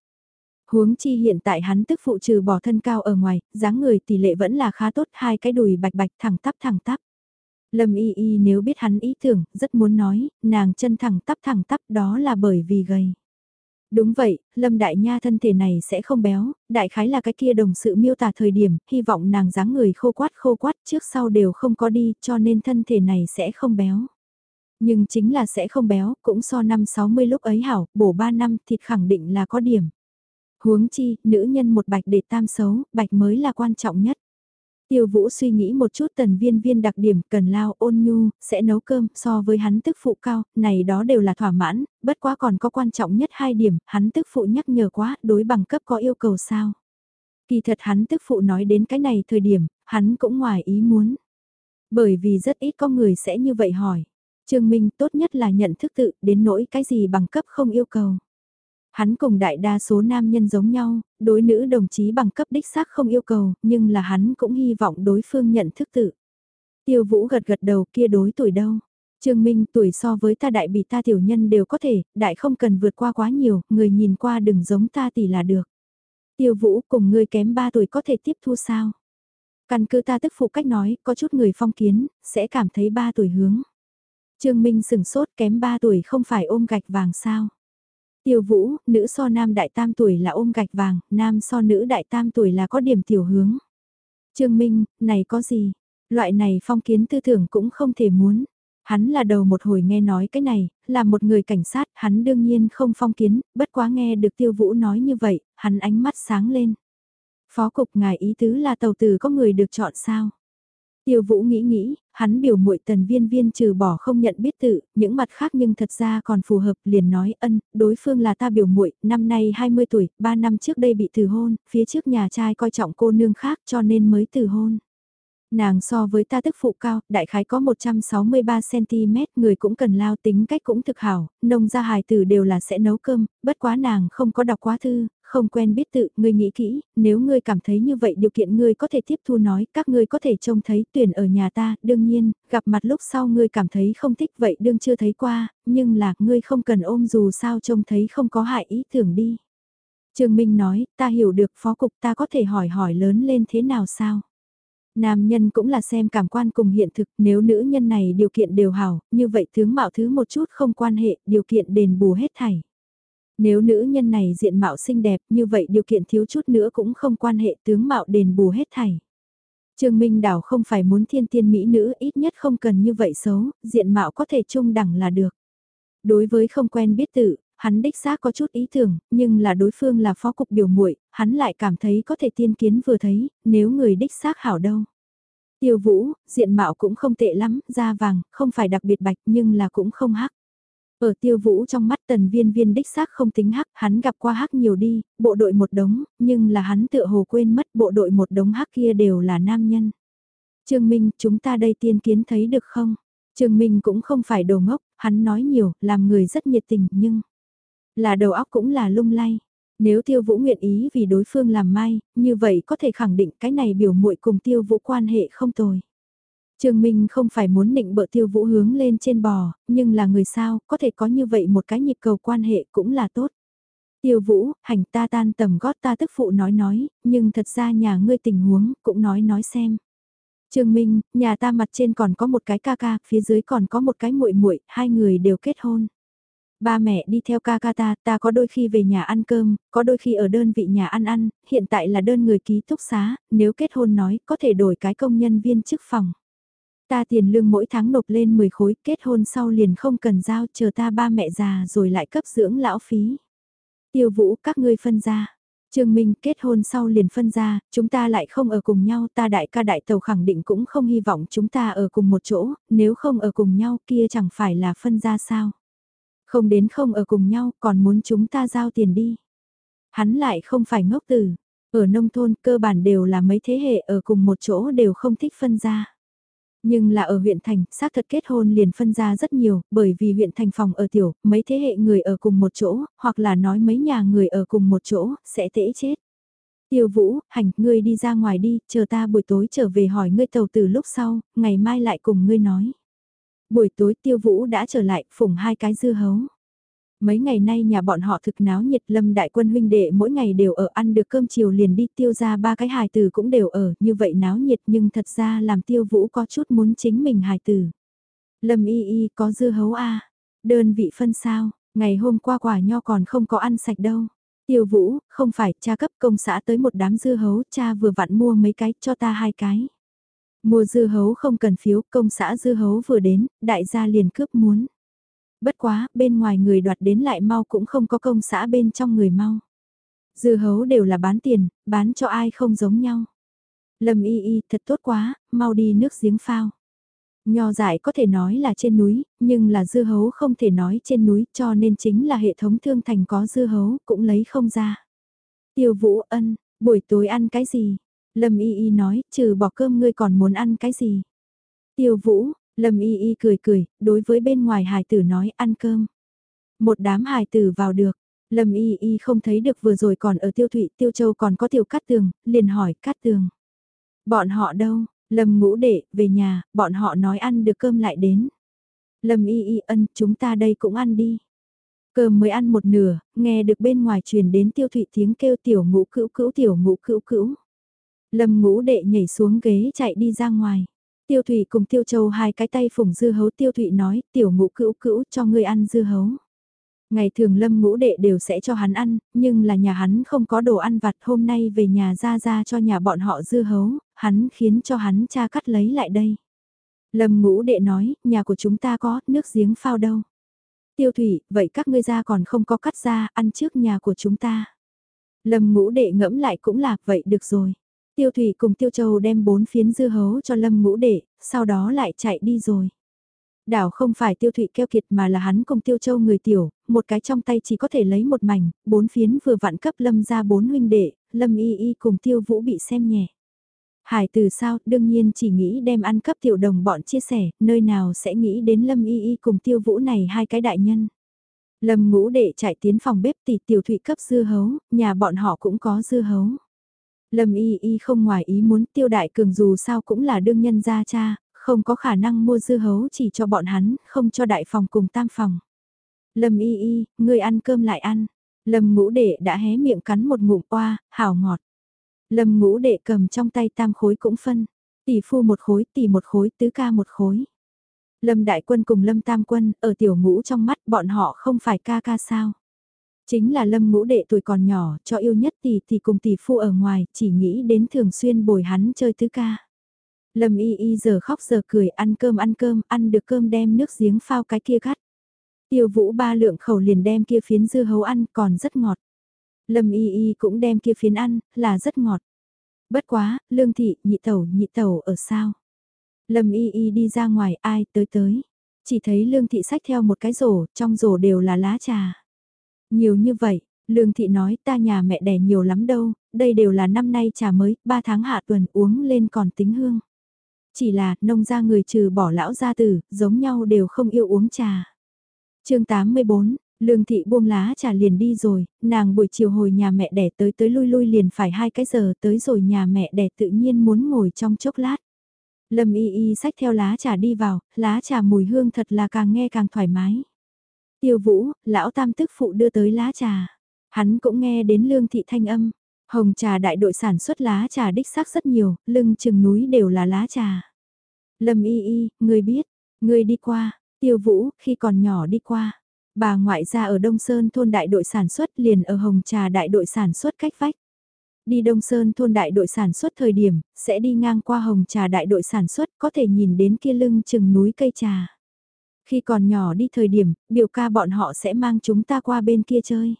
Speaker 1: Huống chi hiện tại hắn tức phụ trừ bỏ thân cao ở ngoài, dáng người tỷ lệ vẫn là khá tốt, hai cái đùi bạch bạch thẳng tắp thẳng tắp. Lâm y y nếu biết hắn ý tưởng, rất muốn nói, nàng chân thẳng tắp thẳng tắp đó là bởi vì gầy. Đúng vậy, Lâm Đại Nha thân thể này sẽ không béo, đại khái là cái kia đồng sự miêu tả thời điểm, hy vọng nàng dáng người khô quát khô quát trước sau đều không có đi cho nên thân thể này sẽ không béo. Nhưng chính là sẽ không béo, cũng so năm 60 lúc ấy hảo, bổ 3 năm thịt khẳng định là có điểm. Huống chi, nữ nhân một bạch để tam xấu, bạch mới là quan trọng nhất. Tiêu Vũ suy nghĩ một chút tần viên viên đặc điểm cần lao ôn nhu, sẽ nấu cơm so với hắn tức phụ cao, này đó đều là thỏa mãn, bất quá còn có quan trọng nhất hai điểm, hắn tức phụ nhắc nhở quá, đối bằng cấp có yêu cầu sao. Kỳ thật hắn tức phụ nói đến cái này thời điểm, hắn cũng ngoài ý muốn. Bởi vì rất ít có người sẽ như vậy hỏi. Trương Minh tốt nhất là nhận thức tự, đến nỗi cái gì bằng cấp không yêu cầu. Hắn cùng đại đa số nam nhân giống nhau, đối nữ đồng chí bằng cấp đích xác không yêu cầu, nhưng là hắn cũng hy vọng đối phương nhận thức tự. Tiêu Vũ gật gật đầu kia đối tuổi đâu. Trương Minh tuổi so với ta đại bị ta tiểu nhân đều có thể, đại không cần vượt qua quá nhiều, người nhìn qua đừng giống ta tỷ là được. Tiêu Vũ cùng ngươi kém 3 tuổi có thể tiếp thu sao? Căn cứ ta tức phụ cách nói, có chút người phong kiến, sẽ cảm thấy 3 tuổi hướng. Trương Minh sừng sốt kém 3 tuổi không phải ôm gạch vàng sao? Tiêu vũ, nữ so nam đại tam tuổi là ôm gạch vàng, nam so nữ đại tam tuổi là có điểm tiểu hướng. Trương Minh, này có gì? Loại này phong kiến tư tưởng cũng không thể muốn. Hắn là đầu một hồi nghe nói cái này, là một người cảnh sát, hắn đương nhiên không phong kiến, bất quá nghe được tiêu vũ nói như vậy, hắn ánh mắt sáng lên. Phó cục ngài ý tứ là tàu tử có người được chọn sao? Tiêu Vũ nghĩ nghĩ, hắn biểu muội tần viên viên trừ bỏ không nhận biết tự, những mặt khác nhưng thật ra còn phù hợp liền nói ân, đối phương là ta biểu muội năm nay 20 tuổi, 3 năm trước đây bị từ hôn, phía trước nhà trai coi trọng cô nương khác cho nên mới từ hôn. Nàng so với ta tức phụ cao, đại khái có 163cm, người cũng cần lao tính cách cũng thực hảo, nông gia hài tử đều là sẽ nấu cơm, bất quá nàng không có đọc quá thư, không quen biết tự, ngươi nghĩ kỹ, nếu ngươi cảm thấy như vậy điều kiện ngươi có thể tiếp thu nói, các ngươi có thể trông thấy tuyển ở nhà ta, đương nhiên, gặp mặt lúc sau ngươi cảm thấy không thích vậy đương chưa thấy qua, nhưng là, ngươi không cần ôm dù sao trông thấy không có hại ý tưởng đi. Trương Minh nói, ta hiểu được phó cục ta có thể hỏi hỏi lớn lên thế nào sao? Nam nhân cũng là xem cảm quan cùng hiện thực, nếu nữ nhân này điều kiện đều hảo, như vậy tướng mạo thứ một chút không quan hệ, điều kiện đền bù hết thảy. Nếu nữ nhân này diện mạo xinh đẹp như vậy điều kiện thiếu chút nữa cũng không quan hệ tướng mạo đền bù hết thảy. Trương Minh Đảo không phải muốn thiên tiên mỹ nữ ít nhất không cần như vậy xấu, diện mạo có thể trung đẳng là được. Đối với không quen biết tự, hắn đích xác có chút ý tưởng, nhưng là đối phương là phó cục biểu muội, hắn lại cảm thấy có thể tiên kiến vừa thấy, nếu người đích xác hảo đâu. Tiêu vũ, diện mạo cũng không tệ lắm, da vàng, không phải đặc biệt bạch nhưng là cũng không hắc. Ở tiêu vũ trong mắt tần viên viên đích xác không tính hắc, hắn gặp qua hắc nhiều đi, bộ đội một đống, nhưng là hắn tựa hồ quên mất bộ đội một đống hắc kia đều là nam nhân. Trương Minh, chúng ta đây tiên kiến thấy được không? Trương Minh cũng không phải đồ ngốc, hắn nói nhiều, làm người rất nhiệt tình nhưng là đầu óc cũng là lung lay. Nếu tiêu vũ nguyện ý vì đối phương làm mai, như vậy có thể khẳng định cái này biểu muội cùng tiêu vũ quan hệ không tồi. Trương Minh không phải muốn định bợ tiêu vũ hướng lên trên bò, nhưng là người sao, có thể có như vậy một cái nhịp cầu quan hệ cũng là tốt. Tiêu vũ, hành ta tan tầm gót ta tức phụ nói nói, nhưng thật ra nhà ngươi tình huống, cũng nói nói xem. Trương Minh, nhà ta mặt trên còn có một cái ca ca, phía dưới còn có một cái muội muội, hai người đều kết hôn. Ba mẹ đi theo ca ca ta, ta có đôi khi về nhà ăn cơm, có đôi khi ở đơn vị nhà ăn ăn, hiện tại là đơn người ký túc xá, nếu kết hôn nói, có thể đổi cái công nhân viên chức phòng. Ta tiền lương mỗi tháng nộp lên 10 khối, kết hôn sau liền không cần giao, chờ ta ba mẹ già rồi lại cấp dưỡng lão phí. Tiêu vũ, các ngươi phân ra. Trương Minh kết hôn sau liền phân ra, chúng ta lại không ở cùng nhau, ta đại ca đại tàu khẳng định cũng không hy vọng chúng ta ở cùng một chỗ, nếu không ở cùng nhau kia chẳng phải là phân ra sao. Không đến không ở cùng nhau, còn muốn chúng ta giao tiền đi. Hắn lại không phải ngốc tử, ở nông thôn cơ bản đều là mấy thế hệ ở cùng một chỗ đều không thích phân ra. Nhưng là ở huyện thành, xác thật kết hôn liền phân ra rất nhiều, bởi vì huyện thành phòng ở tiểu, mấy thế hệ người ở cùng một chỗ, hoặc là nói mấy nhà người ở cùng một chỗ, sẽ tễ chết. Tiêu vũ, hành, ngươi đi ra ngoài đi, chờ ta buổi tối trở về hỏi ngươi tàu từ lúc sau, ngày mai lại cùng ngươi nói. Buổi tối tiêu vũ đã trở lại, phủng hai cái dưa hấu. Mấy ngày nay nhà bọn họ thực náo nhiệt lâm đại quân huynh đệ mỗi ngày đều ở ăn được cơm chiều liền đi tiêu ra ba cái hài tử cũng đều ở như vậy náo nhiệt nhưng thật ra làm tiêu vũ có chút muốn chính mình hài tử. Lâm y y có dưa hấu a đơn vị phân sao, ngày hôm qua quả nho còn không có ăn sạch đâu. Tiêu vũ, không phải cha cấp công xã tới một đám dưa hấu, cha vừa vặn mua mấy cái cho ta hai cái. Mua dưa hấu không cần phiếu, công xã dưa hấu vừa đến, đại gia liền cướp muốn. Bất quá, bên ngoài người đoạt đến lại mau cũng không có công xã bên trong người mau. Dưa hấu đều là bán tiền, bán cho ai không giống nhau. Lâm y y, thật tốt quá, mau đi nước giếng phao. Nho dại có thể nói là trên núi, nhưng là dưa hấu không thể nói trên núi cho nên chính là hệ thống thương thành có dưa hấu cũng lấy không ra. Tiêu Vũ ân, buổi tối ăn cái gì? Lâm Y Y nói, trừ bỏ cơm ngươi còn muốn ăn cái gì? Tiêu Vũ, Lâm Y Y cười cười, đối với bên ngoài hài tử nói ăn cơm. Một đám hài tử vào được, Lâm Y Y không thấy được vừa rồi còn ở Tiêu Thụy, Tiêu Châu còn có tiểu Cát Tường, liền hỏi Cát Tường. Bọn họ đâu? Lâm ngũ đệ, về nhà, bọn họ nói ăn được cơm lại đến. Lâm Y Y ân, chúng ta đây cũng ăn đi. Cơm mới ăn một nửa, nghe được bên ngoài truyền đến Tiêu Thụy tiếng kêu tiểu ngũ cữu cữu tiểu ngũ cữu cữu. Lâm ngũ đệ nhảy xuống ghế chạy đi ra ngoài. Tiêu Thụy cùng Tiêu Châu hai cái tay phủng dư hấu Tiêu Thụy nói tiểu ngũ cữu cữu cho ngươi ăn dư hấu. Ngày thường lâm ngũ đệ đều sẽ cho hắn ăn, nhưng là nhà hắn không có đồ ăn vặt hôm nay về nhà ra ra cho nhà bọn họ dư hấu, hắn khiến cho hắn cha cắt lấy lại đây. Lâm ngũ đệ nói, nhà của chúng ta có, nước giếng phao đâu. Tiêu thủy, vậy các ngươi ra còn không có cắt ra, ăn trước nhà của chúng ta. Lâm ngũ đệ ngẫm lại cũng là, vậy được rồi. Tiêu Thủy cùng Tiêu Châu đem bốn phiến dư hấu cho Lâm Ngũ Đệ, sau đó lại chạy đi rồi. Đảo không phải Tiêu Thụy keo kiệt mà là hắn cùng Tiêu Châu người tiểu, một cái trong tay chỉ có thể lấy một mảnh, bốn phiến vừa vặn cấp Lâm ra bốn huynh đệ, Lâm Y Y cùng Tiêu Vũ bị xem nhẹ. Hải từ sao, đương nhiên chỉ nghĩ đem ăn cấp tiểu đồng bọn chia sẻ, nơi nào sẽ nghĩ đến Lâm Y Y cùng Tiêu Vũ này hai cái đại nhân. Lâm ngũ đệ chạy tiến phòng bếp tỷ tiểu thụy cấp dưa hấu, nhà bọn họ cũng có dưa hấu. Lâm y y không ngoài ý muốn tiêu đại cường dù sao cũng là đương nhân gia cha, không có khả năng mua dư hấu chỉ cho bọn hắn, không cho đại phòng cùng tam phòng. Lâm y y, ngươi ăn cơm lại ăn. Lâm ngũ đệ đã hé miệng cắn một ngụm qua, hảo ngọt. Lâm ngũ đệ cầm trong tay tam khối cũng phân. Tỷ phu một khối, tỷ một khối, tứ ca một khối. Lâm đại quân cùng lâm tam quân, ở tiểu ngũ trong mắt bọn họ không phải ca ca sao. Chính là lâm ngũ đệ tuổi còn nhỏ, cho yêu nhất tỷ thì cùng tỷ phu ở ngoài, chỉ nghĩ đến thường xuyên bồi hắn chơi tứ ca. Lâm y y giờ khóc giờ cười ăn cơm ăn cơm, ăn được cơm đem nước giếng phao cái kia gắt. Tiêu vũ ba lượng khẩu liền đem kia phiến dưa hấu ăn còn rất ngọt. Lâm y y cũng đem kia phiến ăn, là rất ngọt. Bất quá, lương thị, nhị tẩu, nhị tẩu ở sao? Lâm y y đi ra ngoài ai tới tới. Chỉ thấy lương thị sách theo một cái rổ, trong rổ đều là lá trà. Nhiều như vậy, lương thị nói ta nhà mẹ đẻ nhiều lắm đâu, đây đều là năm nay trà mới, ba tháng hạ tuần uống lên còn tính hương. Chỉ là, nông gia người trừ bỏ lão gia tử, giống nhau đều không yêu uống trà. chương 84, Lương thị buông lá trà liền đi rồi, nàng buổi chiều hồi nhà mẹ đẻ tới tới lui lui liền phải hai cái giờ tới rồi nhà mẹ đẻ tự nhiên muốn ngồi trong chốc lát. Lâm y y sách theo lá trà đi vào, lá trà mùi hương thật là càng nghe càng thoải mái. Tiêu vũ, lão tam tức phụ đưa tới lá trà. Hắn cũng nghe đến lương thị thanh âm. Hồng trà đại đội sản xuất lá trà đích xác rất nhiều, lưng chừng núi đều là lá trà. Lâm y y, người biết, người đi qua, tiêu vũ, khi còn nhỏ đi qua. Bà ngoại ra ở Đông Sơn thôn đại đội sản xuất liền ở Hồng Trà đại đội sản xuất cách vách. Đi Đông Sơn thôn đại đội sản xuất thời điểm, sẽ đi ngang qua Hồng Trà đại đội sản xuất có thể nhìn đến kia lưng chừng núi cây trà. Khi còn nhỏ đi thời điểm, biểu ca bọn họ sẽ mang chúng ta qua bên kia chơi.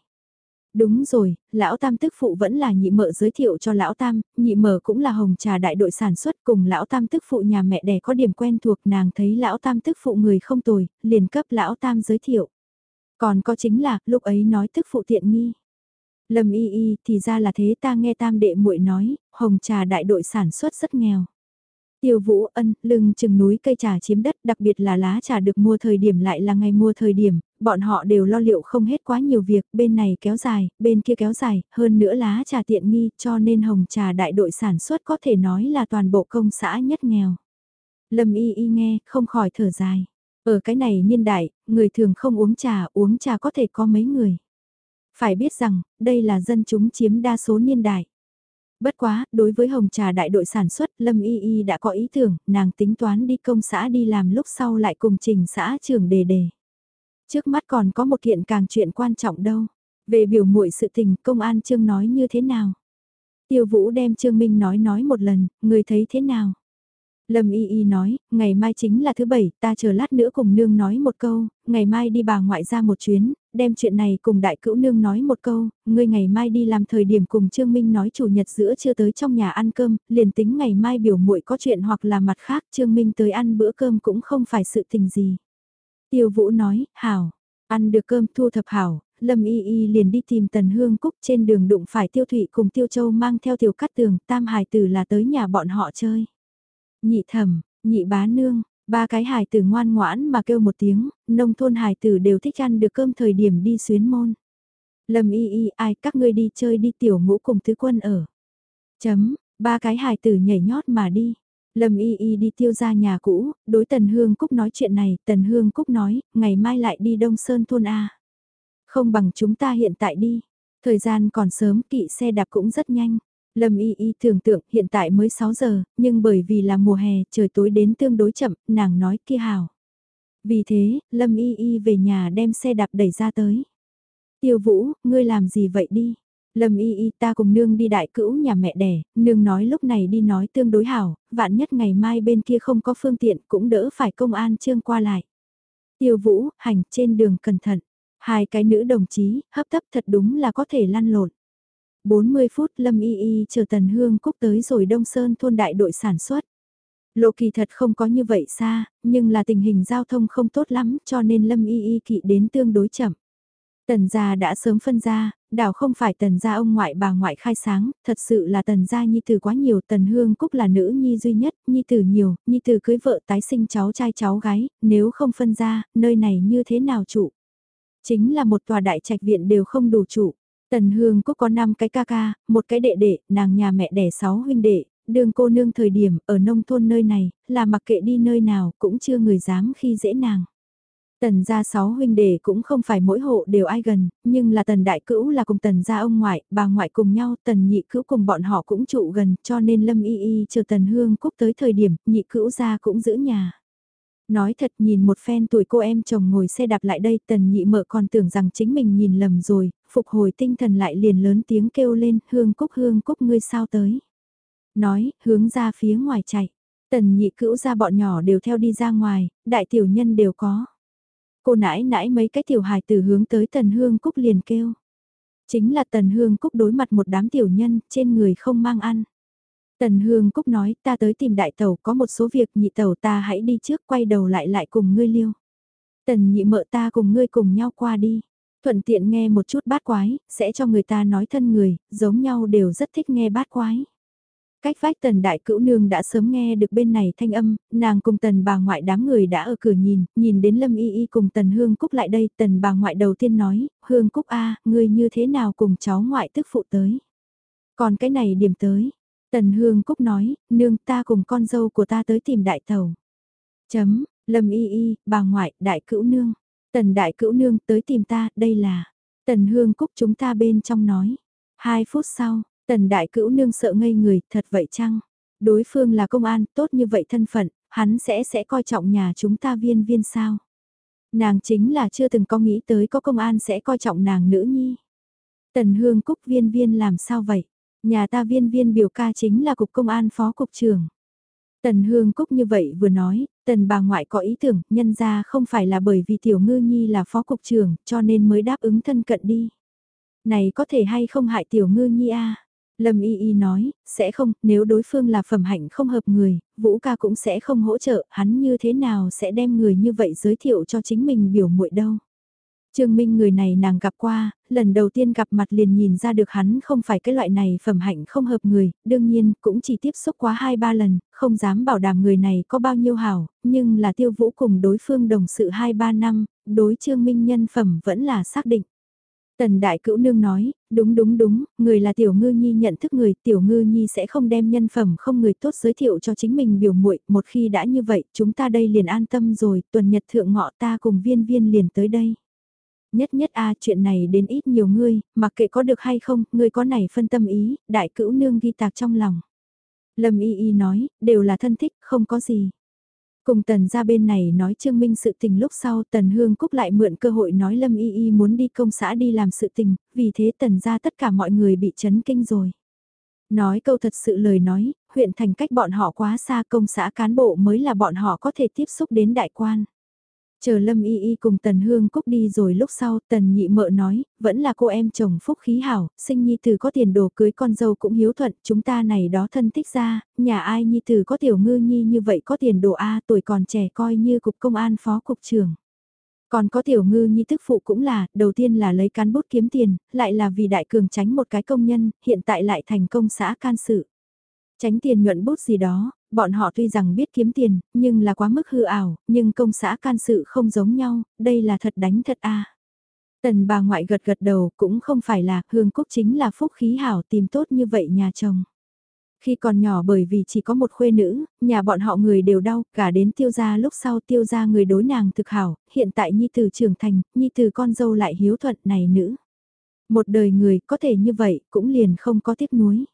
Speaker 1: Đúng rồi, lão tam tức phụ vẫn là nhị mợ giới thiệu cho lão tam, nhị mợ cũng là hồng trà đại đội sản xuất cùng lão tam tức phụ nhà mẹ đẻ có điểm quen thuộc nàng thấy lão tam tức phụ người không tồi, liền cấp lão tam giới thiệu. Còn có chính là, lúc ấy nói tức phụ tiện nghi. Lâm y y, thì ra là thế ta nghe tam đệ muội nói, hồng trà đại đội sản xuất rất nghèo. Tiêu Vũ Ân, lưng chừng núi cây trà chiếm đất, đặc biệt là lá trà được mua thời điểm lại là ngày mua thời điểm, bọn họ đều lo liệu không hết quá nhiều việc, bên này kéo dài, bên kia kéo dài, hơn nữa lá trà tiện nghi, cho nên hồng trà đại đội sản xuất có thể nói là toàn bộ công xã nhất nghèo. Lâm Y Y nghe, không khỏi thở dài. Ở cái này niên đại, người thường không uống trà, uống trà có thể có mấy người. Phải biết rằng, đây là dân chúng chiếm đa số niên đại. Bất quá, đối với hồng trà đại đội sản xuất, Lâm Y Y đã có ý tưởng, nàng tính toán đi công xã đi làm lúc sau lại cùng trình xã trưởng đề đề. Trước mắt còn có một kiện càng chuyện quan trọng đâu. Về biểu muội sự tình, công an Trương nói như thế nào? Tiêu Vũ đem Trương Minh nói nói một lần, người thấy thế nào? Lâm Y Y nói, ngày mai chính là thứ bảy, ta chờ lát nữa cùng nương nói một câu, ngày mai đi bà ngoại ra một chuyến, đem chuyện này cùng đại cữu nương nói một câu, ngươi ngày mai đi làm thời điểm cùng Trương Minh nói chủ nhật giữa chưa tới trong nhà ăn cơm, liền tính ngày mai biểu muội có chuyện hoặc là mặt khác Trương Minh tới ăn bữa cơm cũng không phải sự tình gì. Tiêu Vũ nói, hảo, ăn được cơm thu thập hảo, Lâm Y Y liền đi tìm Tần Hương Cúc trên đường đụng phải Tiêu Thụy cùng Tiêu Châu mang theo tiểu cắt tường, tam hải tử là tới nhà bọn họ chơi. Nhị thẩm, nhị bá nương, ba cái hài tử ngoan ngoãn mà kêu một tiếng, nông thôn hài tử đều thích ăn được cơm thời điểm đi xuyến môn. Lâm y y ai các ngươi đi chơi đi tiểu ngũ cùng thứ quân ở. Chấm, ba cái hài tử nhảy nhót mà đi. Lâm y y đi tiêu ra nhà cũ, đối Tần Hương Cúc nói chuyện này, Tần Hương Cúc nói, ngày mai lại đi Đông Sơn thôn A. Không bằng chúng ta hiện tại đi. Thời gian còn sớm kỵ xe đạp cũng rất nhanh. Lâm Y Y tưởng tượng hiện tại mới 6 giờ, nhưng bởi vì là mùa hè, trời tối đến tương đối chậm, nàng nói kia hào. Vì thế, Lâm Y Y về nhà đem xe đạp đẩy ra tới. Tiêu Vũ, ngươi làm gì vậy đi? Lâm Y Y ta cùng nương đi đại cữu nhà mẹ đẻ, nương nói lúc này đi nói tương đối hảo, vạn nhất ngày mai bên kia không có phương tiện cũng đỡ phải công an trương qua lại. Tiêu Vũ, hành trên đường cẩn thận. Hai cái nữ đồng chí, hấp tấp thật đúng là có thể lăn lộn. 40 phút Lâm Y Y chờ Tần Hương Cúc tới rồi Đông Sơn thôn đại đội sản xuất. Lộ kỳ thật không có như vậy xa, nhưng là tình hình giao thông không tốt lắm cho nên Lâm Y Y kỵ đến tương đối chậm. Tần gia đã sớm phân ra, đảo không phải tần gia ông ngoại bà ngoại khai sáng, thật sự là tần gia nhi tử quá nhiều, tần hương cúc là nữ nhi duy nhất, nhi tử nhiều, nhi tử cưới vợ tái sinh cháu trai cháu gái, nếu không phân ra, nơi này như thế nào trụ? Chính là một tòa đại trạch viện đều không đủ trụ. Tần Hương Cúc có 5 cái ca ca, một cái đệ đệ, nàng nhà mẹ đẻ 6 huynh đệ, đường cô nương thời điểm ở nông thôn nơi này, là mặc kệ đi nơi nào cũng chưa người dám khi dễ nàng. Tần gia sáu huynh đệ cũng không phải mỗi hộ đều ai gần, nhưng là tần đại cữu là cùng tần gia ông ngoại, bà ngoại cùng nhau, tần nhị cữu cùng bọn họ cũng trụ gần, cho nên lâm y y chờ tần hương cúc tới thời điểm, nhị cữu gia cũng giữ nhà. Nói thật nhìn một phen tuổi cô em chồng ngồi xe đạp lại đây tần nhị mợ còn tưởng rằng chính mình nhìn lầm rồi, phục hồi tinh thần lại liền lớn tiếng kêu lên hương cúc hương cúc ngươi sao tới. Nói, hướng ra phía ngoài chạy. Tần nhị cữu ra bọn nhỏ đều theo đi ra ngoài, đại tiểu nhân đều có. Cô nãi nãi mấy cái tiểu hài tử hướng tới tần hương cúc liền kêu. Chính là tần hương cúc đối mặt một đám tiểu nhân, trên người không mang ăn. Tần Hương Cúc nói ta tới tìm đại tàu có một số việc nhị tàu ta hãy đi trước quay đầu lại lại cùng ngươi liêu. Tần nhị mợ ta cùng ngươi cùng nhau qua đi. Thuận tiện nghe một chút bát quái, sẽ cho người ta nói thân người, giống nhau đều rất thích nghe bát quái. Cách vách tần đại cữu nương đã sớm nghe được bên này thanh âm, nàng cùng tần bà ngoại đám người đã ở cửa nhìn, nhìn đến lâm y y cùng tần hương cúc lại đây, tần bà ngoại đầu tiên nói, hương cúc a ngươi như thế nào cùng cháu ngoại tức phụ tới. Còn cái này điểm tới, tần hương cúc nói, nương ta cùng con dâu của ta tới tìm đại tàu. Chấm, lâm y y, bà ngoại, đại cữu nương. Tần đại cữu nương tới tìm ta, đây là. Tần hương cúc chúng ta bên trong nói. Hai phút sau, tần đại cữu nương sợ ngây người, thật vậy chăng? Đối phương là công an, tốt như vậy thân phận, hắn sẽ sẽ coi trọng nhà chúng ta viên viên sao? Nàng chính là chưa từng có nghĩ tới có công an sẽ coi trọng nàng nữ nhi. Tần hương cúc viên viên làm sao vậy? Nhà ta viên viên biểu ca chính là cục công an phó cục trưởng. Tần Hương Cúc như vậy vừa nói, tần bà ngoại có ý tưởng, nhân ra không phải là bởi vì tiểu ngư nhi là phó cục trưởng, cho nên mới đáp ứng thân cận đi. Này có thể hay không hại tiểu ngư nhi a Lâm Y Y nói, sẽ không, nếu đối phương là phẩm hạnh không hợp người, Vũ ca cũng sẽ không hỗ trợ, hắn như thế nào sẽ đem người như vậy giới thiệu cho chính mình biểu muội đâu. Trương Minh người này nàng gặp qua, lần đầu tiên gặp mặt liền nhìn ra được hắn không phải cái loại này phẩm hạnh không hợp người, đương nhiên cũng chỉ tiếp xúc quá 2-3 lần, không dám bảo đảm người này có bao nhiêu hảo, nhưng là tiêu vũ cùng đối phương đồng sự 2-3 năm, đối Trương Minh nhân phẩm vẫn là xác định. Tần đại cữu nương nói, đúng đúng đúng, người là tiểu ngư nhi nhận thức người, tiểu ngư nhi sẽ không đem nhân phẩm không người tốt giới thiệu cho chính mình biểu muội một khi đã như vậy, chúng ta đây liền an tâm rồi, tuần nhật thượng ngọ ta cùng viên viên liền tới đây. Nhất nhất a chuyện này đến ít nhiều ngươi, mặc kệ có được hay không, ngươi có này phân tâm ý, đại cữu nương ghi tạc trong lòng. Lâm y y nói, đều là thân thích, không có gì. Cùng tần ra bên này nói Trương Minh sự tình lúc sau tần hương cúc lại mượn cơ hội nói Lâm Y Y muốn đi công xã đi làm sự tình, vì thế tần ra tất cả mọi người bị chấn kinh rồi. Nói câu thật sự lời nói, huyện thành cách bọn họ quá xa công xã cán bộ mới là bọn họ có thể tiếp xúc đến đại quan. Chờ Lâm Y Y cùng Tần Hương Cúc đi rồi lúc sau Tần Nhị Mợ nói, vẫn là cô em chồng phúc khí hảo, sinh Nhi Tử có tiền đồ cưới con dâu cũng hiếu thuận, chúng ta này đó thân thích ra, nhà ai Nhi Tử có tiểu ngư Nhi như vậy có tiền đồ A tuổi còn trẻ coi như cục công an phó cục trưởng. Còn có tiểu ngư nhi tức phụ cũng là, đầu tiên là lấy cán bút kiếm tiền, lại là vì đại cường tránh một cái công nhân, hiện tại lại thành công xã can sự. Tránh tiền nhuận bút gì đó, bọn họ tuy rằng biết kiếm tiền, nhưng là quá mức hư ảo, nhưng công xã can sự không giống nhau, đây là thật đánh thật a. Tần bà ngoại gật gật đầu cũng không phải là hương cúc chính là phúc khí hảo tìm tốt như vậy nhà chồng. Khi còn nhỏ bởi vì chỉ có một khuê nữ, nhà bọn họ người đều đau, cả đến tiêu gia lúc sau tiêu gia người đối nàng thực hảo, hiện tại nhi tử trưởng thành, nhi tử con dâu lại hiếu thuận này nữ. Một đời người có thể như vậy cũng liền không có tiếc nuối.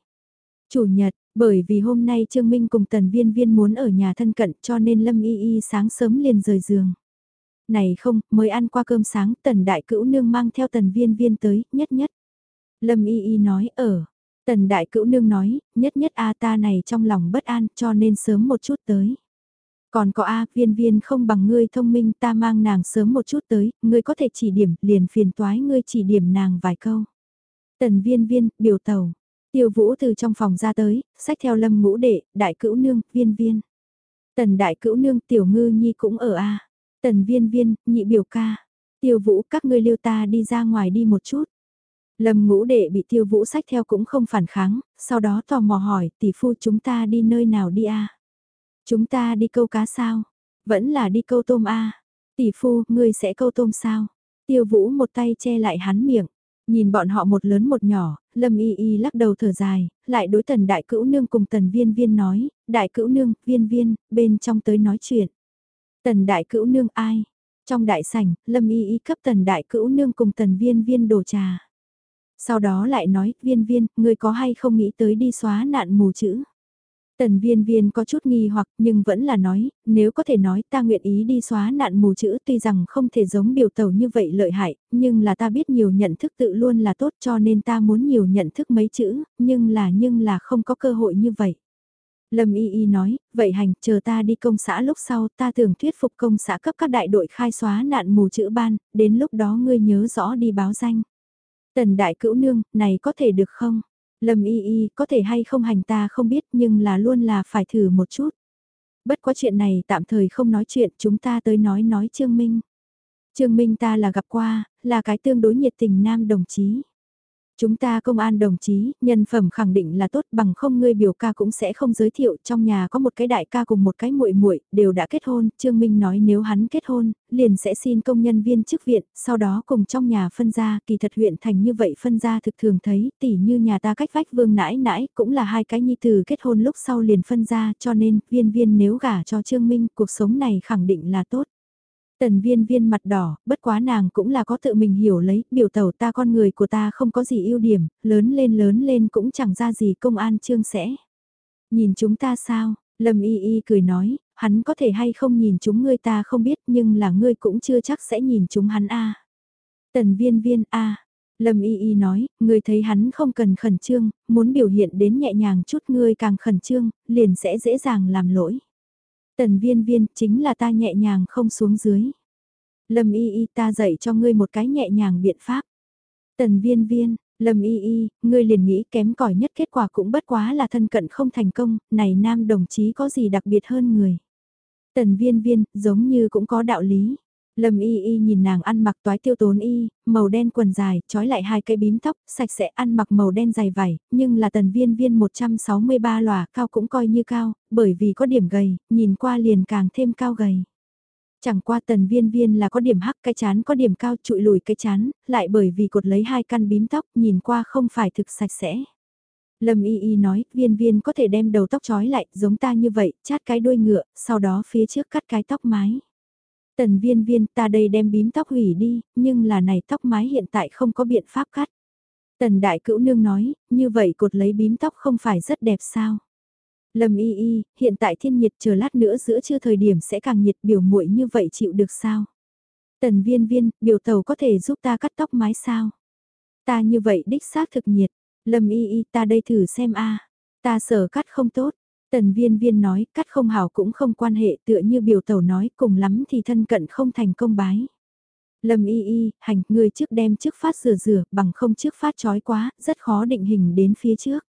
Speaker 1: Chủ nhật, bởi vì hôm nay Trương Minh cùng Tần Viên Viên muốn ở nhà thân cận cho nên Lâm Y Y sáng sớm liền rời giường. Này không, mới ăn qua cơm sáng Tần Đại Cữu Nương mang theo Tần Viên Viên tới, nhất nhất. Lâm Y Y nói ở. Tần Đại Cữu Nương nói, nhất nhất A ta này trong lòng bất an cho nên sớm một chút tới. Còn có A, viên viên không bằng ngươi thông minh ta mang nàng sớm một chút tới, ngươi có thể chỉ điểm, liền phiền toái ngươi chỉ điểm nàng vài câu. Tần viên viên, biểu tàu, Tiêu vũ từ trong phòng ra tới, sách theo lâm ngũ đệ, đại cữu nương, viên viên. Tần đại cữu nương tiểu ngư nhi cũng ở a Tần viên viên, nhị biểu ca. Tiêu vũ các ngươi liêu ta đi ra ngoài đi một chút. Lâm ngũ đệ bị tiêu vũ sách theo cũng không phản kháng, sau đó tò mò hỏi tỷ phu chúng ta đi nơi nào đi a Chúng ta đi câu cá sao? Vẫn là đi câu tôm a Tỷ phu, ngươi sẽ câu tôm sao? Tiêu vũ một tay che lại hắn miệng. Nhìn bọn họ một lớn một nhỏ, Lâm Y Y lắc đầu thở dài, lại đối tần đại cữu nương cùng tần viên viên nói, đại cữu nương, viên viên, bên trong tới nói chuyện. Tần đại cữu nương ai? Trong đại sảnh, Lâm Y Y cấp tần đại cữu nương cùng tần viên viên đổ trà. Sau đó lại nói, viên viên, ngươi có hay không nghĩ tới đi xóa nạn mù chữ? Tần viên viên có chút nghi hoặc nhưng vẫn là nói, nếu có thể nói ta nguyện ý đi xóa nạn mù chữ tuy rằng không thể giống biểu tàu như vậy lợi hại, nhưng là ta biết nhiều nhận thức tự luôn là tốt cho nên ta muốn nhiều nhận thức mấy chữ, nhưng là nhưng là không có cơ hội như vậy. Lâm Y Y nói, vậy hành, chờ ta đi công xã lúc sau, ta thường thuyết phục công xã cấp các đại đội khai xóa nạn mù chữ ban, đến lúc đó ngươi nhớ rõ đi báo danh. Tần đại cữu nương, này có thể được không? Lâm y y có thể hay không hành ta không biết nhưng là luôn là phải thử một chút. Bất quá chuyện này tạm thời không nói chuyện chúng ta tới nói nói Trương Minh. Trương Minh ta là gặp qua, là cái tương đối nhiệt tình nam đồng chí. Chúng ta công an đồng chí, nhân phẩm khẳng định là tốt bằng không ngươi biểu ca cũng sẽ không giới thiệu, trong nhà có một cái đại ca cùng một cái muội muội đều đã kết hôn, Trương Minh nói nếu hắn kết hôn, liền sẽ xin công nhân viên chức viện, sau đó cùng trong nhà phân ra, kỳ thật huyện thành như vậy phân ra thực thường thấy, tỉ như nhà ta cách vách vương nãi nãi, cũng là hai cái nhi từ kết hôn lúc sau liền phân ra, cho nên, viên viên nếu gả cho Trương Minh, cuộc sống này khẳng định là tốt. Tần viên viên mặt đỏ, bất quá nàng cũng là có tự mình hiểu lấy, biểu tẩu ta con người của ta không có gì ưu điểm, lớn lên lớn lên cũng chẳng ra gì công an trương sẽ. Nhìn chúng ta sao, Lâm Y Y cười nói, hắn có thể hay không nhìn chúng ngươi ta không biết nhưng là ngươi cũng chưa chắc sẽ nhìn chúng hắn a. Tần viên viên a. Lâm Y Y nói, ngươi thấy hắn không cần khẩn trương, muốn biểu hiện đến nhẹ nhàng chút ngươi càng khẩn trương, liền sẽ dễ dàng làm lỗi. Tần viên viên chính là ta nhẹ nhàng không xuống dưới. Lâm y y ta dạy cho ngươi một cái nhẹ nhàng biện pháp. Tần viên viên, Lâm y y, ngươi liền nghĩ kém cỏi nhất kết quả cũng bất quá là thân cận không thành công, này nam đồng chí có gì đặc biệt hơn người. Tần viên viên, giống như cũng có đạo lý. Lâm y y nhìn nàng ăn mặc toái tiêu tốn y, màu đen quần dài, trói lại hai cây bím tóc, sạch sẽ ăn mặc màu đen dày vải, nhưng là tần viên viên 163 lòa cao cũng coi như cao, bởi vì có điểm gầy, nhìn qua liền càng thêm cao gầy. Chẳng qua tần viên viên là có điểm hắc cái chán có điểm cao trụi lùi cái chán, lại bởi vì cột lấy hai căn bím tóc nhìn qua không phải thực sạch sẽ. Lâm Y Y nói, viên viên có thể đem đầu tóc trói lại, giống ta như vậy, chát cái đuôi ngựa, sau đó phía trước cắt cái tóc mái. Tần viên viên ta đây đem bím tóc hủy đi, nhưng là này tóc mái hiện tại không có biện pháp cắt. Tần đại cữu nương nói, như vậy cột lấy bím tóc không phải rất đẹp sao? Lâm y y, hiện tại thiên nhiệt chờ lát nữa giữa trưa thời điểm sẽ càng nhiệt biểu muội như vậy chịu được sao? Tần viên viên, biểu tàu có thể giúp ta cắt tóc mái sao? Ta như vậy đích xác thực nhiệt. Lâm y y ta đây thử xem a Ta sợ cắt không tốt. Tần viên viên nói cắt không hảo cũng không quan hệ tựa như biểu tẩu nói cùng lắm thì thân cận không thành công bái. Lâm y y, hành, người trước đem trước phát rửa rửa, bằng không trước phát chói quá, rất khó định hình đến phía trước.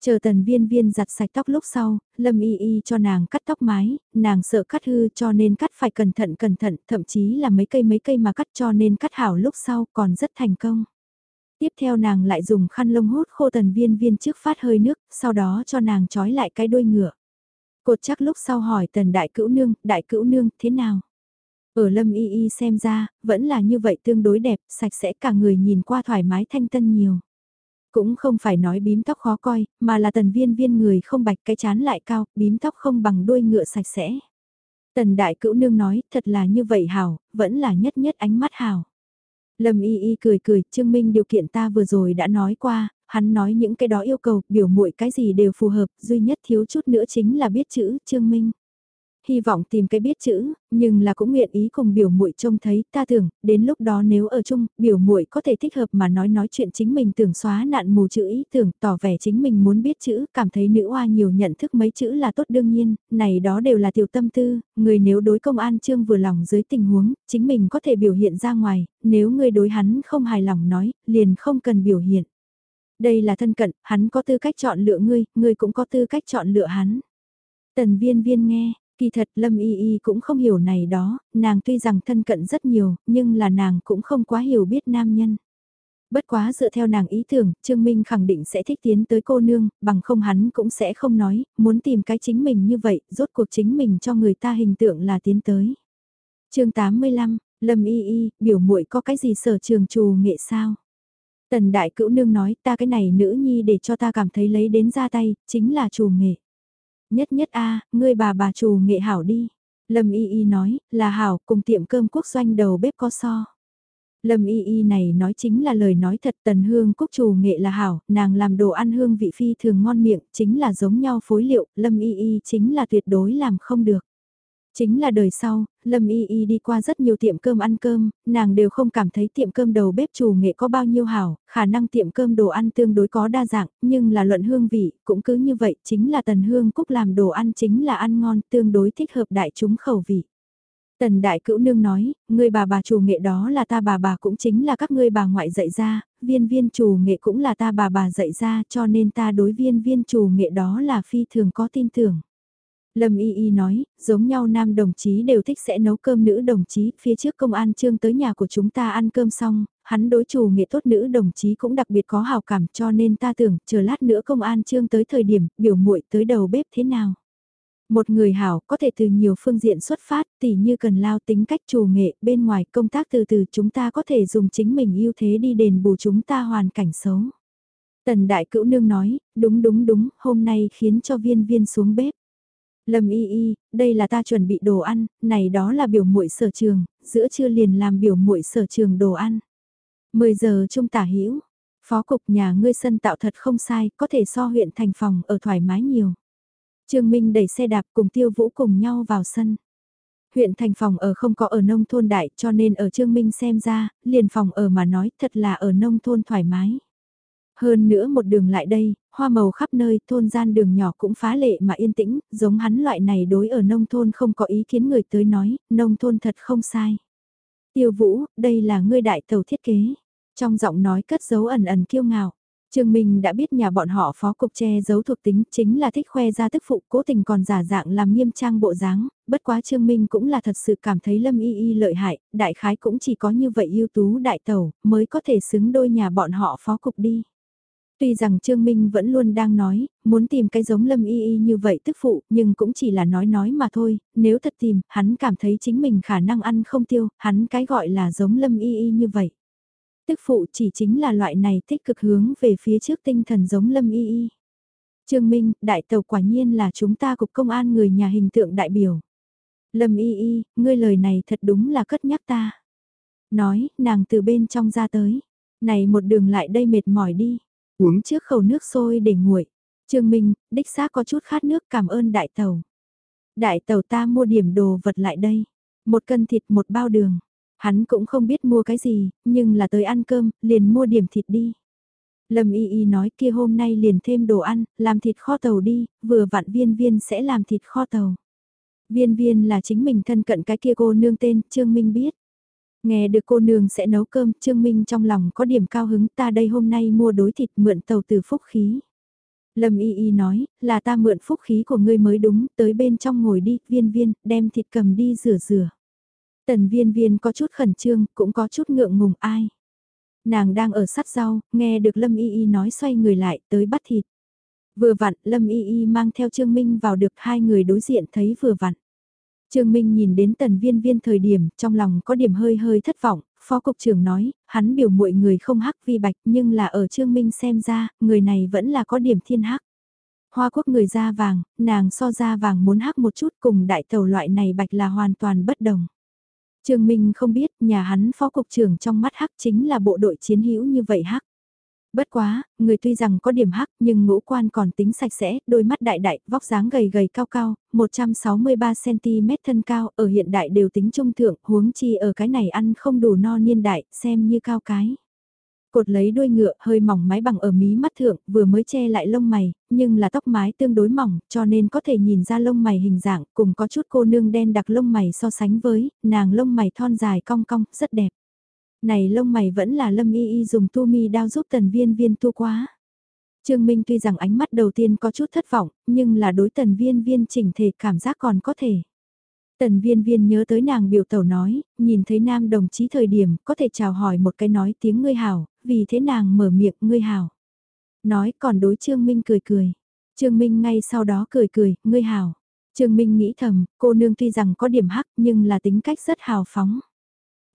Speaker 1: Chờ tần viên viên giặt sạch tóc lúc sau, Lâm Y Y cho nàng cắt tóc mái, nàng sợ cắt hư cho nên cắt phải cẩn thận cẩn thận, thậm chí là mấy cây mấy cây mà cắt cho nên cắt hảo lúc sau còn rất thành công. Tiếp theo nàng lại dùng khăn lông hút khô tần viên viên trước phát hơi nước, sau đó cho nàng trói lại cái đuôi ngựa. Cột chắc lúc sau hỏi tần đại cữu nương, đại cữu nương, thế nào? Ở lâm y y xem ra, vẫn là như vậy tương đối đẹp, sạch sẽ cả người nhìn qua thoải mái thanh tân nhiều. Cũng không phải nói bím tóc khó coi, mà là tần viên viên người không bạch cái chán lại cao, bím tóc không bằng đuôi ngựa sạch sẽ. Tần đại cữu nương nói, thật là như vậy hảo, vẫn là nhất nhất ánh mắt hảo. Lâm y y cười cười, Trương Minh điều kiện ta vừa rồi đã nói qua, hắn nói những cái đó yêu cầu, biểu muội cái gì đều phù hợp, duy nhất thiếu chút nữa chính là biết chữ, Trương Minh hy vọng tìm cái biết chữ, nhưng là cũng nguyện ý cùng biểu muội trông thấy, ta tưởng, đến lúc đó nếu ở chung, biểu muội có thể thích hợp mà nói nói chuyện chính mình tưởng xóa nạn mù chữ ý tưởng, tỏ vẻ chính mình muốn biết chữ, cảm thấy nữ oa nhiều nhận thức mấy chữ là tốt đương nhiên, này đó đều là tiểu tâm tư, người nếu đối công an trương vừa lòng dưới tình huống, chính mình có thể biểu hiện ra ngoài, nếu người đối hắn không hài lòng nói, liền không cần biểu hiện. Đây là thân cận, hắn có tư cách chọn lựa ngươi, ngươi cũng có tư cách chọn lựa hắn. Tần viên viên nghe, Kỳ thật Lâm Y Y cũng không hiểu này đó, nàng tuy rằng thân cận rất nhiều, nhưng là nàng cũng không quá hiểu biết nam nhân. Bất quá dựa theo nàng ý tưởng, Trương Minh khẳng định sẽ thích tiến tới cô nương, bằng không hắn cũng sẽ không nói, muốn tìm cái chính mình như vậy, rốt cuộc chính mình cho người ta hình tượng là tiến tới. chương 85, Lâm Y Y, biểu muội có cái gì sở trường trù nghệ sao? Tần đại cữu nương nói ta cái này nữ nhi để cho ta cảm thấy lấy đến ra tay, chính là trù nghệ. Nhất nhất a ngươi bà bà chủ nghệ hảo đi. Lâm Y Y nói, là hảo, cùng tiệm cơm quốc doanh đầu bếp có so. Lâm Y Y này nói chính là lời nói thật tần hương cúc chủ nghệ là hảo, nàng làm đồ ăn hương vị phi thường ngon miệng, chính là giống nhau phối liệu, Lâm Y Y chính là tuyệt đối làm không được. Chính là đời sau, Lâm Y Y đi qua rất nhiều tiệm cơm ăn cơm, nàng đều không cảm thấy tiệm cơm đầu bếp chủ nghệ có bao nhiêu hảo, khả năng tiệm cơm đồ ăn tương đối có đa dạng, nhưng là luận hương vị, cũng cứ như vậy, chính là Tần Hương Cúc làm đồ ăn chính là ăn ngon, tương đối thích hợp đại chúng khẩu vị. Tần Đại Cữu Nương nói, người bà bà chủ nghệ đó là ta bà bà cũng chính là các ngươi bà ngoại dạy ra, viên viên chủ nghệ cũng là ta bà bà dạy ra cho nên ta đối viên viên chủ nghệ đó là phi thường có tin tưởng. Lâm Y Y nói, giống nhau nam đồng chí đều thích sẽ nấu cơm nữ đồng chí, phía trước công an trương tới nhà của chúng ta ăn cơm xong, hắn đối chủ nghệ tốt nữ đồng chí cũng đặc biệt có hào cảm cho nên ta tưởng, chờ lát nữa công an trương tới thời điểm, biểu muội tới đầu bếp thế nào. Một người hảo có thể từ nhiều phương diện xuất phát, tỉ như cần lao tính cách chủ nghệ, bên ngoài công tác từ từ chúng ta có thể dùng chính mình ưu thế đi đền bù chúng ta hoàn cảnh xấu. Tần đại cữu nương nói, đúng đúng đúng, hôm nay khiến cho viên viên xuống bếp. Lâm y y, đây là ta chuẩn bị đồ ăn, này đó là biểu muội sở trường, giữa trưa liền làm biểu muội sở trường đồ ăn. 10 giờ trung tả hữu phó cục nhà ngươi sân tạo thật không sai, có thể so huyện thành phòng ở thoải mái nhiều. Trương Minh đẩy xe đạp cùng tiêu vũ cùng nhau vào sân. Huyện thành phòng ở không có ở nông thôn đại cho nên ở Trương Minh xem ra, liền phòng ở mà nói thật là ở nông thôn thoải mái. Hơn nữa một đường lại đây, hoa màu khắp nơi, thôn gian đường nhỏ cũng phá lệ mà yên tĩnh, giống hắn loại này đối ở nông thôn không có ý kiến người tới nói, nông thôn thật không sai. Tiêu vũ, đây là ngươi đại tàu thiết kế. Trong giọng nói cất dấu ẩn ẩn kiêu ngạo. Trương Minh đã biết nhà bọn họ phó cục che giấu thuộc tính chính là thích khoe ra tức phụ cố tình còn giả dạng làm nghiêm trang bộ dáng, bất quá Trương Minh cũng là thật sự cảm thấy Lâm Y Y lợi hại, đại khái cũng chỉ có như vậy ưu tú đại tàu mới có thể xứng đôi nhà bọn họ phó cục đi. Tuy rằng Trương Minh vẫn luôn đang nói, muốn tìm cái giống Lâm Y Y như vậy tức phụ, nhưng cũng chỉ là nói nói mà thôi, nếu thật tìm, hắn cảm thấy chính mình khả năng ăn không tiêu, hắn cái gọi là giống Lâm Y Y như vậy. Tức phụ chỉ chính là loại này tích cực hướng về phía trước tinh thần giống Lâm Y Y. Trương Minh, đại tàu quả nhiên là chúng ta cục công an người nhà hình tượng đại biểu. Lâm Y Y, ngươi lời này thật đúng là cất nhắc ta. Nói, nàng từ bên trong ra tới. Này một đường lại đây mệt mỏi đi. Uống trước khẩu nước sôi để nguội. Trương Minh, đích xác có chút khát nước cảm ơn đại tàu. Đại tàu ta mua điểm đồ vật lại đây. Một cân thịt một bao đường. Hắn cũng không biết mua cái gì, nhưng là tới ăn cơm, liền mua điểm thịt đi. Lâm Y Y nói kia hôm nay liền thêm đồ ăn, làm thịt kho tàu đi, vừa vặn viên viên sẽ làm thịt kho tàu. Viên viên là chính mình thân cận cái kia cô nương tên, Trương Minh biết. Nghe được cô nương sẽ nấu cơm, Trương Minh trong lòng có điểm cao hứng ta đây hôm nay mua đối thịt mượn tàu từ phúc khí. Lâm Y Y nói, là ta mượn phúc khí của ngươi mới đúng, tới bên trong ngồi đi, viên viên, đem thịt cầm đi rửa rửa. Tần viên viên có chút khẩn trương, cũng có chút ngượng ngùng ai. Nàng đang ở sát rau, nghe được Lâm Y Y nói xoay người lại, tới bắt thịt. Vừa vặn, Lâm Y Y mang theo Trương Minh vào được hai người đối diện thấy vừa vặn. Trương Minh nhìn đến tần viên viên thời điểm, trong lòng có điểm hơi hơi thất vọng, phó cục trưởng nói, hắn biểu muội người không hắc vi bạch nhưng là ở Trương Minh xem ra, người này vẫn là có điểm thiên hắc. Hoa quốc người da vàng, nàng so da vàng muốn hắc một chút cùng đại tàu loại này bạch là hoàn toàn bất đồng. Trương Minh không biết nhà hắn phó cục trưởng trong mắt hắc chính là bộ đội chiến hữu như vậy hắc. Bất quá, người tuy rằng có điểm hắc nhưng ngũ quan còn tính sạch sẽ, đôi mắt đại đại, vóc dáng gầy gầy cao cao, 163cm thân cao, ở hiện đại đều tính trung thượng, huống chi ở cái này ăn không đủ no niên đại, xem như cao cái. Cột lấy đuôi ngựa hơi mỏng mái bằng ở mí mắt thượng, vừa mới che lại lông mày, nhưng là tóc mái tương đối mỏng, cho nên có thể nhìn ra lông mày hình dạng, cùng có chút cô nương đen đặc lông mày so sánh với, nàng lông mày thon dài cong cong, rất đẹp. Này lông mày vẫn là lâm y y dùng tu mi đao giúp tần viên viên tu quá. Trương Minh tuy rằng ánh mắt đầu tiên có chút thất vọng, nhưng là đối tần viên viên chỉnh thể cảm giác còn có thể. Tần viên viên nhớ tới nàng biểu tẩu nói, nhìn thấy nam đồng chí thời điểm có thể chào hỏi một cái nói tiếng ngươi hảo, vì thế nàng mở miệng ngươi hảo. Nói còn đối Trương Minh cười cười. Trương Minh ngay sau đó cười cười, ngươi hảo. Trương Minh nghĩ thầm, cô nương tuy rằng có điểm hắc nhưng là tính cách rất hào phóng.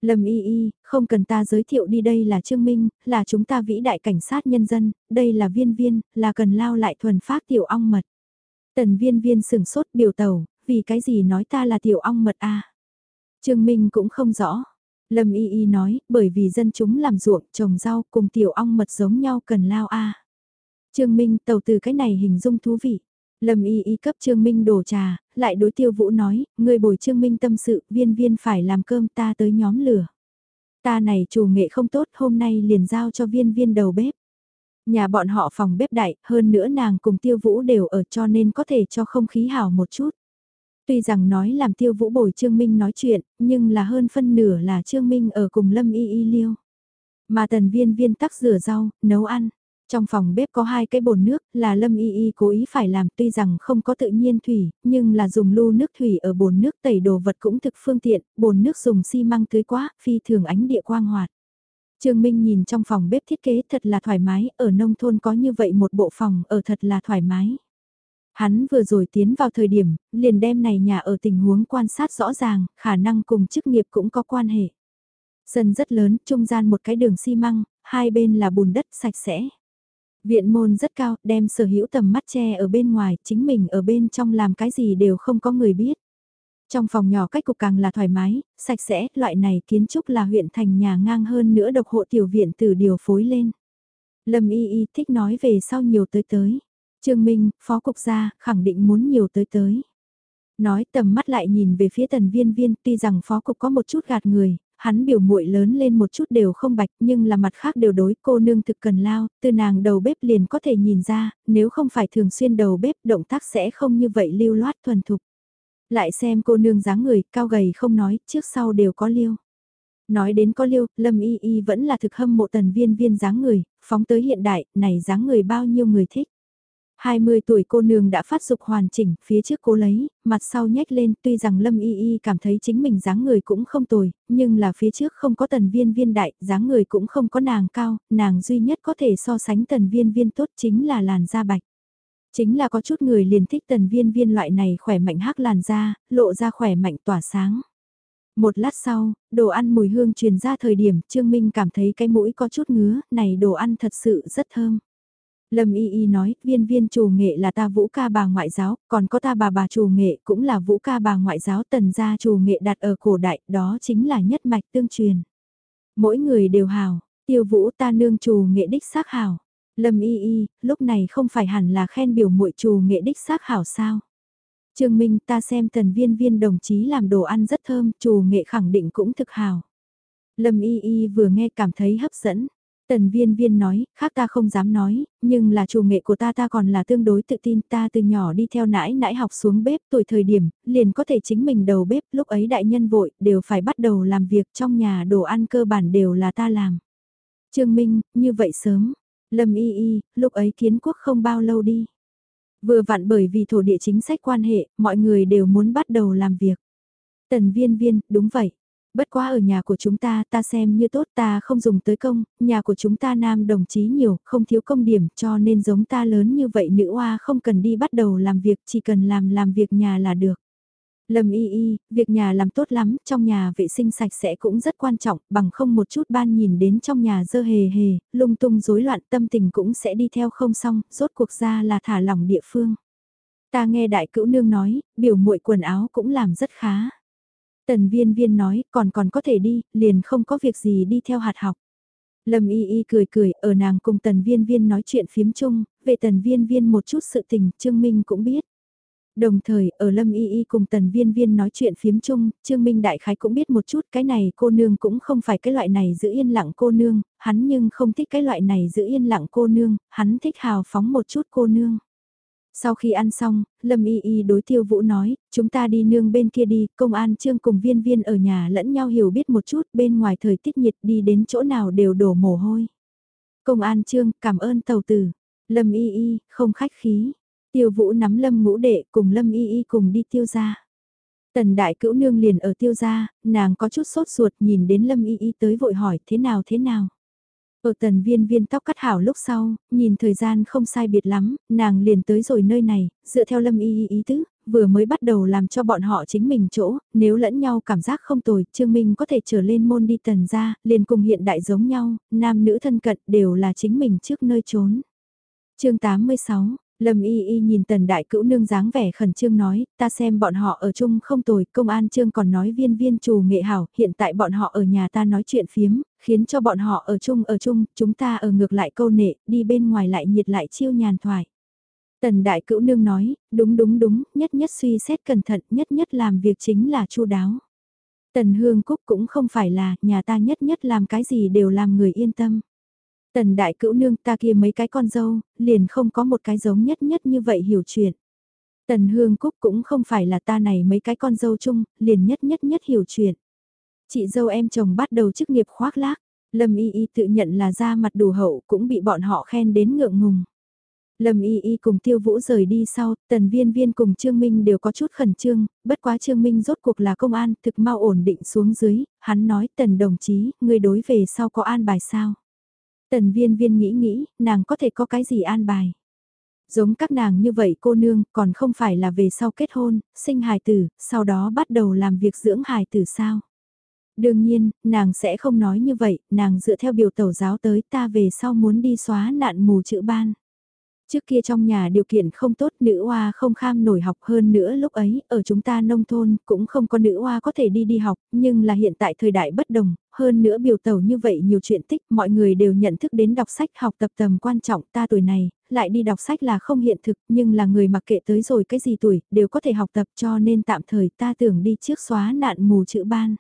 Speaker 1: Lâm y y, không cần ta giới thiệu đi đây là Trương Minh, là chúng ta vĩ đại cảnh sát nhân dân, đây là viên viên, là cần lao lại thuần phát tiểu ong mật. Tần viên viên sừng sốt biểu tàu, vì cái gì nói ta là tiểu ong mật a Trương Minh cũng không rõ. Lâm y y nói, bởi vì dân chúng làm ruộng, trồng rau cùng tiểu ong mật giống nhau cần lao a Trương Minh tàu từ cái này hình dung thú vị. Lâm y y cấp Trương Minh đổ trà, lại đối tiêu vũ nói, người bồi Trương Minh tâm sự, viên viên phải làm cơm ta tới nhóm lửa. Ta này chủ nghệ không tốt, hôm nay liền giao cho viên viên đầu bếp. Nhà bọn họ phòng bếp đại, hơn nữa nàng cùng tiêu vũ đều ở cho nên có thể cho không khí hảo một chút. Tuy rằng nói làm tiêu vũ bồi Trương Minh nói chuyện, nhưng là hơn phân nửa là Trương Minh ở cùng Lâm y y liêu. Mà tần viên viên tắc rửa rau, nấu ăn. Trong phòng bếp có hai cái bồn nước là Lâm Y Y cố ý phải làm tuy rằng không có tự nhiên thủy, nhưng là dùng lưu nước thủy ở bồn nước tẩy đồ vật cũng thực phương tiện, bồn nước dùng xi măng tưới quá, phi thường ánh địa quang hoạt. Trương Minh nhìn trong phòng bếp thiết kế thật là thoải mái, ở nông thôn có như vậy một bộ phòng ở thật là thoải mái. Hắn vừa rồi tiến vào thời điểm, liền đem này nhà ở tình huống quan sát rõ ràng, khả năng cùng chức nghiệp cũng có quan hệ. Sân rất lớn, trung gian một cái đường xi măng, hai bên là bùn đất sạch sẽ. Viện môn rất cao, đem sở hữu tầm mắt che ở bên ngoài, chính mình ở bên trong làm cái gì đều không có người biết. Trong phòng nhỏ cách cục càng là thoải mái, sạch sẽ, loại này kiến trúc là huyện thành nhà ngang hơn nữa độc hộ tiểu viện từ điều phối lên. Lâm Y Y thích nói về sau nhiều tới tới. Trương Minh, phó cục gia, khẳng định muốn nhiều tới tới. Nói tầm mắt lại nhìn về phía tần viên viên, tuy rằng phó cục có một chút gạt người, hắn biểu muội lớn lên một chút đều không bạch nhưng là mặt khác đều đối cô nương thực cần lao, từ nàng đầu bếp liền có thể nhìn ra, nếu không phải thường xuyên đầu bếp động tác sẽ không như vậy lưu loát thuần thục. Lại xem cô nương dáng người, cao gầy không nói, trước sau đều có liêu. Nói đến có liêu, Lâm Y Y vẫn là thực hâm mộ tần viên viên dáng người, phóng tới hiện đại, này dáng người bao nhiêu người thích. 20 tuổi cô nương đã phát dục hoàn chỉnh, phía trước cố lấy, mặt sau nhếch lên, tuy rằng Lâm Y Y cảm thấy chính mình dáng người cũng không tồi, nhưng là phía trước không có tần viên viên đại, dáng người cũng không có nàng cao, nàng duy nhất có thể so sánh tần viên viên tốt chính là làn da bạch. Chính là có chút người liền thích tần viên viên loại này khỏe mạnh hắc làn da, lộ ra khỏe mạnh tỏa sáng. Một lát sau, đồ ăn mùi hương truyền ra thời điểm Trương Minh cảm thấy cái mũi có chút ngứa, này đồ ăn thật sự rất thơm. Lâm Y Y nói, viên viên chủ nghệ là ta vũ ca bà ngoại giáo, còn có ta bà bà chủ nghệ cũng là vũ ca bà ngoại giáo tần gia chủ nghệ đặt ở cổ đại, đó chính là nhất mạch tương truyền. Mỗi người đều hào, tiêu vũ ta nương chủ nghệ đích xác hào. Lâm Y Y, lúc này không phải hẳn là khen biểu muội chủ nghệ đích xác hảo sao. Trương Minh ta xem tần viên viên đồng chí làm đồ ăn rất thơm, chủ nghệ khẳng định cũng thực hào. Lâm Y Y vừa nghe cảm thấy hấp dẫn. Tần viên viên nói, khác ta không dám nói, nhưng là chủ nghệ của ta ta còn là tương đối tự tin ta từ nhỏ đi theo nãi nãi học xuống bếp tuổi thời điểm, liền có thể chính mình đầu bếp, lúc ấy đại nhân vội, đều phải bắt đầu làm việc trong nhà đồ ăn cơ bản đều là ta làm. Trương Minh, như vậy sớm, Lâm Y Y, lúc ấy kiến quốc không bao lâu đi. Vừa vặn bởi vì thổ địa chính sách quan hệ, mọi người đều muốn bắt đầu làm việc. Tần viên viên, đúng vậy. Bất quá ở nhà của chúng ta ta xem như tốt ta không dùng tới công, nhà của chúng ta nam đồng chí nhiều, không thiếu công điểm cho nên giống ta lớn như vậy nữ oa không cần đi bắt đầu làm việc chỉ cần làm làm việc nhà là được. Lâm y y, việc nhà làm tốt lắm, trong nhà vệ sinh sạch sẽ cũng rất quan trọng, bằng không một chút ban nhìn đến trong nhà dơ hề hề, lung tung rối loạn tâm tình cũng sẽ đi theo không xong, rốt cuộc ra là thả lỏng địa phương. Ta nghe đại cữu nương nói, biểu muội quần áo cũng làm rất khá. Tần viên viên nói, còn còn có thể đi, liền không có việc gì đi theo hạt học. Lâm y y cười cười, ở nàng cùng tần viên viên nói chuyện phiếm chung, về tần viên viên một chút sự tình, Trương Minh cũng biết. Đồng thời, ở Lâm Y Y cùng tần viên viên nói chuyện phiếm chung, Trương Minh Đại Khái cũng biết một chút cái này cô nương cũng không phải cái loại này giữ yên lặng cô nương, hắn nhưng không thích cái loại này giữ yên lặng cô nương, hắn thích hào phóng một chút cô nương. Sau khi ăn xong, Lâm Y Y đối tiêu vũ nói, chúng ta đi nương bên kia đi, công an trương cùng viên viên ở nhà lẫn nhau hiểu biết một chút, bên ngoài thời tiết nhiệt đi đến chỗ nào đều đổ mồ hôi. Công an trương, cảm ơn tàu tử. Lâm Y Y, không khách khí. Tiêu vũ nắm lâm ngũ đệ cùng lâm y y cùng đi tiêu ra. Tần đại cữu nương liền ở tiêu gia, nàng có chút sốt ruột nhìn đến lâm y y tới vội hỏi thế nào thế nào. Ở tần viên viên tóc cắt hảo lúc sau, nhìn thời gian không sai biệt lắm, nàng liền tới rồi nơi này, dựa theo lâm y y ý tứ, vừa mới bắt đầu làm cho bọn họ chính mình chỗ, nếu lẫn nhau cảm giác không tồi, Trương Minh có thể trở lên môn đi tần ra, liền cùng hiện đại giống nhau, nam nữ thân cận đều là chính mình trước nơi trốn. chương 86 Lâm Y Y nhìn tần đại cữu nương dáng vẻ khẩn trương nói, ta xem bọn họ ở chung không tồi, công an trương còn nói viên viên trù nghệ hảo, hiện tại bọn họ ở nhà ta nói chuyện phiếm, khiến cho bọn họ ở chung ở chung, chúng ta ở ngược lại câu nệ, đi bên ngoài lại nhiệt lại chiêu nhàn thoại. Tần đại cữu nương nói, đúng đúng đúng, nhất nhất suy xét cẩn thận, nhất nhất làm việc chính là chu đáo. Tần Hương Cúc cũng không phải là, nhà ta nhất nhất làm cái gì đều làm người yên tâm. Tần đại cữu nương ta kia mấy cái con dâu, liền không có một cái giống nhất nhất như vậy hiểu chuyện. Tần Hương Cúc cũng không phải là ta này mấy cái con dâu chung, liền nhất nhất nhất hiểu chuyện. Chị dâu em chồng bắt đầu chức nghiệp khoác lác, Lâm Y Y tự nhận là ra mặt đủ hậu cũng bị bọn họ khen đến ngượng ngùng. Lâm Y Y cùng Tiêu Vũ rời đi sau, Tần Viên Viên cùng Trương Minh đều có chút khẩn trương, bất quá Trương Minh rốt cuộc là công an, thực mau ổn định xuống dưới, hắn nói Tần đồng chí, người đối về sau có an bài sao? Tần viên viên nghĩ nghĩ, nàng có thể có cái gì an bài. Giống các nàng như vậy cô nương còn không phải là về sau kết hôn, sinh hài tử, sau đó bắt đầu làm việc dưỡng hài tử sao. Đương nhiên, nàng sẽ không nói như vậy, nàng dựa theo biểu tẩu giáo tới ta về sau muốn đi xóa nạn mù chữ ban. Trước kia trong nhà điều kiện không tốt nữ oa không kham nổi học hơn nữa lúc ấy, ở chúng ta nông thôn cũng không có nữ oa có thể đi đi học, nhưng là hiện tại thời đại bất đồng, hơn nữa biểu tàu như vậy nhiều chuyện tích, mọi người đều nhận thức đến đọc sách học tập tầm quan trọng ta tuổi này, lại đi đọc sách là không hiện thực, nhưng là người mặc kệ tới rồi cái gì tuổi, đều có thể học tập cho nên tạm thời ta tưởng đi trước xóa nạn mù chữ ban.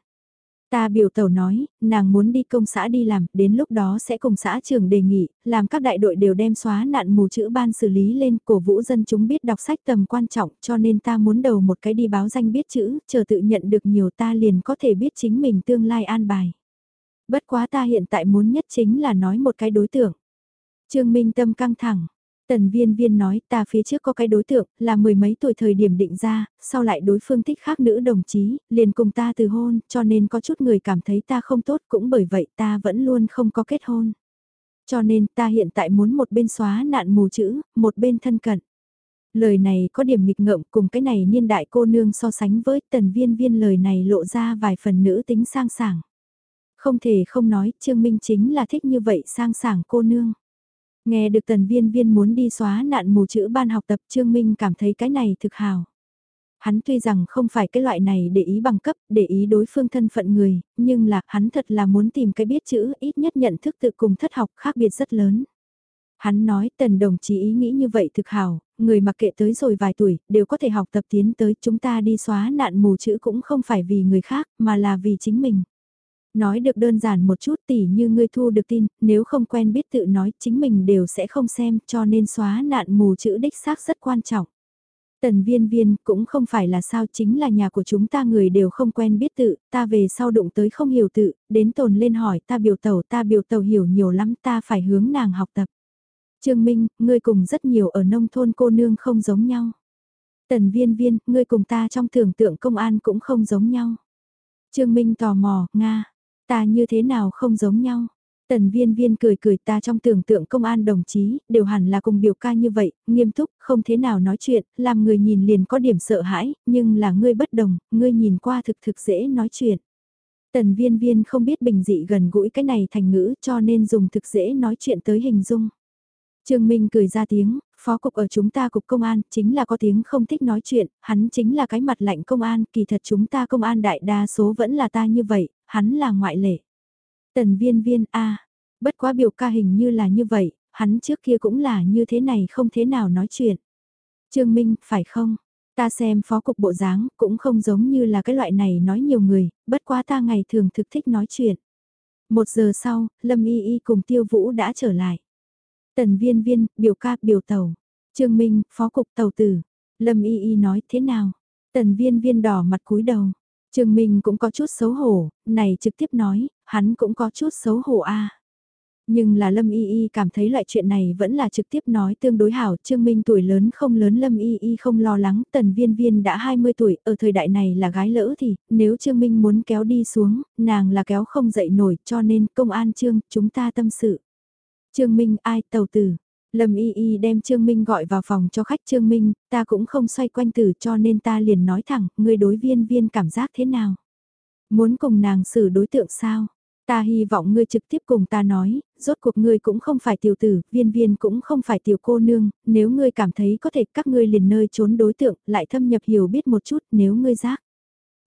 Speaker 1: Ta biểu tàu nói, nàng muốn đi công xã đi làm, đến lúc đó sẽ cùng xã trưởng đề nghị, làm các đại đội đều đem xóa nạn mù chữ ban xử lý lên, cổ vũ dân chúng biết đọc sách tầm quan trọng, cho nên ta muốn đầu một cái đi báo danh biết chữ, chờ tự nhận được nhiều ta liền có thể biết chính mình tương lai an bài. Bất quá ta hiện tại muốn nhất chính là nói một cái đối tượng. Trương Minh Tâm căng thẳng, Tần viên viên nói ta phía trước có cái đối tượng là mười mấy tuổi thời điểm định ra, sau lại đối phương thích khác nữ đồng chí, liền cùng ta từ hôn, cho nên có chút người cảm thấy ta không tốt cũng bởi vậy ta vẫn luôn không có kết hôn. Cho nên ta hiện tại muốn một bên xóa nạn mù chữ, một bên thân cận. Lời này có điểm nghịch ngợm cùng cái này niên đại cô nương so sánh với tần viên viên lời này lộ ra vài phần nữ tính sang sảng. Không thể không nói Trương Minh chính là thích như vậy sang sảng cô nương. Nghe được tần viên viên muốn đi xóa nạn mù chữ ban học tập Trương Minh cảm thấy cái này thực hào. Hắn tuy rằng không phải cái loại này để ý bằng cấp, để ý đối phương thân phận người, nhưng là hắn thật là muốn tìm cái biết chữ ít nhất nhận thức tự cùng thất học khác biệt rất lớn. Hắn nói tần đồng chí ý nghĩ như vậy thực hào, người mặc kệ tới rồi vài tuổi, đều có thể học tập tiến tới chúng ta đi xóa nạn mù chữ cũng không phải vì người khác, mà là vì chính mình. Nói được đơn giản một chút tỉ như ngươi thu được tin, nếu không quen biết tự nói chính mình đều sẽ không xem cho nên xóa nạn mù chữ đích xác rất quan trọng. Tần viên viên cũng không phải là sao chính là nhà của chúng ta người đều không quen biết tự, ta về sau đụng tới không hiểu tự, đến tồn lên hỏi ta biểu tàu ta biểu tàu hiểu nhiều lắm ta phải hướng nàng học tập. Trương Minh, ngươi cùng rất nhiều ở nông thôn cô nương không giống nhau. Tần viên viên, ngươi cùng ta trong tưởng tượng công an cũng không giống nhau. Trương Minh tò mò, Nga, ta như thế nào không giống nhau. Tần viên viên cười cười ta trong tưởng tượng công an đồng chí, đều hẳn là cùng biểu ca như vậy, nghiêm túc, không thế nào nói chuyện, làm người nhìn liền có điểm sợ hãi, nhưng là ngươi bất đồng, ngươi nhìn qua thực thực dễ nói chuyện. Tần viên viên không biết bình dị gần gũi cái này thành ngữ cho nên dùng thực dễ nói chuyện tới hình dung. Trương Minh cười ra tiếng, phó cục ở chúng ta cục công an, chính là có tiếng không thích nói chuyện, hắn chính là cái mặt lạnh công an, kỳ thật chúng ta công an đại đa số vẫn là ta như vậy, hắn là ngoại lệ. Tần viên viên A, bất quá biểu ca hình như là như vậy, hắn trước kia cũng là như thế này không thế nào nói chuyện. Trương Minh, phải không? Ta xem phó cục bộ dáng cũng không giống như là cái loại này nói nhiều người, bất quá ta ngày thường thực thích nói chuyện. Một giờ sau, Lâm Y Y cùng Tiêu Vũ đã trở lại. Tần viên viên, biểu ca, biểu tàu. Trương Minh, phó cục tàu tử. Lâm Y Y nói thế nào? Tần viên viên đỏ mặt cúi đầu. Trương Minh cũng có chút xấu hổ, này trực tiếp nói, hắn cũng có chút xấu hổ a. Nhưng là Lâm Y Y cảm thấy loại chuyện này vẫn là trực tiếp nói tương đối hảo, Trương Minh tuổi lớn không lớn Lâm Y Y không lo lắng, tần viên viên đã 20 tuổi, ở thời đại này là gái lỡ thì, nếu Trương Minh muốn kéo đi xuống, nàng là kéo không dậy nổi, cho nên công an Trương, chúng ta tâm sự. Trương Minh ai tàu tử. Lâm Y Y đem Trương Minh gọi vào phòng cho khách Trương Minh, ta cũng không xoay quanh từ, cho nên ta liền nói thẳng, người đối viên viên cảm giác thế nào? Muốn cùng nàng xử đối tượng sao? Ta hy vọng ngươi trực tiếp cùng ta nói, rốt cuộc ngươi cũng không phải tiểu tử, viên viên cũng không phải tiểu cô nương, nếu ngươi cảm thấy có thể các ngươi liền nơi trốn đối tượng, lại thâm nhập hiểu biết một chút nếu ngươi giác.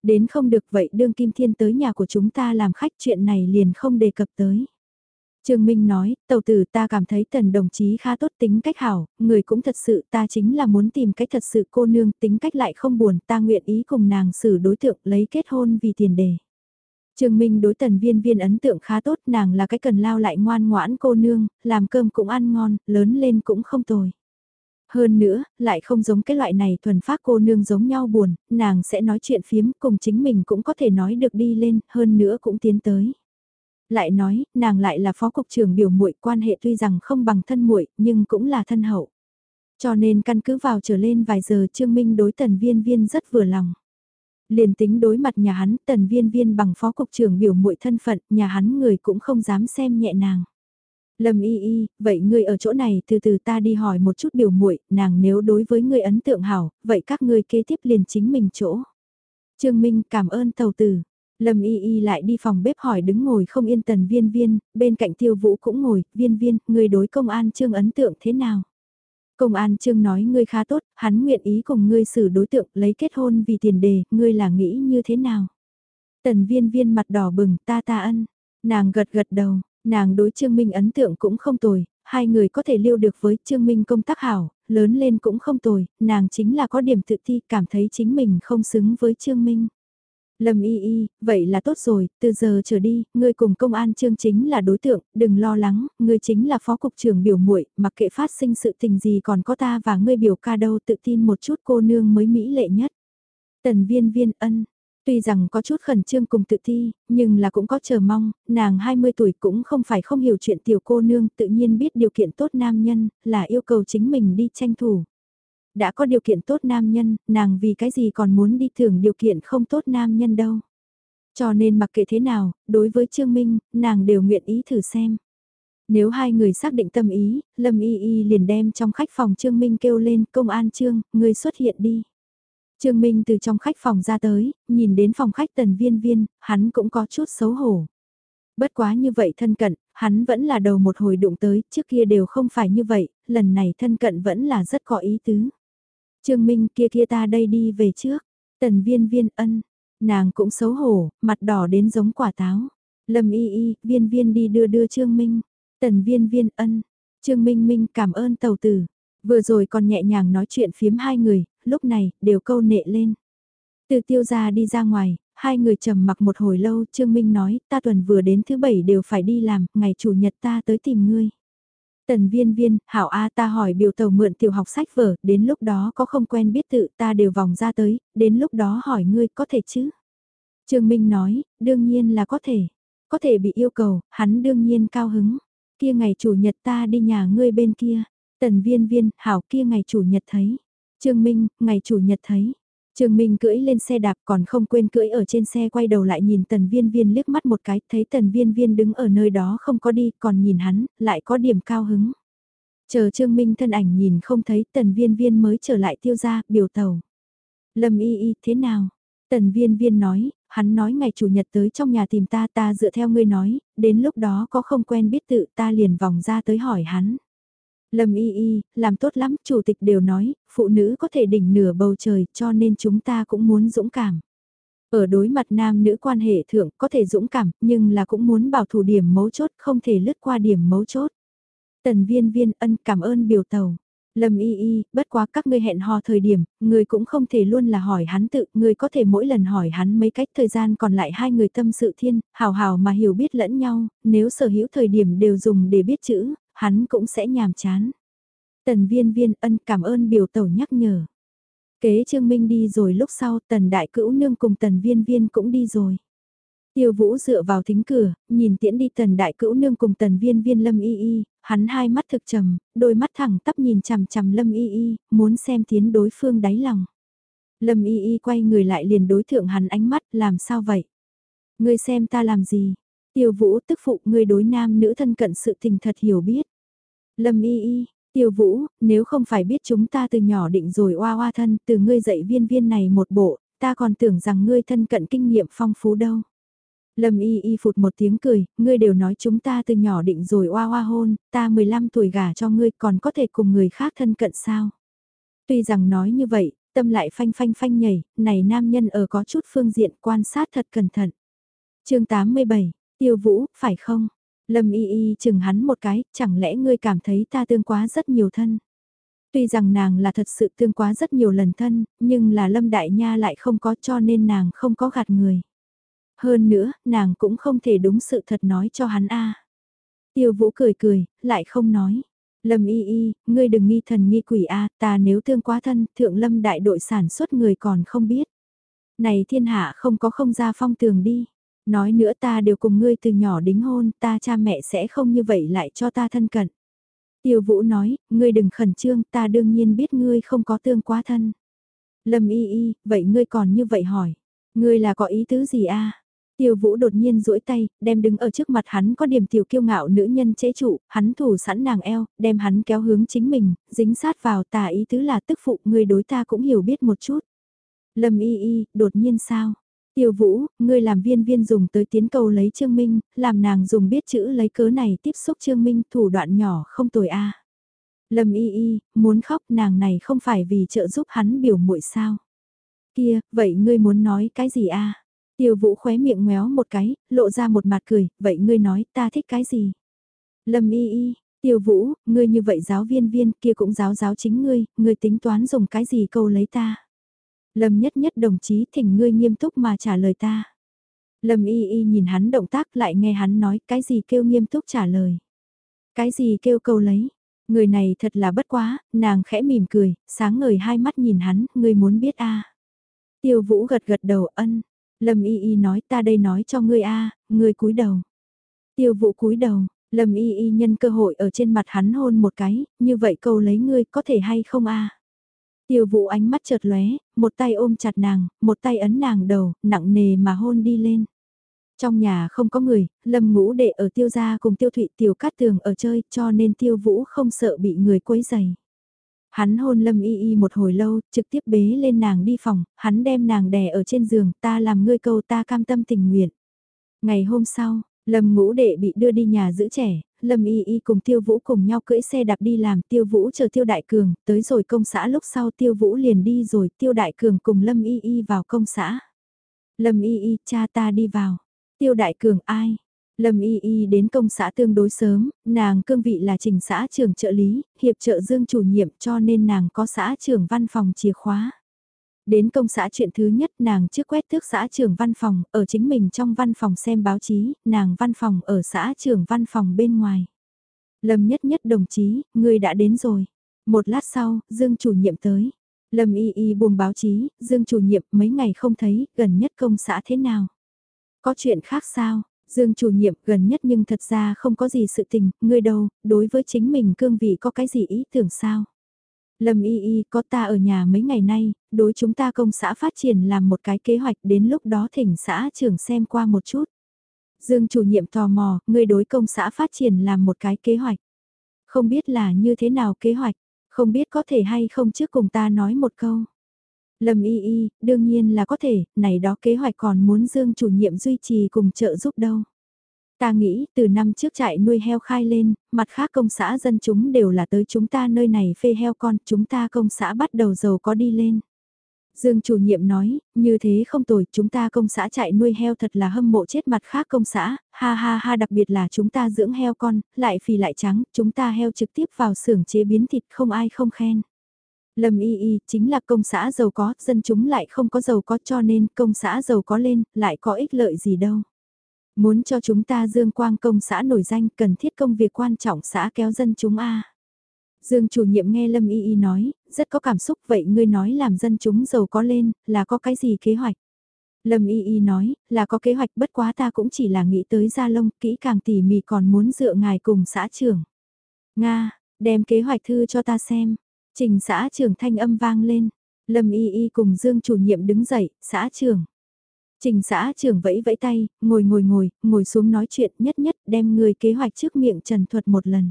Speaker 1: Đến không được vậy đương Kim Thiên tới nhà của chúng ta làm khách chuyện này liền không đề cập tới. Trương Minh nói, tàu tử ta cảm thấy tần đồng chí khá tốt tính cách hảo, người cũng thật sự ta chính là muốn tìm cách thật sự cô nương tính cách lại không buồn ta nguyện ý cùng nàng xử đối tượng lấy kết hôn vì tiền đề. Trương Minh đối tần viên viên ấn tượng khá tốt nàng là cái cần lao lại ngoan ngoãn cô nương, làm cơm cũng ăn ngon, lớn lên cũng không tồi. Hơn nữa, lại không giống cái loại này thuần phát cô nương giống nhau buồn, nàng sẽ nói chuyện phiếm cùng chính mình cũng có thể nói được đi lên, hơn nữa cũng tiến tới. Lại nói, nàng lại là phó cục trưởng biểu muội quan hệ tuy rằng không bằng thân muội nhưng cũng là thân hậu. Cho nên căn cứ vào trở lên vài giờ Trương Minh đối tần viên viên rất vừa lòng. Liền tính đối mặt nhà hắn tần viên viên bằng phó cục trưởng biểu muội thân phận, nhà hắn người cũng không dám xem nhẹ nàng. Lâm y y, vậy ngươi ở chỗ này từ từ ta đi hỏi một chút biểu muội nàng nếu đối với ngươi ấn tượng hảo, vậy các ngươi kế tiếp liền chính mình chỗ. Trương Minh cảm ơn tàu tử, Lâm Y Y lại đi phòng bếp hỏi đứng ngồi không yên tần viên viên, bên cạnh tiêu vũ cũng ngồi, viên viên, người đối công an trương ấn tượng thế nào? Công an trương nói ngươi khá tốt, hắn nguyện ý cùng ngươi xử đối tượng lấy kết hôn vì tiền đề, ngươi là nghĩ như thế nào? Tần viên viên mặt đỏ bừng, ta ta ân, nàng gật gật đầu, nàng đối trương minh ấn tượng cũng không tồi, hai người có thể lưu được với trương minh công tác hảo, lớn lên cũng không tồi, nàng chính là có điểm tự ti cảm thấy chính mình không xứng với trương minh. Lâm y y, vậy là tốt rồi, từ giờ trở đi, ngươi cùng công an trương chính là đối tượng, đừng lo lắng, ngươi chính là phó cục trưởng biểu muội, mặc kệ phát sinh sự tình gì còn có ta và ngươi biểu ca đâu tự tin một chút cô nương mới mỹ lệ nhất. Tần viên viên ân, Tuy rằng có chút khẩn trương cùng tự thi, nhưng là cũng có chờ mong, nàng 20 tuổi cũng không phải không hiểu chuyện tiểu cô nương tự nhiên biết điều kiện tốt nam nhân, là yêu cầu chính mình đi tranh thủ. Đã có điều kiện tốt nam nhân, nàng vì cái gì còn muốn đi thưởng điều kiện không tốt nam nhân đâu. Cho nên mặc kệ thế nào, đối với Trương Minh, nàng đều nguyện ý thử xem. Nếu hai người xác định tâm ý, Lâm Y Y liền đem trong khách phòng Trương Minh kêu lên công an Trương, người xuất hiện đi. Trương Minh từ trong khách phòng ra tới, nhìn đến phòng khách tần viên viên, hắn cũng có chút xấu hổ. Bất quá như vậy thân cận, hắn vẫn là đầu một hồi đụng tới, trước kia đều không phải như vậy, lần này thân cận vẫn là rất có ý tứ. Trương Minh kia kia ta đây đi về trước, tần viên viên ân, nàng cũng xấu hổ, mặt đỏ đến giống quả táo. Lâm y y, viên viên đi đưa đưa Trương Minh, tần viên viên ân, Trương Minh Minh cảm ơn tàu tử. Vừa rồi còn nhẹ nhàng nói chuyện phiếm hai người, lúc này, đều câu nệ lên. Từ tiêu gia đi ra ngoài, hai người trầm mặc một hồi lâu, Trương Minh nói, ta tuần vừa đến thứ bảy đều phải đi làm, ngày chủ nhật ta tới tìm ngươi. Tần viên viên, hảo A ta hỏi biểu tàu mượn tiểu học sách vở, đến lúc đó có không quen biết tự ta đều vòng ra tới, đến lúc đó hỏi ngươi có thể chứ? Trương Minh nói, đương nhiên là có thể. Có thể bị yêu cầu, hắn đương nhiên cao hứng. Kia ngày chủ nhật ta đi nhà ngươi bên kia. Tần viên viên, hảo kia ngày chủ nhật thấy. Trương Minh, ngày chủ nhật thấy. Trương Minh cưỡi lên xe đạp còn không quên cưỡi ở trên xe quay đầu lại nhìn tần viên viên liếc mắt một cái, thấy tần viên viên đứng ở nơi đó không có đi, còn nhìn hắn, lại có điểm cao hứng. Chờ Trương Minh thân ảnh nhìn không thấy tần viên viên mới trở lại tiêu ra, biểu tàu. Lâm y y, thế nào? Tần viên viên nói, hắn nói ngày chủ nhật tới trong nhà tìm ta ta dựa theo ngươi nói, đến lúc đó có không quen biết tự ta liền vòng ra tới hỏi hắn. Lâm y y, làm tốt lắm, chủ tịch đều nói, phụ nữ có thể đỉnh nửa bầu trời cho nên chúng ta cũng muốn dũng cảm. Ở đối mặt nam nữ quan hệ thượng có thể dũng cảm, nhưng là cũng muốn bảo thủ điểm mấu chốt, không thể lướt qua điểm mấu chốt. Tần viên viên ân cảm ơn biểu tàu. Lâm y y, bất quá các ngươi hẹn hò thời điểm, người cũng không thể luôn là hỏi hắn tự, người có thể mỗi lần hỏi hắn mấy cách thời gian còn lại hai người tâm sự thiên, hào hào mà hiểu biết lẫn nhau, nếu sở hữu thời điểm đều dùng để biết chữ, hắn cũng sẽ nhàm chán. Tần viên viên ân cảm ơn biểu tẩu nhắc nhở. Kế Trương Minh đi rồi lúc sau tần đại cữu nương cùng tần viên viên cũng đi rồi. Tiêu vũ dựa vào thính cửa, nhìn tiễn đi tần đại cữu nương cùng tần viên viên lâm y y, hắn hai mắt thực trầm, đôi mắt thẳng tắp nhìn chằm chằm lâm y y, muốn xem tiến đối phương đáy lòng. Lâm y y quay người lại liền đối thượng hắn ánh mắt, làm sao vậy? Ngươi xem ta làm gì? Tiêu vũ tức phụ ngươi đối nam nữ thân cận sự tình thật hiểu biết. Lâm y y, tiêu vũ, nếu không phải biết chúng ta từ nhỏ định rồi oa oa thân từ ngươi dạy viên viên này một bộ, ta còn tưởng rằng ngươi thân cận kinh nghiệm phong phú đâu. Lâm y y phụt một tiếng cười, ngươi đều nói chúng ta từ nhỏ định rồi oa oa hôn, ta 15 tuổi gả cho ngươi còn có thể cùng người khác thân cận sao. Tuy rằng nói như vậy, tâm lại phanh phanh phanh nhảy, này nam nhân ở có chút phương diện quan sát thật cẩn thận. chương 87, Tiêu Vũ, phải không? Lâm y y chừng hắn một cái, chẳng lẽ ngươi cảm thấy ta tương quá rất nhiều thân? Tuy rằng nàng là thật sự tương quá rất nhiều lần thân, nhưng là Lâm Đại Nha lại không có cho nên nàng không có gạt người. Hơn nữa, nàng cũng không thể đúng sự thật nói cho hắn a. Tiêu Vũ cười cười, lại không nói. Lâm y y, ngươi đừng nghi thần nghi quỷ a, ta nếu tương quá thân, thượng lâm đại đội sản xuất người còn không biết. Này thiên hạ không có không ra phong tường đi. Nói nữa ta đều cùng ngươi từ nhỏ đính hôn, ta cha mẹ sẽ không như vậy lại cho ta thân cận. Tiêu Vũ nói, ngươi đừng khẩn trương, ta đương nhiên biết ngươi không có tương quá thân. Lâm y y, vậy ngươi còn như vậy hỏi, ngươi là có ý tứ gì a? Tiêu Vũ đột nhiên duỗi tay, đem đứng ở trước mặt hắn có điểm tiểu kiêu ngạo nữ nhân chế trụ, hắn thủ sẵn nàng eo, đem hắn kéo hướng chính mình, dính sát vào tà ý tứ là tức phụ, ngươi đối ta cũng hiểu biết một chút. Lâm y y, đột nhiên sao? Tiêu Vũ, ngươi làm viên viên dùng tới tiến cầu lấy Trương Minh, làm nàng dùng biết chữ lấy cớ này tiếp xúc Trương Minh thủ đoạn nhỏ không tồi a. Lâm y y, muốn khóc nàng này không phải vì trợ giúp hắn biểu muội sao. Kia, vậy ngươi muốn nói cái gì a? Tiêu Vũ khóe miệng ngoéo một cái, lộ ra một mặt cười, vậy ngươi nói ta thích cái gì? Lâm y y, Tiêu Vũ, ngươi như vậy giáo viên viên kia cũng giáo giáo chính ngươi, ngươi tính toán dùng cái gì câu lấy ta? Lâm nhất nhất đồng chí thỉnh ngươi nghiêm túc mà trả lời ta. Lâm y y nhìn hắn động tác lại nghe hắn nói cái gì kêu nghiêm túc trả lời. Cái gì kêu câu lấy. Người này thật là bất quá, nàng khẽ mỉm cười, sáng ngời hai mắt nhìn hắn, ngươi muốn biết a Tiêu vũ gật gật đầu ân. Lâm Y Y nói ta đây nói cho ngươi a, ngươi cúi đầu. Tiêu Vũ cúi đầu, Lâm Y Y nhân cơ hội ở trên mặt hắn hôn một cái, như vậy câu lấy ngươi có thể hay không a? Tiêu Vũ ánh mắt chợt lóe, một tay ôm chặt nàng, một tay ấn nàng đầu, nặng nề mà hôn đi lên. Trong nhà không có người, Lâm Ngũ Đệ ở Tiêu gia cùng Tiêu Thụy Tiểu Cát Tường ở chơi, cho nên Tiêu Vũ không sợ bị người quấy dày. Hắn hôn Lâm Y Y một hồi lâu, trực tiếp bế lên nàng đi phòng, hắn đem nàng đè ở trên giường, ta làm ngươi câu ta cam tâm tình nguyện. Ngày hôm sau, Lâm ngũ đệ bị đưa đi nhà giữ trẻ, Lâm y y cùng tiêu vũ cùng nhau cưỡi xe đạp đi làm tiêu vũ chờ tiêu đại cường, tới rồi công xã lúc sau tiêu vũ liền đi rồi tiêu đại cường cùng Lâm y y vào công xã. Lâm y y cha ta đi vào, tiêu đại cường ai? Lâm y y đến công xã tương đối sớm, nàng cương vị là trình xã trưởng trợ lý, hiệp trợ dương chủ nhiệm cho nên nàng có xã trưởng văn phòng chìa khóa. Đến công xã chuyện thứ nhất nàng trước quét thước xã trưởng văn phòng, ở chính mình trong văn phòng xem báo chí, nàng văn phòng ở xã trưởng văn phòng bên ngoài. Lâm nhất nhất đồng chí, người đã đến rồi. Một lát sau, Dương chủ nhiệm tới. Lâm y y buông báo chí, Dương chủ nhiệm mấy ngày không thấy, gần nhất công xã thế nào? Có chuyện khác sao? Dương chủ nhiệm gần nhất nhưng thật ra không có gì sự tình, ngươi đâu, đối với chính mình cương vị có cái gì ý tưởng sao? Lâm y y có ta ở nhà mấy ngày nay, đối chúng ta công xã phát triển làm một cái kế hoạch đến lúc đó thỉnh xã trưởng xem qua một chút. Dương chủ nhiệm tò mò, người đối công xã phát triển làm một cái kế hoạch. Không biết là như thế nào kế hoạch, không biết có thể hay không trước cùng ta nói một câu. Lâm y y, đương nhiên là có thể, này đó kế hoạch còn muốn Dương chủ nhiệm duy trì cùng trợ giúp đâu. Ta nghĩ từ năm trước trại nuôi heo khai lên, mặt khác công xã dân chúng đều là tới chúng ta nơi này phê heo con, chúng ta công xã bắt đầu giàu có đi lên. Dương chủ nhiệm nói, như thế không tồi, chúng ta công xã chạy nuôi heo thật là hâm mộ chết mặt khác công xã, ha ha ha đặc biệt là chúng ta dưỡng heo con, lại phì lại trắng, chúng ta heo trực tiếp vào xưởng chế biến thịt không ai không khen. Lâm y y chính là công xã giàu có, dân chúng lại không có giàu có cho nên công xã giàu có lên, lại có ích lợi gì đâu. Muốn cho chúng ta Dương Quang công xã nổi danh cần thiết công việc quan trọng xã kéo dân chúng A. Dương chủ nhiệm nghe Lâm Y Y nói, rất có cảm xúc vậy ngươi nói làm dân chúng giàu có lên, là có cái gì kế hoạch? Lâm Y Y nói, là có kế hoạch bất quá ta cũng chỉ là nghĩ tới Gia Lông, kỹ càng tỉ mỉ còn muốn dựa ngài cùng xã trưởng. Nga, đem kế hoạch thư cho ta xem. Trình xã trưởng thanh âm vang lên. Lâm Y Y cùng Dương chủ nhiệm đứng dậy, xã trưởng. Trình xã trưởng vẫy vẫy tay, ngồi ngồi ngồi, ngồi xuống nói chuyện nhất nhất đem người kế hoạch trước miệng trần thuật một lần.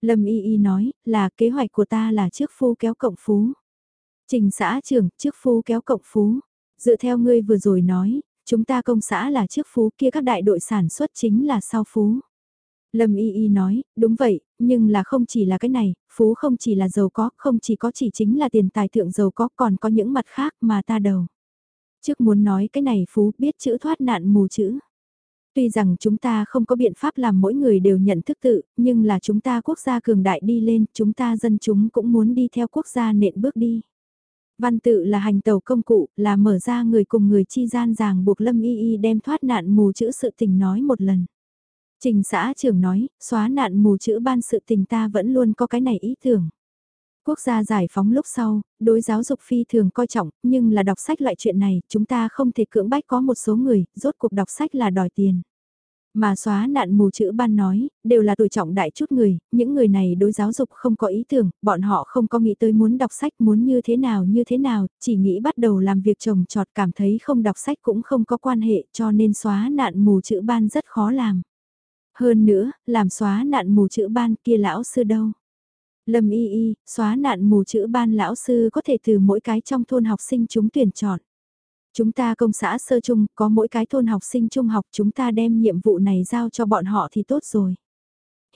Speaker 1: Lâm Y Y nói, là kế hoạch của ta là trước phu kéo cộng phú. Trình xã trưởng, trước phu kéo cộng phú. Dựa theo ngươi vừa rồi nói, chúng ta công xã là trước phú kia các đại đội sản xuất chính là sau phú. Lâm Y Y nói, đúng vậy, nhưng là không chỉ là cái này, phú không chỉ là giàu có, không chỉ có chỉ chính là tiền tài thượng giàu có còn có những mặt khác mà ta đầu. Trước muốn nói cái này phú biết chữ thoát nạn mù chữ. Tuy rằng chúng ta không có biện pháp làm mỗi người đều nhận thức tự, nhưng là chúng ta quốc gia cường đại đi lên, chúng ta dân chúng cũng muốn đi theo quốc gia nện bước đi. Văn tự là hành tàu công cụ, là mở ra người cùng người chi gian ràng buộc Lâm Y Y đem thoát nạn mù chữ sự tình nói một lần. Trình xã trưởng nói, xóa nạn mù chữ ban sự tình ta vẫn luôn có cái này ý tưởng. Quốc gia giải phóng lúc sau, đối giáo dục phi thường coi trọng, nhưng là đọc sách loại chuyện này, chúng ta không thể cưỡng bách có một số người, rốt cuộc đọc sách là đòi tiền. Mà xóa nạn mù chữ ban nói, đều là tuổi trọng đại chút người, những người này đối giáo dục không có ý tưởng, bọn họ không có nghĩ tới muốn đọc sách muốn như thế nào như thế nào, chỉ nghĩ bắt đầu làm việc trồng trọt cảm thấy không đọc sách cũng không có quan hệ cho nên xóa nạn mù chữ ban rất khó làm. Hơn nữa, làm xóa nạn mù chữ ban kia lão sư đâu. Lâm y y, xóa nạn mù chữ ban lão sư có thể từ mỗi cái trong thôn học sinh chúng tuyển chọn. Chúng ta công xã sơ chung, có mỗi cái thôn học sinh trung học chúng ta đem nhiệm vụ này giao cho bọn họ thì tốt rồi.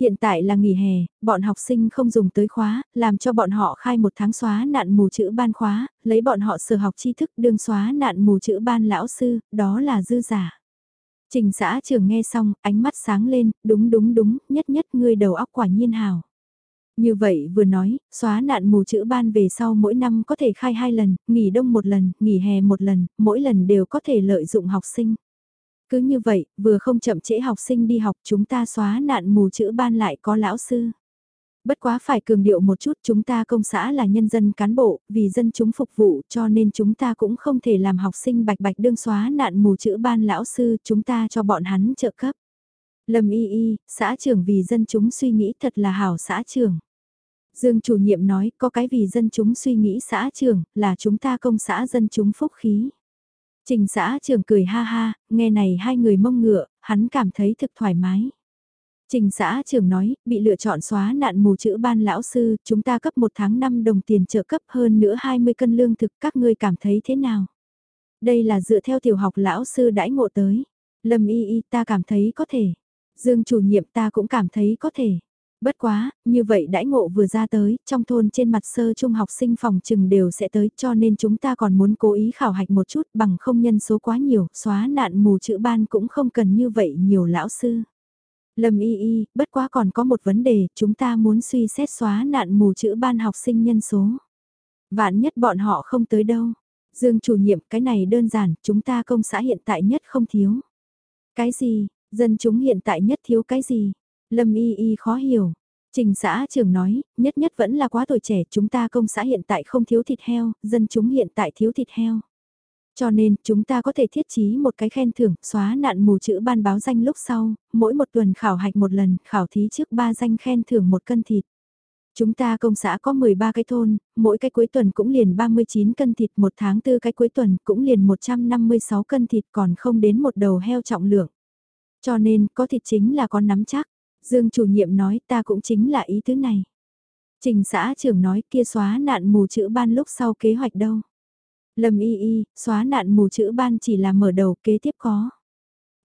Speaker 1: Hiện tại là nghỉ hè, bọn học sinh không dùng tới khóa, làm cho bọn họ khai một tháng xóa nạn mù chữ ban khóa, lấy bọn họ sở học tri thức đương xóa nạn mù chữ ban lão sư, đó là dư giả. Trình xã trường nghe xong, ánh mắt sáng lên, đúng đúng đúng, nhất nhất ngươi đầu óc quả nhiên hào. Như vậy vừa nói, xóa nạn mù chữ ban về sau mỗi năm có thể khai hai lần, nghỉ đông một lần, nghỉ hè một lần, mỗi lần đều có thể lợi dụng học sinh. Cứ như vậy, vừa không chậm trễ học sinh đi học chúng ta xóa nạn mù chữ ban lại có lão sư. Bất quá phải cường điệu một chút chúng ta công xã là nhân dân cán bộ, vì dân chúng phục vụ cho nên chúng ta cũng không thể làm học sinh bạch bạch đương xóa nạn mù chữ ban lão sư chúng ta cho bọn hắn trợ cấp. Lâm y y, xã trưởng vì dân chúng suy nghĩ thật là hảo xã trưởng. Dương chủ nhiệm nói có cái vì dân chúng suy nghĩ xã trưởng là chúng ta công xã dân chúng phúc khí. Trình xã trưởng cười ha ha, nghe này hai người mông ngựa, hắn cảm thấy thực thoải mái. Trình xã trưởng nói, bị lựa chọn xóa nạn mù chữ ban lão sư, chúng ta cấp một tháng 5 đồng tiền trợ cấp hơn nữa 20 cân lương thực, các ngươi cảm thấy thế nào? Đây là dựa theo tiểu học lão sư đãi ngộ tới. Lâm y y ta cảm thấy có thể. Dương chủ nhiệm ta cũng cảm thấy có thể. Bất quá, như vậy đãi ngộ vừa ra tới, trong thôn trên mặt sơ trung học sinh phòng trừng đều sẽ tới cho nên chúng ta còn muốn cố ý khảo hạch một chút bằng không nhân số quá nhiều, xóa nạn mù chữ ban cũng không cần như vậy nhiều lão sư. Lâm y y, bất quá còn có một vấn đề, chúng ta muốn suy xét xóa nạn mù chữ ban học sinh nhân số. Vạn nhất bọn họ không tới đâu. Dương chủ nhiệm, cái này đơn giản, chúng ta công xã hiện tại nhất không thiếu. Cái gì, dân chúng hiện tại nhất thiếu cái gì? Lâm y y khó hiểu. Trình xã trưởng nói, nhất nhất vẫn là quá tuổi trẻ, chúng ta công xã hiện tại không thiếu thịt heo, dân chúng hiện tại thiếu thịt heo. Cho nên, chúng ta có thể thiết trí một cái khen thưởng, xóa nạn mù chữ ban báo danh lúc sau, mỗi một tuần khảo hạch một lần, khảo thí trước ba danh khen thưởng một cân thịt. Chúng ta công xã có 13 cái thôn, mỗi cái cuối tuần cũng liền 39 cân thịt, một tháng tư cái cuối tuần cũng liền 156 cân thịt còn không đến một đầu heo trọng lượng. Cho nên, có thịt chính là có nắm chắc. Dương chủ nhiệm nói ta cũng chính là ý tứ này. Trình xã trưởng nói kia xóa nạn mù chữ ban lúc sau kế hoạch đâu. Lâm y y, xóa nạn mù chữ ban chỉ là mở đầu kế tiếp có.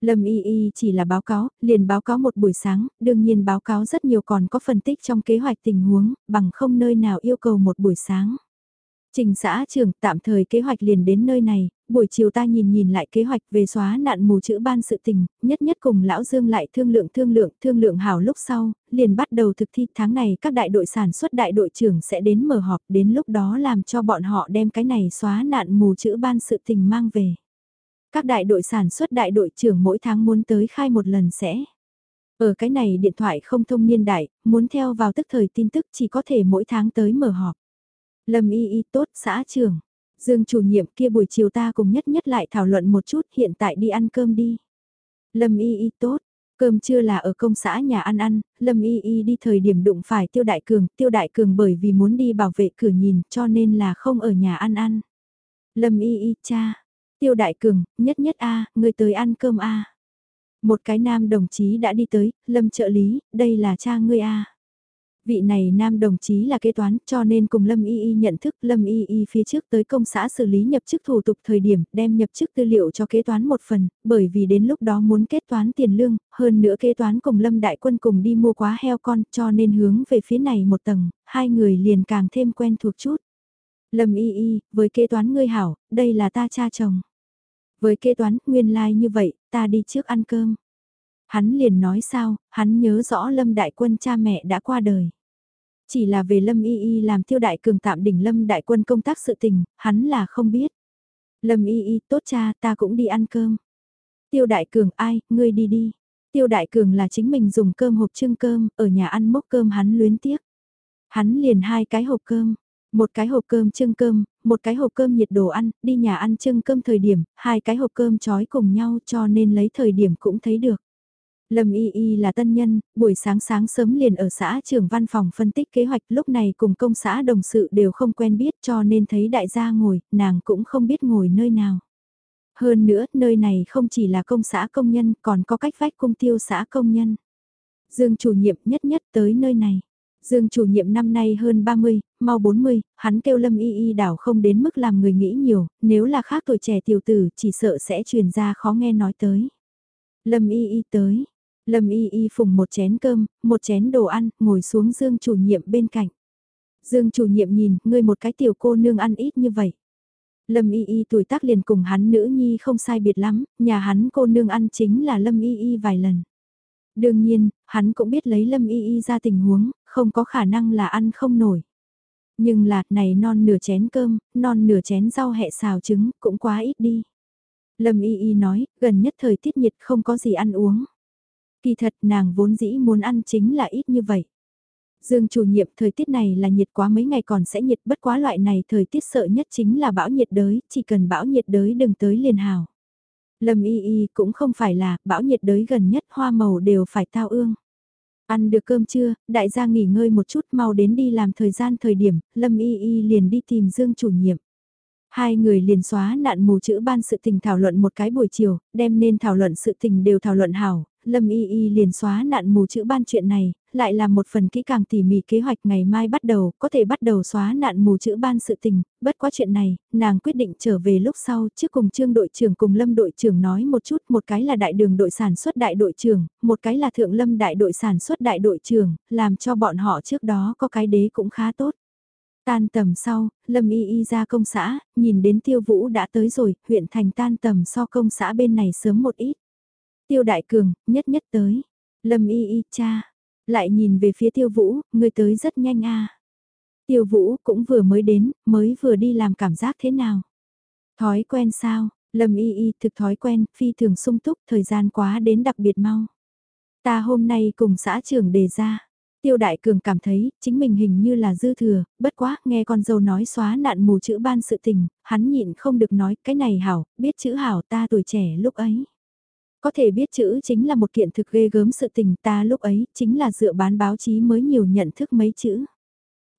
Speaker 1: Lâm Y Y chỉ là báo cáo, liền báo cáo một buổi sáng, đương nhiên báo cáo rất nhiều còn có phân tích trong kế hoạch tình huống, bằng không nơi nào yêu cầu một buổi sáng. Trình xã trưởng tạm thời kế hoạch liền đến nơi này, buổi chiều ta nhìn nhìn lại kế hoạch về xóa nạn mù chữ ban sự tình, nhất nhất cùng Lão Dương lại thương lượng thương lượng thương lượng hảo lúc sau, liền bắt đầu thực thi tháng này các đại đội sản xuất đại đội trưởng sẽ đến mở họp đến lúc đó làm cho bọn họ đem cái này xóa nạn mù chữ ban sự tình mang về. Các đại đội sản xuất đại đội trưởng mỗi tháng muốn tới khai một lần sẽ. Ở cái này điện thoại không thông niên đại, muốn theo vào tức thời tin tức chỉ có thể mỗi tháng tới mở họp. Lâm y y tốt xã trưởng. Dương chủ nhiệm kia buổi chiều ta cùng nhất nhất lại thảo luận một chút hiện tại đi ăn cơm đi. Lâm y y tốt, cơm trưa là ở công xã nhà ăn ăn, Lâm y y đi thời điểm đụng phải tiêu đại cường, tiêu đại cường bởi vì muốn đi bảo vệ cửa nhìn cho nên là không ở nhà ăn ăn. Lâm y y cha, tiêu đại cường, nhất nhất a người tới ăn cơm a Một cái nam đồng chí đã đi tới, Lâm trợ lý, đây là cha ngươi a Vị này nam đồng chí là kế toán cho nên cùng Lâm Y Y nhận thức Lâm Y Y phía trước tới công xã xử lý nhập chức thủ tục thời điểm đem nhập chức tư liệu cho kế toán một phần, bởi vì đến lúc đó muốn kết toán tiền lương, hơn nữa kế toán cùng Lâm Đại Quân cùng đi mua quá heo con cho nên hướng về phía này một tầng, hai người liền càng thêm quen thuộc chút. Lâm Y Y, với kế toán ngươi hảo, đây là ta cha chồng. Với kế toán, nguyên lai like như vậy, ta đi trước ăn cơm. Hắn liền nói sao, hắn nhớ rõ Lâm Đại Quân cha mẹ đã qua đời. Chỉ là về Lâm Y Y làm tiêu đại cường tạm đỉnh Lâm Đại Quân công tác sự tình, hắn là không biết. Lâm Y Y tốt cha ta cũng đi ăn cơm. Tiêu đại cường ai, ngươi đi đi. Tiêu đại cường là chính mình dùng cơm hộp trưng cơm, ở nhà ăn mốc cơm hắn luyến tiếc. Hắn liền hai cái hộp cơm, một cái hộp cơm trưng cơm, một cái hộp cơm nhiệt đồ ăn, đi nhà ăn trưng cơm thời điểm, hai cái hộp cơm trói cùng nhau cho nên lấy thời điểm cũng thấy được. Lâm Y Y là tân nhân, buổi sáng sáng sớm liền ở xã trưởng văn phòng phân tích kế hoạch lúc này cùng công xã đồng sự đều không quen biết cho nên thấy đại gia ngồi, nàng cũng không biết ngồi nơi nào. Hơn nữa, nơi này không chỉ là công xã công nhân còn có cách vách cung tiêu xã công nhân. Dương chủ nhiệm nhất nhất tới nơi này. Dương chủ nhiệm năm nay hơn 30, mau 40, hắn kêu Lâm Y Y đảo không đến mức làm người nghĩ nhiều, nếu là khác tuổi trẻ tiểu tử chỉ sợ sẽ truyền ra khó nghe nói tới. Lâm Y Y tới, Lâm Y Y phùng một chén cơm, một chén đồ ăn, ngồi xuống Dương chủ nhiệm bên cạnh. Dương chủ nhiệm nhìn, ngươi một cái tiểu cô nương ăn ít như vậy. Lâm Y Y tuổi tác liền cùng hắn nữ nhi không sai biệt lắm, nhà hắn cô nương ăn chính là Lâm Y Y vài lần. Đương nhiên, hắn cũng biết lấy Lâm Y Y ra tình huống, không có khả năng là ăn không nổi. Nhưng là, này non nửa chén cơm, non nửa chén rau hẹ xào trứng, cũng quá ít đi. Lâm Y Y nói, gần nhất thời tiết nhiệt không có gì ăn uống. Kỳ thật nàng vốn dĩ muốn ăn chính là ít như vậy. Dương chủ nhiệm thời tiết này là nhiệt quá mấy ngày còn sẽ nhiệt bất quá loại này thời tiết sợ nhất chính là bão nhiệt đới, chỉ cần bão nhiệt đới đừng tới liền hào. Lâm y y cũng không phải là bão nhiệt đới gần nhất hoa màu đều phải tao ương. Ăn được cơm trưa, đại gia nghỉ ngơi một chút mau đến đi làm thời gian thời điểm, Lâm y y liền đi tìm Dương chủ nhiệm. Hai người liền xóa nạn mù chữ ban sự tình thảo luận một cái buổi chiều, đem nên thảo luận sự tình đều thảo luận hảo, Lâm Y Y liền xóa nạn mù chữ ban chuyện này, lại làm một phần kỹ càng tỉ mỉ kế hoạch ngày mai bắt đầu, có thể bắt đầu xóa nạn mù chữ ban sự tình, bất quá chuyện này, nàng quyết định trở về lúc sau trước cùng trương đội trưởng cùng Lâm đội trưởng nói một chút, một cái là đại đường đội sản xuất đại đội trưởng, một cái là thượng lâm đại đội sản xuất đại đội trưởng, làm cho bọn họ trước đó có cái đế cũng khá tốt. Tan tầm sau, Lâm Y Y ra công xã, nhìn đến Tiêu Vũ đã tới rồi, huyện thành tan tầm so công xã bên này sớm một ít. Tiêu Đại Cường, nhất nhất tới. Lâm Y Y cha, lại nhìn về phía Tiêu Vũ, người tới rất nhanh a. Tiêu Vũ cũng vừa mới đến, mới vừa đi làm cảm giác thế nào? Thói quen sao? Lâm Y Y thực thói quen, phi thường sung túc, thời gian quá đến đặc biệt mau. Ta hôm nay cùng xã trưởng đề ra, Tiêu Đại Cường cảm thấy, chính mình hình như là dư thừa, bất quá, nghe con dâu nói xóa nạn mù chữ ban sự tình, hắn nhịn không được nói, cái này hảo, biết chữ hảo ta tuổi trẻ lúc ấy. Có thể biết chữ chính là một kiện thực ghê gớm sự tình ta lúc ấy, chính là dựa bán báo chí mới nhiều nhận thức mấy chữ.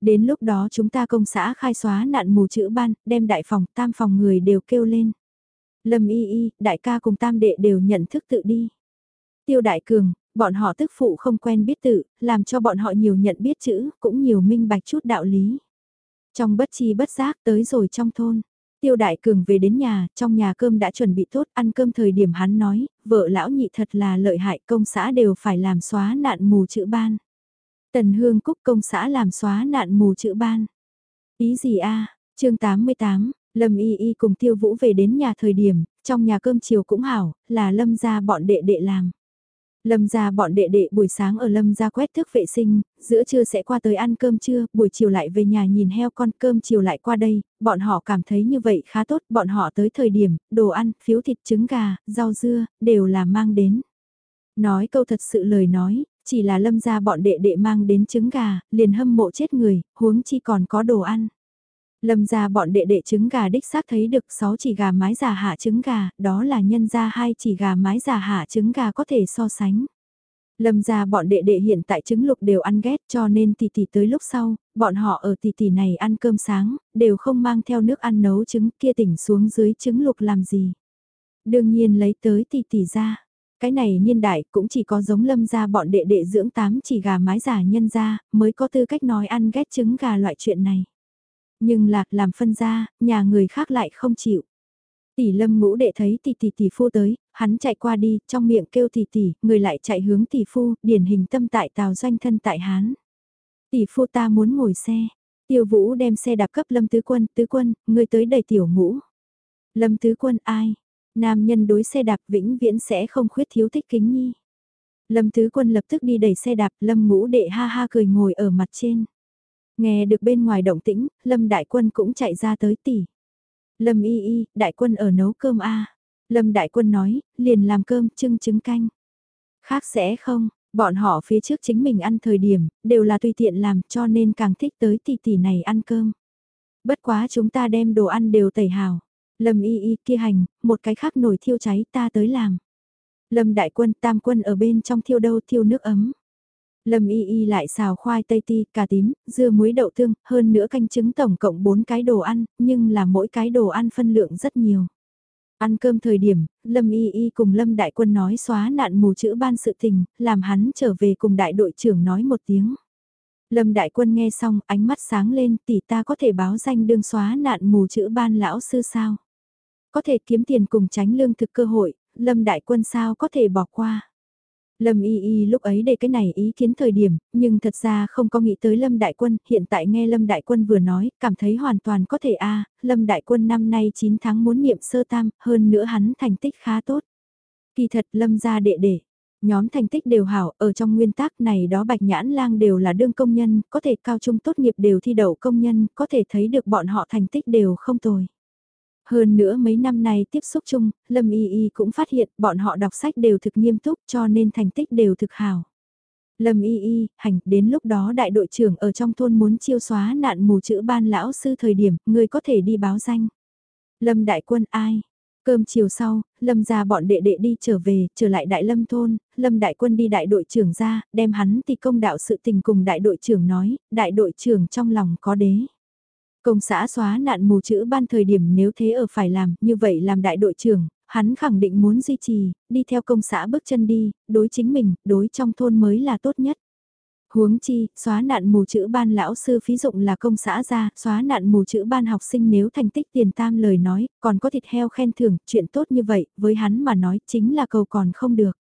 Speaker 1: Đến lúc đó chúng ta công xã khai xóa nạn mù chữ ban, đem đại phòng, tam phòng người đều kêu lên. Lâm y y, đại ca cùng tam đệ đều nhận thức tự đi. Tiêu đại cường, bọn họ tức phụ không quen biết tự, làm cho bọn họ nhiều nhận biết chữ, cũng nhiều minh bạch chút đạo lý. Trong bất chi bất giác tới rồi trong thôn, tiêu đại cường về đến nhà, trong nhà cơm đã chuẩn bị tốt, ăn cơm thời điểm hắn nói, vợ lão nhị thật là lợi hại công xã đều phải làm xóa nạn mù chữ ban. Tần Hương Cúc công xã làm xóa nạn mù chữ ban. Ý gì a chương 88, Lâm Y Y cùng Tiêu Vũ về đến nhà thời điểm, trong nhà cơm chiều cũng hảo, là Lâm ra bọn đệ đệ làm. Lâm gia bọn đệ đệ buổi sáng ở Lâm gia quét thước vệ sinh, giữa trưa sẽ qua tới ăn cơm trưa, buổi chiều lại về nhà nhìn heo con cơm chiều lại qua đây, bọn họ cảm thấy như vậy khá tốt, bọn họ tới thời điểm, đồ ăn, phiếu thịt trứng gà, rau dưa, đều là mang đến. Nói câu thật sự lời nói, chỉ là lâm gia bọn đệ đệ mang đến trứng gà, liền hâm mộ chết người, huống chi còn có đồ ăn. Lâm gia bọn đệ đệ trứng gà đích xác thấy được 6 chỉ gà mái già hạ trứng gà, đó là nhân gia hai chỉ gà mái già hạ trứng gà có thể so sánh. Lâm gia bọn đệ đệ hiện tại trứng lục đều ăn ghét cho nên tỷ tỷ tới lúc sau, bọn họ ở tỷ tỷ này ăn cơm sáng, đều không mang theo nước ăn nấu trứng kia tỉnh xuống dưới trứng lục làm gì. Đương nhiên lấy tới tỷ tỷ ra. Cái này niên đại cũng chỉ có giống lâm gia bọn đệ đệ dưỡng tám chỉ gà mái giả nhân gia mới có tư cách nói ăn ghét trứng gà loại chuyện này. Nhưng lạc làm phân ra, nhà người khác lại không chịu. Tỷ lâm ngũ đệ thấy tỷ tỷ tỷ phu tới, hắn chạy qua đi, trong miệng kêu tỷ tỷ, người lại chạy hướng tỷ phu, điển hình tâm tại tào doanh thân tại hán. Tỷ phu ta muốn ngồi xe, tiêu vũ đem xe đạp cấp lâm tứ quân, tứ quân, người tới đầy tiểu ngũ. Lâm tứ quân ai? Nam nhân đối xe đạp vĩnh viễn sẽ không khuyết thiếu thích kính nhi. Lâm tứ quân lập tức đi đẩy xe đạp, lâm ngũ đệ ha ha cười ngồi ở mặt trên. Nghe được bên ngoài động tĩnh, Lâm Đại Quân cũng chạy ra tới tỷ. Lâm y y, Đại Quân ở nấu cơm a Lâm Đại Quân nói, liền làm cơm trưng trứng canh. Khác sẽ không, bọn họ phía trước chính mình ăn thời điểm, đều là tùy tiện làm cho nên càng thích tới tỷ tỷ này ăn cơm. Bất quá chúng ta đem đồ ăn đều tẩy hào. Lâm y y kia hành, một cái khác nổi thiêu cháy ta tới làm. Lâm đại quân tam quân ở bên trong thiêu đâu thiêu nước ấm. Lâm y y lại xào khoai tây ti, cà tím, dưa muối đậu tương, hơn nữa canh trứng tổng cộng 4 cái đồ ăn, nhưng là mỗi cái đồ ăn phân lượng rất nhiều. Ăn cơm thời điểm, Lâm Y Y cùng Lâm Đại Quân nói xóa nạn mù chữ ban sự tình, làm hắn trở về cùng đại đội trưởng nói một tiếng. Lâm Đại Quân nghe xong, ánh mắt sáng lên, tỷ ta có thể báo danh đương xóa nạn mù chữ ban lão sư sao? Có thể kiếm tiền cùng tránh lương thực cơ hội, Lâm Đại Quân sao có thể bỏ qua? Lâm Y Y lúc ấy để cái này ý kiến thời điểm, nhưng thật ra không có nghĩ tới Lâm Đại Quân, hiện tại nghe Lâm Đại Quân vừa nói, cảm thấy hoàn toàn có thể a Lâm Đại Quân năm nay 9 tháng muốn niệm sơ tam, hơn nữa hắn thành tích khá tốt. Kỳ thật Lâm ra đệ đệ, nhóm thành tích đều hảo, ở trong nguyên tắc này đó Bạch Nhãn Lang đều là đương công nhân, có thể cao trung tốt nghiệp đều thi đậu công nhân, có thể thấy được bọn họ thành tích đều không tồi. Hơn nữa mấy năm nay tiếp xúc chung, Lâm Y Y cũng phát hiện bọn họ đọc sách đều thực nghiêm túc cho nên thành tích đều thực hào. Lâm y y, hành, đến lúc đó đại đội trưởng ở trong thôn muốn chiêu xóa nạn mù chữ ban lão sư thời điểm, người có thể đi báo danh. Lâm đại quân ai? Cơm chiều sau, Lâm ra bọn đệ đệ đi trở về, trở lại đại lâm thôn, Lâm đại quân đi đại đội trưởng ra, đem hắn thì công đạo sự tình cùng đại đội trưởng nói, đại đội trưởng trong lòng có đế. Công xã xóa nạn mù chữ ban thời điểm nếu thế ở phải làm, như vậy làm đại đội trưởng, hắn khẳng định muốn duy trì, đi theo công xã bước chân đi, đối chính mình, đối trong thôn mới là tốt nhất. Huống chi, xóa nạn mù chữ ban lão sư phí dụng là công xã ra, xóa nạn mù chữ ban học sinh nếu thành tích tiền tam lời nói, còn có thịt heo khen thưởng, chuyện tốt như vậy, với hắn mà nói chính là cầu còn không được.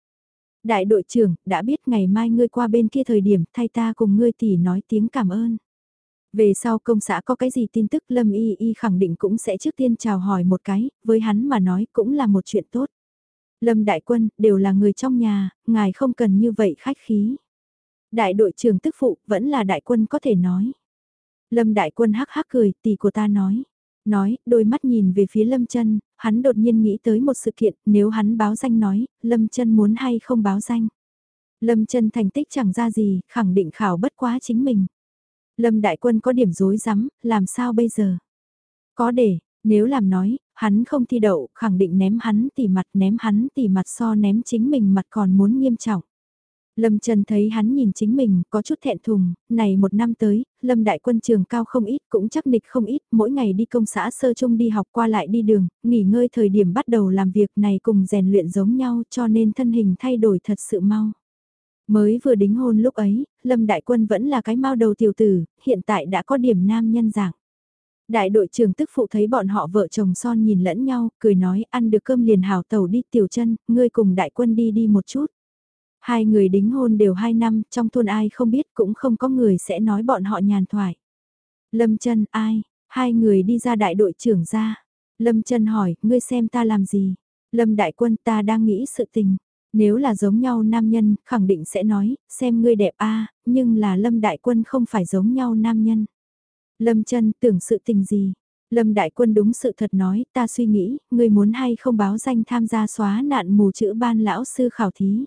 Speaker 1: Đại đội trưởng, đã biết ngày mai ngươi qua bên kia thời điểm, thay ta cùng ngươi tỷ nói tiếng cảm ơn. Về sau công xã có cái gì tin tức Lâm Y Y khẳng định cũng sẽ trước tiên chào hỏi một cái, với hắn mà nói cũng là một chuyện tốt. Lâm Đại Quân, đều là người trong nhà, ngài không cần như vậy khách khí. Đại đội trưởng tức phụ, vẫn là đại quân có thể nói. Lâm đại quân hắc hắc cười, tỷ của ta nói. Nói, đôi mắt nhìn về phía Lâm chân hắn đột nhiên nghĩ tới một sự kiện, nếu hắn báo danh nói, Lâm chân muốn hay không báo danh. Lâm chân thành tích chẳng ra gì, khẳng định khảo bất quá chính mình. Lâm đại quân có điểm rối rắm làm sao bây giờ? Có để, nếu làm nói, hắn không thi đậu, khẳng định ném hắn tỉ mặt ném hắn tỉ mặt so ném chính mình mặt còn muốn nghiêm trọng. Lâm Trần thấy hắn nhìn chính mình, có chút thẹn thùng, này một năm tới, Lâm Đại Quân trường cao không ít, cũng chắc nịch không ít, mỗi ngày đi công xã sơ trung đi học qua lại đi đường, nghỉ ngơi thời điểm bắt đầu làm việc này cùng rèn luyện giống nhau cho nên thân hình thay đổi thật sự mau. Mới vừa đính hôn lúc ấy, Lâm Đại Quân vẫn là cái mau đầu tiểu tử, hiện tại đã có điểm nam nhân dạng. Đại đội trưởng tức phụ thấy bọn họ vợ chồng son nhìn lẫn nhau, cười nói ăn được cơm liền hào tàu đi tiểu chân, ngươi cùng đại quân đi đi một chút. Hai người đính hôn đều hai năm, trong thôn ai không biết cũng không có người sẽ nói bọn họ nhàn thoại. Lâm chân ai, hai người đi ra đại đội trưởng ra. Lâm chân hỏi, ngươi xem ta làm gì? Lâm đại quân ta đang nghĩ sự tình. Nếu là giống nhau nam nhân, khẳng định sẽ nói, xem ngươi đẹp a nhưng là Lâm đại quân không phải giống nhau nam nhân. Lâm chân tưởng sự tình gì? Lâm đại quân đúng sự thật nói, ta suy nghĩ, ngươi muốn hay không báo danh tham gia xóa nạn mù chữ ban lão sư khảo thí.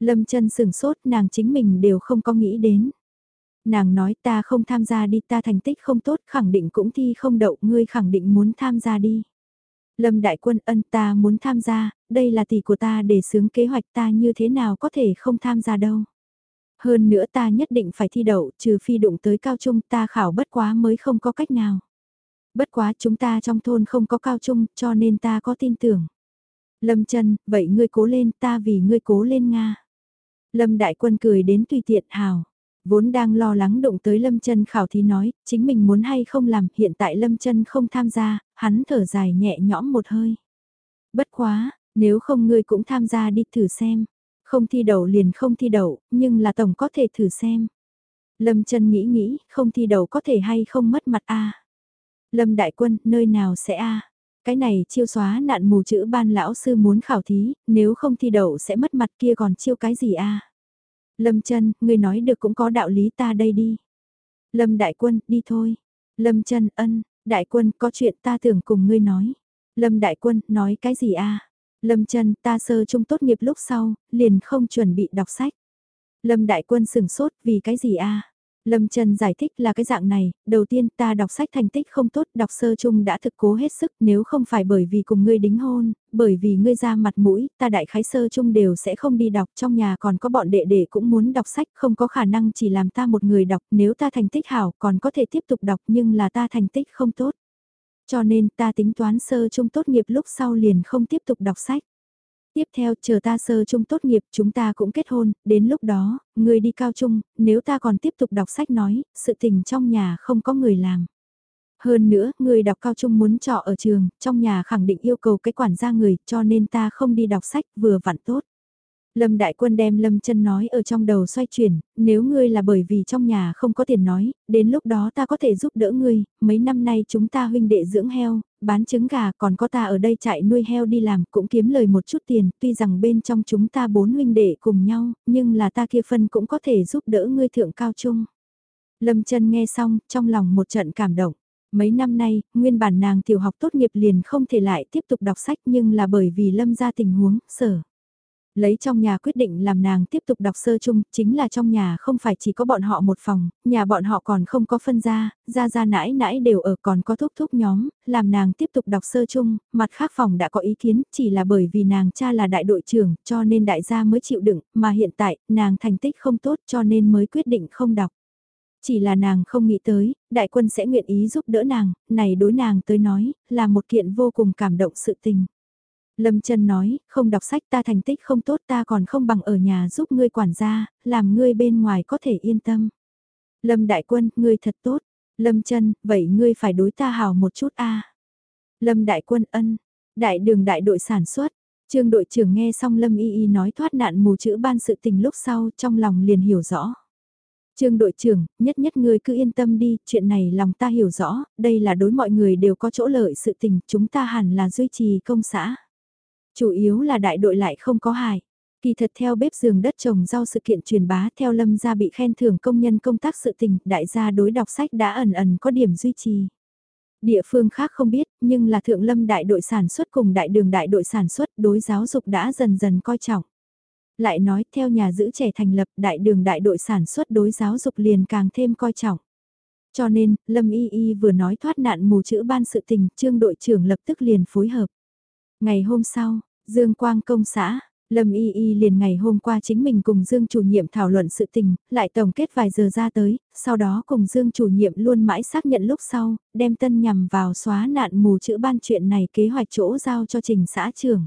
Speaker 1: Lâm chân sừng sốt nàng chính mình đều không có nghĩ đến. Nàng nói ta không tham gia đi ta thành tích không tốt khẳng định cũng thi không đậu ngươi khẳng định muốn tham gia đi. Lâm đại quân ân ta muốn tham gia, đây là tỷ của ta để sướng kế hoạch ta như thế nào có thể không tham gia đâu. Hơn nữa ta nhất định phải thi đậu, trừ phi đụng tới cao trung ta khảo bất quá mới không có cách nào. Bất quá chúng ta trong thôn không có cao trung cho nên ta có tin tưởng. Lâm chân, vậy ngươi cố lên ta vì ngươi cố lên Nga. Lâm Đại Quân cười đến tùy tiện hào. Vốn đang lo lắng động tới Lâm chân khảo thì nói, chính mình muốn hay không làm, hiện tại Lâm chân không tham gia, hắn thở dài nhẹ nhõm một hơi. Bất quá, nếu không ngươi cũng tham gia đi thử xem. Không thi đậu liền không thi đậu, nhưng là tổng có thể thử xem. Lâm chân nghĩ nghĩ, không thi đậu có thể hay không mất mặt a Lâm Đại Quân, nơi nào sẽ a Cái này chiêu xóa nạn mù chữ ban lão sư muốn khảo thí, nếu không thi đậu sẽ mất mặt kia còn chiêu cái gì a Lâm chân, ngươi nói được cũng có đạo lý ta đây đi. Lâm đại quân, đi thôi. Lâm chân ân, đại quân có chuyện ta tưởng cùng ngươi nói. Lâm đại quân, nói cái gì a? Lâm chân, ta sơ trung tốt nghiệp lúc sau, liền không chuẩn bị đọc sách. Lâm đại quân sừng sốt, vì cái gì a? Lâm Trần giải thích là cái dạng này, đầu tiên ta đọc sách thành tích không tốt, đọc sơ chung đã thực cố hết sức nếu không phải bởi vì cùng ngươi đính hôn, bởi vì ngươi ra mặt mũi, ta đại khái sơ chung đều sẽ không đi đọc, trong nhà còn có bọn đệ đệ cũng muốn đọc sách, không có khả năng chỉ làm ta một người đọc, nếu ta thành tích hảo còn có thể tiếp tục đọc nhưng là ta thành tích không tốt. Cho nên ta tính toán sơ trung tốt nghiệp lúc sau liền không tiếp tục đọc sách. Tiếp theo, chờ ta sơ trung tốt nghiệp, chúng ta cũng kết hôn, đến lúc đó, người đi cao trung, nếu ta còn tiếp tục đọc sách nói, sự tình trong nhà không có người làm. Hơn nữa, người đọc cao trung muốn trọ ở trường, trong nhà khẳng định yêu cầu cái quản gia người, cho nên ta không đi đọc sách, vừa vặn tốt. Lâm Đại Quân đem Lâm chân nói ở trong đầu xoay chuyển, nếu ngươi là bởi vì trong nhà không có tiền nói, đến lúc đó ta có thể giúp đỡ ngươi, mấy năm nay chúng ta huynh đệ dưỡng heo, bán trứng gà còn có ta ở đây chạy nuôi heo đi làm cũng kiếm lời một chút tiền, tuy rằng bên trong chúng ta bốn huynh đệ cùng nhau, nhưng là ta kia phân cũng có thể giúp đỡ ngươi thượng cao trung. Lâm chân nghe xong, trong lòng một trận cảm động. Mấy năm nay, nguyên bản nàng tiểu học tốt nghiệp liền không thể lại tiếp tục đọc sách nhưng là bởi vì lâm ra tình huống, sở. Lấy trong nhà quyết định làm nàng tiếp tục đọc sơ chung, chính là trong nhà không phải chỉ có bọn họ một phòng, nhà bọn họ còn không có phân ra, ra ra nãi nãi đều ở còn có thúc thúc nhóm, làm nàng tiếp tục đọc sơ chung, mặt khác phòng đã có ý kiến, chỉ là bởi vì nàng cha là đại đội trưởng cho nên đại gia mới chịu đựng, mà hiện tại, nàng thành tích không tốt cho nên mới quyết định không đọc. Chỉ là nàng không nghĩ tới, đại quân sẽ nguyện ý giúp đỡ nàng, này đối nàng tới nói, là một kiện vô cùng cảm động sự tình. Lâm Trân nói, không đọc sách ta thành tích không tốt ta còn không bằng ở nhà giúp ngươi quản gia, làm ngươi bên ngoài có thể yên tâm. Lâm Đại Quân, ngươi thật tốt. Lâm Trân, vậy ngươi phải đối ta hào một chút a. Lâm Đại Quân ân, đại đường đại đội sản xuất. Trương đội trưởng nghe xong Lâm Y Y nói thoát nạn mù chữ ban sự tình lúc sau trong lòng liền hiểu rõ. Trương đội trưởng, nhất nhất ngươi cứ yên tâm đi, chuyện này lòng ta hiểu rõ, đây là đối mọi người đều có chỗ lợi sự tình, chúng ta hẳn là duy trì công xã. Chủ yếu là đại đội lại không có hại. Kỳ thật theo bếp giường đất trồng rau sự kiện truyền bá theo lâm gia bị khen thưởng công nhân công tác sự tình, đại gia đối đọc sách đã ẩn ẩn có điểm duy trì. Địa phương khác không biết, nhưng là thượng lâm đại đội sản xuất cùng đại đường đại đội sản xuất đối giáo dục đã dần dần coi trọng. Lại nói theo nhà giữ trẻ thành lập đại đường đại đội sản xuất đối giáo dục liền càng thêm coi trọng. Cho nên, Lâm Y Y vừa nói thoát nạn mù chữ ban sự tình, trương đội trưởng lập tức liền phối hợp. Ngày hôm sau, Dương Quang công xã, Lâm Y Y liền ngày hôm qua chính mình cùng Dương chủ nhiệm thảo luận sự tình, lại tổng kết vài giờ ra tới, sau đó cùng Dương chủ nhiệm luôn mãi xác nhận lúc sau, đem tân nhằm vào xóa nạn mù chữ ban chuyện này kế hoạch chỗ giao cho trình xã trưởng.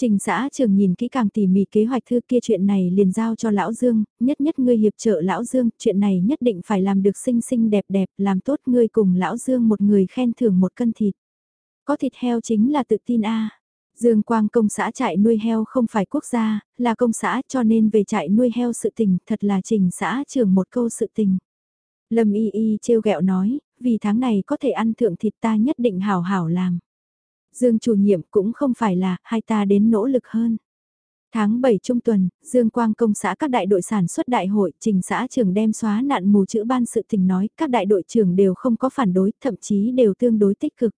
Speaker 1: Trình xã trưởng nhìn kỹ càng tỉ mỉ kế hoạch thư kia chuyện này liền giao cho Lão Dương, nhất nhất ngươi hiệp trợ Lão Dương, chuyện này nhất định phải làm được xinh xinh đẹp đẹp, làm tốt ngươi cùng Lão Dương một người khen thưởng một cân thịt. Có thịt heo chính là tự tin a Dương Quang công xã trại nuôi heo không phải quốc gia, là công xã cho nên về trại nuôi heo sự tình thật là trình xã trưởng một câu sự tình. Lâm Y Y trêu ghẹo nói, vì tháng này có thể ăn thượng thịt ta nhất định hảo hảo làm. Dương chủ nhiệm cũng không phải là, hai ta đến nỗ lực hơn. Tháng 7 trung tuần, Dương Quang công xã các đại đội sản xuất đại hội, trình xã trưởng đem xóa nạn mù chữ ban sự tình nói, các đại đội trưởng đều không có phản đối, thậm chí đều tương đối tích cực.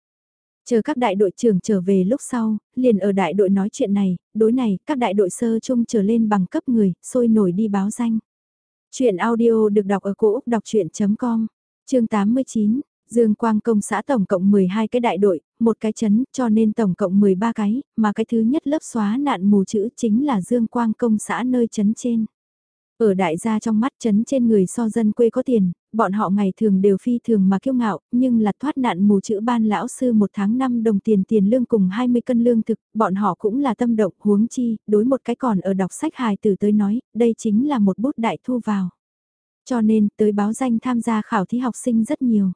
Speaker 1: Chờ các đại đội trưởng trở về lúc sau, liền ở đại đội nói chuyện này, đối này, các đại đội sơ chung trở lên bằng cấp người, sôi nổi đi báo danh. Chuyện audio được đọc ở cổ Úc đọc chuyện.com, chương 89, Dương Quang công xã tổng cộng 12 cái đại đội, một cái chấn, cho nên tổng cộng 13 cái, mà cái thứ nhất lớp xóa nạn mù chữ chính là Dương Quang công xã nơi chấn trên. Ở đại gia trong mắt chấn trên người so dân quê có tiền, bọn họ ngày thường đều phi thường mà kiêu ngạo, nhưng là thoát nạn mù chữ ban lão sư một tháng năm đồng tiền tiền lương cùng 20 cân lương thực, bọn họ cũng là tâm động huống chi, đối một cái còn ở đọc sách hài từ tới nói, đây chính là một bút đại thu vào. Cho nên, tới báo danh tham gia khảo thí học sinh rất nhiều.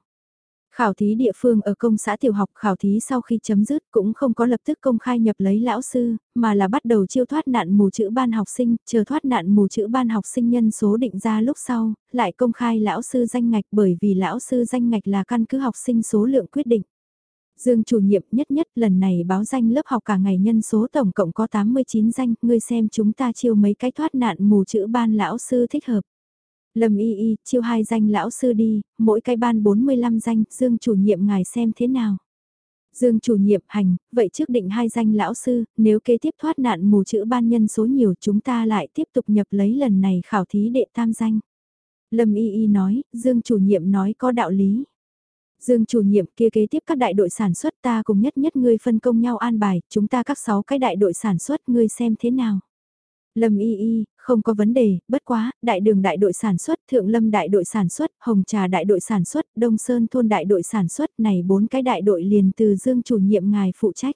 Speaker 1: Khảo thí địa phương ở công xã tiểu học khảo thí sau khi chấm dứt cũng không có lập tức công khai nhập lấy lão sư, mà là bắt đầu chiêu thoát nạn mù chữ ban học sinh, chờ thoát nạn mù chữ ban học sinh nhân số định ra lúc sau, lại công khai lão sư danh ngạch bởi vì lão sư danh ngạch là căn cứ học sinh số lượng quyết định. Dương chủ nhiệm nhất nhất lần này báo danh lớp học cả ngày nhân số tổng cộng có 89 danh, ngươi xem chúng ta chiêu mấy cái thoát nạn mù chữ ban lão sư thích hợp. Lâm y y, chiêu hai danh lão sư đi, mỗi cái ban 45 danh, Dương chủ nhiệm ngài xem thế nào. Dương chủ nhiệm hành, vậy trước định hai danh lão sư, nếu kế tiếp thoát nạn mù chữ ban nhân số nhiều chúng ta lại tiếp tục nhập lấy lần này khảo thí đệ tam danh. Lâm y y nói, Dương chủ nhiệm nói có đạo lý. Dương chủ nhiệm kia kế tiếp các đại đội sản xuất ta cùng nhất nhất ngươi phân công nhau an bài, chúng ta các sáu cái đại đội sản xuất ngươi xem thế nào. Lâm y y, không có vấn đề, bất quá, đại đường đại đội sản xuất, thượng lâm đại đội sản xuất, hồng trà đại đội sản xuất, đông sơn thôn đại đội sản xuất, này bốn cái đại đội liền từ Dương chủ nhiệm ngài phụ trách.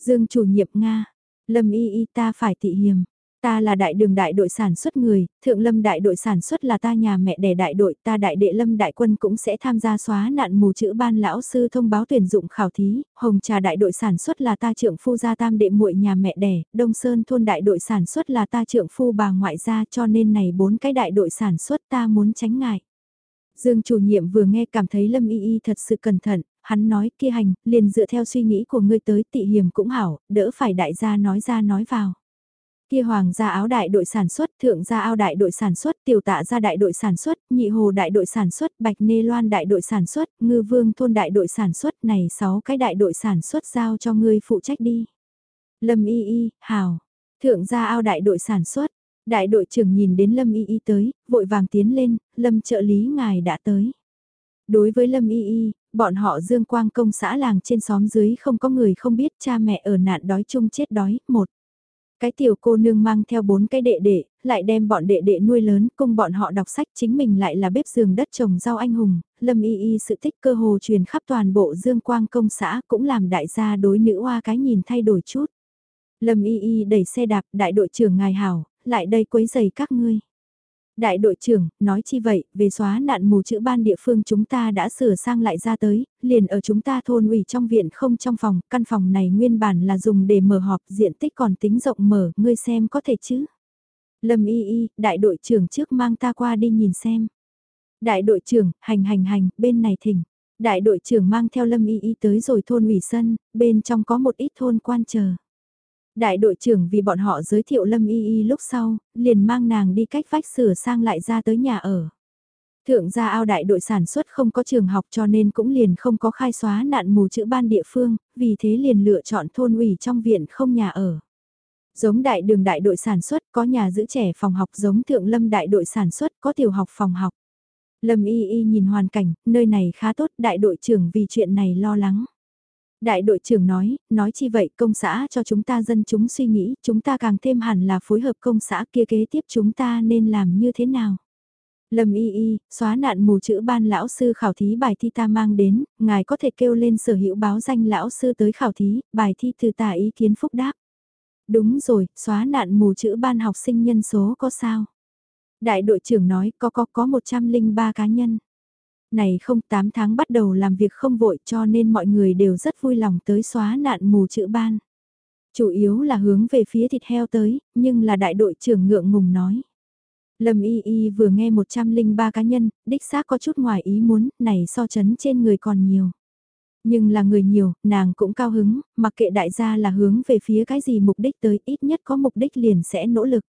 Speaker 1: Dương chủ nhiệm Nga, lâm y y ta phải tị hiềm, Ta là đại đường đại đội sản xuất người, thượng lâm đại đội sản xuất là ta nhà mẹ đẻ đại đội, ta đại đệ lâm đại quân cũng sẽ tham gia xóa nạn mù chữ ban lão sư thông báo tuyển dụng khảo thí, hồng trà đại đội sản xuất là ta trưởng phu gia tam đệ muội nhà mẹ đẻ, đông sơn thôn đại đội sản xuất là ta trưởng phu bà ngoại gia cho nên này bốn cái đại đội sản xuất ta muốn tránh ngại. Dương chủ nhiệm vừa nghe cảm thấy Lâm Y Y thật sự cẩn thận, hắn nói kia hành, liền dựa theo suy nghĩ của ngươi tới tị hiểm cũng hảo, đỡ phải đại gia nói ra nói vào. Kia hoàng gia áo đại đội sản xuất, thượng gia ao đại đội sản xuất, tiểu tạ gia đại đội sản xuất, nhị hồ đại đội sản xuất, bạch nê loan đại đội sản xuất, ngư vương thôn đại đội sản xuất này 6 cái đại đội sản xuất giao cho ngươi phụ trách đi. Lâm y y, hào. Thượng gia ao đại đội sản xuất, đại đội trưởng nhìn đến Lâm Y Y tới, vội vàng tiến lên, Lâm trợ lý ngài đã tới. Đối với Lâm Y Y, bọn họ dương quang công xã làng trên xóm dưới không có người không biết cha mẹ ở nạn đói chung chết đói, một. Cái tiểu cô nương mang theo bốn cái đệ đệ, lại đem bọn đệ đệ nuôi lớn, cùng bọn họ đọc sách chính mình lại là bếp giường đất trồng rau anh hùng, lâm y y sự tích cơ hồ truyền khắp toàn bộ dương quang công xã cũng làm đại gia đối nữ hoa cái nhìn thay đổi chút. Lâm y y đẩy xe đạp đại đội trưởng ngài hảo, lại đây quấy giày các ngươi. Đại đội trưởng, nói chi vậy, về xóa nạn mù chữ ban địa phương chúng ta đã sửa sang lại ra tới, liền ở chúng ta thôn ủy trong viện không trong phòng, căn phòng này nguyên bản là dùng để mở họp, diện tích còn tính rộng mở, ngươi xem có thể chứ. Lâm y y, đại đội trưởng trước mang ta qua đi nhìn xem. Đại đội trưởng, hành hành hành, bên này thỉnh. Đại đội trưởng mang theo Lâm y y tới rồi thôn ủy sân, bên trong có một ít thôn quan chờ. Đại đội trưởng vì bọn họ giới thiệu Lâm Y Y lúc sau, liền mang nàng đi cách vách sửa sang lại ra tới nhà ở. Thượng gia ao đại đội sản xuất không có trường học cho nên cũng liền không có khai xóa nạn mù chữ ban địa phương, vì thế liền lựa chọn thôn ủy trong viện không nhà ở. Giống đại đường đại đội sản xuất có nhà giữ trẻ phòng học giống thượng lâm đại đội sản xuất có tiểu học phòng học. Lâm y y nhìn hoàn cảnh, nơi này khá tốt, đại đội trưởng vì chuyện này lo lắng. Đại đội trưởng nói, nói chi vậy công xã cho chúng ta dân chúng suy nghĩ, chúng ta càng thêm hẳn là phối hợp công xã kia kế tiếp chúng ta nên làm như thế nào. Lâm y y, xóa nạn mù chữ ban lão sư khảo thí bài thi ta mang đến, ngài có thể kêu lên sở hữu báo danh lão sư tới khảo thí, bài thi từ tả ý kiến phúc đáp. Đúng rồi, xóa nạn mù chữ ban học sinh nhân số có sao? Đại đội trưởng nói có có có 103 cá nhân này không 8 tháng bắt đầu làm việc không vội cho nên mọi người đều rất vui lòng tới xóa nạn mù chữ ban. Chủ yếu là hướng về phía thịt heo tới, nhưng là đại đội trưởng ngượng ngùng nói. Lâm Y Y vừa nghe 103 cá nhân, đích xác có chút ngoài ý muốn, này so chấn trên người còn nhiều. Nhưng là người nhiều, nàng cũng cao hứng, mặc kệ đại gia là hướng về phía cái gì mục đích tới, ít nhất có mục đích liền sẽ nỗ lực.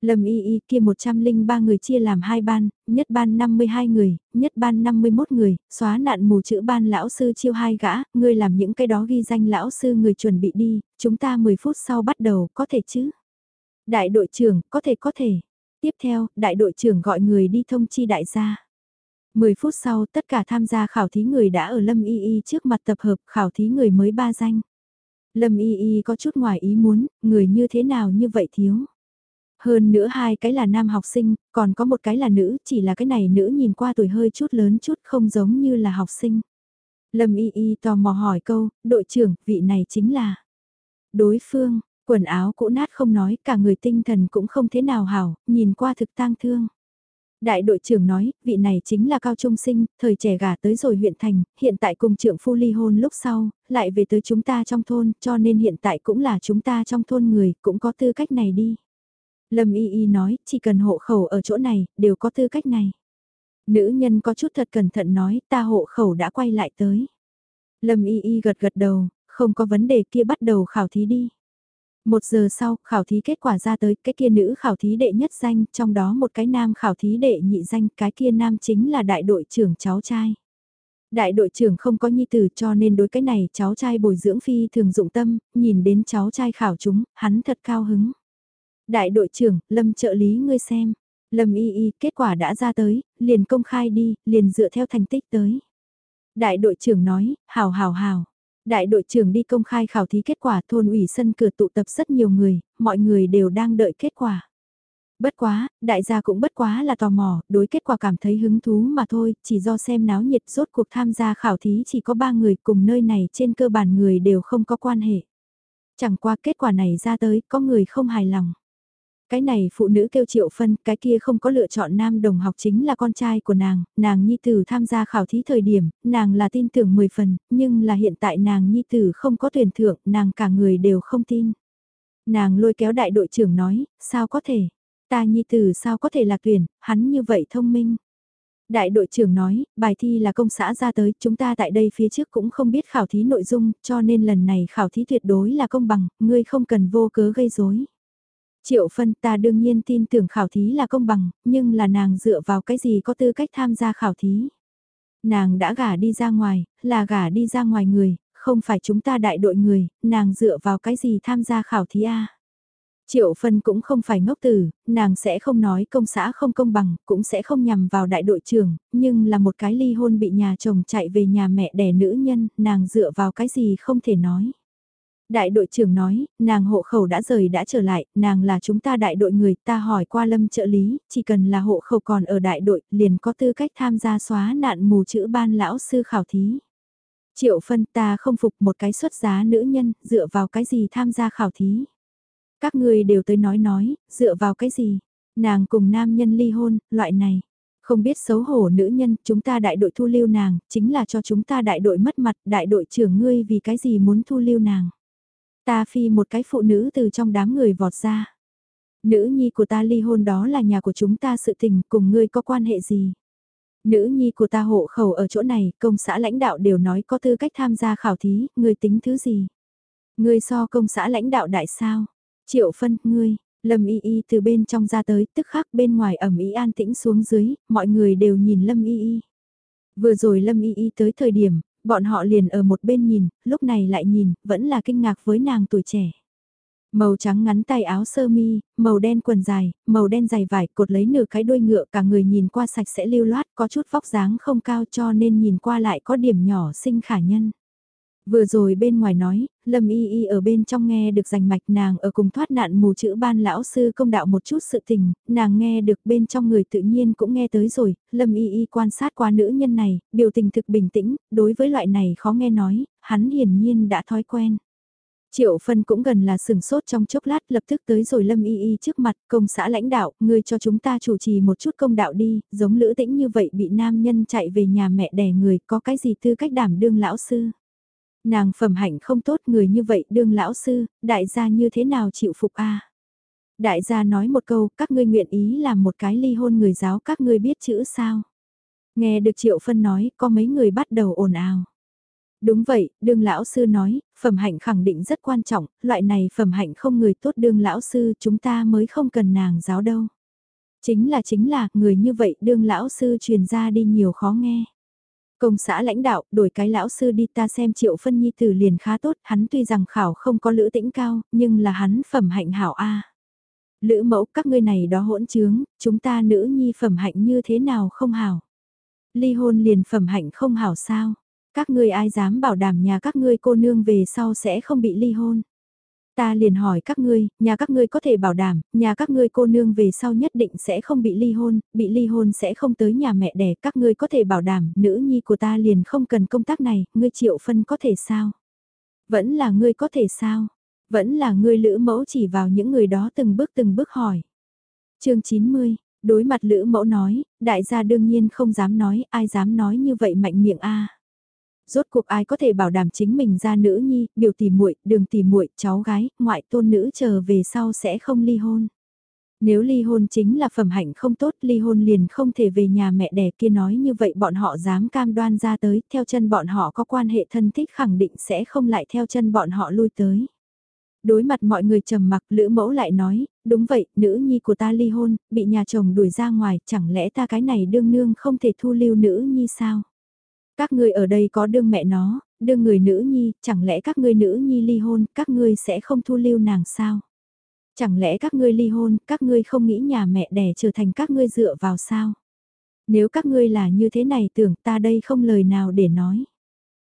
Speaker 1: Lâm y y kia 103 người chia làm hai ban, nhất ban 52 người, nhất ban 51 người, xóa nạn mù chữ ban lão sư chiêu hai gã, ngươi làm những cái đó ghi danh lão sư người chuẩn bị đi, chúng ta 10 phút sau bắt đầu, có thể chứ? Đại đội trưởng, có thể có thể. Tiếp theo, đại đội trưởng gọi người đi thông chi đại gia. 10 phút sau, tất cả tham gia khảo thí người đã ở Lâm Y Y trước mặt tập hợp khảo thí người mới ba danh. Lâm Y Y có chút ngoài ý muốn, người như thế nào như vậy thiếu. Hơn nữa hai cái là nam học sinh, còn có một cái là nữ, chỉ là cái này nữ nhìn qua tuổi hơi chút lớn chút không giống như là học sinh. Lâm Y Y tò mò hỏi câu, đội trưởng, vị này chính là... Đối phương, quần áo cũ nát không nói, cả người tinh thần cũng không thế nào hảo, nhìn qua thực tang thương. Đại đội trưởng nói, vị này chính là cao trung sinh, thời trẻ gả tới rồi huyện thành, hiện tại cùng trưởng phu ly hôn lúc sau, lại về tới chúng ta trong thôn, cho nên hiện tại cũng là chúng ta trong thôn người, cũng có tư cách này đi. Lâm Y Y nói, chỉ cần hộ khẩu ở chỗ này, đều có tư cách này. Nữ nhân có chút thật cẩn thận nói, ta hộ khẩu đã quay lại tới. Lâm Y Y gật gật đầu, không có vấn đề kia bắt đầu khảo thí đi. Một giờ sau, khảo thí kết quả ra tới, cái kia nữ khảo thí đệ nhất danh, trong đó một cái nam khảo thí đệ nhị danh, cái kia nam chính là đại đội trưởng cháu trai. Đại đội trưởng không có nhi tử cho nên đối cái này cháu trai bồi dưỡng phi thường dụng tâm, nhìn đến cháu trai khảo chúng, hắn thật cao hứng. Đại đội trưởng, Lâm trợ lý ngươi xem. Lâm y y, kết quả đã ra tới, liền công khai đi, liền dựa theo thành tích tới. Đại đội trưởng nói, hào hào hào. Đại đội trưởng đi công khai khảo thí kết quả thôn ủy sân cửa tụ tập rất nhiều người, mọi người đều đang đợi kết quả. Bất quá, đại gia cũng bất quá là tò mò, đối kết quả cảm thấy hứng thú mà thôi, chỉ do xem náo nhiệt rốt cuộc tham gia khảo thí chỉ có ba người cùng nơi này trên cơ bản người đều không có quan hệ. Chẳng qua kết quả này ra tới, có người không hài lòng. Cái này phụ nữ kêu triệu phân, cái kia không có lựa chọn nam đồng học chính là con trai của nàng, nàng nhi tử tham gia khảo thí thời điểm, nàng là tin tưởng 10 phần, nhưng là hiện tại nàng nhi tử không có tuyển thưởng, nàng cả người đều không tin. Nàng lôi kéo đại đội trưởng nói, sao có thể, ta nhi tử sao có thể là tuyển, hắn như vậy thông minh. Đại đội trưởng nói, bài thi là công xã ra tới, chúng ta tại đây phía trước cũng không biết khảo thí nội dung, cho nên lần này khảo thí tuyệt đối là công bằng, ngươi không cần vô cớ gây rối. Triệu phân ta đương nhiên tin tưởng khảo thí là công bằng, nhưng là nàng dựa vào cái gì có tư cách tham gia khảo thí. Nàng đã gả đi ra ngoài, là gả đi ra ngoài người, không phải chúng ta đại đội người, nàng dựa vào cái gì tham gia khảo thí a Triệu Phân cũng không phải ngốc tử, nàng sẽ không nói công xã không công bằng, cũng sẽ không nhằm vào đại đội trưởng, nhưng là một cái ly hôn bị nhà chồng chạy về nhà mẹ đẻ nữ nhân, nàng dựa vào cái gì không thể nói. Đại đội trưởng nói, nàng hộ khẩu đã rời đã trở lại, nàng là chúng ta đại đội người, ta hỏi qua lâm trợ lý, chỉ cần là hộ khẩu còn ở đại đội, liền có tư cách tham gia xóa nạn mù chữ ban lão sư khảo thí. Triệu phân ta không phục một cái xuất giá nữ nhân, dựa vào cái gì tham gia khảo thí. Các người đều tới nói nói, dựa vào cái gì? Nàng cùng nam nhân ly hôn, loại này. Không biết xấu hổ nữ nhân, chúng ta đại đội thu lưu nàng, chính là cho chúng ta đại đội mất mặt, đại đội trưởng ngươi vì cái gì muốn thu lưu nàng. Ta phi một cái phụ nữ từ trong đám người vọt ra. Nữ nhi của ta ly hôn đó là nhà của chúng ta sự tình, cùng ngươi có quan hệ gì? Nữ nhi của ta hộ khẩu ở chỗ này, công xã lãnh đạo đều nói có tư cách tham gia khảo thí, ngươi tính thứ gì? Ngươi so công xã lãnh đạo đại sao? Triệu phân, ngươi, Lâm Y Y từ bên trong ra tới, tức khắc bên ngoài ẩm ý an tĩnh xuống dưới, mọi người đều nhìn Lâm Y Y. Vừa rồi Lâm Y Y tới thời điểm, bọn họ liền ở một bên nhìn, lúc này lại nhìn, vẫn là kinh ngạc với nàng tuổi trẻ. Màu trắng ngắn tay áo sơ mi, màu đen quần dài, màu đen dày vải cột lấy nửa cái đuôi ngựa cả người nhìn qua sạch sẽ lưu loát có chút vóc dáng không cao cho nên nhìn qua lại có điểm nhỏ xinh khả nhân. Vừa rồi bên ngoài nói, Lâm Y Y ở bên trong nghe được rành mạch nàng ở cùng thoát nạn mù chữ ban lão sư công đạo một chút sự tình, nàng nghe được bên trong người tự nhiên cũng nghe tới rồi, Lâm Y Y quan sát qua nữ nhân này, biểu tình thực bình tĩnh, đối với loại này khó nghe nói, hắn hiển nhiên đã thói quen. Triệu phân cũng gần là sừng sốt trong chốc lát lập tức tới rồi Lâm Y Y trước mặt công xã lãnh đạo, người cho chúng ta chủ trì một chút công đạo đi, giống lữ tĩnh như vậy bị nam nhân chạy về nhà mẹ đẻ người có cái gì tư cách đảm đương lão sư. Nàng phẩm hạnh không tốt người như vậy đương lão sư, đại gia như thế nào chịu phục a Đại gia nói một câu, các ngươi nguyện ý làm một cái ly hôn người giáo các ngươi biết chữ sao. Nghe được Triệu Phân nói, có mấy người bắt đầu ồn ào. Đúng vậy, đương lão sư nói, phẩm hạnh khẳng định rất quan trọng, loại này phẩm hạnh không người tốt đương lão sư chúng ta mới không cần nàng giáo đâu. Chính là chính là, người như vậy đương lão sư truyền ra đi nhiều khó nghe. Công xã lãnh đạo, đổi cái lão sư đi ta xem triệu phân nhi tử liền khá tốt, hắn tuy rằng khảo không có lữ tĩnh cao, nhưng là hắn phẩm hạnh hảo A. Lữ mẫu các ngươi này đó hỗn trướng, chúng ta nữ nhi phẩm hạnh như thế nào không hảo. Ly hôn liền phẩm hạnh không hảo sao, các ngươi ai dám bảo đảm nhà các ngươi cô nương về sau sẽ không bị ly hôn. Ta liền hỏi các ngươi, nhà các ngươi có thể bảo đảm, nhà các ngươi cô nương về sau nhất định sẽ không bị ly hôn, bị ly hôn sẽ không tới nhà mẹ đẻ, các ngươi có thể bảo đảm, nữ nhi của ta liền không cần công tác này, ngươi triệu phân có thể sao? Vẫn là ngươi có thể sao? Vẫn là ngươi lữ mẫu chỉ vào những người đó từng bước từng bước hỏi. chương 90, đối mặt lữ mẫu nói, đại gia đương nhiên không dám nói, ai dám nói như vậy mạnh miệng a rốt cuộc ai có thể bảo đảm chính mình ra nữ nhi, biểu tỷ muội, đường tỷ muội, cháu gái, ngoại tôn nữ chờ về sau sẽ không ly hôn. Nếu ly hôn chính là phẩm hạnh không tốt, ly hôn liền không thể về nhà mẹ đẻ kia nói như vậy bọn họ dám cam đoan ra tới, theo chân bọn họ có quan hệ thân thích khẳng định sẽ không lại theo chân bọn họ lui tới. Đối mặt mọi người trầm mặc lữ mẫu lại nói, đúng vậy, nữ nhi của ta ly hôn, bị nhà chồng đuổi ra ngoài, chẳng lẽ ta cái này đương nương không thể thu lưu nữ nhi sao? Các ngươi ở đây có đương mẹ nó, đương người nữ nhi, chẳng lẽ các ngươi nữ nhi ly hôn, các ngươi sẽ không thu lưu nàng sao? Chẳng lẽ các ngươi ly hôn, các ngươi không nghĩ nhà mẹ đẻ trở thành các ngươi dựa vào sao? Nếu các ngươi là như thế này tưởng ta đây không lời nào để nói.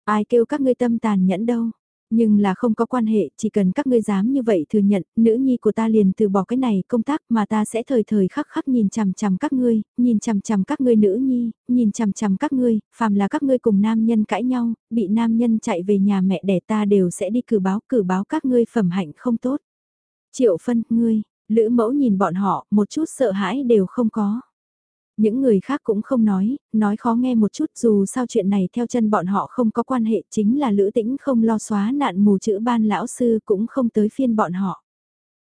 Speaker 1: Ai kêu các ngươi tâm tàn nhẫn đâu? Nhưng là không có quan hệ, chỉ cần các ngươi dám như vậy thừa nhận, nữ nhi của ta liền từ bỏ cái này công tác mà ta sẽ thời thời khắc khắc nhìn chằm chằm các ngươi, nhìn chằm chằm các ngươi nữ nhi, nhìn chằm chằm các ngươi, phàm là các ngươi cùng nam nhân cãi nhau, bị nam nhân chạy về nhà mẹ đẻ ta đều sẽ đi cử báo, cử báo các ngươi phẩm hạnh không tốt. Triệu phân, ngươi, lữ mẫu nhìn bọn họ, một chút sợ hãi đều không có. Những người khác cũng không nói, nói khó nghe một chút dù sao chuyện này theo chân bọn họ không có quan hệ chính là lữ tĩnh không lo xóa nạn mù chữ ban lão sư cũng không tới phiên bọn họ.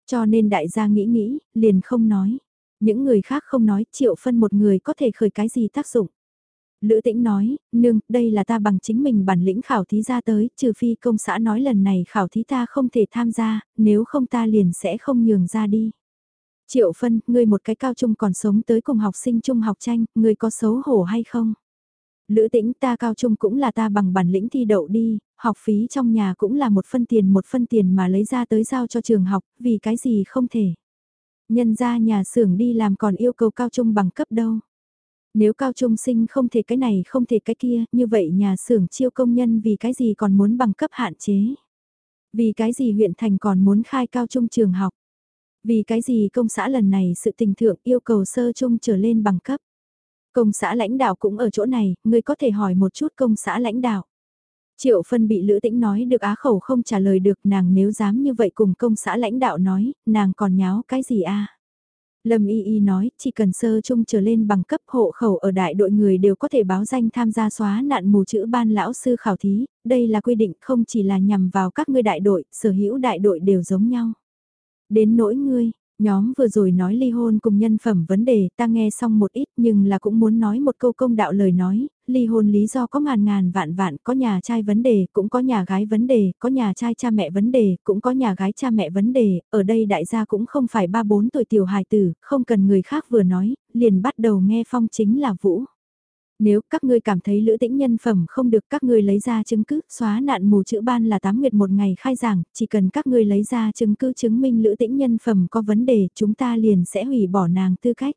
Speaker 1: Cho nên đại gia nghĩ nghĩ, liền không nói. Những người khác không nói triệu phân một người có thể khởi cái gì tác dụng. Lữ tĩnh nói, nương, đây là ta bằng chính mình bản lĩnh khảo thí ra tới, trừ phi công xã nói lần này khảo thí ta không thể tham gia, nếu không ta liền sẽ không nhường ra đi. Triệu phân, ngươi một cái cao trung còn sống tới cùng học sinh trung học tranh, ngươi có xấu hổ hay không? Lữ tĩnh ta cao trung cũng là ta bằng bản lĩnh thi đậu đi, học phí trong nhà cũng là một phân tiền một phân tiền mà lấy ra tới giao cho trường học, vì cái gì không thể. Nhân ra nhà xưởng đi làm còn yêu cầu cao trung bằng cấp đâu. Nếu cao trung sinh không thể cái này không thể cái kia, như vậy nhà xưởng chiêu công nhân vì cái gì còn muốn bằng cấp hạn chế. Vì cái gì huyện thành còn muốn khai cao trung trường học. Vì cái gì công xã lần này sự tình thượng yêu cầu sơ trung trở lên bằng cấp. Công xã lãnh đạo cũng ở chỗ này, người có thể hỏi một chút công xã lãnh đạo. Triệu phân bị Lữ Tĩnh nói được á khẩu không trả lời được nàng nếu dám như vậy cùng công xã lãnh đạo nói, nàng còn nháo cái gì a Lâm Y Y nói, chỉ cần sơ trung trở lên bằng cấp hộ khẩu ở đại đội người đều có thể báo danh tham gia xóa nạn mù chữ ban lão sư khảo thí, đây là quy định không chỉ là nhằm vào các ngươi đại đội, sở hữu đại đội đều giống nhau. Đến nỗi ngươi, Nhóm vừa rồi nói ly hôn cùng nhân phẩm vấn đề ta nghe xong một ít nhưng là cũng muốn nói một câu công đạo lời nói, ly hôn lý do có ngàn ngàn vạn vạn, có nhà trai vấn đề, cũng có nhà gái vấn đề, có nhà trai cha mẹ vấn đề, cũng có nhà gái cha mẹ vấn đề, ở đây đại gia cũng không phải ba bốn tuổi tiểu hài tử, không cần người khác vừa nói, liền bắt đầu nghe phong chính là Vũ. Nếu các ngươi cảm thấy lữ tĩnh nhân phẩm không được các ngươi lấy ra chứng cứ, xóa nạn mù chữ ban là tám nguyệt một ngày khai giảng, chỉ cần các ngươi lấy ra chứng cứ chứng minh lữ tĩnh nhân phẩm có vấn đề, chúng ta liền sẽ hủy bỏ nàng tư cách.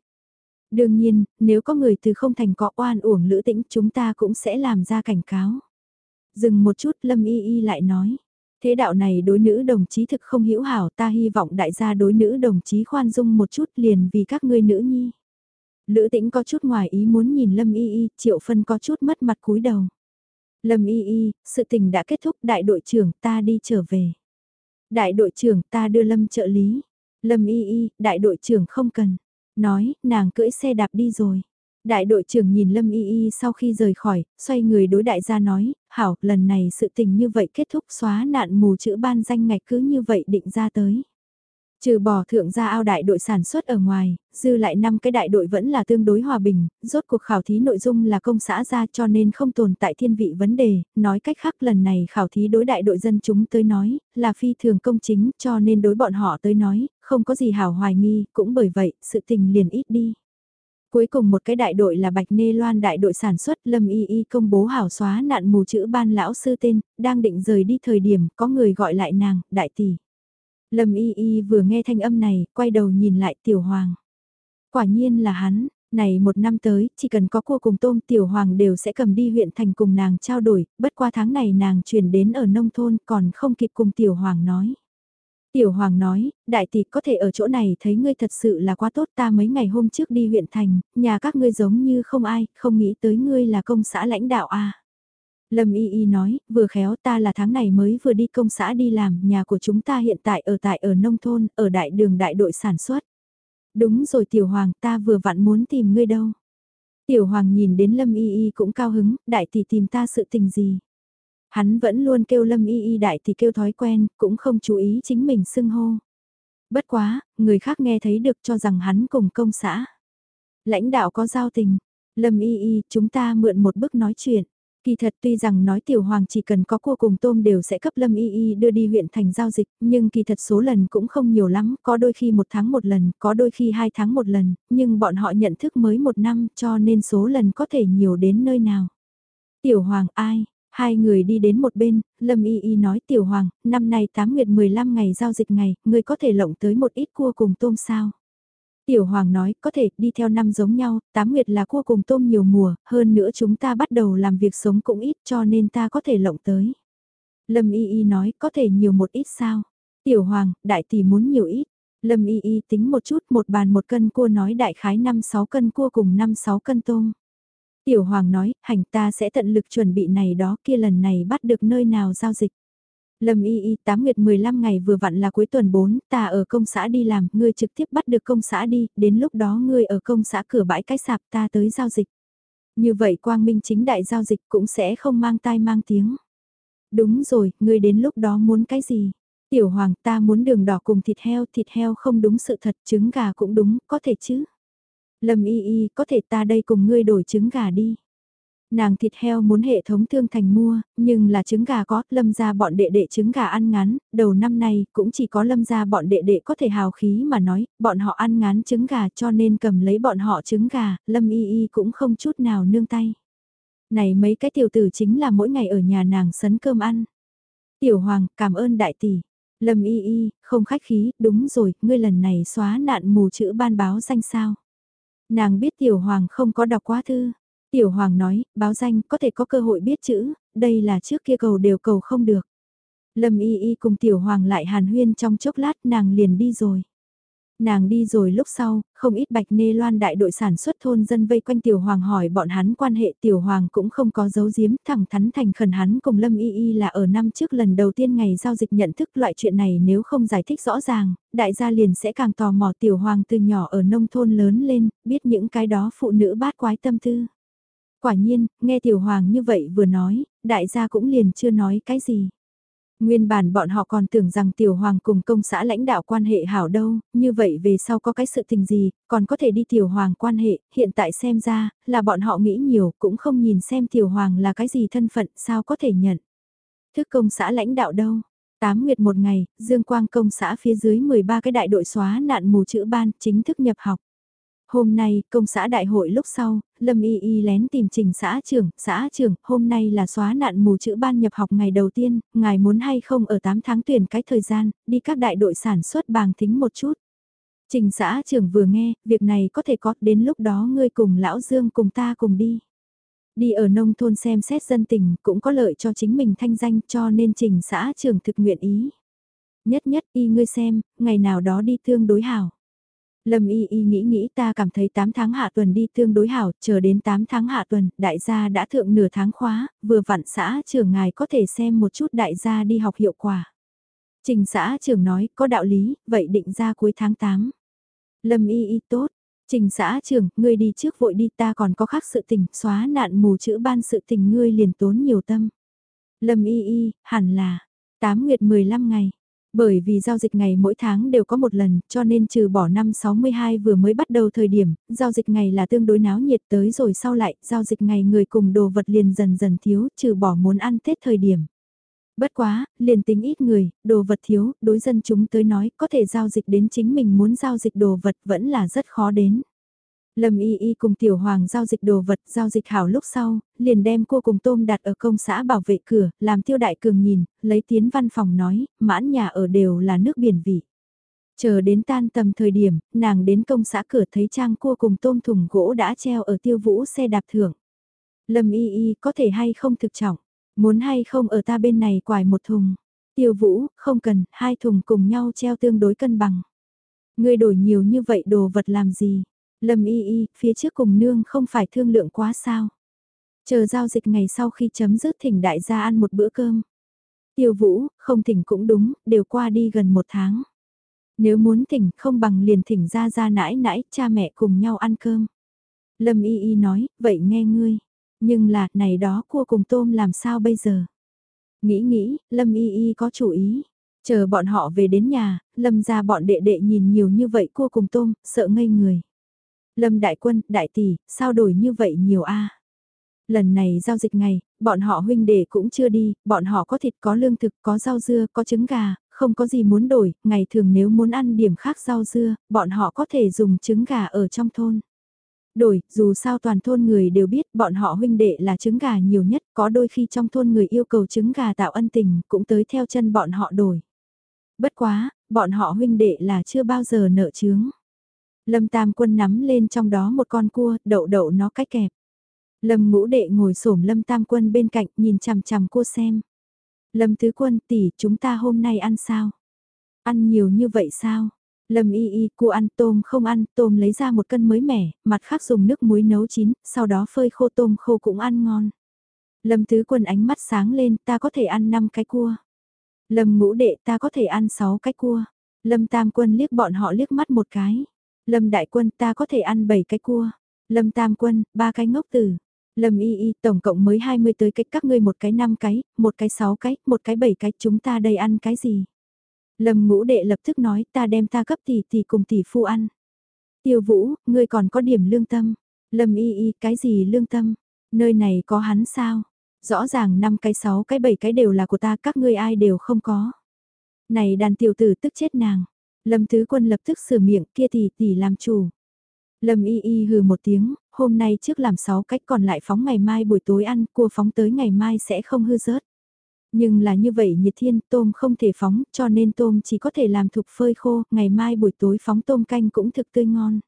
Speaker 1: Đương nhiên, nếu có người từ không thành có oan uổng lữ tĩnh chúng ta cũng sẽ làm ra cảnh cáo. Dừng một chút Lâm Y Y lại nói. Thế đạo này đối nữ đồng chí thực không hiểu hảo ta hy vọng đại gia đối nữ đồng chí khoan dung một chút liền vì các ngươi nữ nhi. Lữ tĩnh có chút ngoài ý muốn nhìn Lâm Y Y, Triệu Phân có chút mất mặt cúi đầu. Lâm Y Y, sự tình đã kết thúc đại đội trưởng ta đi trở về. Đại đội trưởng ta đưa Lâm trợ lý. Lâm Y Y, đại đội trưởng không cần. Nói, nàng cưỡi xe đạp đi rồi. Đại đội trưởng nhìn Lâm Y Y sau khi rời khỏi, xoay người đối đại gia nói, hảo, lần này sự tình như vậy kết thúc xóa nạn mù chữ ban danh ngạch cứ như vậy định ra tới. Trừ bỏ thượng gia ao đại đội sản xuất ở ngoài, dư lại năm cái đại đội vẫn là tương đối hòa bình, rốt cuộc khảo thí nội dung là công xã ra cho nên không tồn tại thiên vị vấn đề, nói cách khác lần này khảo thí đối đại đội dân chúng tới nói, là phi thường công chính cho nên đối bọn họ tới nói, không có gì hảo hoài nghi, cũng bởi vậy, sự tình liền ít đi. Cuối cùng một cái đại đội là Bạch Nê Loan đại đội sản xuất Lâm Y Y công bố hảo xóa nạn mù chữ ban lão sư tên, đang định rời đi thời điểm có người gọi lại nàng, đại tỷ. Lâm Y Y vừa nghe thanh âm này, quay đầu nhìn lại Tiểu Hoàng. Quả nhiên là hắn, này một năm tới, chỉ cần có cua cùng tôm Tiểu Hoàng đều sẽ cầm đi huyện thành cùng nàng trao đổi, bất qua tháng này nàng chuyển đến ở nông thôn còn không kịp cùng Tiểu Hoàng nói. Tiểu Hoàng nói, đại tỷ có thể ở chỗ này thấy ngươi thật sự là quá tốt ta mấy ngày hôm trước đi huyện thành, nhà các ngươi giống như không ai, không nghĩ tới ngươi là công xã lãnh đạo à. Lâm Y Y nói, vừa khéo ta là tháng này mới vừa đi công xã đi làm, nhà của chúng ta hiện tại ở tại ở nông thôn, ở đại đường đại đội sản xuất. Đúng rồi Tiểu Hoàng, ta vừa vặn muốn tìm ngươi đâu. Tiểu Hoàng nhìn đến Lâm Y Y cũng cao hứng, đại tỷ tìm ta sự tình gì. Hắn vẫn luôn kêu Lâm Y Y đại tỷ kêu thói quen, cũng không chú ý chính mình xưng hô. Bất quá, người khác nghe thấy được cho rằng hắn cùng công xã. Lãnh đạo có giao tình, Lâm Y Y chúng ta mượn một bước nói chuyện. Kỳ thật tuy rằng nói tiểu hoàng chỉ cần có cua cùng tôm đều sẽ cấp lâm y y đưa đi huyện thành giao dịch, nhưng kỳ thật số lần cũng không nhiều lắm, có đôi khi một tháng một lần, có đôi khi hai tháng một lần, nhưng bọn họ nhận thức mới một năm cho nên số lần có thể nhiều đến nơi nào. Tiểu hoàng ai? Hai người đi đến một bên, Lâm Y Y nói Tiểu Hoàng, năm nay 8 nguyệt 15 ngày giao dịch ngày, người có thể lộng tới một ít cua cùng tôm sao? Tiểu Hoàng nói, có thể, đi theo năm giống nhau, tám nguyệt là cua cùng tôm nhiều mùa, hơn nữa chúng ta bắt đầu làm việc sống cũng ít cho nên ta có thể lộng tới. Lâm Y Y nói, có thể nhiều một ít sao? Tiểu Hoàng, đại tỷ muốn nhiều ít. Lâm Y Y tính một chút, một bàn một cân cua nói đại khái 5-6 cân cua cùng 5-6 cân tôm. Tiểu Hoàng nói, hành ta sẽ tận lực chuẩn bị này đó kia lần này bắt được nơi nào giao dịch. Lâm y y 8 nguyệt 15 ngày vừa vặn là cuối tuần 4, ta ở công xã đi làm, ngươi trực tiếp bắt được công xã đi, đến lúc đó ngươi ở công xã cửa bãi cái sạp ta tới giao dịch. Như vậy quang minh chính đại giao dịch cũng sẽ không mang tai mang tiếng. Đúng rồi, ngươi đến lúc đó muốn cái gì? Tiểu hoàng ta muốn đường đỏ cùng thịt heo, thịt heo không đúng sự thật, trứng gà cũng đúng, có thể chứ? Lâm y y, có thể ta đây cùng ngươi đổi trứng gà đi. Nàng thịt heo muốn hệ thống thương thành mua, nhưng là trứng gà có, lâm ra bọn đệ đệ trứng gà ăn ngán, đầu năm nay cũng chỉ có lâm ra bọn đệ đệ có thể hào khí mà nói, bọn họ ăn ngán trứng gà cho nên cầm lấy bọn họ trứng gà, lâm y y cũng không chút nào nương tay. Này mấy cái tiểu tử chính là mỗi ngày ở nhà nàng sấn cơm ăn. Tiểu Hoàng, cảm ơn đại tỷ. Lâm y y, không khách khí, đúng rồi, ngươi lần này xóa nạn mù chữ ban báo danh sao. Nàng biết Tiểu Hoàng không có đọc quá thư. Tiểu Hoàng nói, báo danh có thể có cơ hội biết chữ, đây là trước kia cầu đều cầu không được. Lâm y y cùng Tiểu Hoàng lại hàn huyên trong chốc lát nàng liền đi rồi. Nàng đi rồi lúc sau, không ít bạch nê loan đại đội sản xuất thôn dân vây quanh Tiểu Hoàng hỏi bọn hắn quan hệ Tiểu Hoàng cũng không có giấu giếm thẳng thắn thành khẩn hắn cùng Lâm Y Y là ở năm trước lần đầu tiên ngày giao dịch nhận thức loại chuyện này nếu không giải thích rõ ràng, đại gia liền sẽ càng tò mò Tiểu Hoàng từ nhỏ ở nông thôn lớn lên, biết những cái đó phụ nữ bát quái tâm tư. Quả nhiên, nghe Tiểu Hoàng như vậy vừa nói, đại gia cũng liền chưa nói cái gì. Nguyên bản bọn họ còn tưởng rằng Tiểu Hoàng cùng công xã lãnh đạo quan hệ hảo đâu, như vậy về sau có cái sự tình gì, còn có thể đi Tiểu Hoàng quan hệ, hiện tại xem ra, là bọn họ nghĩ nhiều, cũng không nhìn xem Tiểu Hoàng là cái gì thân phận, sao có thể nhận. Thức công xã lãnh đạo đâu? Tám nguyệt một ngày, Dương Quang công xã phía dưới 13 cái đại đội xóa nạn mù chữ ban chính thức nhập học. Hôm nay, công xã đại hội lúc sau, Lâm Y Y lén tìm trình xã trưởng, xã trưởng, hôm nay là xóa nạn mù chữ ban nhập học ngày đầu tiên, ngài muốn hay không ở 8 tháng tuyển cái thời gian, đi các đại đội sản xuất bàng thính một chút. Trình xã trưởng vừa nghe, việc này có thể có, đến lúc đó ngươi cùng lão Dương cùng ta cùng đi. Đi ở nông thôn xem xét dân tình cũng có lợi cho chính mình thanh danh cho nên trình xã trưởng thực nguyện ý. Nhất nhất y ngươi xem, ngày nào đó đi tương đối hảo. Lâm y y nghĩ nghĩ ta cảm thấy 8 tháng hạ tuần đi tương đối hảo, chờ đến 8 tháng hạ tuần, đại gia đã thượng nửa tháng khóa, vừa vặn xã trưởng ngài có thể xem một chút đại gia đi học hiệu quả. Trình xã trưởng nói, có đạo lý, vậy định ra cuối tháng 8. Lâm y y tốt, trình xã trưởng, ngươi đi trước vội đi ta còn có khác sự tình, xóa nạn mù chữ ban sự tình ngươi liền tốn nhiều tâm. Lâm y y, hẳn là, 8 nguyệt 15 ngày. Bởi vì giao dịch ngày mỗi tháng đều có một lần, cho nên trừ bỏ năm 62 vừa mới bắt đầu thời điểm, giao dịch ngày là tương đối náo nhiệt tới rồi sau lại, giao dịch ngày người cùng đồ vật liền dần dần thiếu, trừ bỏ muốn ăn Tết thời điểm. Bất quá, liền tính ít người, đồ vật thiếu, đối dân chúng tới nói có thể giao dịch đến chính mình muốn giao dịch đồ vật vẫn là rất khó đến. Lâm Y Y cùng Tiểu Hoàng giao dịch đồ vật, giao dịch hảo lúc sau, liền đem cua cùng tôm đặt ở công xã bảo vệ cửa, làm tiêu đại cường nhìn, lấy tiến văn phòng nói, mãn nhà ở đều là nước biển vị. Chờ đến tan tầm thời điểm, nàng đến công xã cửa thấy trang cua cùng tôm thùng gỗ đã treo ở tiêu vũ xe đạp thưởng. Lâm Y Y có thể hay không thực trọng, muốn hay không ở ta bên này quài một thùng. Tiêu vũ, không cần, hai thùng cùng nhau treo tương đối cân bằng. Ngươi đổi nhiều như vậy đồ vật làm gì? Lâm y y, phía trước cùng nương không phải thương lượng quá sao. Chờ giao dịch ngày sau khi chấm dứt thỉnh đại gia ăn một bữa cơm. Tiêu vũ, không thỉnh cũng đúng, đều qua đi gần một tháng. Nếu muốn thỉnh không bằng liền thỉnh ra ra nãi nãi, cha mẹ cùng nhau ăn cơm. Lâm y y nói, vậy nghe ngươi. Nhưng là, này đó cua cùng tôm làm sao bây giờ? Nghĩ nghĩ, Lâm y y có chủ ý. Chờ bọn họ về đến nhà, Lâm ra bọn đệ đệ nhìn nhiều như vậy cua cùng tôm, sợ ngây người. Lâm Đại Quân, Đại Tỷ, sao đổi như vậy nhiều a? Lần này giao dịch ngày, bọn họ huynh đệ cũng chưa đi, bọn họ có thịt có lương thực, có rau dưa, có trứng gà, không có gì muốn đổi, ngày thường nếu muốn ăn điểm khác rau dưa, bọn họ có thể dùng trứng gà ở trong thôn. Đổi, dù sao toàn thôn người đều biết bọn họ huynh đệ là trứng gà nhiều nhất, có đôi khi trong thôn người yêu cầu trứng gà tạo ân tình, cũng tới theo chân bọn họ đổi. Bất quá, bọn họ huynh đệ là chưa bao giờ nợ trứng Lâm Tam Quân nắm lên trong đó một con cua, đậu đậu nó cách kẹp. Lâm ngũ đệ ngồi xổm Lâm Tam Quân bên cạnh nhìn chằm chằm cua xem. Lâm Tứ Quân tỷ chúng ta hôm nay ăn sao? Ăn nhiều như vậy sao? Lâm y y cua ăn tôm không ăn, tôm lấy ra một cân mới mẻ, mặt khác dùng nước muối nấu chín, sau đó phơi khô tôm khô cũng ăn ngon. Lâm Tứ Quân ánh mắt sáng lên, ta có thể ăn 5 cái cua. Lâm ngũ đệ ta có thể ăn 6 cái cua. Lâm Tam Quân liếc bọn họ liếc mắt một cái. Lâm đại quân ta có thể ăn 7 cái cua. Lâm tam quân, ba cái ngốc tử. Lâm y y tổng cộng mới 20 tới cách các ngươi một cái 5 cái, một cái 6 cái, một cái 7 cái chúng ta đây ăn cái gì. Lâm ngũ đệ lập tức nói ta đem ta cấp tỷ tỷ cùng tỷ phu ăn. Tiêu vũ, ngươi còn có điểm lương tâm. Lâm y y cái gì lương tâm? Nơi này có hắn sao? Rõ ràng 5 cái 6 cái 7 cái đều là của ta các ngươi ai đều không có. Này đàn tiểu tử tức chết nàng. Lâm Tứ Quân lập tức sửa miệng kia thì tỷ làm chủ. Lâm Y Y hừ một tiếng, hôm nay trước làm 6 cách còn lại phóng ngày mai buổi tối ăn, cua phóng tới ngày mai sẽ không hư rớt. Nhưng là như vậy nhiệt thiên tôm không thể phóng cho nên tôm chỉ có thể làm thục phơi khô, ngày mai buổi tối phóng tôm canh cũng thực tươi ngon.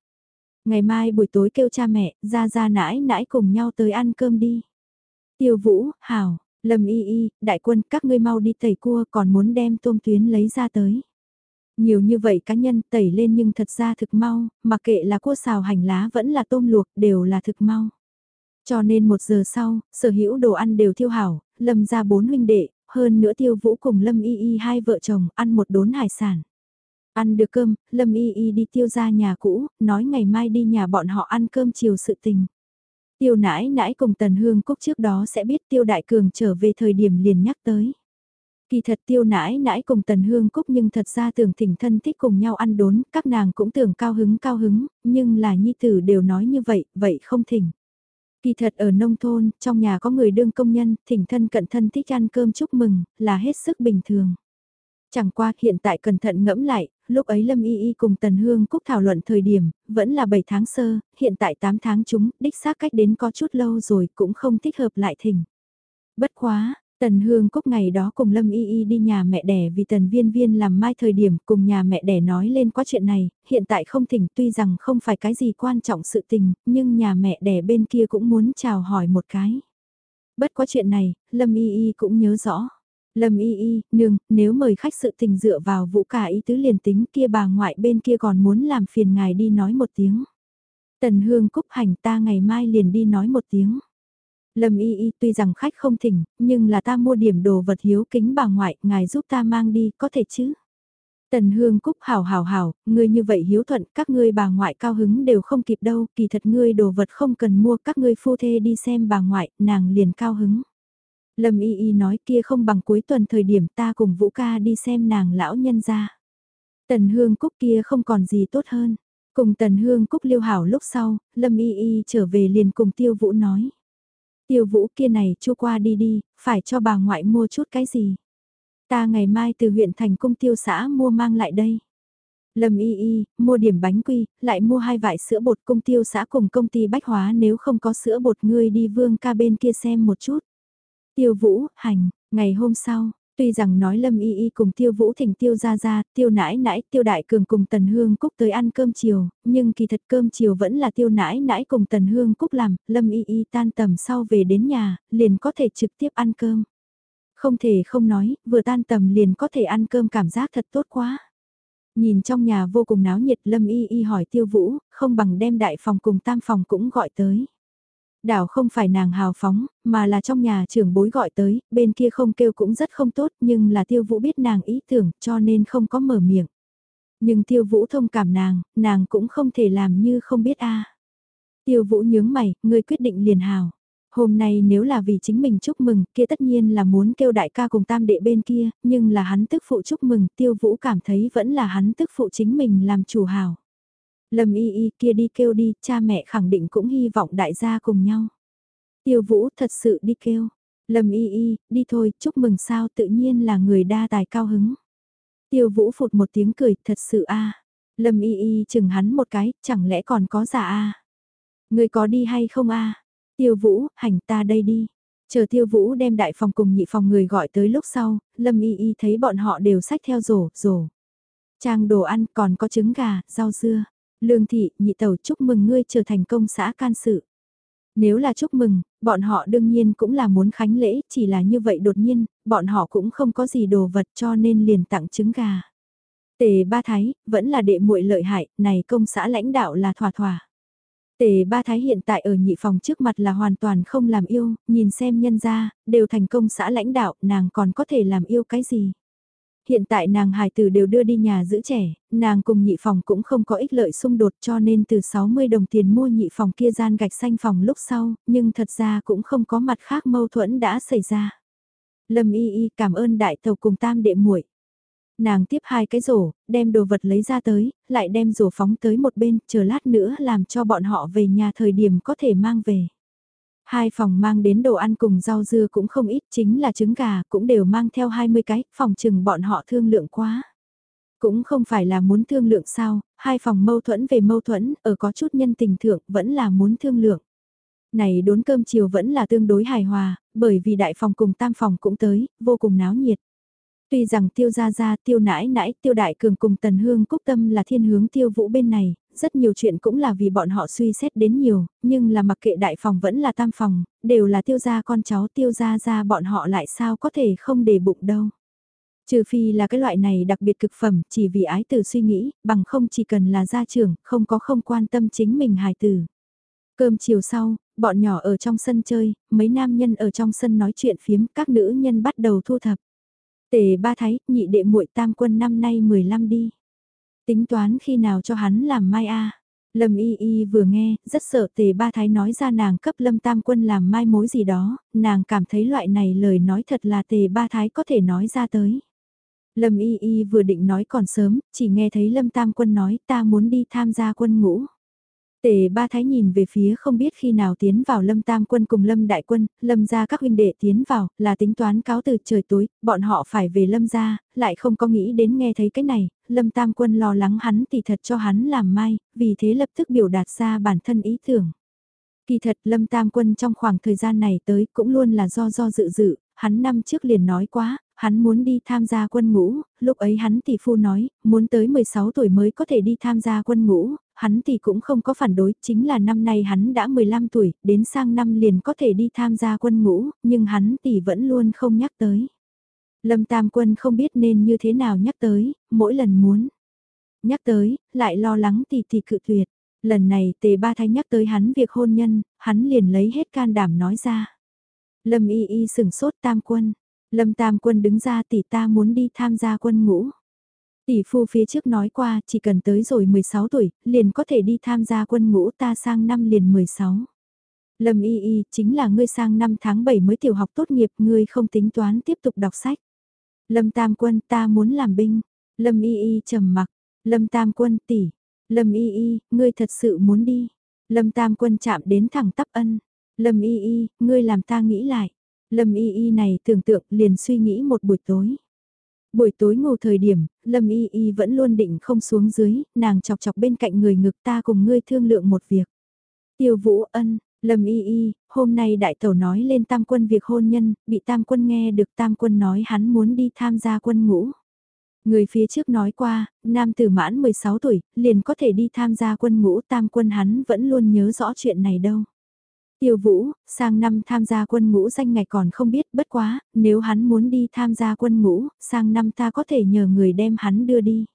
Speaker 1: Ngày mai buổi tối kêu cha mẹ, ra ra nãi nãi cùng nhau tới ăn cơm đi. Tiêu vũ, hảo, lâm y y, đại quân các ngươi mau đi tẩy cua còn muốn đem tôm tuyến lấy ra tới. Nhiều như vậy cá nhân tẩy lên nhưng thật ra thực mau, mặc kệ là cua xào hành lá vẫn là tôm luộc đều là thực mau. Cho nên một giờ sau, sở hữu đồ ăn đều thiêu hảo, lâm ra bốn huynh đệ, hơn nữa tiêu vũ cùng lâm y y hai vợ chồng ăn một đốn hải sản. Ăn được cơm, lâm y y đi tiêu ra nhà cũ, nói ngày mai đi nhà bọn họ ăn cơm chiều sự tình. Tiêu nãi nãi cùng Tần Hương Cúc trước đó sẽ biết Tiêu Đại Cường trở về thời điểm liền nhắc tới. Kỳ thật tiêu nãi nãi cùng Tần Hương Cúc nhưng thật ra tưởng thỉnh thân thích cùng nhau ăn đốn, các nàng cũng tưởng cao hứng cao hứng, nhưng là nhi tử đều nói như vậy, vậy không thỉnh. Kỳ thật ở nông thôn, trong nhà có người đương công nhân, thỉnh thân cận thân thích ăn cơm chúc mừng, là hết sức bình thường. Chẳng qua hiện tại cẩn thận ngẫm lại, lúc ấy Lâm Y Y cùng Tần Hương Cúc thảo luận thời điểm, vẫn là 7 tháng sơ, hiện tại 8 tháng chúng, đích xác cách đến có chút lâu rồi cũng không thích hợp lại thỉnh. Bất quá, Tần Hương Cúc ngày đó cùng Lâm Y Y đi nhà mẹ đẻ vì Tần Viên Viên làm mai thời điểm cùng nhà mẹ đẻ nói lên quá chuyện này, hiện tại không thỉnh tuy rằng không phải cái gì quan trọng sự tình, nhưng nhà mẹ đẻ bên kia cũng muốn chào hỏi một cái. Bất quá chuyện này, Lâm Y Y cũng nhớ rõ. Lâm Y Y, nương, nếu mời khách sự tình dựa vào vũ cả ý tứ liền tính kia bà ngoại bên kia còn muốn làm phiền ngài đi nói một tiếng. Tần Hương Cúc hành ta ngày mai liền đi nói một tiếng. Lâm y y tuy rằng khách không thỉnh, nhưng là ta mua điểm đồ vật hiếu kính bà ngoại, ngài giúp ta mang đi, có thể chứ? Tần Hương Cúc hảo hảo hảo, ngươi như vậy hiếu thuận, các ngươi bà ngoại cao hứng đều không kịp đâu, kỳ thật ngươi đồ vật không cần mua, các ngươi phu thê đi xem bà ngoại, nàng liền cao hứng. Lâm Y Y nói kia không bằng cuối tuần thời điểm ta cùng Vũ ca đi xem nàng lão nhân ra. Tần Hương Cúc kia không còn gì tốt hơn. Cùng Tần Hương Cúc liêu hảo lúc sau, Lâm Y Y trở về liền cùng Tiêu Vũ nói. Tiêu vũ kia này chu qua đi đi, phải cho bà ngoại mua chút cái gì. Ta ngày mai từ huyện thành cung tiêu xã mua mang lại đây. Lâm y y, mua điểm bánh quy, lại mua hai vải sữa bột cung tiêu xã cùng công ty bách hóa nếu không có sữa bột ngươi đi vương ca bên kia xem một chút. Tiêu vũ, hành, ngày hôm sau, Tuy rằng nói Lâm Y Y cùng Tiêu Vũ Thỉnh Tiêu Gia Gia, Tiêu Nãi Nãi, Tiêu Đại Cường cùng Tần Hương Cúc tới ăn cơm chiều, nhưng kỳ thật cơm chiều vẫn là Tiêu Nãi Nãi cùng Tần Hương Cúc làm, Lâm Y Y tan tầm sau về đến nhà, liền có thể trực tiếp ăn cơm. Không thể không nói, vừa tan tầm liền có thể ăn cơm cảm giác thật tốt quá. Nhìn trong nhà vô cùng náo nhiệt Lâm Y Y hỏi Tiêu Vũ, không bằng đem đại phòng cùng tam phòng cũng gọi tới. Đảo không phải nàng hào phóng, mà là trong nhà trưởng bối gọi tới, bên kia không kêu cũng rất không tốt nhưng là tiêu vũ biết nàng ý tưởng cho nên không có mở miệng. Nhưng tiêu vũ thông cảm nàng, nàng cũng không thể làm như không biết a Tiêu vũ nhướng mày, người quyết định liền hào. Hôm nay nếu là vì chính mình chúc mừng, kia tất nhiên là muốn kêu đại ca cùng tam đệ bên kia, nhưng là hắn tức phụ chúc mừng, tiêu vũ cảm thấy vẫn là hắn tức phụ chính mình làm chủ hào. Lâm y y kia đi kêu đi, cha mẹ khẳng định cũng hy vọng đại gia cùng nhau. Tiêu vũ thật sự đi kêu. Lâm y y, đi thôi, chúc mừng sao tự nhiên là người đa tài cao hứng. Tiêu vũ phụt một tiếng cười, thật sự a Lâm y y chừng hắn một cái, chẳng lẽ còn có giả a Người có đi hay không a Tiêu vũ, hành ta đây đi. Chờ tiêu vũ đem đại phòng cùng nhị phòng người gọi tới lúc sau, Lâm y y thấy bọn họ đều sách theo rổ, rổ. Trang đồ ăn còn có trứng gà, rau dưa. Lương thị, nhị tẩu chúc mừng ngươi trở thành công xã can sự. Nếu là chúc mừng, bọn họ đương nhiên cũng là muốn khánh lễ, chỉ là như vậy đột nhiên, bọn họ cũng không có gì đồ vật cho nên liền tặng trứng gà. Tề ba thái, vẫn là đệ muội lợi hại, này công xã lãnh đạo là thỏa thỏa. Tề ba thái hiện tại ở nhị phòng trước mặt là hoàn toàn không làm yêu, nhìn xem nhân ra, đều thành công xã lãnh đạo, nàng còn có thể làm yêu cái gì. Hiện tại nàng hài tử đều đưa đi nhà giữ trẻ, nàng cùng nhị phòng cũng không có ích lợi xung đột cho nên từ 60 đồng tiền mua nhị phòng kia gian gạch xanh phòng lúc sau, nhưng thật ra cũng không có mặt khác mâu thuẫn đã xảy ra. Lâm y y cảm ơn đại tàu cùng tam đệ muội Nàng tiếp hai cái rổ, đem đồ vật lấy ra tới, lại đem rổ phóng tới một bên, chờ lát nữa làm cho bọn họ về nhà thời điểm có thể mang về. Hai phòng mang đến đồ ăn cùng rau dưa cũng không ít, chính là trứng gà cũng đều mang theo 20 cái, phòng chừng bọn họ thương lượng quá. Cũng không phải là muốn thương lượng sao, hai phòng mâu thuẫn về mâu thuẫn, ở có chút nhân tình thượng vẫn là muốn thương lượng. Này đốn cơm chiều vẫn là tương đối hài hòa, bởi vì đại phòng cùng tam phòng cũng tới, vô cùng náo nhiệt. Tuy rằng tiêu gia gia, tiêu nãi nãi, tiêu đại cường cùng tần hương cúc tâm là thiên hướng tiêu vũ bên này, rất nhiều chuyện cũng là vì bọn họ suy xét đến nhiều, nhưng là mặc kệ đại phòng vẫn là tam phòng, đều là tiêu gia con cháu tiêu gia gia bọn họ lại sao có thể không để bụng đâu. Trừ phi là cái loại này đặc biệt cực phẩm, chỉ vì ái tử suy nghĩ, bằng không chỉ cần là gia trưởng, không có không quan tâm chính mình hài tử. Cơm chiều sau, bọn nhỏ ở trong sân chơi, mấy nam nhân ở trong sân nói chuyện phiếm, các nữ nhân bắt đầu thu thập. Tề ba thái, nhị đệ muội tam quân năm nay 15 đi. Tính toán khi nào cho hắn làm mai a Lâm y y vừa nghe, rất sợ tề ba thái nói ra nàng cấp lâm tam quân làm mai mối gì đó, nàng cảm thấy loại này lời nói thật là tề ba thái có thể nói ra tới. Lâm y y vừa định nói còn sớm, chỉ nghe thấy lâm tam quân nói ta muốn đi tham gia quân ngũ. Tề ba thái nhìn về phía không biết khi nào tiến vào lâm tam quân cùng lâm đại quân, lâm ra các huynh đệ tiến vào, là tính toán cáo từ trời tối, bọn họ phải về lâm ra, lại không có nghĩ đến nghe thấy cái này, lâm tam quân lo lắng hắn thì thật cho hắn làm mai, vì thế lập tức biểu đạt ra bản thân ý tưởng. Kỳ thật lâm tam quân trong khoảng thời gian này tới cũng luôn là do do dự dự, hắn năm trước liền nói quá, hắn muốn đi tham gia quân ngũ, lúc ấy hắn tỷ phu nói, muốn tới 16 tuổi mới có thể đi tham gia quân ngũ, hắn thì cũng không có phản đối, chính là năm nay hắn đã 15 tuổi, đến sang năm liền có thể đi tham gia quân ngũ, nhưng hắn thì vẫn luôn không nhắc tới. Lâm Tam Quân không biết nên như thế nào nhắc tới, mỗi lần muốn. Nhắc tới, lại lo lắng tỷ tỷ cự tuyệt. Lần này tề ba thái nhắc tới hắn việc hôn nhân, hắn liền lấy hết can đảm nói ra. Lâm y y sừng sốt Tam Quân. Lâm Tam Quân đứng ra tỷ ta muốn đi tham gia quân ngũ. Tỷ phu phía trước nói qua, chỉ cần tới rồi 16 tuổi, liền có thể đi tham gia quân ngũ ta sang năm liền 16. Lâm y y, chính là ngươi sang năm tháng 7 mới tiểu học tốt nghiệp, ngươi không tính toán tiếp tục đọc sách. Lâm Tam Quân, ta muốn làm binh. Lâm y y trầm mặc. Lâm Tam Quân, tỷ. Lâm y y, ngươi thật sự muốn đi. Lâm Tam Quân chạm đến thẳng tắp ân. Lâm y y, ngươi làm ta nghĩ lại. Lâm y y này tưởng tượng liền suy nghĩ một buổi tối. Buổi tối ngủ thời điểm, Lâm Y Y vẫn luôn định không xuống dưới, nàng chọc chọc bên cạnh người ngực ta cùng ngươi thương lượng một việc. Tiêu Vũ Ân, Lâm Y Y, hôm nay đại tẩu nói lên tam quân việc hôn nhân, bị tam quân nghe được tam quân nói hắn muốn đi tham gia quân ngũ. Người phía trước nói qua, nam tử mãn 16 tuổi, liền có thể đi tham gia quân ngũ tam quân hắn vẫn luôn nhớ rõ chuyện này đâu. Tiêu Vũ, sang năm tham gia quân ngũ danh ngạch còn không biết bất quá, nếu hắn muốn đi tham gia quân ngũ, sang năm ta có thể nhờ người đem hắn đưa đi.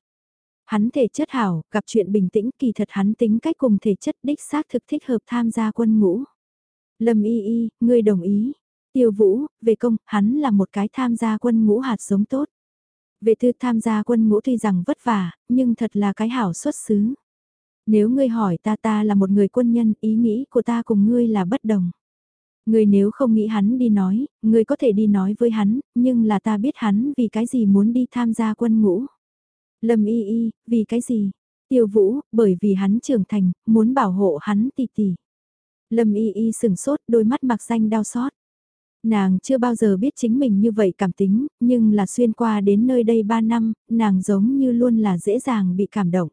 Speaker 1: Hắn thể chất hảo, gặp chuyện bình tĩnh kỳ thật hắn tính cách cùng thể chất đích xác thực thích hợp tham gia quân ngũ. Lâm y y, ngươi đồng ý. Tiêu Vũ, về công, hắn là một cái tham gia quân ngũ hạt giống tốt. Vệ thư tham gia quân ngũ tuy rằng vất vả, nhưng thật là cái hảo xuất xứ. Nếu ngươi hỏi ta ta là một người quân nhân, ý nghĩ của ta cùng ngươi là bất đồng. Ngươi nếu không nghĩ hắn đi nói, ngươi có thể đi nói với hắn, nhưng là ta biết hắn vì cái gì muốn đi tham gia quân ngũ. Lâm y y, vì cái gì? Tiêu vũ, bởi vì hắn trưởng thành, muốn bảo hộ hắn tỷ tỷ. Lâm y y sừng sốt, đôi mắt mặc xanh đau xót. Nàng chưa bao giờ biết chính mình như vậy cảm tính, nhưng là xuyên qua đến nơi đây 3 năm, nàng giống như luôn là dễ dàng bị cảm động.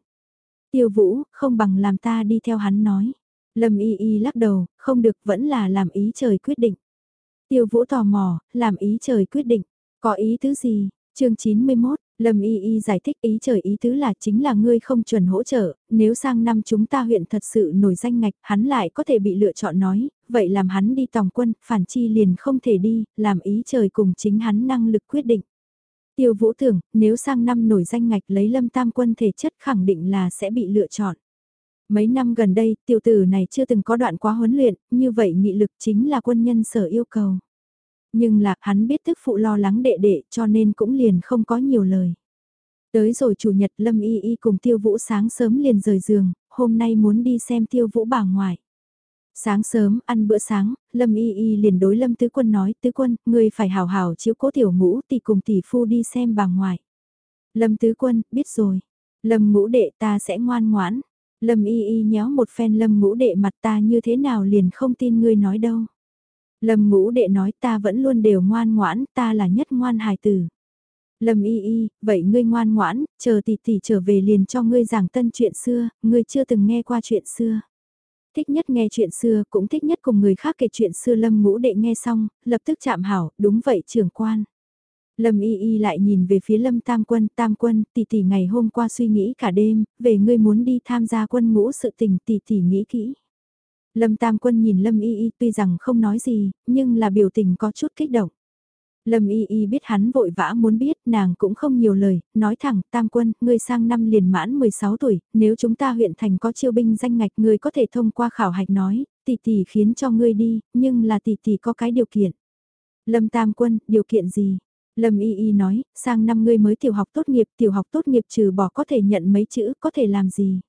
Speaker 1: Tiêu Vũ, không bằng làm ta đi theo hắn nói. Lâm Y Y lắc đầu, không được vẫn là làm ý trời quyết định. Tiêu Vũ tò mò, làm ý trời quyết định. Có ý tứ gì? chương 91, Lâm Y Y giải thích ý trời ý tứ là chính là ngươi không chuẩn hỗ trợ, nếu sang năm chúng ta huyện thật sự nổi danh ngạch, hắn lại có thể bị lựa chọn nói, vậy làm hắn đi tòng quân, phản chi liền không thể đi, làm ý trời cùng chính hắn năng lực quyết định. Tiêu vũ tưởng, nếu sang năm nổi danh ngạch lấy lâm tam quân thể chất khẳng định là sẽ bị lựa chọn. Mấy năm gần đây, tiểu tử này chưa từng có đoạn quá huấn luyện, như vậy nghị lực chính là quân nhân sở yêu cầu. Nhưng lạc hắn biết thức phụ lo lắng đệ đệ cho nên cũng liền không có nhiều lời. Tới rồi chủ nhật Lâm Y Y cùng Tiêu Vũ sáng sớm liền rời giường, hôm nay muốn đi xem Tiêu Vũ bà ngoại. Sáng sớm, ăn bữa sáng, Lâm Y Y liền đối Lâm Tứ Quân nói, Tứ Quân, ngươi phải hào hào chiếu cố tiểu ngũ tỷ cùng tỷ phu đi xem bà ngoại. Lâm Tứ Quân, biết rồi. Lâm ngũ đệ ta sẽ ngoan ngoãn. Lâm Y Y nhéo một phen Lâm ngũ đệ mặt ta như thế nào liền không tin ngươi nói đâu. Lâm ngũ đệ nói ta vẫn luôn đều ngoan ngoãn, ta là nhất ngoan hài tử. Lâm y y, vậy ngươi ngoan ngoãn, chờ tỷ tỷ trở về liền cho ngươi giảng tân chuyện xưa, ngươi chưa từng nghe qua chuyện xưa. Thích nhất nghe chuyện xưa, cũng thích nhất cùng người khác kể chuyện xưa Lâm ngũ đệ nghe xong, lập tức chạm hảo, đúng vậy trưởng quan. Lâm y y lại nhìn về phía Lâm Tam Quân, Tam Quân, tỷ tỷ ngày hôm qua suy nghĩ cả đêm, về ngươi muốn đi tham gia quân ngũ sự tình tỷ tỷ nghĩ kỹ. Lâm Tam Quân nhìn Lâm y y tuy rằng không nói gì, nhưng là biểu tình có chút kích động. Lâm Y Y biết hắn vội vã muốn biết, nàng cũng không nhiều lời, nói thẳng, Tam Quân, ngươi sang năm liền mãn 16 tuổi, nếu chúng ta huyện thành có chiêu binh danh ngạch ngươi có thể thông qua khảo hạch nói, tỷ tỷ khiến cho ngươi đi, nhưng là tỷ tỷ có cái điều kiện. Lâm Tam Quân, điều kiện gì? Lâm Y Y nói, sang năm ngươi mới tiểu học tốt nghiệp, tiểu học tốt nghiệp trừ bỏ có thể nhận mấy chữ, có thể làm gì?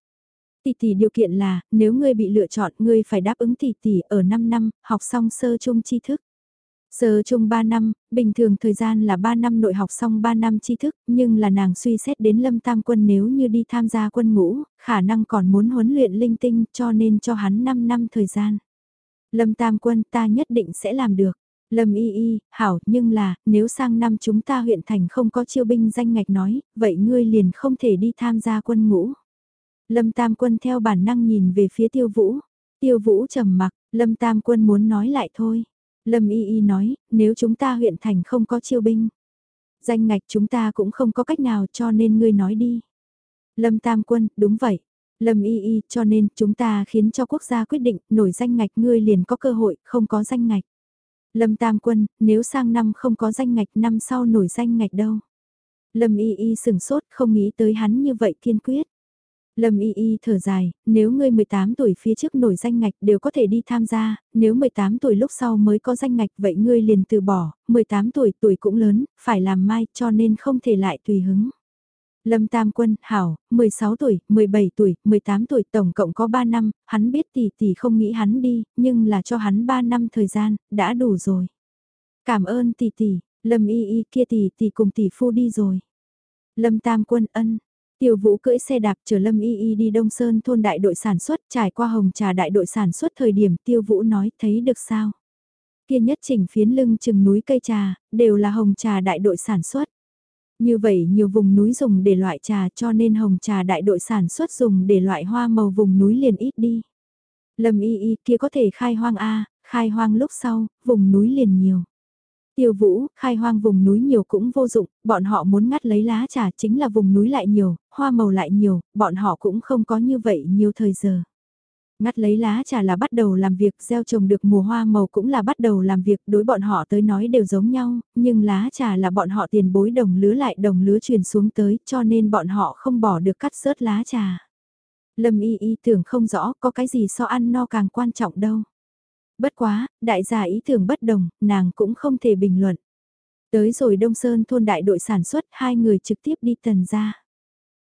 Speaker 1: Tỷ tỷ điều kiện là, nếu ngươi bị lựa chọn, ngươi phải đáp ứng tỷ tỷ ở 5 năm, học xong sơ trung tri thức. Sơ chung 3 năm, bình thường thời gian là 3 năm nội học xong 3 năm tri thức, nhưng là nàng suy xét đến Lâm Tam Quân nếu như đi tham gia quân ngũ, khả năng còn muốn huấn luyện linh tinh cho nên cho hắn 5 năm thời gian. Lâm Tam Quân ta nhất định sẽ làm được. Lâm Y Y, hảo, nhưng là, nếu sang năm chúng ta huyện thành không có chiêu binh danh ngạch nói, vậy ngươi liền không thể đi tham gia quân ngũ. Lâm Tam Quân theo bản năng nhìn về phía Tiêu Vũ. Tiêu Vũ trầm mặc, Lâm Tam Quân muốn nói lại thôi. Lâm Y Y nói, nếu chúng ta huyện thành không có chiêu binh, danh ngạch chúng ta cũng không có cách nào cho nên ngươi nói đi. Lâm Tam Quân, đúng vậy. Lâm Y Y, cho nên chúng ta khiến cho quốc gia quyết định nổi danh ngạch ngươi liền có cơ hội, không có danh ngạch. Lâm Tam Quân, nếu sang năm không có danh ngạch năm sau nổi danh ngạch đâu. Lâm Y Y sừng sốt không nghĩ tới hắn như vậy kiên quyết. Lâm Y Y thở dài, nếu ngươi 18 tuổi phía trước nổi danh ngạch đều có thể đi tham gia, nếu 18 tuổi lúc sau mới có danh ngạch vậy ngươi liền từ bỏ, 18 tuổi tuổi cũng lớn, phải làm mai cho nên không thể lại tùy hứng. Lâm Tam Quân, Hảo, 16 tuổi, 17 tuổi, 18 tuổi tổng cộng có 3 năm, hắn biết tỷ tỷ không nghĩ hắn đi, nhưng là cho hắn 3 năm thời gian, đã đủ rồi. Cảm ơn tỷ tỷ, Lâm Y Y kia tỷ tỷ cùng tỷ phu đi rồi. Lâm Tam Quân ân, Tiêu Vũ cưỡi xe đạp chở Lâm Y Y đi Đông Sơn thôn đại đội sản xuất trải qua hồng trà đại đội sản xuất thời điểm Tiêu Vũ nói thấy được sao. Kia nhất chỉnh phiến lưng chừng núi cây trà, đều là hồng trà đại đội sản xuất. Như vậy nhiều vùng núi dùng để loại trà cho nên hồng trà đại đội sản xuất dùng để loại hoa màu vùng núi liền ít đi. Lâm Y Y kia có thể khai hoang A, khai hoang lúc sau, vùng núi liền nhiều. Tiêu vũ, khai hoang vùng núi nhiều cũng vô dụng, bọn họ muốn ngắt lấy lá trà chính là vùng núi lại nhiều, hoa màu lại nhiều, bọn họ cũng không có như vậy nhiều thời giờ. Ngắt lấy lá trà là bắt đầu làm việc, gieo trồng được mùa hoa màu cũng là bắt đầu làm việc, đối bọn họ tới nói đều giống nhau, nhưng lá trà là bọn họ tiền bối đồng lứa lại đồng lứa truyền xuống tới, cho nên bọn họ không bỏ được cắt sớt lá trà. Lâm y y tưởng không rõ có cái gì so ăn no càng quan trọng đâu. Bất quá, đại gia ý tưởng bất đồng, nàng cũng không thể bình luận. Tới rồi Đông Sơn thôn đại đội sản xuất, hai người trực tiếp đi tần ra.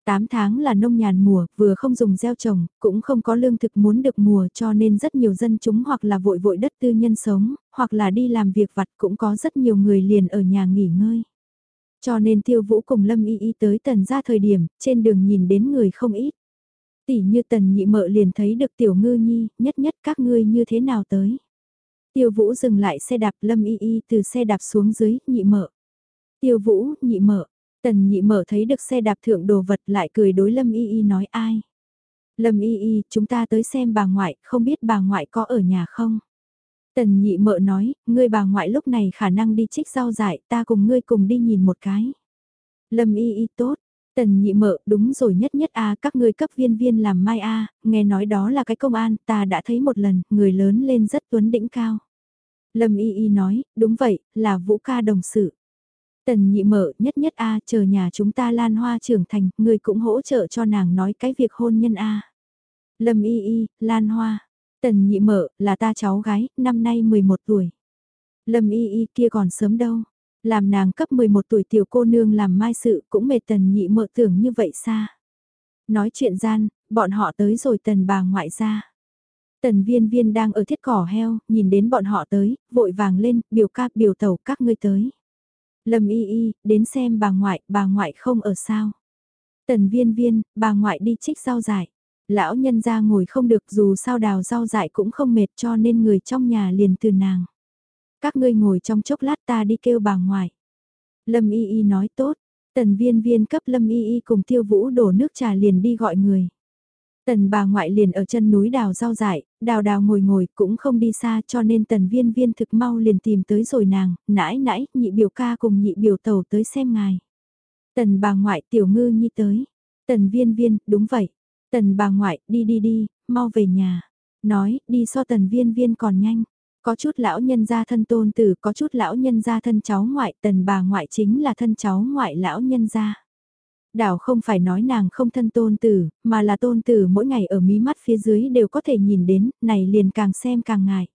Speaker 1: 8 tháng là nông nhàn mùa, vừa không dùng gieo trồng, cũng không có lương thực muốn được mùa cho nên rất nhiều dân chúng hoặc là vội vội đất tư nhân sống, hoặc là đi làm việc vặt cũng có rất nhiều người liền ở nhà nghỉ ngơi. Cho nên tiêu vũ cùng Lâm Y Y tới tần ra thời điểm, trên đường nhìn đến người không ít. Tỷ như tần nhị mợ liền thấy được tiểu ngư nhi, nhất nhất các ngươi như thế nào tới. Tiêu vũ dừng lại xe đạp lâm y y từ xe đạp xuống dưới, nhị mợ. Tiêu vũ, nhị mợ. Tần nhị mợ thấy được xe đạp thượng đồ vật lại cười đối lâm y y nói ai. Lâm y y, chúng ta tới xem bà ngoại, không biết bà ngoại có ở nhà không? Tần nhị mợ nói, ngươi bà ngoại lúc này khả năng đi trích rau dại, ta cùng ngươi cùng đi nhìn một cái. Lâm y y tốt, Tần nhị mợ, đúng rồi nhất nhất a các ngươi cấp viên viên làm mai a nghe nói đó là cái công an, ta đã thấy một lần, người lớn lên rất tuấn đỉnh cao. Lâm y y nói, đúng vậy, là vũ ca đồng sự. Tần nhị mợ, nhất nhất a chờ nhà chúng ta lan hoa trưởng thành, người cũng hỗ trợ cho nàng nói cái việc hôn nhân a Lâm y y, lan hoa. Tần nhị mợ, là ta cháu gái, năm nay 11 tuổi. Lâm y y kia còn sớm đâu. Làm nàng cấp 11 tuổi tiểu cô nương làm mai sự cũng mệt tần nhị mợ tưởng như vậy xa. Nói chuyện gian, bọn họ tới rồi tần bà ngoại ra. Tần viên viên đang ở thiết cỏ heo, nhìn đến bọn họ tới, vội vàng lên, biểu ca biểu tẩu các ngươi tới. Lâm y y, đến xem bà ngoại, bà ngoại không ở sao. Tần viên viên, bà ngoại đi trích rau dại. Lão nhân ra ngồi không được dù sao đào rau dại cũng không mệt cho nên người trong nhà liền từ nàng. Các ngươi ngồi trong chốc lát ta đi kêu bà ngoại. Lâm Y Y nói tốt, tần viên viên cấp Lâm Y Y cùng tiêu vũ đổ nước trà liền đi gọi người. Tần bà ngoại liền ở chân núi đào rau dại, đào đào ngồi ngồi cũng không đi xa cho nên tần viên viên thực mau liền tìm tới rồi nàng, nãi nãi, nhị biểu ca cùng nhị biểu tàu tới xem ngài. Tần bà ngoại tiểu ngư nhi tới. Tần viên viên, đúng vậy. Tần bà ngoại, đi đi đi, mau về nhà. Nói, đi so tần viên viên còn nhanh. Có chút lão nhân gia thân tôn tử, có chút lão nhân gia thân cháu ngoại, tần bà ngoại chính là thân cháu ngoại lão nhân gia. Đảo không phải nói nàng không thân tôn tử, mà là tôn tử mỗi ngày ở mí mắt phía dưới đều có thể nhìn đến, này liền càng xem càng ngại.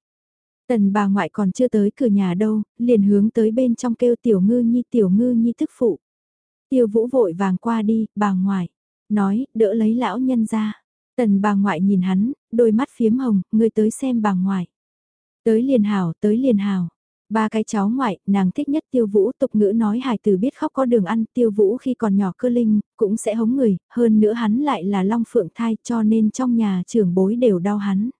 Speaker 1: Tần bà ngoại còn chưa tới cửa nhà đâu, liền hướng tới bên trong kêu tiểu ngư nhi tiểu ngư nhi thức phụ. Tiêu vũ vội vàng qua đi, bà ngoại, nói, đỡ lấy lão nhân ra. Tần bà ngoại nhìn hắn, đôi mắt phiếm hồng, người tới xem bà ngoại. Tới liền hào, tới liền hào. Ba cái cháu ngoại, nàng thích nhất tiêu vũ tục ngữ nói hài từ biết khóc có đường ăn tiêu vũ khi còn nhỏ cơ linh, cũng sẽ hống người, hơn nữa hắn lại là long phượng thai cho nên trong nhà trưởng bối đều đau hắn.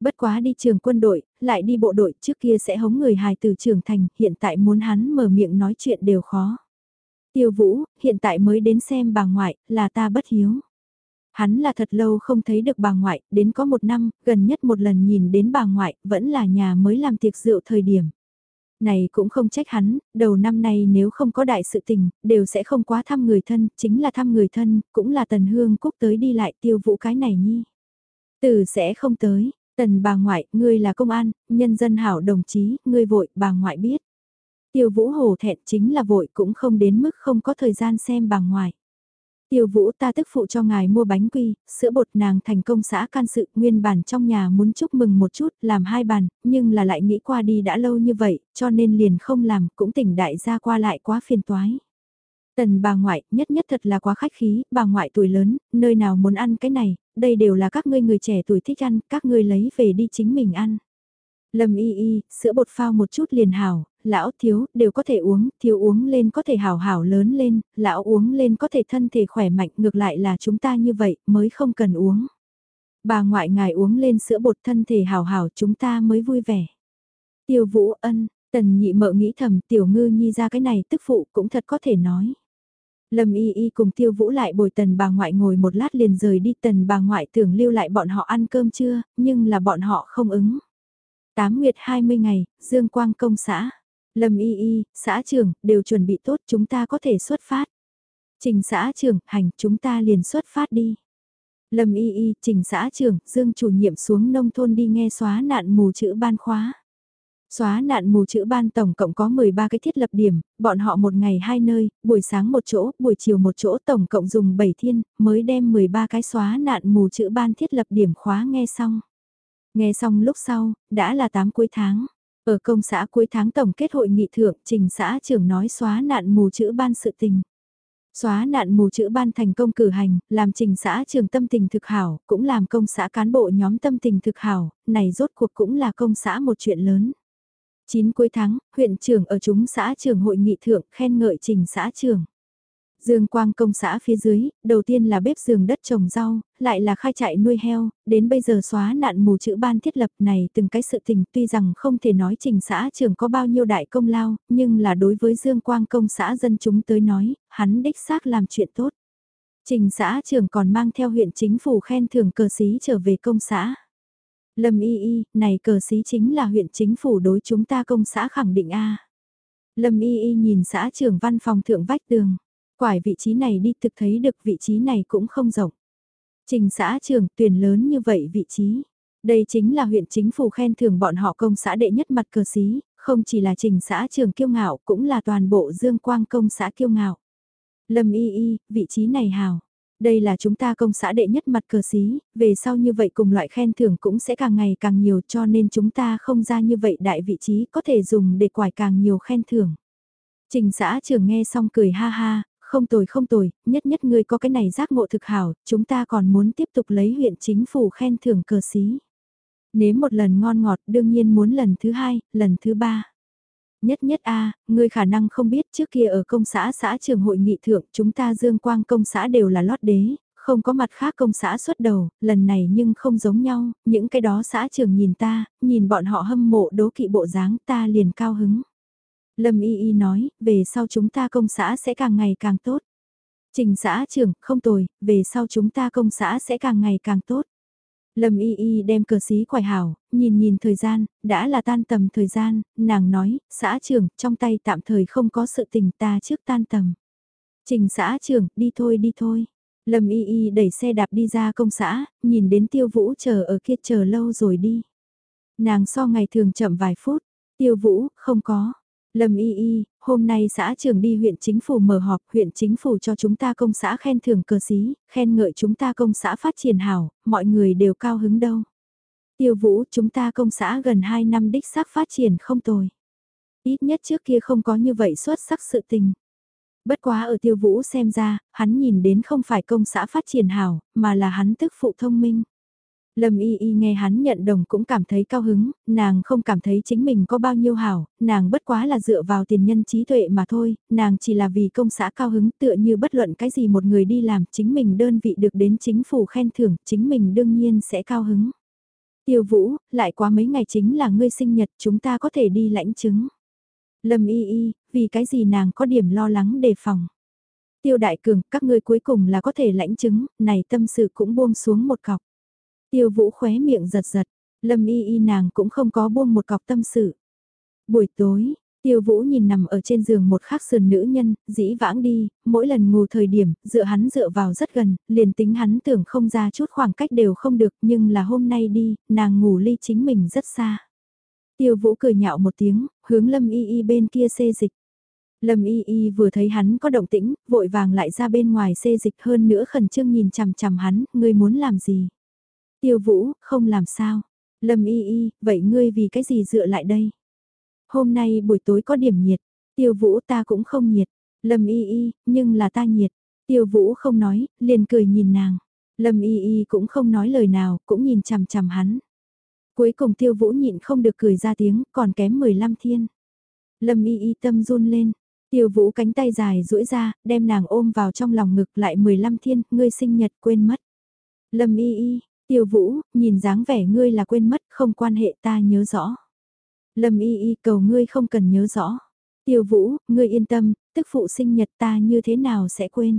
Speaker 1: Bất quá đi trường quân đội, lại đi bộ đội trước kia sẽ hống người hài từ trưởng thành, hiện tại muốn hắn mở miệng nói chuyện đều khó. Tiêu vũ, hiện tại mới đến xem bà ngoại, là ta bất hiếu. Hắn là thật lâu không thấy được bà ngoại, đến có một năm, gần nhất một lần nhìn đến bà ngoại, vẫn là nhà mới làm tiệc rượu thời điểm. Này cũng không trách hắn, đầu năm nay nếu không có đại sự tình, đều sẽ không quá thăm người thân, chính là thăm người thân, cũng là tần hương cúc tới đi lại tiêu vụ cái này nhi. Từ sẽ không tới, tần bà ngoại, ngươi là công an, nhân dân hảo đồng chí, ngươi vội, bà ngoại biết. Tiêu vũ hổ thẹn chính là vội cũng không đến mức không có thời gian xem bà ngoại. Tiêu vũ ta tức phụ cho ngài mua bánh quy, sữa bột nàng thành công xã can sự nguyên bản trong nhà muốn chúc mừng một chút, làm hai bàn, nhưng là lại nghĩ qua đi đã lâu như vậy, cho nên liền không làm, cũng tỉnh đại gia qua lại quá phiền toái. Tần bà ngoại, nhất nhất thật là quá khách khí, bà ngoại tuổi lớn, nơi nào muốn ăn cái này, đây đều là các ngươi người trẻ tuổi thích ăn, các ngươi lấy về đi chính mình ăn. Lâm y y, sữa bột phao một chút liền hảo, lão thiếu, đều có thể uống, thiếu uống lên có thể hảo hảo lớn lên, lão uống lên có thể thân thể khỏe mạnh, ngược lại là chúng ta như vậy, mới không cần uống. Bà ngoại ngài uống lên sữa bột thân thể hảo hảo chúng ta mới vui vẻ. Tiêu vũ ân, tần nhị mợ nghĩ thầm tiểu ngư nhi ra cái này tức phụ cũng thật có thể nói. Lâm y y cùng tiêu vũ lại bồi tần bà ngoại ngồi một lát liền rời đi tần bà ngoại tưởng lưu lại bọn họ ăn cơm trưa, nhưng là bọn họ không ứng. Tám nguyệt 20 ngày, Dương Quang công xã. Lâm y y, xã trưởng, đều chuẩn bị tốt chúng ta có thể xuất phát. Trình xã trưởng, hành, chúng ta liền xuất phát đi. Lâm y y, trình xã trưởng, Dương chủ nhiệm xuống nông thôn đi nghe xóa nạn mù chữ ban khóa. Xóa nạn mù chữ ban tổng cộng có 13 cái thiết lập điểm, bọn họ một ngày hai nơi, buổi sáng một chỗ, buổi chiều một chỗ tổng cộng dùng 7 thiên, mới đem 13 cái xóa nạn mù chữ ban thiết lập điểm khóa nghe xong. Nghe xong lúc sau, đã là 8 cuối tháng. Ở công xã cuối tháng tổng kết hội nghị thượng, trình xã trưởng nói xóa nạn mù chữ ban sự tình. Xóa nạn mù chữ ban thành công cử hành, làm trình xã trường tâm tình thực hảo, cũng làm công xã cán bộ nhóm tâm tình thực hảo, này rốt cuộc cũng là công xã một chuyện lớn. 9 cuối tháng, huyện trưởng ở chúng xã trường hội nghị thượng khen ngợi trình xã trường. Dương Quang công xã phía dưới, đầu tiên là bếp giường đất trồng rau, lại là khai trại nuôi heo, đến bây giờ xóa nạn mù chữ ban thiết lập này từng cái sự tình tuy rằng không thể nói trình xã trưởng có bao nhiêu đại công lao, nhưng là đối với Dương Quang công xã dân chúng tới nói, hắn đích xác làm chuyện tốt. Trình xã trưởng còn mang theo huyện chính phủ khen thưởng cờ xí trở về công xã. Lâm y y, này cờ xí chính là huyện chính phủ đối chúng ta công xã khẳng định A. Lâm y y nhìn xã trưởng văn phòng thượng vách tường. Quải vị trí này đi thực thấy được vị trí này cũng không rộng. Trình xã trường tuyển lớn như vậy vị trí. Đây chính là huyện chính phủ khen thưởng bọn họ công xã đệ nhất mặt cờ xí, không chỉ là trình xã trường kiêu ngạo cũng là toàn bộ dương quang công xã kiêu ngạo. Lâm y y, vị trí này hào. Đây là chúng ta công xã đệ nhất mặt cờ xí, về sau như vậy cùng loại khen thưởng cũng sẽ càng ngày càng nhiều cho nên chúng ta không ra như vậy đại vị trí có thể dùng để quải càng nhiều khen thưởng. Trình xã trường nghe xong cười ha ha, không tồi không tồi, nhất nhất ngươi có cái này giác ngộ thực hảo, chúng ta còn muốn tiếp tục lấy huyện chính phủ khen thưởng cờ xí. Nếu một lần ngon ngọt đương nhiên muốn lần thứ hai, lần thứ ba. Nhất nhất a ngươi khả năng không biết trước kia ở công xã xã trường hội nghị thượng chúng ta dương quang công xã đều là lót đế, không có mặt khác công xã xuất đầu, lần này nhưng không giống nhau, những cái đó xã trường nhìn ta, nhìn bọn họ hâm mộ đố kỵ bộ dáng ta liền cao hứng. Lâm Y Y nói, về sau chúng ta công xã sẽ càng ngày càng tốt. Trình xã trưởng, không tồi, về sau chúng ta công xã sẽ càng ngày càng tốt. Lâm Y Y đem cờ xí quài hảo, nhìn nhìn thời gian, đã là tan tầm thời gian, nàng nói, xã trưởng, trong tay tạm thời không có sự tình ta trước tan tầm. Trình xã trưởng, đi thôi đi thôi. Lâm Y Y đẩy xe đạp đi ra công xã, nhìn đến tiêu vũ chờ ở kia chờ lâu rồi đi. Nàng so ngày thường chậm vài phút, tiêu vũ, không có. Lâm Y Y, hôm nay xã trường đi huyện chính phủ mở họp, huyện chính phủ cho chúng ta công xã khen thưởng cờ xí, khen ngợi chúng ta công xã phát triển hảo, mọi người đều cao hứng đâu. Tiêu Vũ, chúng ta công xã gần 2 năm đích xác phát triển không tồi. Ít nhất trước kia không có như vậy xuất sắc sự tình. Bất quá ở Tiêu Vũ xem ra, hắn nhìn đến không phải công xã phát triển hảo, mà là hắn tức phụ thông minh. Lâm Y Y nghe hắn nhận đồng cũng cảm thấy cao hứng, nàng không cảm thấy chính mình có bao nhiêu hảo, nàng bất quá là dựa vào tiền nhân trí tuệ mà thôi, nàng chỉ là vì công xã cao hứng tựa như bất luận cái gì một người đi làm, chính mình đơn vị được đến chính phủ khen thưởng, chính mình đương nhiên sẽ cao hứng. Tiêu Vũ, lại quá mấy ngày chính là ngươi sinh nhật, chúng ta có thể đi lãnh chứng. Lâm Y Y, vì cái gì nàng có điểm lo lắng đề phòng. Tiêu Đại Cường, các ngươi cuối cùng là có thể lãnh chứng, này tâm sự cũng buông xuống một cọc. Tiêu vũ khóe miệng giật giật, lâm y y nàng cũng không có buông một cọc tâm sự. Buổi tối, tiêu vũ nhìn nằm ở trên giường một khắc sườn nữ nhân, dĩ vãng đi, mỗi lần ngủ thời điểm, dựa hắn dựa vào rất gần, liền tính hắn tưởng không ra chút khoảng cách đều không được, nhưng là hôm nay đi, nàng ngủ ly chính mình rất xa. Tiêu vũ cười nhạo một tiếng, hướng lâm y y bên kia xê dịch. Lâm Y Y vừa thấy hắn có động tĩnh, vội vàng lại ra bên ngoài xê dịch hơn nữa khẩn trương nhìn chằm chằm hắn, ngươi muốn làm gì? Tiêu Vũ, không làm sao. Lâm Y Y, vậy ngươi vì cái gì dựa lại đây? Hôm nay buổi tối có điểm nhiệt, Tiêu Vũ ta cũng không nhiệt. Lâm Y Y, nhưng là ta nhiệt. Tiêu Vũ không nói, liền cười nhìn nàng. Lâm Y Y cũng không nói lời nào, cũng nhìn chằm chằm hắn. Cuối cùng Tiêu Vũ nhịn không được cười ra tiếng, còn kém 15 thiên. Lâm Y Y tâm run lên. Tiêu Vũ cánh tay dài duỗi ra, đem nàng ôm vào trong lòng ngực lại 15 thiên, ngươi sinh nhật quên mất. Lâm Y Y, Tiêu Vũ, nhìn dáng vẻ ngươi là quên mất, không quan hệ ta nhớ rõ. Lâm Y Y cầu ngươi không cần nhớ rõ. Tiêu Vũ, ngươi yên tâm, tức phụ sinh nhật ta như thế nào sẽ quên.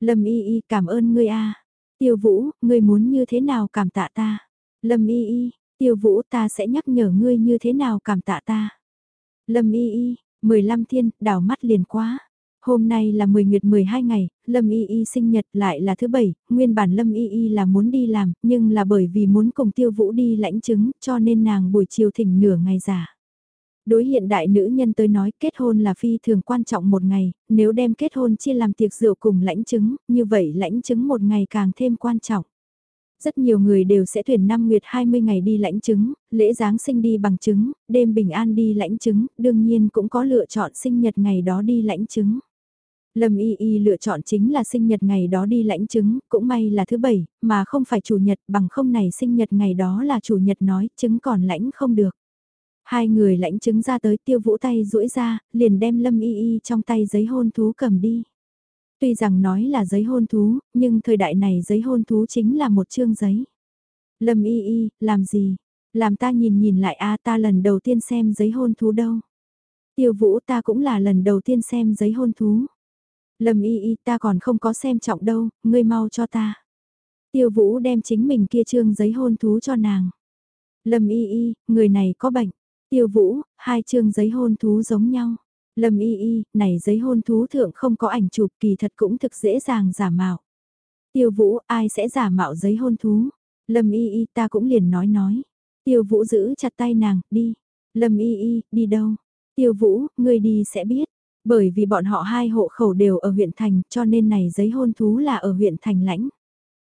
Speaker 1: Lâm Y Y cảm ơn ngươi a. Tiêu Vũ, ngươi muốn như thế nào cảm tạ ta. Lâm Y Y, Tiêu Vũ ta sẽ nhắc nhở ngươi như thế nào cảm tạ ta. Lâm Y Y, 15 thiên, đảo mắt liền quá. Hôm nay là 10 nguyệt 12 ngày, Lâm Y Y sinh nhật lại là thứ bảy, nguyên bản Lâm Y Y là muốn đi làm, nhưng là bởi vì muốn cùng tiêu vũ đi lãnh chứng, cho nên nàng buổi chiều thỉnh nửa ngày giả. Đối hiện đại nữ nhân tới nói kết hôn là phi thường quan trọng một ngày, nếu đem kết hôn chia làm tiệc rượu cùng lãnh chứng, như vậy lãnh chứng một ngày càng thêm quan trọng. Rất nhiều người đều sẽ tuyển năm nguyệt 20 ngày đi lãnh chứng, lễ Giáng sinh đi bằng chứng, đêm bình an đi lãnh chứng, đương nhiên cũng có lựa chọn sinh nhật ngày đó đi lãnh chứng. Lâm Y Y lựa chọn chính là sinh nhật ngày đó đi lãnh chứng, cũng may là thứ bảy, mà không phải chủ nhật, bằng không này sinh nhật ngày đó là chủ nhật nói, chứng còn lãnh không được. Hai người lãnh chứng ra tới tiêu vũ tay duỗi ra, liền đem Lâm Y Y trong tay giấy hôn thú cầm đi. Tuy rằng nói là giấy hôn thú, nhưng thời đại này giấy hôn thú chính là một chương giấy. Lâm Y Y, làm gì? Làm ta nhìn nhìn lại a ta lần đầu tiên xem giấy hôn thú đâu. Tiêu vũ ta cũng là lần đầu tiên xem giấy hôn thú. Lâm y y ta còn không có xem trọng đâu, ngươi mau cho ta. Tiêu vũ đem chính mình kia trương giấy hôn thú cho nàng. Lâm y y, người này có bệnh. Tiêu vũ, hai trương giấy hôn thú giống nhau. Lâm y y, này giấy hôn thú thượng không có ảnh chụp kỳ thật cũng thực dễ dàng giả mạo. Tiêu vũ, ai sẽ giả mạo giấy hôn thú? Lâm y y ta cũng liền nói nói. Tiêu vũ giữ chặt tay nàng, đi. Lâm y y, đi đâu? Tiêu vũ, ngươi đi sẽ biết. Bởi vì bọn họ hai hộ khẩu đều ở huyện thành cho nên này giấy hôn thú là ở huyện thành lãnh.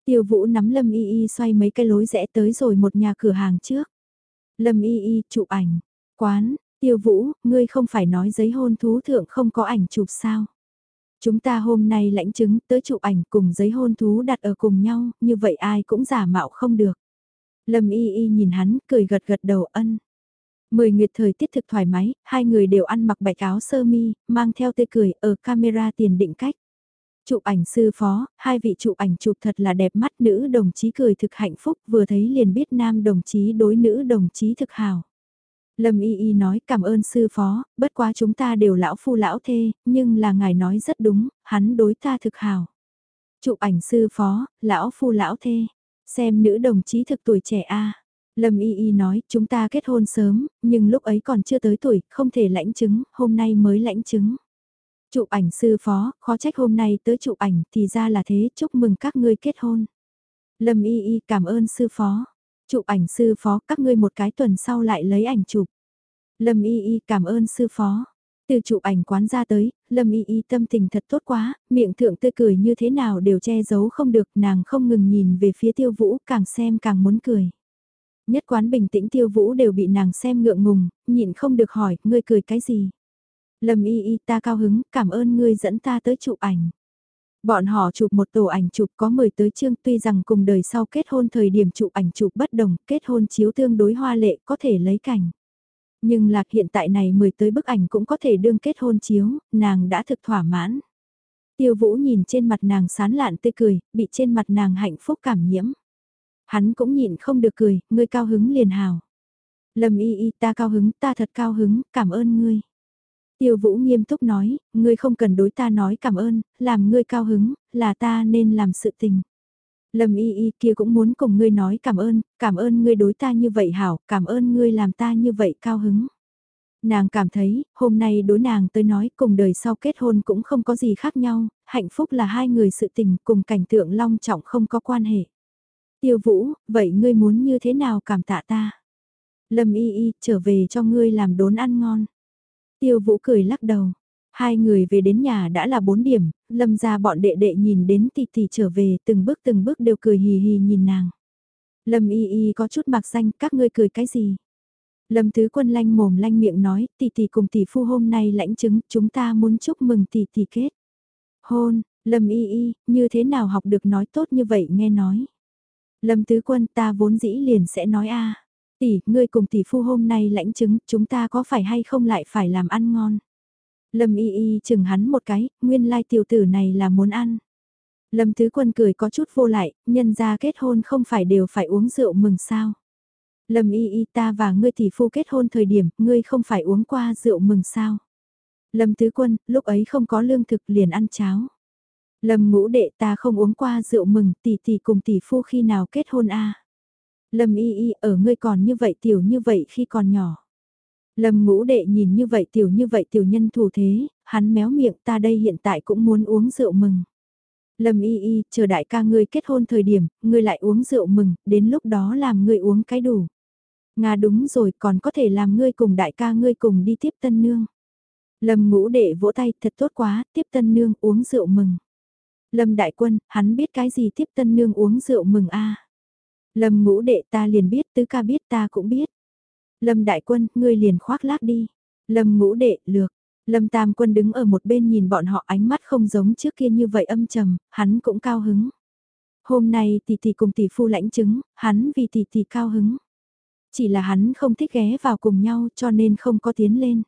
Speaker 1: Tiêu vũ nắm Lâm Y Y xoay mấy cái lối rẽ tới rồi một nhà cửa hàng trước. Lâm Y Y chụp ảnh, quán, tiêu vũ, ngươi không phải nói giấy hôn thú thượng không có ảnh chụp sao. Chúng ta hôm nay lãnh chứng tới chụp ảnh cùng giấy hôn thú đặt ở cùng nhau, như vậy ai cũng giả mạo không được. Lâm Y Y nhìn hắn, cười gật gật đầu ân. Mười nguyệt thời tiết thực thoải mái, hai người đều ăn mặc bạch áo sơ mi, mang theo tươi cười ở camera tiền định cách. Chụp ảnh sư phó, hai vị chụp ảnh chụp thật là đẹp mắt nữ đồng chí cười thực hạnh phúc vừa thấy liền biết nam đồng chí đối nữ đồng chí thực hào. Lâm Y Y nói cảm ơn sư phó, bất quá chúng ta đều lão phu lão thê, nhưng là ngài nói rất đúng, hắn đối ta thực hào. Chụp ảnh sư phó, lão phu lão thê, xem nữ đồng chí thực tuổi trẻ a. Lâm Y Y nói, chúng ta kết hôn sớm, nhưng lúc ấy còn chưa tới tuổi, không thể lãnh chứng, hôm nay mới lãnh chứng. Chụp ảnh sư phó, khó trách hôm nay tới chụp ảnh, thì ra là thế, chúc mừng các ngươi kết hôn. Lâm Y Y cảm ơn sư phó. Chụp ảnh sư phó, các ngươi một cái tuần sau lại lấy ảnh chụp. Lâm Y Y cảm ơn sư phó. Từ chụp ảnh quán ra tới, Lâm Y Y tâm tình thật tốt quá, miệng thượng tươi cười như thế nào đều che giấu không được, nàng không ngừng nhìn về phía tiêu vũ, càng xem càng muốn cười. Nhất quán bình tĩnh tiêu vũ đều bị nàng xem ngượng ngùng, nhịn không được hỏi, ngươi cười cái gì? Lâm Y Y ta cao hứng, cảm ơn ngươi dẫn ta tới chụp ảnh. Bọn họ chụp một tổ ảnh chụp có mời tới chương tuy rằng cùng đời sau kết hôn thời điểm chụp ảnh chụp bất đồng, kết hôn chiếu tương đối hoa lệ có thể lấy cảnh. Nhưng lạc hiện tại này mời tới bức ảnh cũng có thể đương kết hôn chiếu, nàng đã thực thỏa mãn. Tiêu vũ nhìn trên mặt nàng sán lạn tươi cười, bị trên mặt nàng hạnh phúc cảm nhiễm. Hắn cũng nhịn không được cười, ngươi cao hứng liền hào. Lâm y y ta cao hứng, ta thật cao hứng, cảm ơn ngươi. Tiêu vũ nghiêm túc nói, ngươi không cần đối ta nói cảm ơn, làm ngươi cao hứng, là ta nên làm sự tình. Lâm y y kia cũng muốn cùng ngươi nói cảm ơn, cảm ơn ngươi đối ta như vậy hảo, cảm ơn ngươi làm ta như vậy cao hứng. Nàng cảm thấy, hôm nay đối nàng tới nói cùng đời sau kết hôn cũng không có gì khác nhau, hạnh phúc là hai người sự tình cùng cảnh tượng long trọng không có quan hệ. Tiêu vũ, vậy ngươi muốn như thế nào cảm tạ ta? Lâm y y, trở về cho ngươi làm đốn ăn ngon. Tiêu vũ cười lắc đầu. Hai người về đến nhà đã là bốn điểm, lâm ra bọn đệ đệ nhìn đến tỷ tỷ trở về từng bước từng bước đều cười hì hì nhìn nàng. Lâm y y có chút mạc danh các ngươi cười cái gì? Lâm Tứ Quân lanh mồm lanh miệng nói, tỷ tỷ cùng tỷ phu hôm nay lãnh chứng, chúng ta muốn chúc mừng tỷ tỷ kết. Hôn, Lâm y y, như thế nào học được nói tốt như vậy nghe nói. Lâm Tứ Quân ta vốn dĩ liền sẽ nói a Tỷ, ngươi cùng tỷ phu hôm nay lãnh chứng, chúng ta có phải hay không lại phải làm ăn ngon. Lâm y y chừng hắn một cái, nguyên lai tiểu tử này là muốn ăn. Lâm Tứ Quân cười có chút vô lại, nhân ra kết hôn không phải đều phải uống rượu mừng sao. Lâm y y ta và ngươi tỷ phu kết hôn thời điểm, ngươi không phải uống qua rượu mừng sao. Lâm Tứ Quân, lúc ấy không có lương thực liền ăn cháo. Lâm ngũ đệ ta không uống qua rượu mừng tỷ tỷ cùng tỷ phu khi nào kết hôn a Lâm y y ở ngươi còn như vậy tiểu như vậy khi còn nhỏ. Lâm ngũ đệ nhìn như vậy tiểu như vậy tiểu nhân thủ thế, hắn méo miệng ta đây hiện tại cũng muốn uống rượu mừng. Lâm y y, chờ đại ca ngươi kết hôn thời điểm, ngươi lại uống rượu mừng, đến lúc đó làm ngươi uống cái đủ. Nga đúng rồi, còn có thể làm ngươi cùng đại ca ngươi cùng đi tiếp tân nương. Lâm ngũ đệ vỗ tay, thật tốt quá, tiếp tân nương uống rượu mừng. Lâm đại quân, hắn biết cái gì tiếp tân nương uống rượu mừng a Lâm ngũ đệ ta liền biết, tứ ca biết ta cũng biết. Lâm đại quân, ngươi liền khoác lác đi. Lâm ngũ đệ, lược. Lâm tam quân đứng ở một bên nhìn bọn họ ánh mắt không giống trước kia như vậy âm trầm, hắn cũng cao hứng. Hôm nay tỷ tỷ cùng tỷ phu lãnh chứng, hắn vì tỷ tỷ cao hứng. Chỉ là hắn không thích ghé vào cùng nhau cho nên không có tiến lên.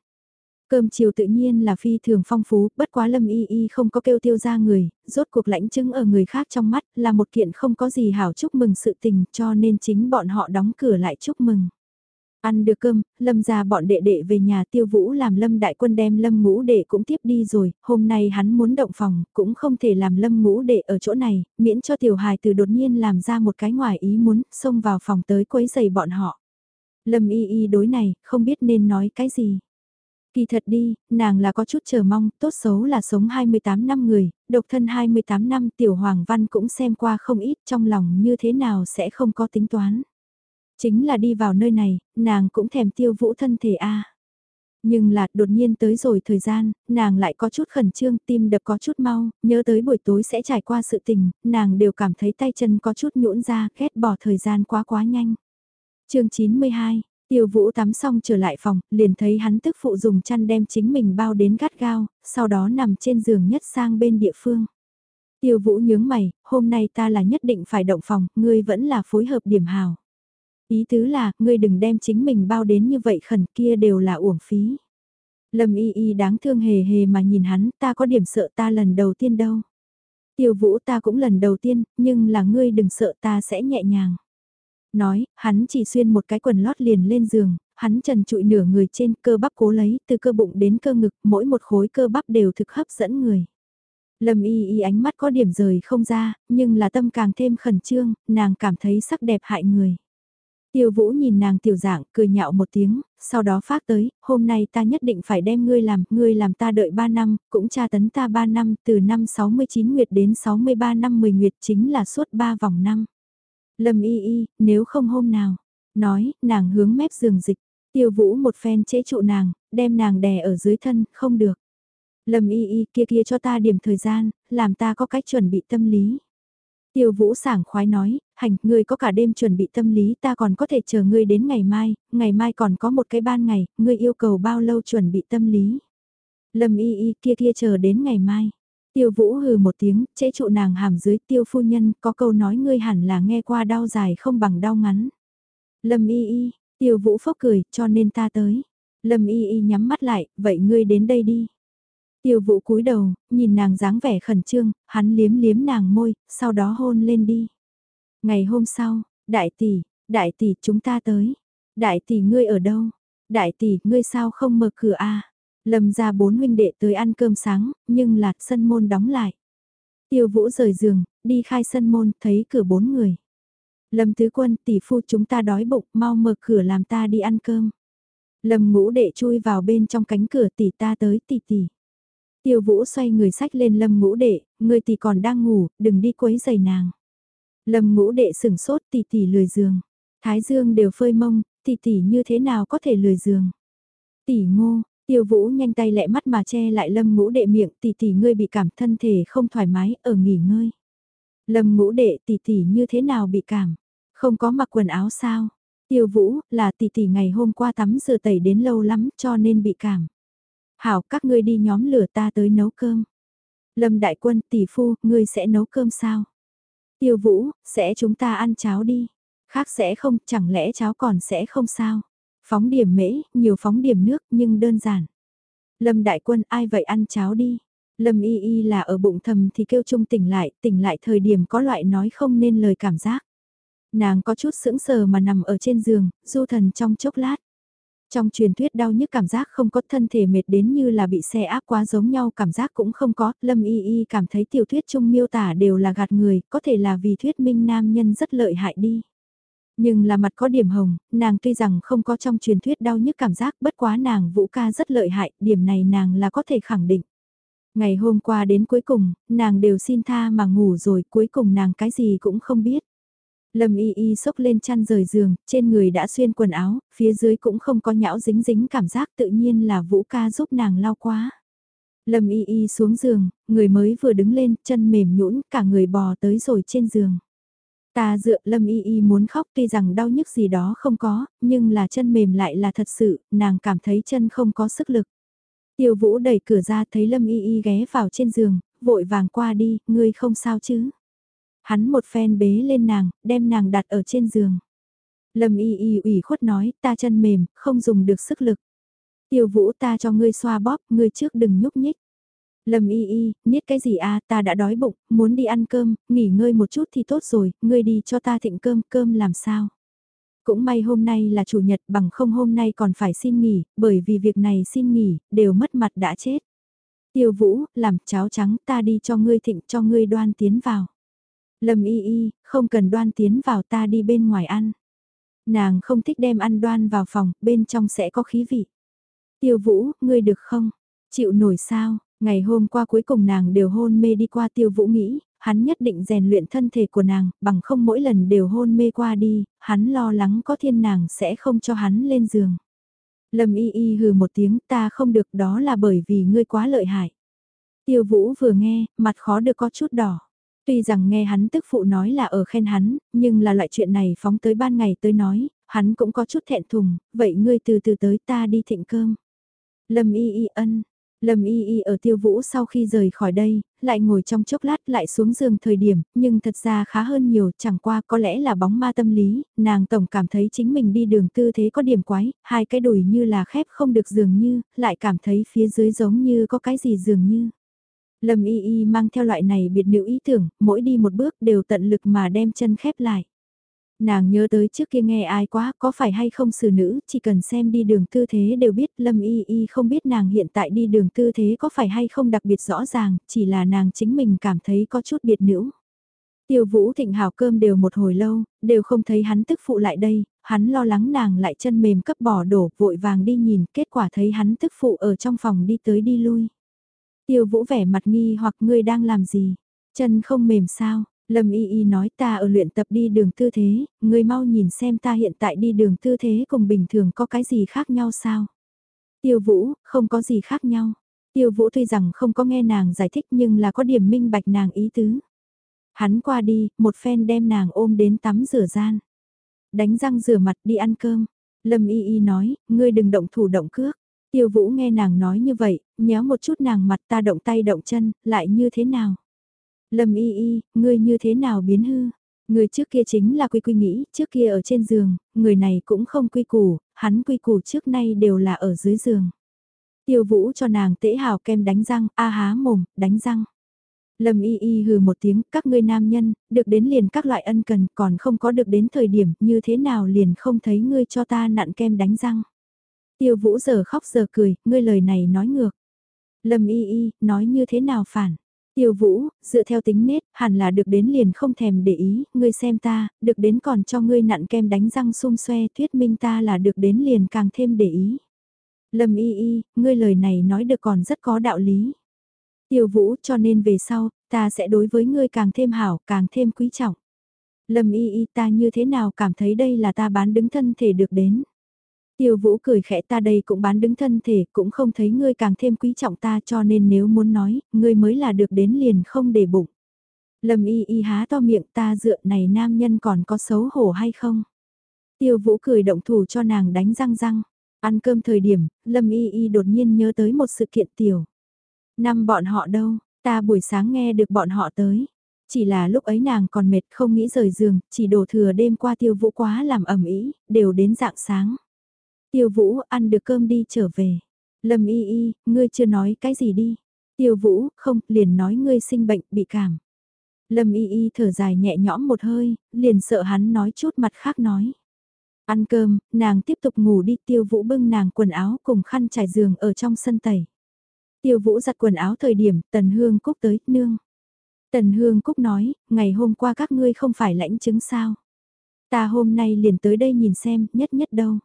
Speaker 1: Cơm chiều tự nhiên là phi thường phong phú, bất quá lâm y y không có kêu tiêu ra người, rốt cuộc lãnh chứng ở người khác trong mắt là một kiện không có gì hảo chúc mừng sự tình cho nên chính bọn họ đóng cửa lại chúc mừng. Ăn được cơm, lâm ra bọn đệ đệ về nhà tiêu vũ làm lâm đại quân đem lâm ngũ đệ cũng tiếp đi rồi, hôm nay hắn muốn động phòng, cũng không thể làm lâm ngũ đệ ở chỗ này, miễn cho tiểu hài từ đột nhiên làm ra một cái ngoài ý muốn, xông vào phòng tới quấy giày bọn họ. Lâm y y đối này, không biết nên nói cái gì. Kỳ thật đi, nàng là có chút chờ mong, tốt xấu là sống 28 năm người, độc thân 28 năm tiểu hoàng văn cũng xem qua không ít trong lòng như thế nào sẽ không có tính toán. Chính là đi vào nơi này, nàng cũng thèm tiêu vũ thân thể a Nhưng là đột nhiên tới rồi thời gian, nàng lại có chút khẩn trương, tim đập có chút mau, nhớ tới buổi tối sẽ trải qua sự tình, nàng đều cảm thấy tay chân có chút nhũn ra, ghét bỏ thời gian quá quá nhanh. chương 92 Tiêu vũ tắm xong trở lại phòng, liền thấy hắn tức phụ dùng chăn đem chính mình bao đến gắt gao, sau đó nằm trên giường nhất sang bên địa phương. Tiêu vũ nhướng mày, hôm nay ta là nhất định phải động phòng, ngươi vẫn là phối hợp điểm hào. Ý tứ là, ngươi đừng đem chính mình bao đến như vậy khẩn kia đều là uổng phí. Lâm y y đáng thương hề hề mà nhìn hắn, ta có điểm sợ ta lần đầu tiên đâu. Tiêu vũ ta cũng lần đầu tiên, nhưng là ngươi đừng sợ ta sẽ nhẹ nhàng. Nói, hắn chỉ xuyên một cái quần lót liền lên giường, hắn trần trụi nửa người trên cơ bắp cố lấy, từ cơ bụng đến cơ ngực, mỗi một khối cơ bắp đều thực hấp dẫn người. Lâm y y ánh mắt có điểm rời không ra, nhưng là tâm càng thêm khẩn trương, nàng cảm thấy sắc đẹp hại người. Tiêu vũ nhìn nàng tiểu dạng, cười nhạo một tiếng, sau đó phát tới, hôm nay ta nhất định phải đem ngươi làm, ngươi làm ta đợi 3 năm, cũng tra tấn ta 3 năm, từ năm 69 nguyệt đến 63 năm 10 nguyệt chính là suốt 3 vòng năm. Lâm y y, nếu không hôm nào, nói, nàng hướng mép giường dịch, tiêu vũ một phen chế trụ nàng, đem nàng đè ở dưới thân, không được. Lâm y y kia kia cho ta điểm thời gian, làm ta có cách chuẩn bị tâm lý. Tiêu vũ sảng khoái nói, hành, ngươi có cả đêm chuẩn bị tâm lý ta còn có thể chờ ngươi đến ngày mai, ngày mai còn có một cái ban ngày, ngươi yêu cầu bao lâu chuẩn bị tâm lý. Lâm y y kia kia chờ đến ngày mai. Tiêu vũ hừ một tiếng, chế trụ nàng hàm dưới tiêu phu nhân, có câu nói ngươi hẳn là nghe qua đau dài không bằng đau ngắn. Lâm y y, tiêu vũ phốc cười, cho nên ta tới. Lâm y y nhắm mắt lại, vậy ngươi đến đây đi. Tiêu vũ cúi đầu, nhìn nàng dáng vẻ khẩn trương, hắn liếm liếm nàng môi, sau đó hôn lên đi. Ngày hôm sau, đại tỷ, đại tỷ chúng ta tới. Đại tỷ ngươi ở đâu? Đại tỷ ngươi sao không mở cửa a? Lâm ra bốn huynh đệ tới ăn cơm sáng, nhưng là sân môn đóng lại. Tiêu vũ rời giường, đi khai sân môn, thấy cửa bốn người. Lâm tứ quân tỷ phu chúng ta đói bụng, mau mở cửa làm ta đi ăn cơm. Lâm ngũ đệ chui vào bên trong cánh cửa tỷ ta tới tỷ tỷ. Tiêu vũ xoay người sách lên lâm ngũ đệ, người tỷ còn đang ngủ, đừng đi quấy giày nàng. Lâm ngũ đệ sửng sốt tỷ tỷ lười giường. Thái dương đều phơi mông, tỷ tỷ như thế nào có thể lười giường. Tỷ ngô, tiêu vũ nhanh tay lẹ mắt mà che lại lâm ngũ đệ miệng tỷ tỷ ngươi bị cảm thân thể không thoải mái ở nghỉ ngơi. Lâm ngũ đệ tỷ tỷ như thế nào bị cảm, không có mặc quần áo sao. Tiêu vũ là tỷ tỷ ngày hôm qua tắm rửa tẩy đến lâu lắm cho nên bị cảm. Hảo các ngươi đi nhóm lửa ta tới nấu cơm. Lâm đại quân tỷ phu, ngươi sẽ nấu cơm sao? Tiêu vũ, sẽ chúng ta ăn cháo đi. Khác sẽ không, chẳng lẽ cháo còn sẽ không sao? Phóng điểm mễ, nhiều phóng điểm nước nhưng đơn giản. Lâm đại quân ai vậy ăn cháo đi. Lâm y y là ở bụng thầm thì kêu chung tỉnh lại, tỉnh lại thời điểm có loại nói không nên lời cảm giác. Nàng có chút sững sờ mà nằm ở trên giường, du thần trong chốc lát. Trong truyền thuyết đau nhức cảm giác không có thân thể mệt đến như là bị xe áp quá giống nhau cảm giác cũng không có, Lâm Y Y cảm thấy tiểu thuyết chung miêu tả đều là gạt người, có thể là vì thuyết minh nam nhân rất lợi hại đi. Nhưng là mặt có điểm hồng, nàng tuy rằng không có trong truyền thuyết đau nhức cảm giác bất quá nàng vũ ca rất lợi hại, điểm này nàng là có thể khẳng định. Ngày hôm qua đến cuối cùng, nàng đều xin tha mà ngủ rồi cuối cùng nàng cái gì cũng không biết. Lâm y y sốc lên chăn rời giường, trên người đã xuyên quần áo, phía dưới cũng không có nhão dính dính cảm giác tự nhiên là vũ ca giúp nàng lau quá. Lâm y y xuống giường, người mới vừa đứng lên, chân mềm nhũn cả người bò tới rồi trên giường. Ta dựa Lâm y y muốn khóc tuy rằng đau nhức gì đó không có, nhưng là chân mềm lại là thật sự, nàng cảm thấy chân không có sức lực. Tiêu vũ đẩy cửa ra thấy Lâm y y ghé vào trên giường, vội vàng qua đi, ngươi không sao chứ. Hắn một phen bế lên nàng, đem nàng đặt ở trên giường. Lâm y y ủy khuất nói, ta chân mềm, không dùng được sức lực. Tiêu vũ ta cho ngươi xoa bóp, ngươi trước đừng nhúc nhích. Lâm y y, niết cái gì à, ta đã đói bụng, muốn đi ăn cơm, nghỉ ngơi một chút thì tốt rồi, ngươi đi cho ta thịnh cơm, cơm làm sao? Cũng may hôm nay là chủ nhật bằng không hôm nay còn phải xin nghỉ, bởi vì việc này xin nghỉ, đều mất mặt đã chết. Tiêu vũ, làm cháo trắng ta đi cho ngươi thịnh cho ngươi đoan tiến vào. Lâm y y, không cần đoan tiến vào ta đi bên ngoài ăn. Nàng không thích đem ăn đoan vào phòng, bên trong sẽ có khí vị. Tiêu vũ, ngươi được không? Chịu nổi sao? Ngày hôm qua cuối cùng nàng đều hôn mê đi qua tiêu vũ nghĩ, hắn nhất định rèn luyện thân thể của nàng, bằng không mỗi lần đều hôn mê qua đi, hắn lo lắng có thiên nàng sẽ không cho hắn lên giường. Lâm y y hừ một tiếng ta không được đó là bởi vì ngươi quá lợi hại. Tiêu vũ vừa nghe, mặt khó được có chút đỏ. Tuy rằng nghe hắn tức phụ nói là ở khen hắn, nhưng là loại chuyện này phóng tới ban ngày tới nói, hắn cũng có chút thẹn thùng, vậy ngươi từ từ tới ta đi thịnh cơm. Lâm y y ân, Lâm y y ở tiêu vũ sau khi rời khỏi đây, lại ngồi trong chốc lát lại xuống giường thời điểm, nhưng thật ra khá hơn nhiều, chẳng qua có lẽ là bóng ma tâm lý, nàng tổng cảm thấy chính mình đi đường tư thế có điểm quái, hai cái đùi như là khép không được dường như, lại cảm thấy phía dưới giống như có cái gì dường như. Lâm y y mang theo loại này biệt nữ ý tưởng, mỗi đi một bước đều tận lực mà đem chân khép lại. Nàng nhớ tới trước kia nghe ai quá, có phải hay không xử nữ, chỉ cần xem đi đường tư thế đều biết Lâm Y Y không biết nàng hiện tại đi đường tư thế có phải hay không đặc biệt rõ ràng, chỉ là nàng chính mình cảm thấy có chút biệt nữ. Tiêu Vũ Thịnh hào cơm đều một hồi lâu, đều không thấy hắn tức phụ lại đây, hắn lo lắng nàng lại chân mềm cấp bỏ đổ, vội vàng đi nhìn, kết quả thấy hắn tức phụ ở trong phòng đi tới đi lui. Tiêu Vũ vẻ mặt nghi hoặc ngươi đang làm gì, chân không mềm sao, Lâm Y Y nói ta ở luyện tập đi đường tư thế, người mau nhìn xem ta hiện tại đi đường tư thế cùng bình thường có cái gì khác nhau sao. Tiêu Vũ, không có gì khác nhau. Tiêu Vũ tuy rằng không có nghe nàng giải thích nhưng là có điểm minh bạch nàng ý tứ. Hắn qua đi, một phen đem nàng ôm đến tắm rửa gian. Đánh răng rửa mặt đi ăn cơm. Lâm Y Y nói, ngươi đừng động thủ động cước. Tiêu Vũ nghe nàng nói như vậy, nhéo một chút nàng mặt ta động tay động chân, lại như thế nào? Lâm Y Y, ngươi như thế nào biến hư? Người trước kia chính là quy quy nghĩ, trước kia ở trên giường, người này cũng không quy củ, hắn quy củ trước nay đều là ở dưới giường. Tiêu Vũ cho nàng tễ hào kem đánh răng, a há mồm, đánh răng. Lâm y y hừ một tiếng, các ngươi nam nhân, được đến liền các loại ân cần, còn không có được đến thời điểm, như thế nào liền không thấy ngươi cho ta nặn kem đánh răng. Tiêu vũ giờ khóc giờ cười, ngươi lời này nói ngược. Lâm y y, nói như thế nào phản. Tiêu vũ, dựa theo tính nết, hẳn là được đến liền không thèm để ý, ngươi xem ta, được đến còn cho ngươi nặn kem đánh răng xung xoe, thuyết minh ta là được đến liền càng thêm để ý. Lâm y y, ngươi lời này nói được còn rất có đạo lý. Tiêu vũ cho nên về sau, ta sẽ đối với ngươi càng thêm hảo, càng thêm quý trọng. Lâm y y ta như thế nào cảm thấy đây là ta bán đứng thân thể được đến. Tiêu vũ cười khẽ ta đây cũng bán đứng thân thể, cũng không thấy ngươi càng thêm quý trọng ta cho nên nếu muốn nói, ngươi mới là được đến liền không để bụng. Lâm y y há to miệng ta dựa này nam nhân còn có xấu hổ hay không? Tiêu vũ cười động thủ cho nàng đánh răng răng. Ăn cơm thời điểm, Lâm y y đột nhiên nhớ tới một sự kiện tiểu. Năm bọn họ đâu, ta buổi sáng nghe được bọn họ tới. Chỉ là lúc ấy nàng còn mệt không nghĩ rời giường, chỉ đổ thừa đêm qua tiêu vũ quá làm ẩm ý, đều đến dạng sáng. Tiêu vũ ăn được cơm đi trở về. Lâm y y, ngươi chưa nói cái gì đi. Tiêu vũ, không, liền nói ngươi sinh bệnh, bị cảm. Lâm y y thở dài nhẹ nhõm một hơi, liền sợ hắn nói chút mặt khác nói. Ăn cơm, nàng tiếp tục ngủ đi tiêu vũ bưng nàng quần áo cùng khăn trải giường ở trong sân tẩy. Tiêu Vũ giặt quần áo thời điểm, Tần Hương Cúc tới, nương. Tần Hương Cúc nói, ngày hôm qua các ngươi không phải lãnh chứng sao. Ta hôm nay liền tới đây nhìn xem, nhất nhất đâu.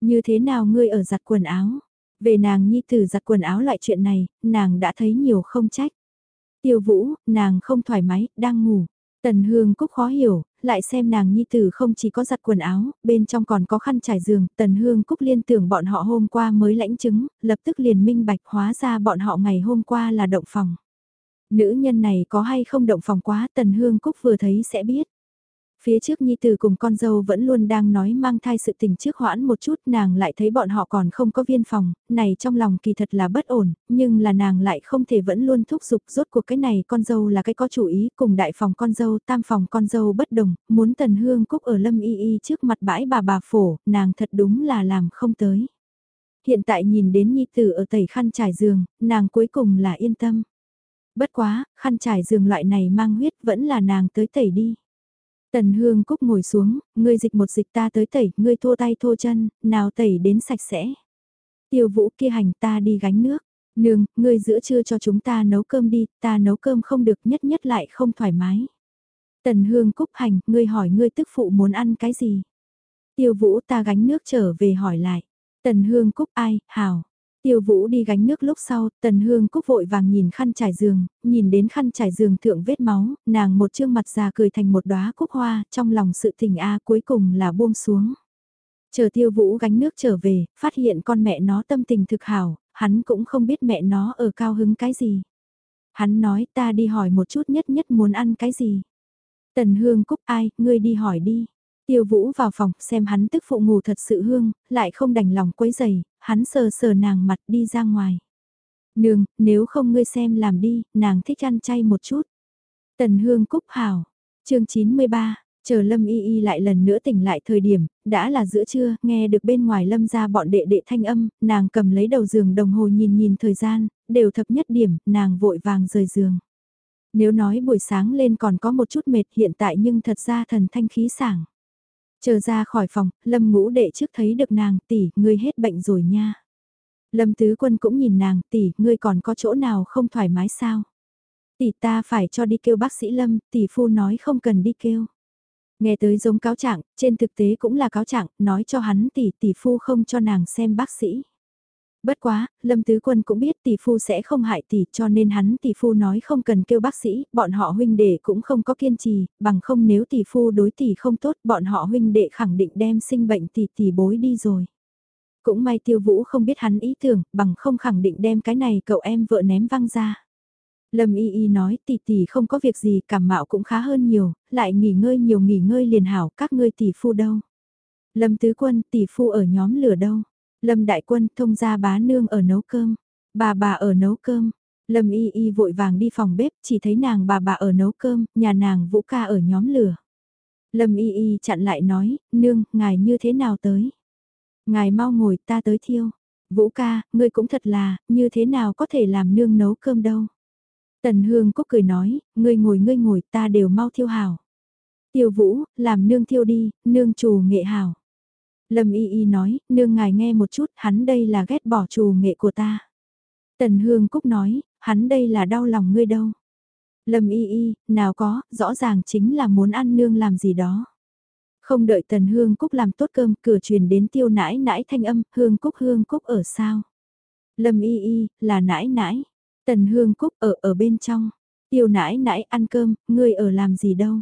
Speaker 1: Như thế nào ngươi ở giặt quần áo? Về nàng nhi tử giặt quần áo lại chuyện này, nàng đã thấy nhiều không trách. Tiêu Vũ, nàng không thoải mái, đang ngủ. Tần Hương Cúc khó hiểu, lại xem nàng nhi tử không chỉ có giặt quần áo, bên trong còn có khăn trải giường, Tần Hương Cúc liên tưởng bọn họ hôm qua mới lãnh chứng, lập tức liền minh bạch hóa ra bọn họ ngày hôm qua là động phòng. Nữ nhân này có hay không động phòng quá Tần Hương Cúc vừa thấy sẽ biết. Phía trước Nhi Tử cùng con dâu vẫn luôn đang nói mang thai sự tình trước hoãn một chút nàng lại thấy bọn họ còn không có viên phòng, này trong lòng kỳ thật là bất ổn, nhưng là nàng lại không thể vẫn luôn thúc giục rốt cuộc cái này con dâu là cái có chủ ý cùng đại phòng con dâu tam phòng con dâu bất đồng, muốn tần hương cúc ở lâm y y trước mặt bãi bà bà phổ, nàng thật đúng là làm không tới. Hiện tại nhìn đến Nhi Tử ở tẩy khăn trải giường, nàng cuối cùng là yên tâm. Bất quá, khăn trải giường loại này mang huyết vẫn là nàng tới tẩy đi. Tần Hương Cúc ngồi xuống, ngươi dịch một dịch ta tới tẩy, ngươi thô tay thô chân, nào tẩy đến sạch sẽ. Tiêu vũ kia hành ta đi gánh nước. Nương, ngươi giữa trưa cho chúng ta nấu cơm đi, ta nấu cơm không được nhất nhất lại không thoải mái. Tần Hương Cúc hành, ngươi hỏi ngươi tức phụ muốn ăn cái gì? Tiêu vũ ta gánh nước trở về hỏi lại. Tần Hương Cúc ai, hảo. Tiêu Vũ đi gánh nước lúc sau, Tần Hương Cúc vội vàng nhìn khăn trải giường, nhìn đến khăn trải giường thượng vết máu, nàng một trương mặt già cười thành một đóa cúc hoa, trong lòng sự tình a cuối cùng là buông xuống. Chờ Tiêu Vũ gánh nước trở về, phát hiện con mẹ nó tâm tình thực hảo, hắn cũng không biết mẹ nó ở cao hứng cái gì. Hắn nói ta đi hỏi một chút nhất nhất muốn ăn cái gì. Tần Hương Cúc ai, ngươi đi hỏi đi. Tiêu Vũ vào phòng xem hắn tức phụ ngủ thật sự hương, lại không đành lòng quấy giày, hắn sờ sờ nàng mặt đi ra ngoài. Nương, nếu không ngươi xem làm đi, nàng thích ăn chay một chút. Tần Hương Cúc Hảo, chương 93, chờ Lâm Y Y lại lần nữa tỉnh lại thời điểm, đã là giữa trưa, nghe được bên ngoài Lâm ra bọn đệ đệ thanh âm, nàng cầm lấy đầu giường đồng hồ nhìn nhìn thời gian, đều thập nhất điểm, nàng vội vàng rời giường. Nếu nói buổi sáng lên còn có một chút mệt hiện tại nhưng thật ra thần thanh khí sảng. Chờ ra khỏi phòng, Lâm ngũ đệ trước thấy được nàng, tỷ, ngươi hết bệnh rồi nha. Lâm tứ quân cũng nhìn nàng, tỷ, ngươi còn có chỗ nào không thoải mái sao? Tỷ ta phải cho đi kêu bác sĩ Lâm, tỷ phu nói không cần đi kêu. Nghe tới giống cáo trạng, trên thực tế cũng là cáo trạng, nói cho hắn tỷ tỷ phu không cho nàng xem bác sĩ. Bất quá, Lâm Tứ Quân cũng biết tỷ phu sẽ không hại tỷ cho nên hắn tỷ phu nói không cần kêu bác sĩ, bọn họ huynh đệ cũng không có kiên trì, bằng không nếu tỷ phu đối tỷ không tốt bọn họ huynh đệ khẳng định đem sinh bệnh tỷ tỷ bối đi rồi. Cũng may tiêu vũ không biết hắn ý tưởng, bằng không khẳng định đem cái này cậu em vợ ném văng ra. Lâm Y Y nói tỷ tỷ không có việc gì, cảm mạo cũng khá hơn nhiều, lại nghỉ ngơi nhiều nghỉ ngơi liền hảo, các ngươi tỷ phu đâu? Lâm Tứ Quân tỷ phu ở nhóm lửa đâu? Lâm Đại Quân thông ra bá nương ở nấu cơm, bà bà ở nấu cơm. Lâm Y Y vội vàng đi phòng bếp, chỉ thấy nàng bà bà ở nấu cơm, nhà nàng Vũ ca ở nhóm lửa. Lâm Y Y chặn lại nói, nương, ngài như thế nào tới? Ngài mau ngồi ta tới thiêu. Vũ ca, ngươi cũng thật là, như thế nào có thể làm nương nấu cơm đâu? Tần Hương Cúc cười nói, ngươi ngồi ngươi ngồi ta đều mau thiêu hảo. Tiêu Vũ, làm nương thiêu đi, nương chủ nghệ hảo. Lâm Y Y nói, nương ngài nghe một chút, hắn đây là ghét bỏ chủ nghệ của ta. Tần Hương Cúc nói, hắn đây là đau lòng ngươi đâu. Lâm Y Y, nào có, rõ ràng chính là muốn ăn nương làm gì đó. Không đợi Tần Hương Cúc làm tốt cơm, cửa truyền đến tiêu nãi nãi thanh âm, Hương Cúc Hương Cúc ở sao? Lâm Y Y, là nãi nãi. Tần Hương Cúc ở ở bên trong. Tiêu nãi nãi ăn cơm, ngươi ở làm gì đâu.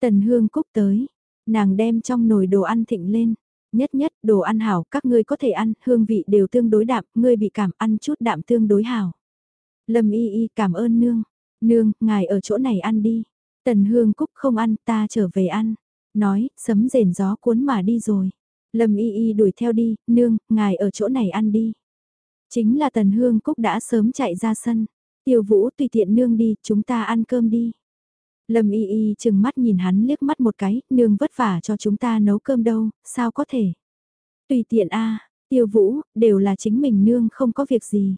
Speaker 1: Tần Hương Cúc tới. Nàng đem trong nồi đồ ăn thịnh lên. Nhất nhất, đồ ăn hảo, các ngươi có thể ăn, hương vị đều tương đối đạm, ngươi bị cảm ăn chút đạm tương đối hảo. Lâm y y cảm ơn nương. Nương, ngài ở chỗ này ăn đi. Tần Hương Cúc không ăn, ta trở về ăn. Nói, sấm rền gió cuốn mà đi rồi. Lâm y y đuổi theo đi, nương, ngài ở chỗ này ăn đi. Chính là Tần Hương Cúc đã sớm chạy ra sân. Tiêu Vũ tùy tiện nương đi, chúng ta ăn cơm đi. Lâm Y Y chừng mắt nhìn hắn liếc mắt một cái, nương vất vả cho chúng ta nấu cơm đâu, sao có thể. Tùy tiện a Tiêu Vũ, đều là chính mình nương không có việc gì.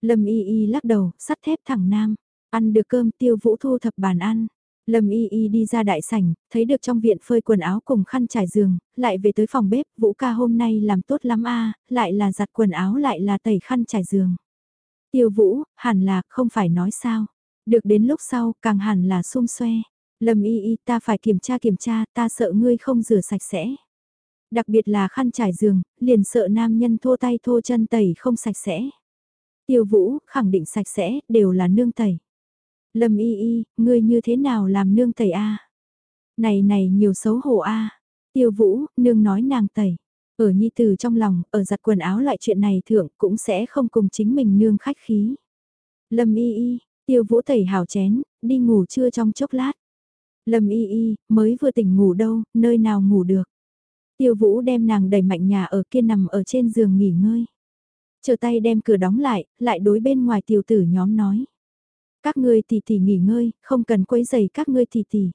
Speaker 1: Lâm Y Y lắc đầu, sắt thép thẳng nam. Ăn được cơm Tiêu Vũ thu thập bàn ăn. Lâm Y Y đi ra đại sảnh, thấy được trong viện phơi quần áo cùng khăn trải giường, lại về tới phòng bếp, Vũ ca hôm nay làm tốt lắm a, lại là giặt quần áo lại là tẩy khăn trải giường. Tiêu Vũ, hẳn là không phải nói sao. Được đến lúc sau, càng hẳn là xung xoe. Lâm Y Y ta phải kiểm tra kiểm tra, ta sợ ngươi không rửa sạch sẽ. Đặc biệt là khăn trải giường, liền sợ nam nhân thô tay thô chân tẩy không sạch sẽ. Tiêu Vũ, khẳng định sạch sẽ, đều là nương tẩy. Lâm y y, ngươi như thế nào làm nương tẩy a? Này này nhiều xấu hổ a. Tiêu vũ, nương nói nàng tẩy. Ở nhi tử trong lòng, ở giặt quần áo loại chuyện này thượng cũng sẽ không cùng chính mình nương khách khí. Lâm y y, tiêu vũ tẩy hào chén, đi ngủ trưa trong chốc lát. Lâm y y, mới vừa tỉnh ngủ đâu, nơi nào ngủ được. Tiêu vũ đem nàng đẩy mạnh nhà ở kia nằm ở trên giường nghỉ ngơi. Chờ tay đem cửa đóng lại, lại đối bên ngoài tiểu tử nhóm nói. Các ngươi tỷ tỷ nghỉ ngơi, không cần quấy giày các ngươi tỷ tỷ.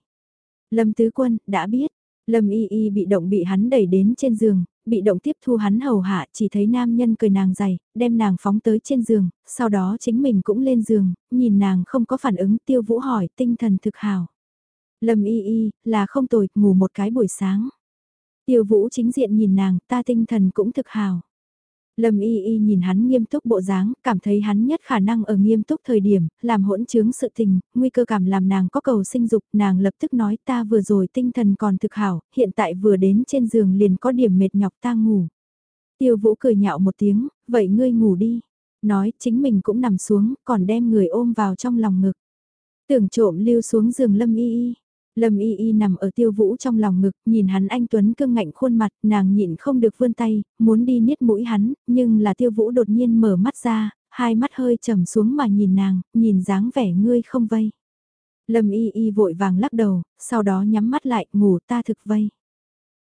Speaker 1: Lâm Tứ Quân, đã biết. Lâm Y Y bị động bị hắn đẩy đến trên giường, bị động tiếp thu hắn hầu hạ, chỉ thấy nam nhân cười nàng dày, đem nàng phóng tới trên giường, sau đó chính mình cũng lên giường, nhìn nàng không có phản ứng tiêu vũ hỏi tinh thần thực hào. Lâm Y Y, là không tồi, ngủ một cái buổi sáng. Tiêu vũ chính diện nhìn nàng, ta tinh thần cũng thực hào. Lâm y y nhìn hắn nghiêm túc bộ dáng, cảm thấy hắn nhất khả năng ở nghiêm túc thời điểm, làm hỗn chứng sự tình, nguy cơ cảm làm nàng có cầu sinh dục, nàng lập tức nói ta vừa rồi tinh thần còn thực hảo, hiện tại vừa đến trên giường liền có điểm mệt nhọc ta ngủ. Tiêu vũ cười nhạo một tiếng, vậy ngươi ngủ đi. Nói chính mình cũng nằm xuống, còn đem người ôm vào trong lòng ngực. Tưởng trộm lưu xuống giường lâm y y. Lâm Y Y nằm ở tiêu vũ trong lòng ngực, nhìn hắn anh Tuấn cương ngạnh khuôn mặt, nàng nhịn không được vươn tay, muốn đi niết mũi hắn, nhưng là tiêu vũ đột nhiên mở mắt ra, hai mắt hơi trầm xuống mà nhìn nàng, nhìn dáng vẻ ngươi không vây. Lâm Y Y vội vàng lắc đầu, sau đó nhắm mắt lại, ngủ ta thực vây.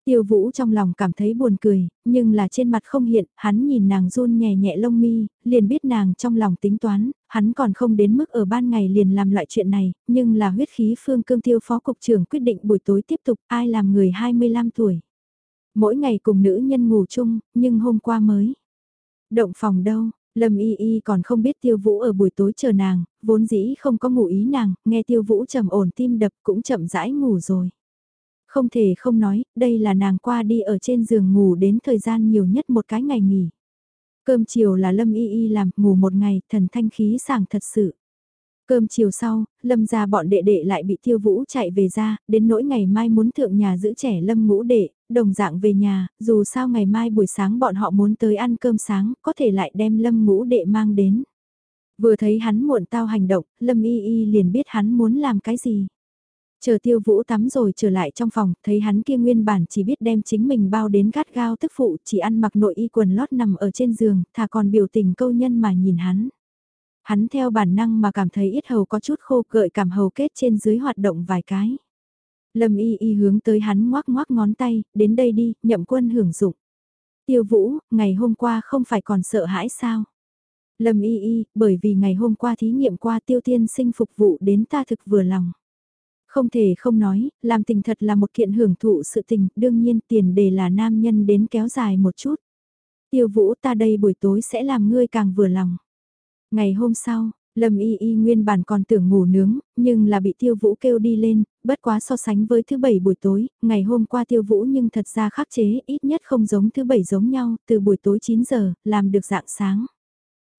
Speaker 1: Tiêu Vũ trong lòng cảm thấy buồn cười, nhưng là trên mặt không hiện, hắn nhìn nàng run nhẹ nhẹ lông mi, liền biết nàng trong lòng tính toán, hắn còn không đến mức ở ban ngày liền làm loại chuyện này, nhưng là huyết khí phương cương tiêu phó cục trưởng quyết định buổi tối tiếp tục ai làm người 25 tuổi. Mỗi ngày cùng nữ nhân ngủ chung, nhưng hôm qua mới. Động phòng đâu, Lâm Y Y còn không biết Tiêu Vũ ở buổi tối chờ nàng, vốn dĩ không có ngủ ý nàng, nghe Tiêu Vũ trầm ổn tim đập cũng chậm rãi ngủ rồi. Không thể không nói, đây là nàng qua đi ở trên giường ngủ đến thời gian nhiều nhất một cái ngày nghỉ. Cơm chiều là Lâm Y Y làm, ngủ một ngày, thần thanh khí sảng thật sự. Cơm chiều sau, Lâm ra bọn đệ đệ lại bị tiêu vũ chạy về ra, đến nỗi ngày mai muốn thượng nhà giữ trẻ Lâm ngũ đệ, đồng dạng về nhà, dù sao ngày mai buổi sáng bọn họ muốn tới ăn cơm sáng, có thể lại đem Lâm ngũ đệ mang đến. Vừa thấy hắn muộn tao hành động, Lâm y y liền biết hắn muốn làm cái gì. Chờ tiêu vũ tắm rồi trở lại trong phòng, thấy hắn kia nguyên bản chỉ biết đem chính mình bao đến gắt gao tức phụ, chỉ ăn mặc nội y quần lót nằm ở trên giường, thà còn biểu tình câu nhân mà nhìn hắn. Hắn theo bản năng mà cảm thấy ít hầu có chút khô gợi cảm hầu kết trên dưới hoạt động vài cái. Lâm y y hướng tới hắn ngoác ngoác ngón tay, đến đây đi, nhậm quân hưởng dụng. Tiêu vũ, ngày hôm qua không phải còn sợ hãi sao? Lâm y y, bởi vì ngày hôm qua thí nghiệm qua tiêu tiên sinh phục vụ đến ta thực vừa lòng. Không thể không nói, làm tình thật là một kiện hưởng thụ sự tình, đương nhiên tiền đề là nam nhân đến kéo dài một chút. Tiêu vũ ta đây buổi tối sẽ làm ngươi càng vừa lòng. Ngày hôm sau, Lâm Y Y nguyên bản còn tưởng ngủ nướng, nhưng là bị Tiêu Vũ kêu đi lên, bất quá so sánh với thứ bảy buổi tối, ngày hôm qua Tiêu Vũ nhưng thật ra khắc chế ít nhất không giống thứ bảy giống nhau, từ buổi tối 9 giờ, làm được dạng sáng.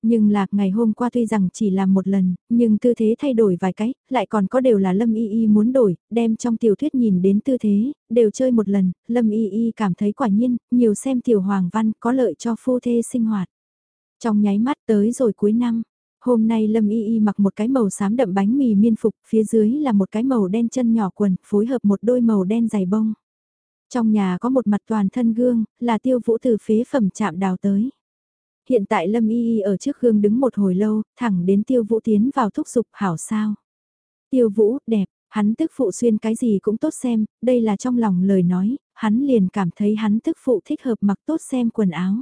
Speaker 1: Nhưng lạc ngày hôm qua tuy rằng chỉ làm một lần, nhưng tư thế thay đổi vài cái, lại còn có đều là Lâm Y Y muốn đổi, đem trong tiểu thuyết nhìn đến tư thế, đều chơi một lần, Lâm Y Y cảm thấy quả nhiên, nhiều xem tiểu hoàng văn có lợi cho phu thê sinh hoạt. Trong nháy mắt tới rồi cuối năm, hôm nay Lâm Y Y mặc một cái màu xám đậm bánh mì miên phục, phía dưới là một cái màu đen chân nhỏ quần, phối hợp một đôi màu đen giày bông. Trong nhà có một mặt toàn thân gương, là tiêu vũ từ phế phẩm chạm đào tới. Hiện tại Lâm Y Y ở trước gương đứng một hồi lâu, thẳng đến tiêu vũ tiến vào thúc giục hảo sao. Tiêu vũ, đẹp, hắn tức phụ xuyên cái gì cũng tốt xem, đây là trong lòng lời nói, hắn liền cảm thấy hắn tức phụ thích hợp mặc tốt xem quần áo.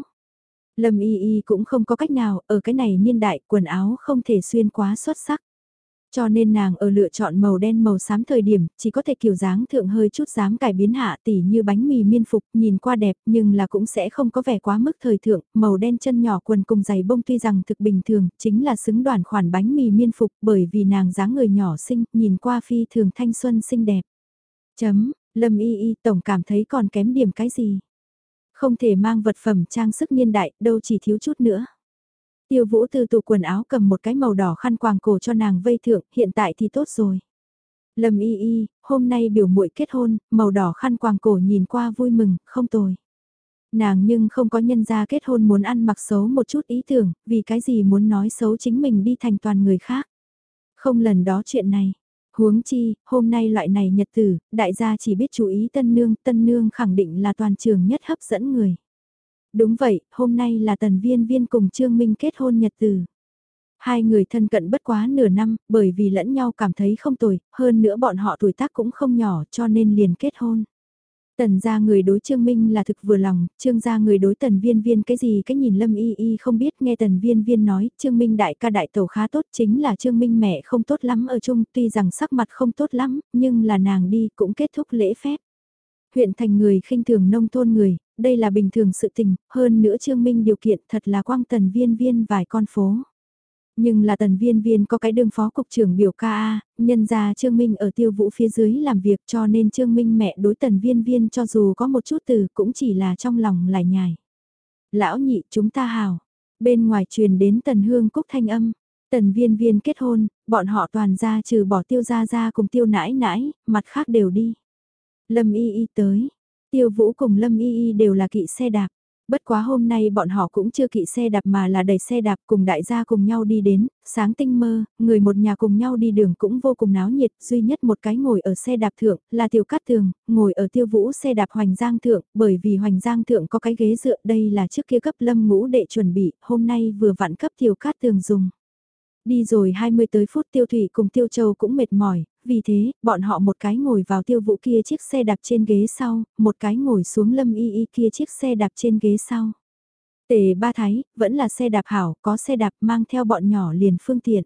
Speaker 1: Lâm Y Y cũng không có cách nào, ở cái này niên đại quần áo không thể xuyên quá xuất sắc. Cho nên nàng ở lựa chọn màu đen màu xám thời điểm, chỉ có thể kiểu dáng thượng hơi chút dám cải biến hạ tỉ như bánh mì miên phục, nhìn qua đẹp nhưng là cũng sẽ không có vẻ quá mức thời thượng, màu đen chân nhỏ quần cùng giày bông tuy rằng thực bình thường, chính là xứng đoàn khoản bánh mì miên phục bởi vì nàng dáng người nhỏ xinh, nhìn qua phi thường thanh xuân xinh đẹp. Chấm, Lâm Y Y tổng cảm thấy còn kém điểm cái gì. Không thể mang vật phẩm trang sức niên đại, đâu chỉ thiếu chút nữa. Tiêu vũ từ tủ quần áo cầm một cái màu đỏ khăn quàng cổ cho nàng vây thượng, hiện tại thì tốt rồi. Lâm y y, hôm nay biểu muội kết hôn, màu đỏ khăn quàng cổ nhìn qua vui mừng, không tồi. Nàng nhưng không có nhân gia kết hôn muốn ăn mặc xấu một chút ý tưởng, vì cái gì muốn nói xấu chính mình đi thành toàn người khác. Không lần đó chuyện này, Huống chi, hôm nay loại này nhật tử, đại gia chỉ biết chú ý tân nương, tân nương khẳng định là toàn trường nhất hấp dẫn người. Đúng vậy, hôm nay là tần viên viên cùng Trương Minh kết hôn nhật tử. Hai người thân cận bất quá nửa năm, bởi vì lẫn nhau cảm thấy không tồi, hơn nữa bọn họ tuổi tác cũng không nhỏ cho nên liền kết hôn. Tần gia người đối Trương Minh là thực vừa lòng, Trương gia người đối tần viên viên cái gì cái nhìn lâm y y không biết nghe tần viên viên nói, Trương Minh đại ca đại tẩu khá tốt chính là Trương Minh mẹ không tốt lắm ở chung tuy rằng sắc mặt không tốt lắm, nhưng là nàng đi cũng kết thúc lễ phép. Huyện thành người khinh thường nông thôn người, đây là bình thường sự tình, hơn nữa Trương Minh điều kiện thật là quang tần viên viên vài con phố. Nhưng là tần viên viên có cái đương phó cục trưởng biểu ca A, nhân ra Trương Minh ở tiêu vũ phía dưới làm việc cho nên Trương Minh mẹ đối tần viên viên cho dù có một chút từ cũng chỉ là trong lòng lại nhài. Lão nhị chúng ta hào, bên ngoài truyền đến tần hương cúc thanh âm, tần viên viên kết hôn, bọn họ toàn ra trừ bỏ tiêu ra ra cùng tiêu nãi nãi, mặt khác đều đi. Lâm y y tới, tiêu vũ cùng lâm y y đều là kỵ xe đạp. Bất quá hôm nay bọn họ cũng chưa kỵ xe đạp mà là đẩy xe đạp cùng đại gia cùng nhau đi đến, sáng tinh mơ, người một nhà cùng nhau đi đường cũng vô cùng náo nhiệt, duy nhất một cái ngồi ở xe đạp thượng, là tiểu cát tường, ngồi ở tiêu vũ xe đạp hoành giang thượng, bởi vì hoành giang thượng có cái ghế dựa đây là trước kia cấp lâm ngũ đệ chuẩn bị, hôm nay vừa vặn cấp tiểu cát tường dùng. Đi rồi 20 tới phút tiêu thủy cùng tiêu châu cũng mệt mỏi, vì thế, bọn họ một cái ngồi vào tiêu vũ kia chiếc xe đạp trên ghế sau, một cái ngồi xuống lâm y y kia chiếc xe đạp trên ghế sau. Tề ba thái, vẫn là xe đạp hảo, có xe đạp mang theo bọn nhỏ liền phương tiện.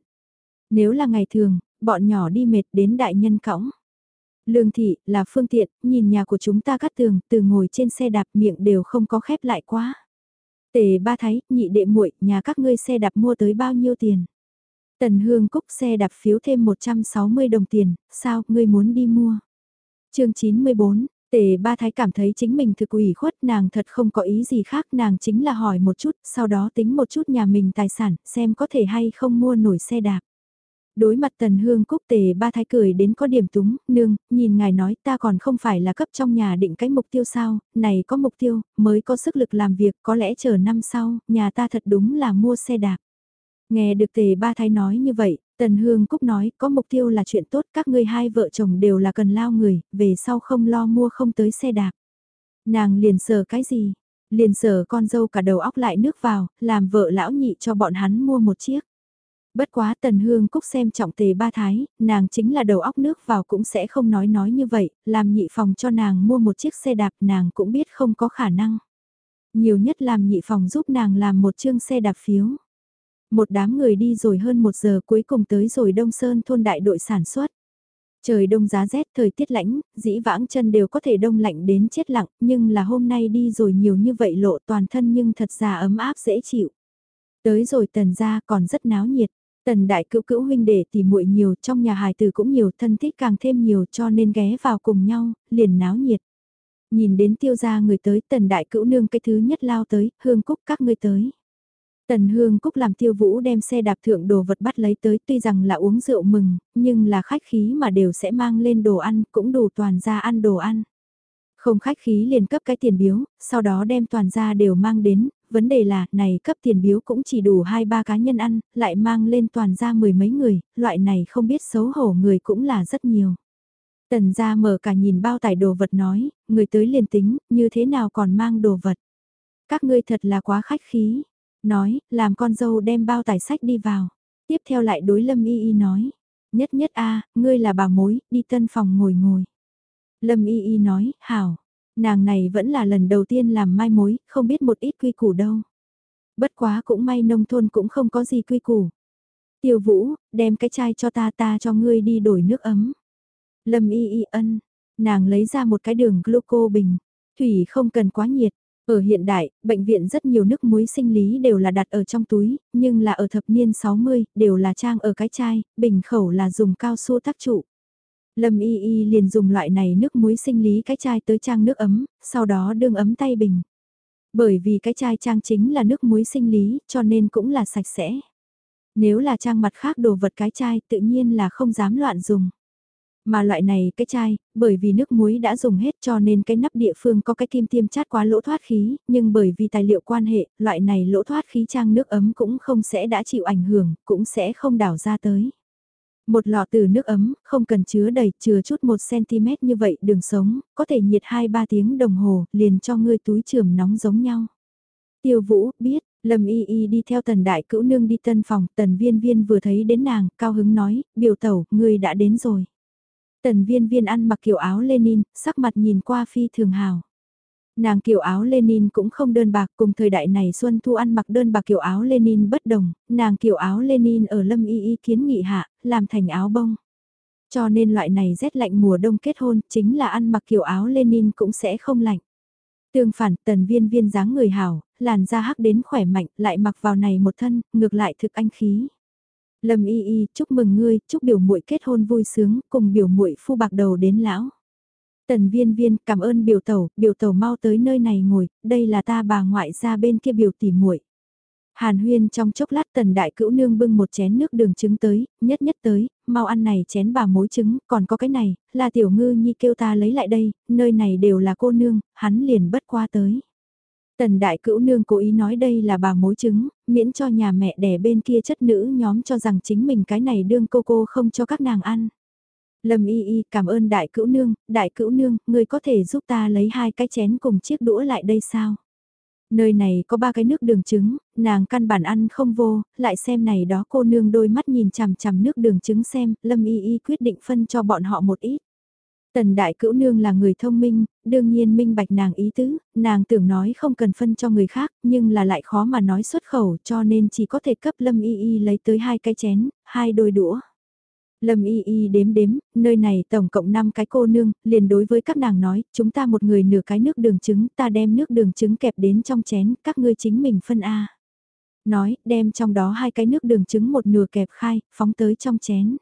Speaker 1: Nếu là ngày thường, bọn nhỏ đi mệt đến đại nhân cõng. Lương thị, là phương tiện, nhìn nhà của chúng ta cắt tường, từ ngồi trên xe đạp miệng đều không có khép lại quá. Tề ba thái, nhị đệ muội nhà các ngươi xe đạp mua tới bao nhiêu tiền? Tần Hương Cúc xe đạp phiếu thêm 160 đồng tiền, sao, ngươi muốn đi mua? chương 94, Tề ba thái cảm thấy chính mình thực ủy khuất nàng thật không có ý gì khác nàng chính là hỏi một chút, sau đó tính một chút nhà mình tài sản, xem có thể hay không mua nổi xe đạp. Đối mặt tần hương cúc tề ba thái cười đến có điểm túng, nương, nhìn ngài nói ta còn không phải là cấp trong nhà định cái mục tiêu sao, này có mục tiêu, mới có sức lực làm việc, có lẽ chờ năm sau, nhà ta thật đúng là mua xe đạp. Nghe được tề ba thái nói như vậy, Tần Hương Cúc nói, có mục tiêu là chuyện tốt, các ngươi hai vợ chồng đều là cần lao người, về sau không lo mua không tới xe đạp. Nàng liền sờ cái gì? Liền sờ con dâu cả đầu óc lại nước vào, làm vợ lão nhị cho bọn hắn mua một chiếc. Bất quá Tần Hương Cúc xem trọng tề ba thái, nàng chính là đầu óc nước vào cũng sẽ không nói nói như vậy, làm nhị phòng cho nàng mua một chiếc xe đạp nàng cũng biết không có khả năng. Nhiều nhất làm nhị phòng giúp nàng làm một chương xe đạp phiếu. Một đám người đi rồi hơn một giờ cuối cùng tới rồi Đông Sơn thôn đại đội sản xuất. Trời đông giá rét thời tiết lạnh, dĩ vãng chân đều có thể đông lạnh đến chết lặng, nhưng là hôm nay đi rồi nhiều như vậy lộ toàn thân nhưng thật ra ấm áp dễ chịu. Tới rồi tần ra còn rất náo nhiệt, tần đại cữu cữu huynh đệ thì muội nhiều trong nhà hài tử cũng nhiều thân thích càng thêm nhiều cho nên ghé vào cùng nhau, liền náo nhiệt. Nhìn đến tiêu gia người tới tần đại cữu nương cái thứ nhất lao tới, hương cúc các ngươi tới. Tần Hương Cúc làm tiêu vũ đem xe đạp thượng đồ vật bắt lấy tới tuy rằng là uống rượu mừng, nhưng là khách khí mà đều sẽ mang lên đồ ăn, cũng đủ toàn ra ăn đồ ăn. Không khách khí liền cấp cái tiền biếu, sau đó đem toàn ra đều mang đến, vấn đề là này cấp tiền biếu cũng chỉ đủ hai ba cá nhân ăn, lại mang lên toàn ra mười mấy người, loại này không biết xấu hổ người cũng là rất nhiều. Tần ra mở cả nhìn bao tải đồ vật nói, người tới liền tính, như thế nào còn mang đồ vật. Các ngươi thật là quá khách khí, Nói, làm con dâu đem bao tài sách đi vào. Tiếp theo lại đối Lâm Y Y nói. Nhất nhất a ngươi là bà mối, đi tân phòng ngồi ngồi. Lâm Y Y nói, hảo. Nàng này vẫn là lần đầu tiên làm mai mối, không biết một ít quy củ đâu. Bất quá cũng may nông thôn cũng không có gì quy củ. Tiêu vũ, đem cái chai cho ta ta cho ngươi đi đổi nước ấm. Lâm y y ân, nàng lấy ra một cái đường gluco bình. Thủy không cần quá nhiệt, ở hiện đại, bệnh viện rất nhiều nước muối sinh lý đều là đặt ở trong túi, nhưng là ở thập niên 60, đều là trang ở cái chai, bình khẩu là dùng cao su tác trụ. Lâm Y Y liền dùng loại này nước muối sinh lý cái chai tới trang nước ấm, sau đó đương ấm tay bình. Bởi vì cái chai trang chính là nước muối sinh lý, cho nên cũng là sạch sẽ. Nếu là trang mặt khác đồ vật cái chai tự nhiên là không dám loạn dùng. Mà loại này cái chai, bởi vì nước muối đã dùng hết cho nên cái nắp địa phương có cái kim tiêm chát quá lỗ thoát khí, nhưng bởi vì tài liệu quan hệ, loại này lỗ thoát khí trang nước ấm cũng không sẽ đã chịu ảnh hưởng, cũng sẽ không đảo ra tới. Một lọ từ nước ấm, không cần chứa đầy, chứa chút 1cm như vậy đường sống, có thể nhiệt 2-3 tiếng đồng hồ, liền cho ngươi túi trường nóng giống nhau. Tiêu vũ, biết, Lâm Y Y đi theo tần đại cữu nương đi tân phòng, tần viên viên vừa thấy đến nàng, cao hứng nói, biểu tẩu, ngươi đã đến rồi. Tần viên viên ăn mặc kiểu áo Lenin, sắc mặt nhìn qua phi thường hào. Nàng kiểu áo Lenin cũng không đơn bạc cùng thời đại này Xuân Thu ăn mặc đơn bạc kiểu áo Lenin bất đồng, nàng kiểu áo Lenin ở lâm y y kiến nghị hạ, làm thành áo bông. Cho nên loại này rét lạnh mùa đông kết hôn chính là ăn mặc kiểu áo Lenin cũng sẽ không lạnh. Tương phản tần viên viên dáng người hào làn da hắc đến khỏe mạnh lại mặc vào này một thân, ngược lại thực anh khí. Lâm Y Y, chúc mừng ngươi, chúc biểu muội kết hôn vui sướng, cùng biểu muội phu bạc đầu đến lão. Tần Viên Viên, cảm ơn biểu tẩu, biểu tẩu mau tới nơi này ngồi, đây là ta bà ngoại ra bên kia biểu tỉ muội. Hàn Huyên trong chốc lát Tần Đại Cữu nương bưng một chén nước đường trứng tới, nhất nhất tới, mau ăn này chén bà mối trứng, còn có cái này, là tiểu ngư nhi kêu ta lấy lại đây, nơi này đều là cô nương, hắn liền bất qua tới. Tần đại cữu nương cố ý nói đây là bà mối chứng, miễn cho nhà mẹ đẻ bên kia chất nữ nhóm cho rằng chính mình cái này đương cô cô không cho các nàng ăn. Lâm y y cảm ơn đại cữu nương, đại cữu nương, người có thể giúp ta lấy hai cái chén cùng chiếc đũa lại đây sao? Nơi này có ba cái nước đường trứng, nàng căn bản ăn không vô, lại xem này đó cô nương đôi mắt nhìn chằm chằm nước đường trứng xem, Lâm y y quyết định phân cho bọn họ một ít. Tần đại cữu nương là người thông minh, đương nhiên minh bạch nàng ý tứ, nàng tưởng nói không cần phân cho người khác, nhưng là lại khó mà nói xuất khẩu cho nên chỉ có thể cấp Lâm Y Y lấy tới hai cái chén, hai đôi đũa. Lâm Y Y đếm đếm, nơi này tổng cộng 5 cái cô nương, liền đối với các nàng nói, chúng ta một người nửa cái nước đường trứng, ta đem nước đường trứng kẹp đến trong chén, các ngươi chính mình phân A. Nói, đem trong đó hai cái nước đường trứng một nửa kẹp khai, phóng tới trong chén.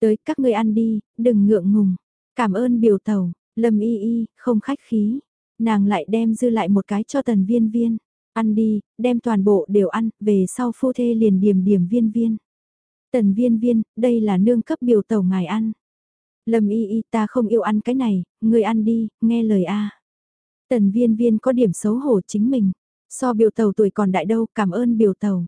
Speaker 1: Tới, các ngươi ăn đi, đừng ngượng ngùng. Cảm ơn biểu tàu, Lâm y y, không khách khí. Nàng lại đem dư lại một cái cho tần viên viên. Ăn đi, đem toàn bộ đều ăn, về sau phu thê liền điểm điểm viên viên. Tần viên viên, đây là nương cấp biểu tàu ngài ăn. Lâm y y ta không yêu ăn cái này, người ăn đi, nghe lời a. Tần viên viên có điểm xấu hổ chính mình. So biểu tàu tuổi còn đại đâu, cảm ơn biểu tàu.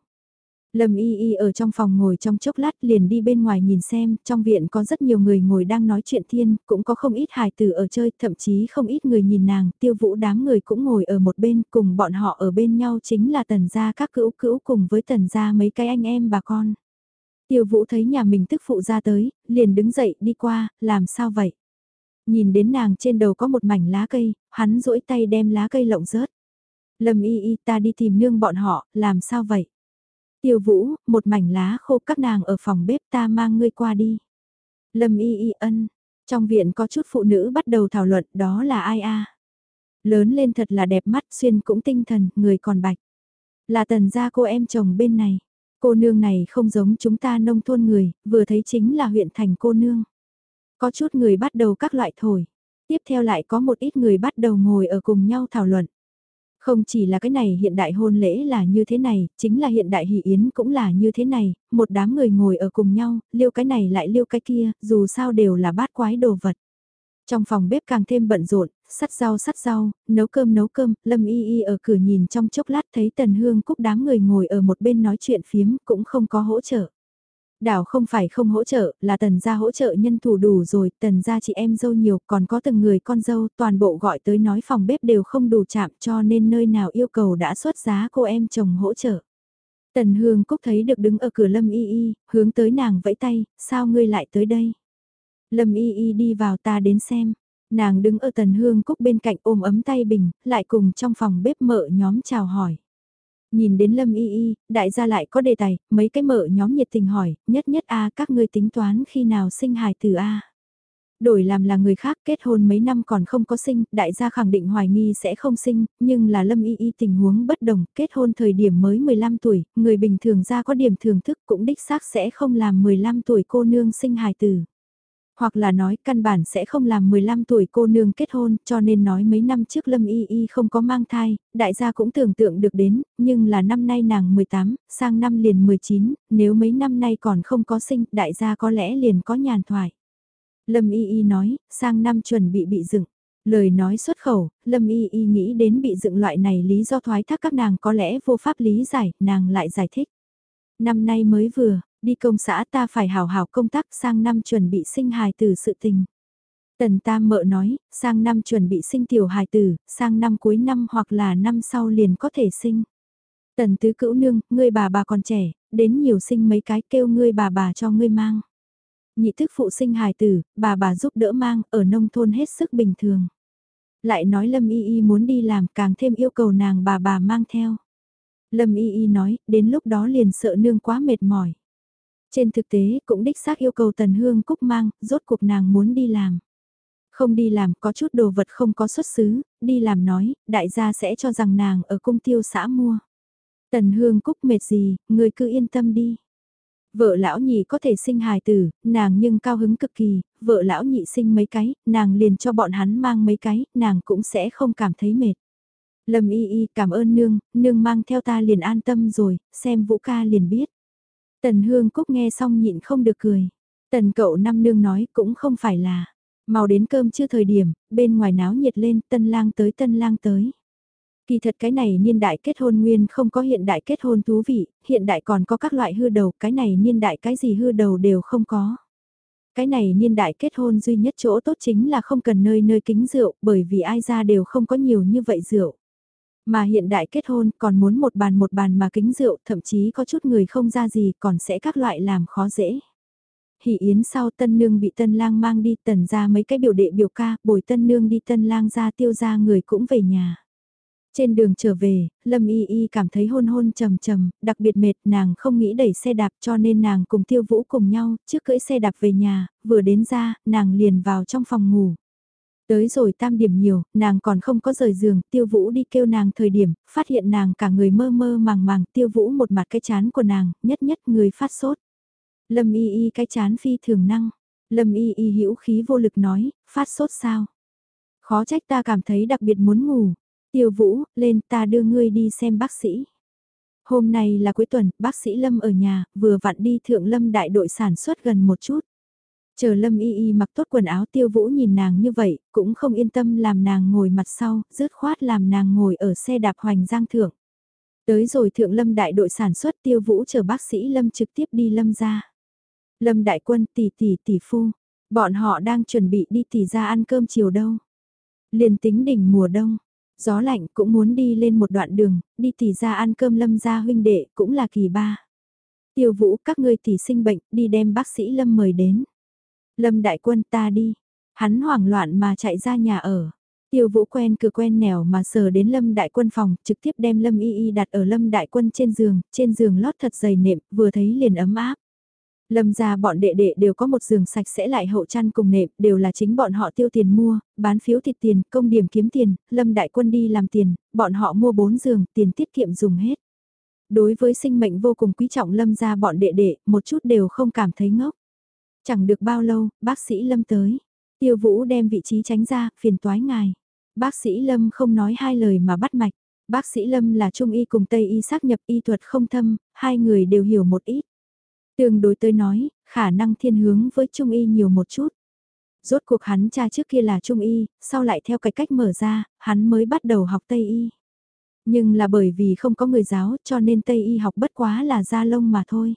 Speaker 1: Lâm Y Y ở trong phòng ngồi trong chốc lát liền đi bên ngoài nhìn xem, trong viện có rất nhiều người ngồi đang nói chuyện thiên, cũng có không ít hài tử ở chơi, thậm chí không ít người nhìn nàng, tiêu vũ đám người cũng ngồi ở một bên, cùng bọn họ ở bên nhau chính là tần gia các cữu cữu cùng với tần gia mấy cái anh em bà con. Tiêu vũ thấy nhà mình tức phụ ra tới, liền đứng dậy đi qua, làm sao vậy? Nhìn đến nàng trên đầu có một mảnh lá cây, hắn duỗi tay đem lá cây lộng rớt. Lâm y y ta đi tìm nương bọn họ, làm sao vậy? Tiêu vũ, một mảnh lá khô các nàng ở phòng bếp ta mang ngươi qua đi. Lâm y y ân, trong viện có chút phụ nữ bắt đầu thảo luận đó là ai a Lớn lên thật là đẹp mắt xuyên cũng tinh thần, người còn bạch. Là tần gia cô em chồng bên này. Cô nương này không giống chúng ta nông thôn người, vừa thấy chính là huyện thành cô nương. Có chút người bắt đầu các loại thổi. Tiếp theo lại có một ít người bắt đầu ngồi ở cùng nhau thảo luận. Không chỉ là cái này hiện đại hôn lễ là như thế này, chính là hiện đại hỷ yến cũng là như thế này, một đám người ngồi ở cùng nhau, liêu cái này lại liêu cái kia, dù sao đều là bát quái đồ vật. Trong phòng bếp càng thêm bận rộn, sắt rau sắt rau, nấu cơm nấu cơm, Lâm Y Y ở cửa nhìn trong chốc lát thấy Tần Hương Cúc đám người ngồi ở một bên nói chuyện phiếm cũng không có hỗ trợ. Đảo không phải không hỗ trợ, là tần gia hỗ trợ nhân thủ đủ rồi, tần gia chị em dâu nhiều, còn có từng người con dâu, toàn bộ gọi tới nói phòng bếp đều không đủ chạm cho nên nơi nào yêu cầu đã xuất giá cô em chồng hỗ trợ. Tần Hương Cúc thấy được đứng ở cửa Lâm Y Y, hướng tới nàng vẫy tay, sao ngươi lại tới đây? Lâm Y Y đi vào ta đến xem, nàng đứng ở Tần Hương Cúc bên cạnh ôm ấm tay bình, lại cùng trong phòng bếp mợ nhóm chào hỏi. Nhìn đến Lâm Y Y, đại gia lại có đề tài, mấy cái mở nhóm nhiệt tình hỏi, nhất nhất a các ngươi tính toán khi nào sinh hài từ a? Đổi làm là người khác kết hôn mấy năm còn không có sinh, đại gia khẳng định hoài nghi sẽ không sinh, nhưng là Lâm Y Y tình huống bất đồng, kết hôn thời điểm mới 15 tuổi, người bình thường ra có điểm thường thức cũng đích xác sẽ không làm 15 tuổi cô nương sinh hài tử hoặc là nói căn bản sẽ không làm 15 tuổi cô nương kết hôn cho nên nói mấy năm trước Lâm Y Y không có mang thai, đại gia cũng tưởng tượng được đến, nhưng là năm nay nàng 18, sang năm liền 19, nếu mấy năm nay còn không có sinh, đại gia có lẽ liền có nhàn thoại. Lâm Y Y nói, sang năm chuẩn bị bị dựng. Lời nói xuất khẩu, Lâm Y Y nghĩ đến bị dựng loại này lý do thoái thác các nàng có lẽ vô pháp lý giải, nàng lại giải thích. Năm nay mới vừa, đi công xã ta phải hào hào công tác sang năm chuẩn bị sinh hài tử sự tình. Tần Tam mợ nói, sang năm chuẩn bị sinh tiểu hài tử, sang năm cuối năm hoặc là năm sau liền có thể sinh. Tần Tứ Cữu Nương, ngươi bà bà còn trẻ, đến nhiều sinh mấy cái kêu ngươi bà bà cho ngươi mang. Nhị thức phụ sinh hài tử, bà bà giúp đỡ mang, ở nông thôn hết sức bình thường. Lại nói Lâm Y Y muốn đi làm càng thêm yêu cầu nàng bà bà mang theo. Lâm Y Y nói, đến lúc đó liền sợ nương quá mệt mỏi. Trên thực tế cũng đích xác yêu cầu Tần Hương Cúc mang, rốt cuộc nàng muốn đi làm. Không đi làm có chút đồ vật không có xuất xứ, đi làm nói, đại gia sẽ cho rằng nàng ở cung tiêu xã mua. Tần Hương Cúc mệt gì, người cứ yên tâm đi. Vợ lão nhị có thể sinh hài tử, nàng nhưng cao hứng cực kỳ, vợ lão nhị sinh mấy cái, nàng liền cho bọn hắn mang mấy cái, nàng cũng sẽ không cảm thấy mệt. Lâm y y cảm ơn nương, nương mang theo ta liền an tâm rồi, xem vũ ca liền biết. Tần Hương Cúc nghe xong nhịn không được cười. Tần cậu năm nương nói cũng không phải là. Mau đến cơm chưa thời điểm, bên ngoài náo nhiệt lên tân lang tới tân lang tới. Kỳ thật cái này niên đại kết hôn nguyên không có hiện đại kết hôn thú vị, hiện đại còn có các loại hư đầu, cái này niên đại cái gì hư đầu đều không có. Cái này niên đại kết hôn duy nhất chỗ tốt chính là không cần nơi nơi kính rượu, bởi vì ai ra đều không có nhiều như vậy rượu. Mà hiện đại kết hôn còn muốn một bàn một bàn mà kính rượu, thậm chí có chút người không ra gì còn sẽ các loại làm khó dễ. Hỷ yến sau tân nương bị tân lang mang đi tần ra mấy cái biểu đệ biểu ca, bồi tân nương đi tân lang ra tiêu ra người cũng về nhà. Trên đường trở về, Lâm Y Y cảm thấy hôn hôn trầm trầm, đặc biệt mệt nàng không nghĩ đẩy xe đạp cho nên nàng cùng tiêu vũ cùng nhau, trước cưỡi xe đạp về nhà, vừa đến ra, nàng liền vào trong phòng ngủ. Tới rồi tam điểm nhiều, nàng còn không có rời giường, tiêu vũ đi kêu nàng thời điểm, phát hiện nàng cả người mơ mơ màng màng, tiêu vũ một mặt cái chán của nàng, nhất nhất người phát sốt. Lâm y y cái chán phi thường năng, lâm y y hữu khí vô lực nói, phát sốt sao? Khó trách ta cảm thấy đặc biệt muốn ngủ. Tiêu Vũ, lên ta đưa ngươi đi xem bác sĩ. Hôm nay là cuối tuần, bác sĩ Lâm ở nhà, vừa vặn đi thượng Lâm đại đội sản xuất gần một chút. Chờ Lâm y y mặc tốt quần áo tiêu vũ nhìn nàng như vậy, cũng không yên tâm làm nàng ngồi mặt sau, rứt khoát làm nàng ngồi ở xe đạp hoành giang thượng. Tới rồi thượng Lâm đại đội sản xuất tiêu vũ chờ bác sĩ Lâm trực tiếp đi Lâm ra. Lâm đại quân tỷ tỷ tỷ phu, bọn họ đang chuẩn bị đi tỷ ra ăn cơm chiều đâu. Liền tính đỉnh mùa đông, gió lạnh cũng muốn đi lên một đoạn đường, đi tỷ ra ăn cơm lâm gia huynh đệ cũng là kỳ ba. Tiêu vũ các ngươi tỷ sinh bệnh, đi đem bác sĩ lâm mời đến. Lâm đại quân ta đi, hắn hoảng loạn mà chạy ra nhà ở. Tiêu vũ quen cửa quen nẻo mà sờ đến lâm đại quân phòng, trực tiếp đem lâm y y đặt ở lâm đại quân trên giường, trên giường lót thật dày nệm, vừa thấy liền ấm áp. Lâm ra bọn đệ đệ đều có một giường sạch sẽ lại hậu chăn cùng nệm, đều là chính bọn họ tiêu tiền mua, bán phiếu thịt tiền, công điểm kiếm tiền, Lâm đại quân đi làm tiền, bọn họ mua bốn giường, tiền tiết kiệm dùng hết. Đối với sinh mệnh vô cùng quý trọng Lâm ra bọn đệ đệ, một chút đều không cảm thấy ngốc. Chẳng được bao lâu, bác sĩ Lâm tới. Tiêu Vũ đem vị trí tránh ra, phiền toái ngài. Bác sĩ Lâm không nói hai lời mà bắt mạch. Bác sĩ Lâm là trung y cùng Tây y xác nhập y thuật không thâm, hai người đều hiểu một ít. Tương đối tới nói, khả năng thiên hướng với Trung Y nhiều một chút. Rốt cuộc hắn cha trước kia là Trung Y, sau lại theo cái cách mở ra, hắn mới bắt đầu học Tây Y. Nhưng là bởi vì không có người giáo cho nên Tây Y học bất quá là da lông mà thôi.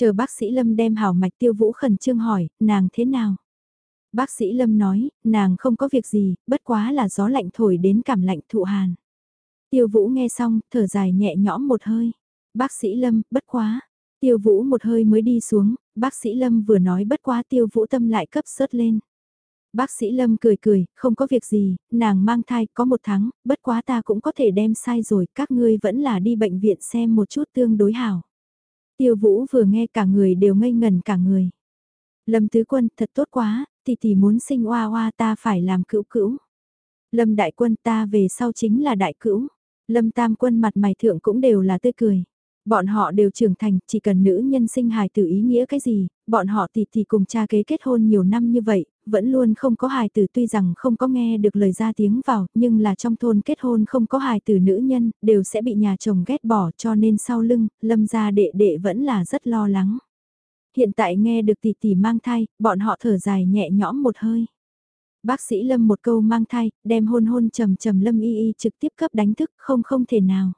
Speaker 1: Chờ bác sĩ Lâm đem hảo mạch tiêu vũ khẩn trương hỏi, nàng thế nào? Bác sĩ Lâm nói, nàng không có việc gì, bất quá là gió lạnh thổi đến cảm lạnh thụ hàn. Tiêu vũ nghe xong, thở dài nhẹ nhõm một hơi. Bác sĩ Lâm, bất quá, Tiêu vũ một hơi mới đi xuống, bác sĩ Lâm vừa nói bất quá tiêu vũ tâm lại cấp sớt lên. Bác sĩ Lâm cười cười, không có việc gì, nàng mang thai có một tháng, bất quá ta cũng có thể đem sai rồi, các ngươi vẫn là đi bệnh viện xem một chút tương đối hảo. Tiêu vũ vừa nghe cả người đều ngây ngần cả người. Lâm tứ quân thật tốt quá, tỷ tỷ muốn sinh oa oa ta phải làm cữu cữu. Lâm đại quân ta về sau chính là đại cữu. Lâm tam quân mặt mày thượng cũng đều là tươi cười. Bọn họ đều trưởng thành, chỉ cần nữ nhân sinh hài tử ý nghĩa cái gì, bọn họ tỷ tỷ cùng cha kế kết hôn nhiều năm như vậy, vẫn luôn không có hài tử tuy rằng không có nghe được lời ra tiếng vào, nhưng là trong thôn kết hôn không có hài tử nữ nhân, đều sẽ bị nhà chồng ghét bỏ cho nên sau lưng, lâm gia đệ đệ vẫn là rất lo lắng. Hiện tại nghe được tỷ tỷ mang thai, bọn họ thở dài nhẹ nhõm một hơi. Bác sĩ Lâm một câu mang thai, đem hôn hôn trầm trầm Lâm y y trực tiếp cấp đánh thức không không thể nào.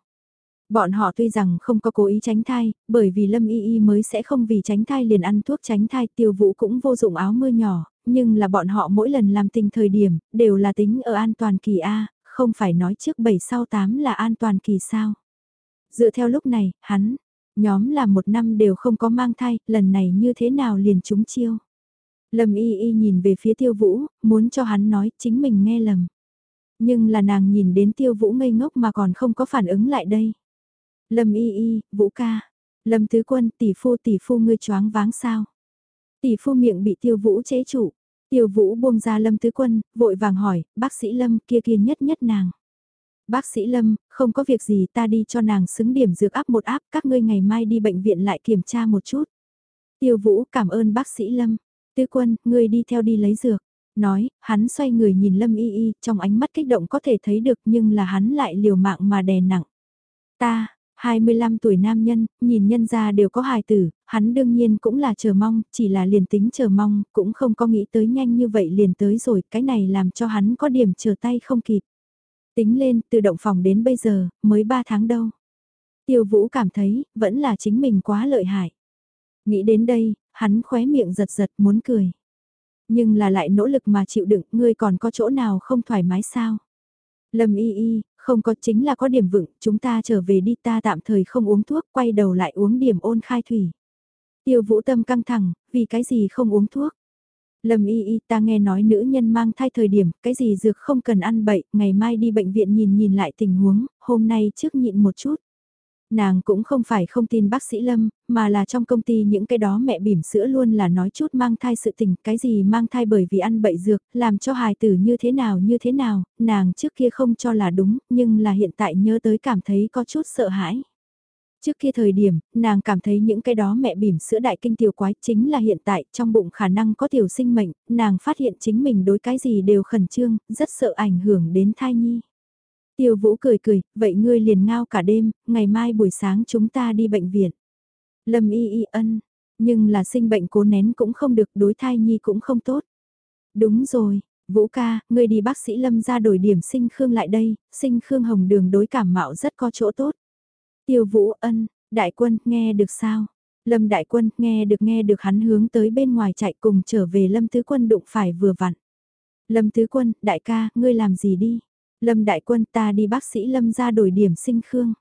Speaker 1: Bọn họ tuy rằng không có cố ý tránh thai, bởi vì Lâm Y Y mới sẽ không vì tránh thai liền ăn thuốc tránh thai tiêu vũ cũng vô dụng áo mưa nhỏ, nhưng là bọn họ mỗi lần làm tình thời điểm, đều là tính ở an toàn kỳ A, không phải nói trước 7 sau 8 là an toàn kỳ sao. Dựa theo lúc này, hắn, nhóm là một năm đều không có mang thai, lần này như thế nào liền trúng chiêu. Lâm Y Y nhìn về phía tiêu vũ, muốn cho hắn nói chính mình nghe lầm. Nhưng là nàng nhìn đến tiêu vũ ngây ngốc mà còn không có phản ứng lại đây. Lâm y y, vũ ca. Lâm tứ quân, tỷ phu tỷ phu ngươi choáng váng sao. Tỷ phu miệng bị tiêu vũ chế trụ. Tiêu vũ buông ra lâm tứ quân, vội vàng hỏi, bác sĩ lâm kia kia nhất nhất nàng. Bác sĩ lâm, không có việc gì ta đi cho nàng xứng điểm dược áp một áp, các ngươi ngày mai đi bệnh viện lại kiểm tra một chút. Tiêu vũ cảm ơn bác sĩ lâm. Tứ quân, ngươi đi theo đi lấy dược. Nói, hắn xoay người nhìn lâm y y, trong ánh mắt kích động có thể thấy được nhưng là hắn lại liều mạng mà đè nặng. Ta, 25 tuổi nam nhân, nhìn nhân ra đều có hài tử, hắn đương nhiên cũng là chờ mong, chỉ là liền tính chờ mong, cũng không có nghĩ tới nhanh như vậy liền tới rồi, cái này làm cho hắn có điểm chờ tay không kịp. Tính lên, từ động phòng đến bây giờ, mới 3 tháng đâu. Tiêu Vũ cảm thấy, vẫn là chính mình quá lợi hại. Nghĩ đến đây, hắn khóe miệng giật giật muốn cười. Nhưng là lại nỗ lực mà chịu đựng, ngươi còn có chỗ nào không thoải mái sao? Lâm y y, không có chính là có điểm vựng, chúng ta trở về đi ta tạm thời không uống thuốc, quay đầu lại uống điểm ôn khai thủy. Tiêu vũ tâm căng thẳng, vì cái gì không uống thuốc. Lâm y y ta nghe nói nữ nhân mang thai thời điểm, cái gì dược không cần ăn bậy, ngày mai đi bệnh viện nhìn nhìn lại tình huống, hôm nay trước nhịn một chút nàng cũng không phải không tin bác sĩ Lâm, mà là trong công ty những cái đó mẹ bỉm sữa luôn là nói chút mang thai sự tình, cái gì mang thai bởi vì ăn bậy dược, làm cho hài tử như thế nào như thế nào, nàng trước kia không cho là đúng, nhưng là hiện tại nhớ tới cảm thấy có chút sợ hãi. Trước kia thời điểm, nàng cảm thấy những cái đó mẹ bỉm sữa đại kinh tiểu quái chính là hiện tại trong bụng khả năng có tiểu sinh mệnh, nàng phát hiện chính mình đối cái gì đều khẩn trương, rất sợ ảnh hưởng đến thai nhi. Tiêu vũ cười cười, vậy ngươi liền ngao cả đêm, ngày mai buổi sáng chúng ta đi bệnh viện. Lâm y y ân, nhưng là sinh bệnh cố nén cũng không được, đối thai nhi cũng không tốt. Đúng rồi, Vũ ca, ngươi đi bác sĩ Lâm ra đổi điểm sinh khương lại đây, sinh khương hồng đường đối cảm mạo rất có chỗ tốt. Tiêu Vũ ân, đại quân, nghe được sao? Lâm đại quân, nghe được nghe được hắn hướng tới bên ngoài chạy cùng trở về Lâm Tứ Quân đụng phải vừa vặn. Lâm Tứ Quân, đại ca, ngươi làm gì đi? Lâm đại quân ta đi bác sĩ Lâm ra đổi điểm sinh khương.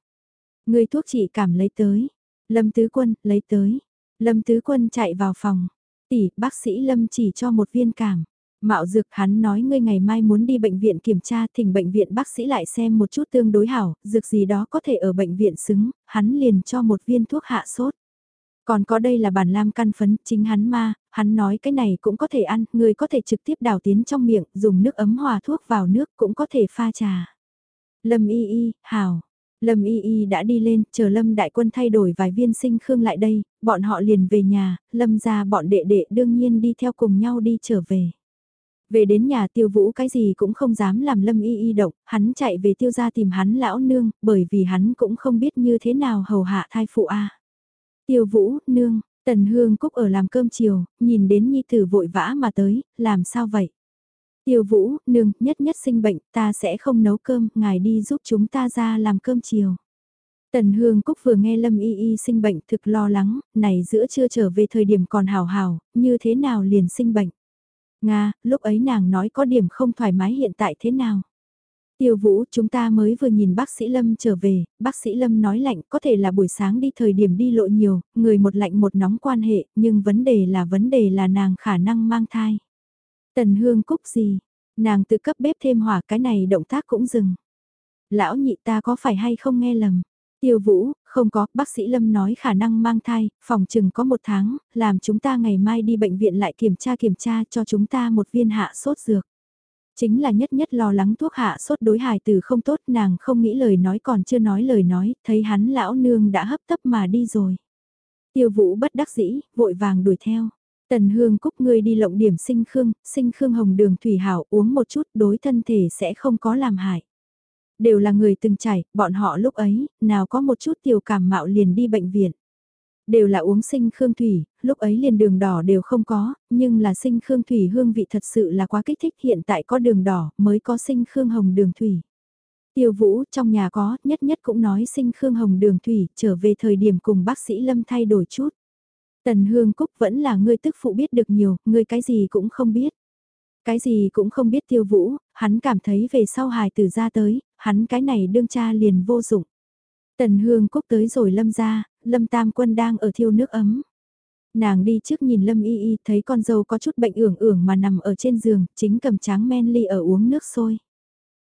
Speaker 1: người thuốc trị cảm lấy tới. Lâm Tứ Quân, lấy tới. Lâm Tứ Quân chạy vào phòng. Tỷ, bác sĩ Lâm chỉ cho một viên cảm. Mạo dược hắn nói ngươi ngày mai muốn đi bệnh viện kiểm tra thỉnh bệnh viện bác sĩ lại xem một chút tương đối hảo, dược gì đó có thể ở bệnh viện xứng, hắn liền cho một viên thuốc hạ sốt. Còn có đây là bản lam căn phấn, chính hắn ma, hắn nói cái này cũng có thể ăn, người có thể trực tiếp đào tiến trong miệng, dùng nước ấm hòa thuốc vào nước cũng có thể pha trà. Lâm y y, hào Lâm y y đã đi lên, chờ Lâm đại quân thay đổi vài viên sinh khương lại đây, bọn họ liền về nhà, Lâm ra bọn đệ đệ đương nhiên đi theo cùng nhau đi trở về. Về đến nhà tiêu vũ cái gì cũng không dám làm lâm y y động, hắn chạy về tiêu gia tìm hắn lão nương, bởi vì hắn cũng không biết như thế nào hầu hạ thai phụ a. Tiêu vũ, nương, tần hương cúc ở làm cơm chiều, nhìn đến nhi tử vội vã mà tới, làm sao vậy? Tiêu vũ, nương, nhất nhất sinh bệnh, ta sẽ không nấu cơm, ngài đi giúp chúng ta ra làm cơm chiều. Tần Hương Cúc vừa nghe Lâm Y Y sinh bệnh thực lo lắng, này giữa chưa trở về thời điểm còn hào hào, như thế nào liền sinh bệnh. Nga, lúc ấy nàng nói có điểm không thoải mái hiện tại thế nào? Tiêu Vũ, chúng ta mới vừa nhìn bác sĩ Lâm trở về, bác sĩ Lâm nói lạnh có thể là buổi sáng đi thời điểm đi lộ nhiều, người một lạnh một nóng quan hệ, nhưng vấn đề là vấn đề là nàng khả năng mang thai. Tần Hương Cúc gì? Nàng tự cấp bếp thêm hỏa cái này động tác cũng dừng. Lão nhị ta có phải hay không nghe lầm? Tiêu Vũ, không có, bác sĩ Lâm nói khả năng mang thai, phòng chừng có một tháng, làm chúng ta ngày mai đi bệnh viện lại kiểm tra kiểm tra cho chúng ta một viên hạ sốt dược. Chính là nhất nhất lo lắng thuốc hạ sốt đối hài từ không tốt nàng không nghĩ lời nói còn chưa nói lời nói, thấy hắn lão nương đã hấp tấp mà đi rồi. Tiêu vũ bất đắc dĩ, vội vàng đuổi theo. Tần hương cúc ngươi đi lộng điểm sinh khương, sinh khương hồng đường thủy hảo uống một chút đối thân thể sẽ không có làm hại. Đều là người từng trải, bọn họ lúc ấy, nào có một chút tiểu cảm mạo liền đi bệnh viện. Đều là uống sinh khương thủy, lúc ấy liền đường đỏ đều không có, nhưng là sinh khương thủy hương vị thật sự là quá kích thích hiện tại có đường đỏ mới có sinh khương hồng đường thủy. Tiêu vũ trong nhà có, nhất nhất cũng nói sinh khương hồng đường thủy, trở về thời điểm cùng bác sĩ Lâm thay đổi chút. Tần Hương Cúc vẫn là người tức phụ biết được nhiều, người cái gì cũng không biết. Cái gì cũng không biết tiêu vũ, hắn cảm thấy về sau hài tử ra tới, hắn cái này đương cha liền vô dụng. Tần Hương Cúc tới rồi lâm ra, lâm tam quân đang ở thiêu nước ấm. Nàng đi trước nhìn lâm y y thấy con dâu có chút bệnh ưởng ưởng mà nằm ở trên giường, chính cầm tráng men ly ở uống nước sôi.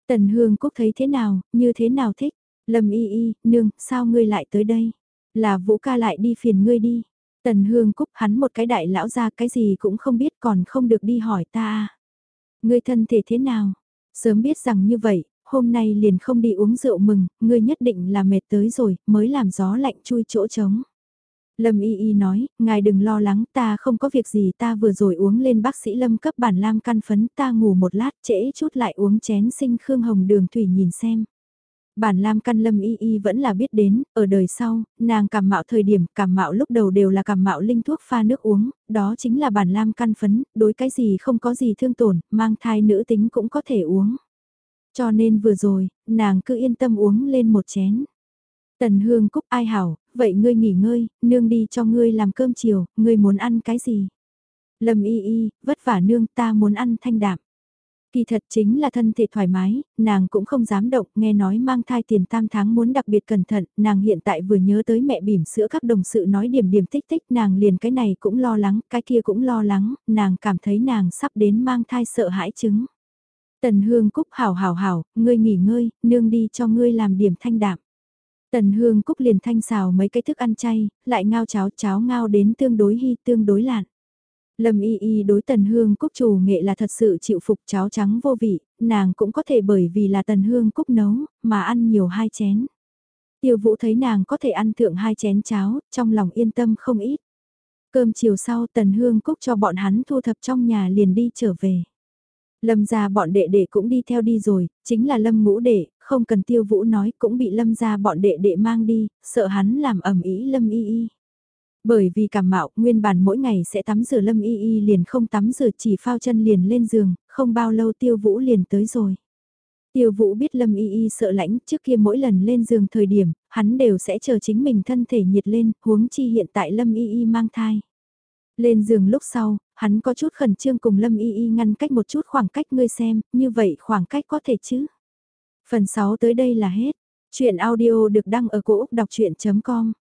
Speaker 1: Tần Hương Cúc thấy thế nào, như thế nào thích. Lâm y y, nương, sao ngươi lại tới đây? Là vũ ca lại đi phiền ngươi đi. Tần Hương Cúc hắn một cái đại lão ra cái gì cũng không biết còn không được đi hỏi ta. Ngươi thân thể thế nào? Sớm biết rằng như vậy, hôm nay liền không đi uống rượu mừng, ngươi nhất định là mệt tới rồi, mới làm gió lạnh chui chỗ trống. Lâm Y Y nói, ngài đừng lo lắng, ta không có việc gì, ta vừa rồi uống lên bác sĩ Lâm cấp bản lam căn phấn, ta ngủ một lát trễ chút lại uống chén sinh khương hồng đường thủy nhìn xem. Bản Lam Căn Lâm Y Y vẫn là biết đến, ở đời sau, nàng cảm mạo thời điểm, cảm mạo lúc đầu đều là cảm mạo linh thuốc pha nước uống, đó chính là bản Lam Căn phấn, đối cái gì không có gì thương tổn, mang thai nữ tính cũng có thể uống. Cho nên vừa rồi, nàng cứ yên tâm uống lên một chén. Tần Hương Cúc ai hảo, vậy ngươi nghỉ ngơi, nương đi cho ngươi làm cơm chiều, ngươi muốn ăn cái gì? Lâm y y, vất vả nương ta muốn ăn thanh đạm. Kỳ thật chính là thân thể thoải mái, nàng cũng không dám động, nghe nói mang thai tiền tam tháng muốn đặc biệt cẩn thận, nàng hiện tại vừa nhớ tới mẹ bỉm sữa các đồng sự nói điểm điểm tích tích, nàng liền cái này cũng lo lắng, cái kia cũng lo lắng, nàng cảm thấy nàng sắp đến mang thai sợ hãi chứng. Tần Hương Cúc hảo hảo hảo, ngươi nghỉ ngơi, nương đi cho ngươi làm điểm thanh đạm. Tần Hương Cúc liền thanh xào mấy cái thức ăn chay, lại ngao cháo cháo ngao đến tương đối hy tương đối lạn. Lâm y y đối tần hương cúc chủ nghệ là thật sự chịu phục cháo trắng vô vị, nàng cũng có thể bởi vì là tần hương cúc nấu, mà ăn nhiều hai chén. Tiêu Vũ thấy nàng có thể ăn thượng hai chén cháo, trong lòng yên tâm không ít. Cơm chiều sau Tần Hương Cúc cho bọn hắn thu thập trong nhà liền đi trở về. Lâm gia bọn đệ đệ cũng đi theo đi rồi, chính là Lâm ngũ đệ, không cần tiêu vũ nói cũng bị Lâm gia bọn đệ đệ mang đi, sợ hắn làm ẩm ý Lâm y y. Bởi vì cảm mạo, nguyên bản mỗi ngày sẽ tắm rửa Lâm y y liền không tắm rửa chỉ phao chân liền lên giường, không bao lâu tiêu vũ liền tới rồi. Tiêu vũ biết Lâm y y sợ lãnh trước kia mỗi lần lên giường thời điểm, hắn đều sẽ chờ chính mình thân thể nhiệt lên, huống chi hiện tại Lâm y y mang thai. Lên giường lúc sau, hắn có chút khẩn trương cùng Lâm Y Y ngăn cách một chút khoảng cách ngươi xem, như vậy khoảng cách có thể chứ. Phần 6 tới đây là hết. Chuyện audio được đăng ở cổ Úc đọc chuyện.com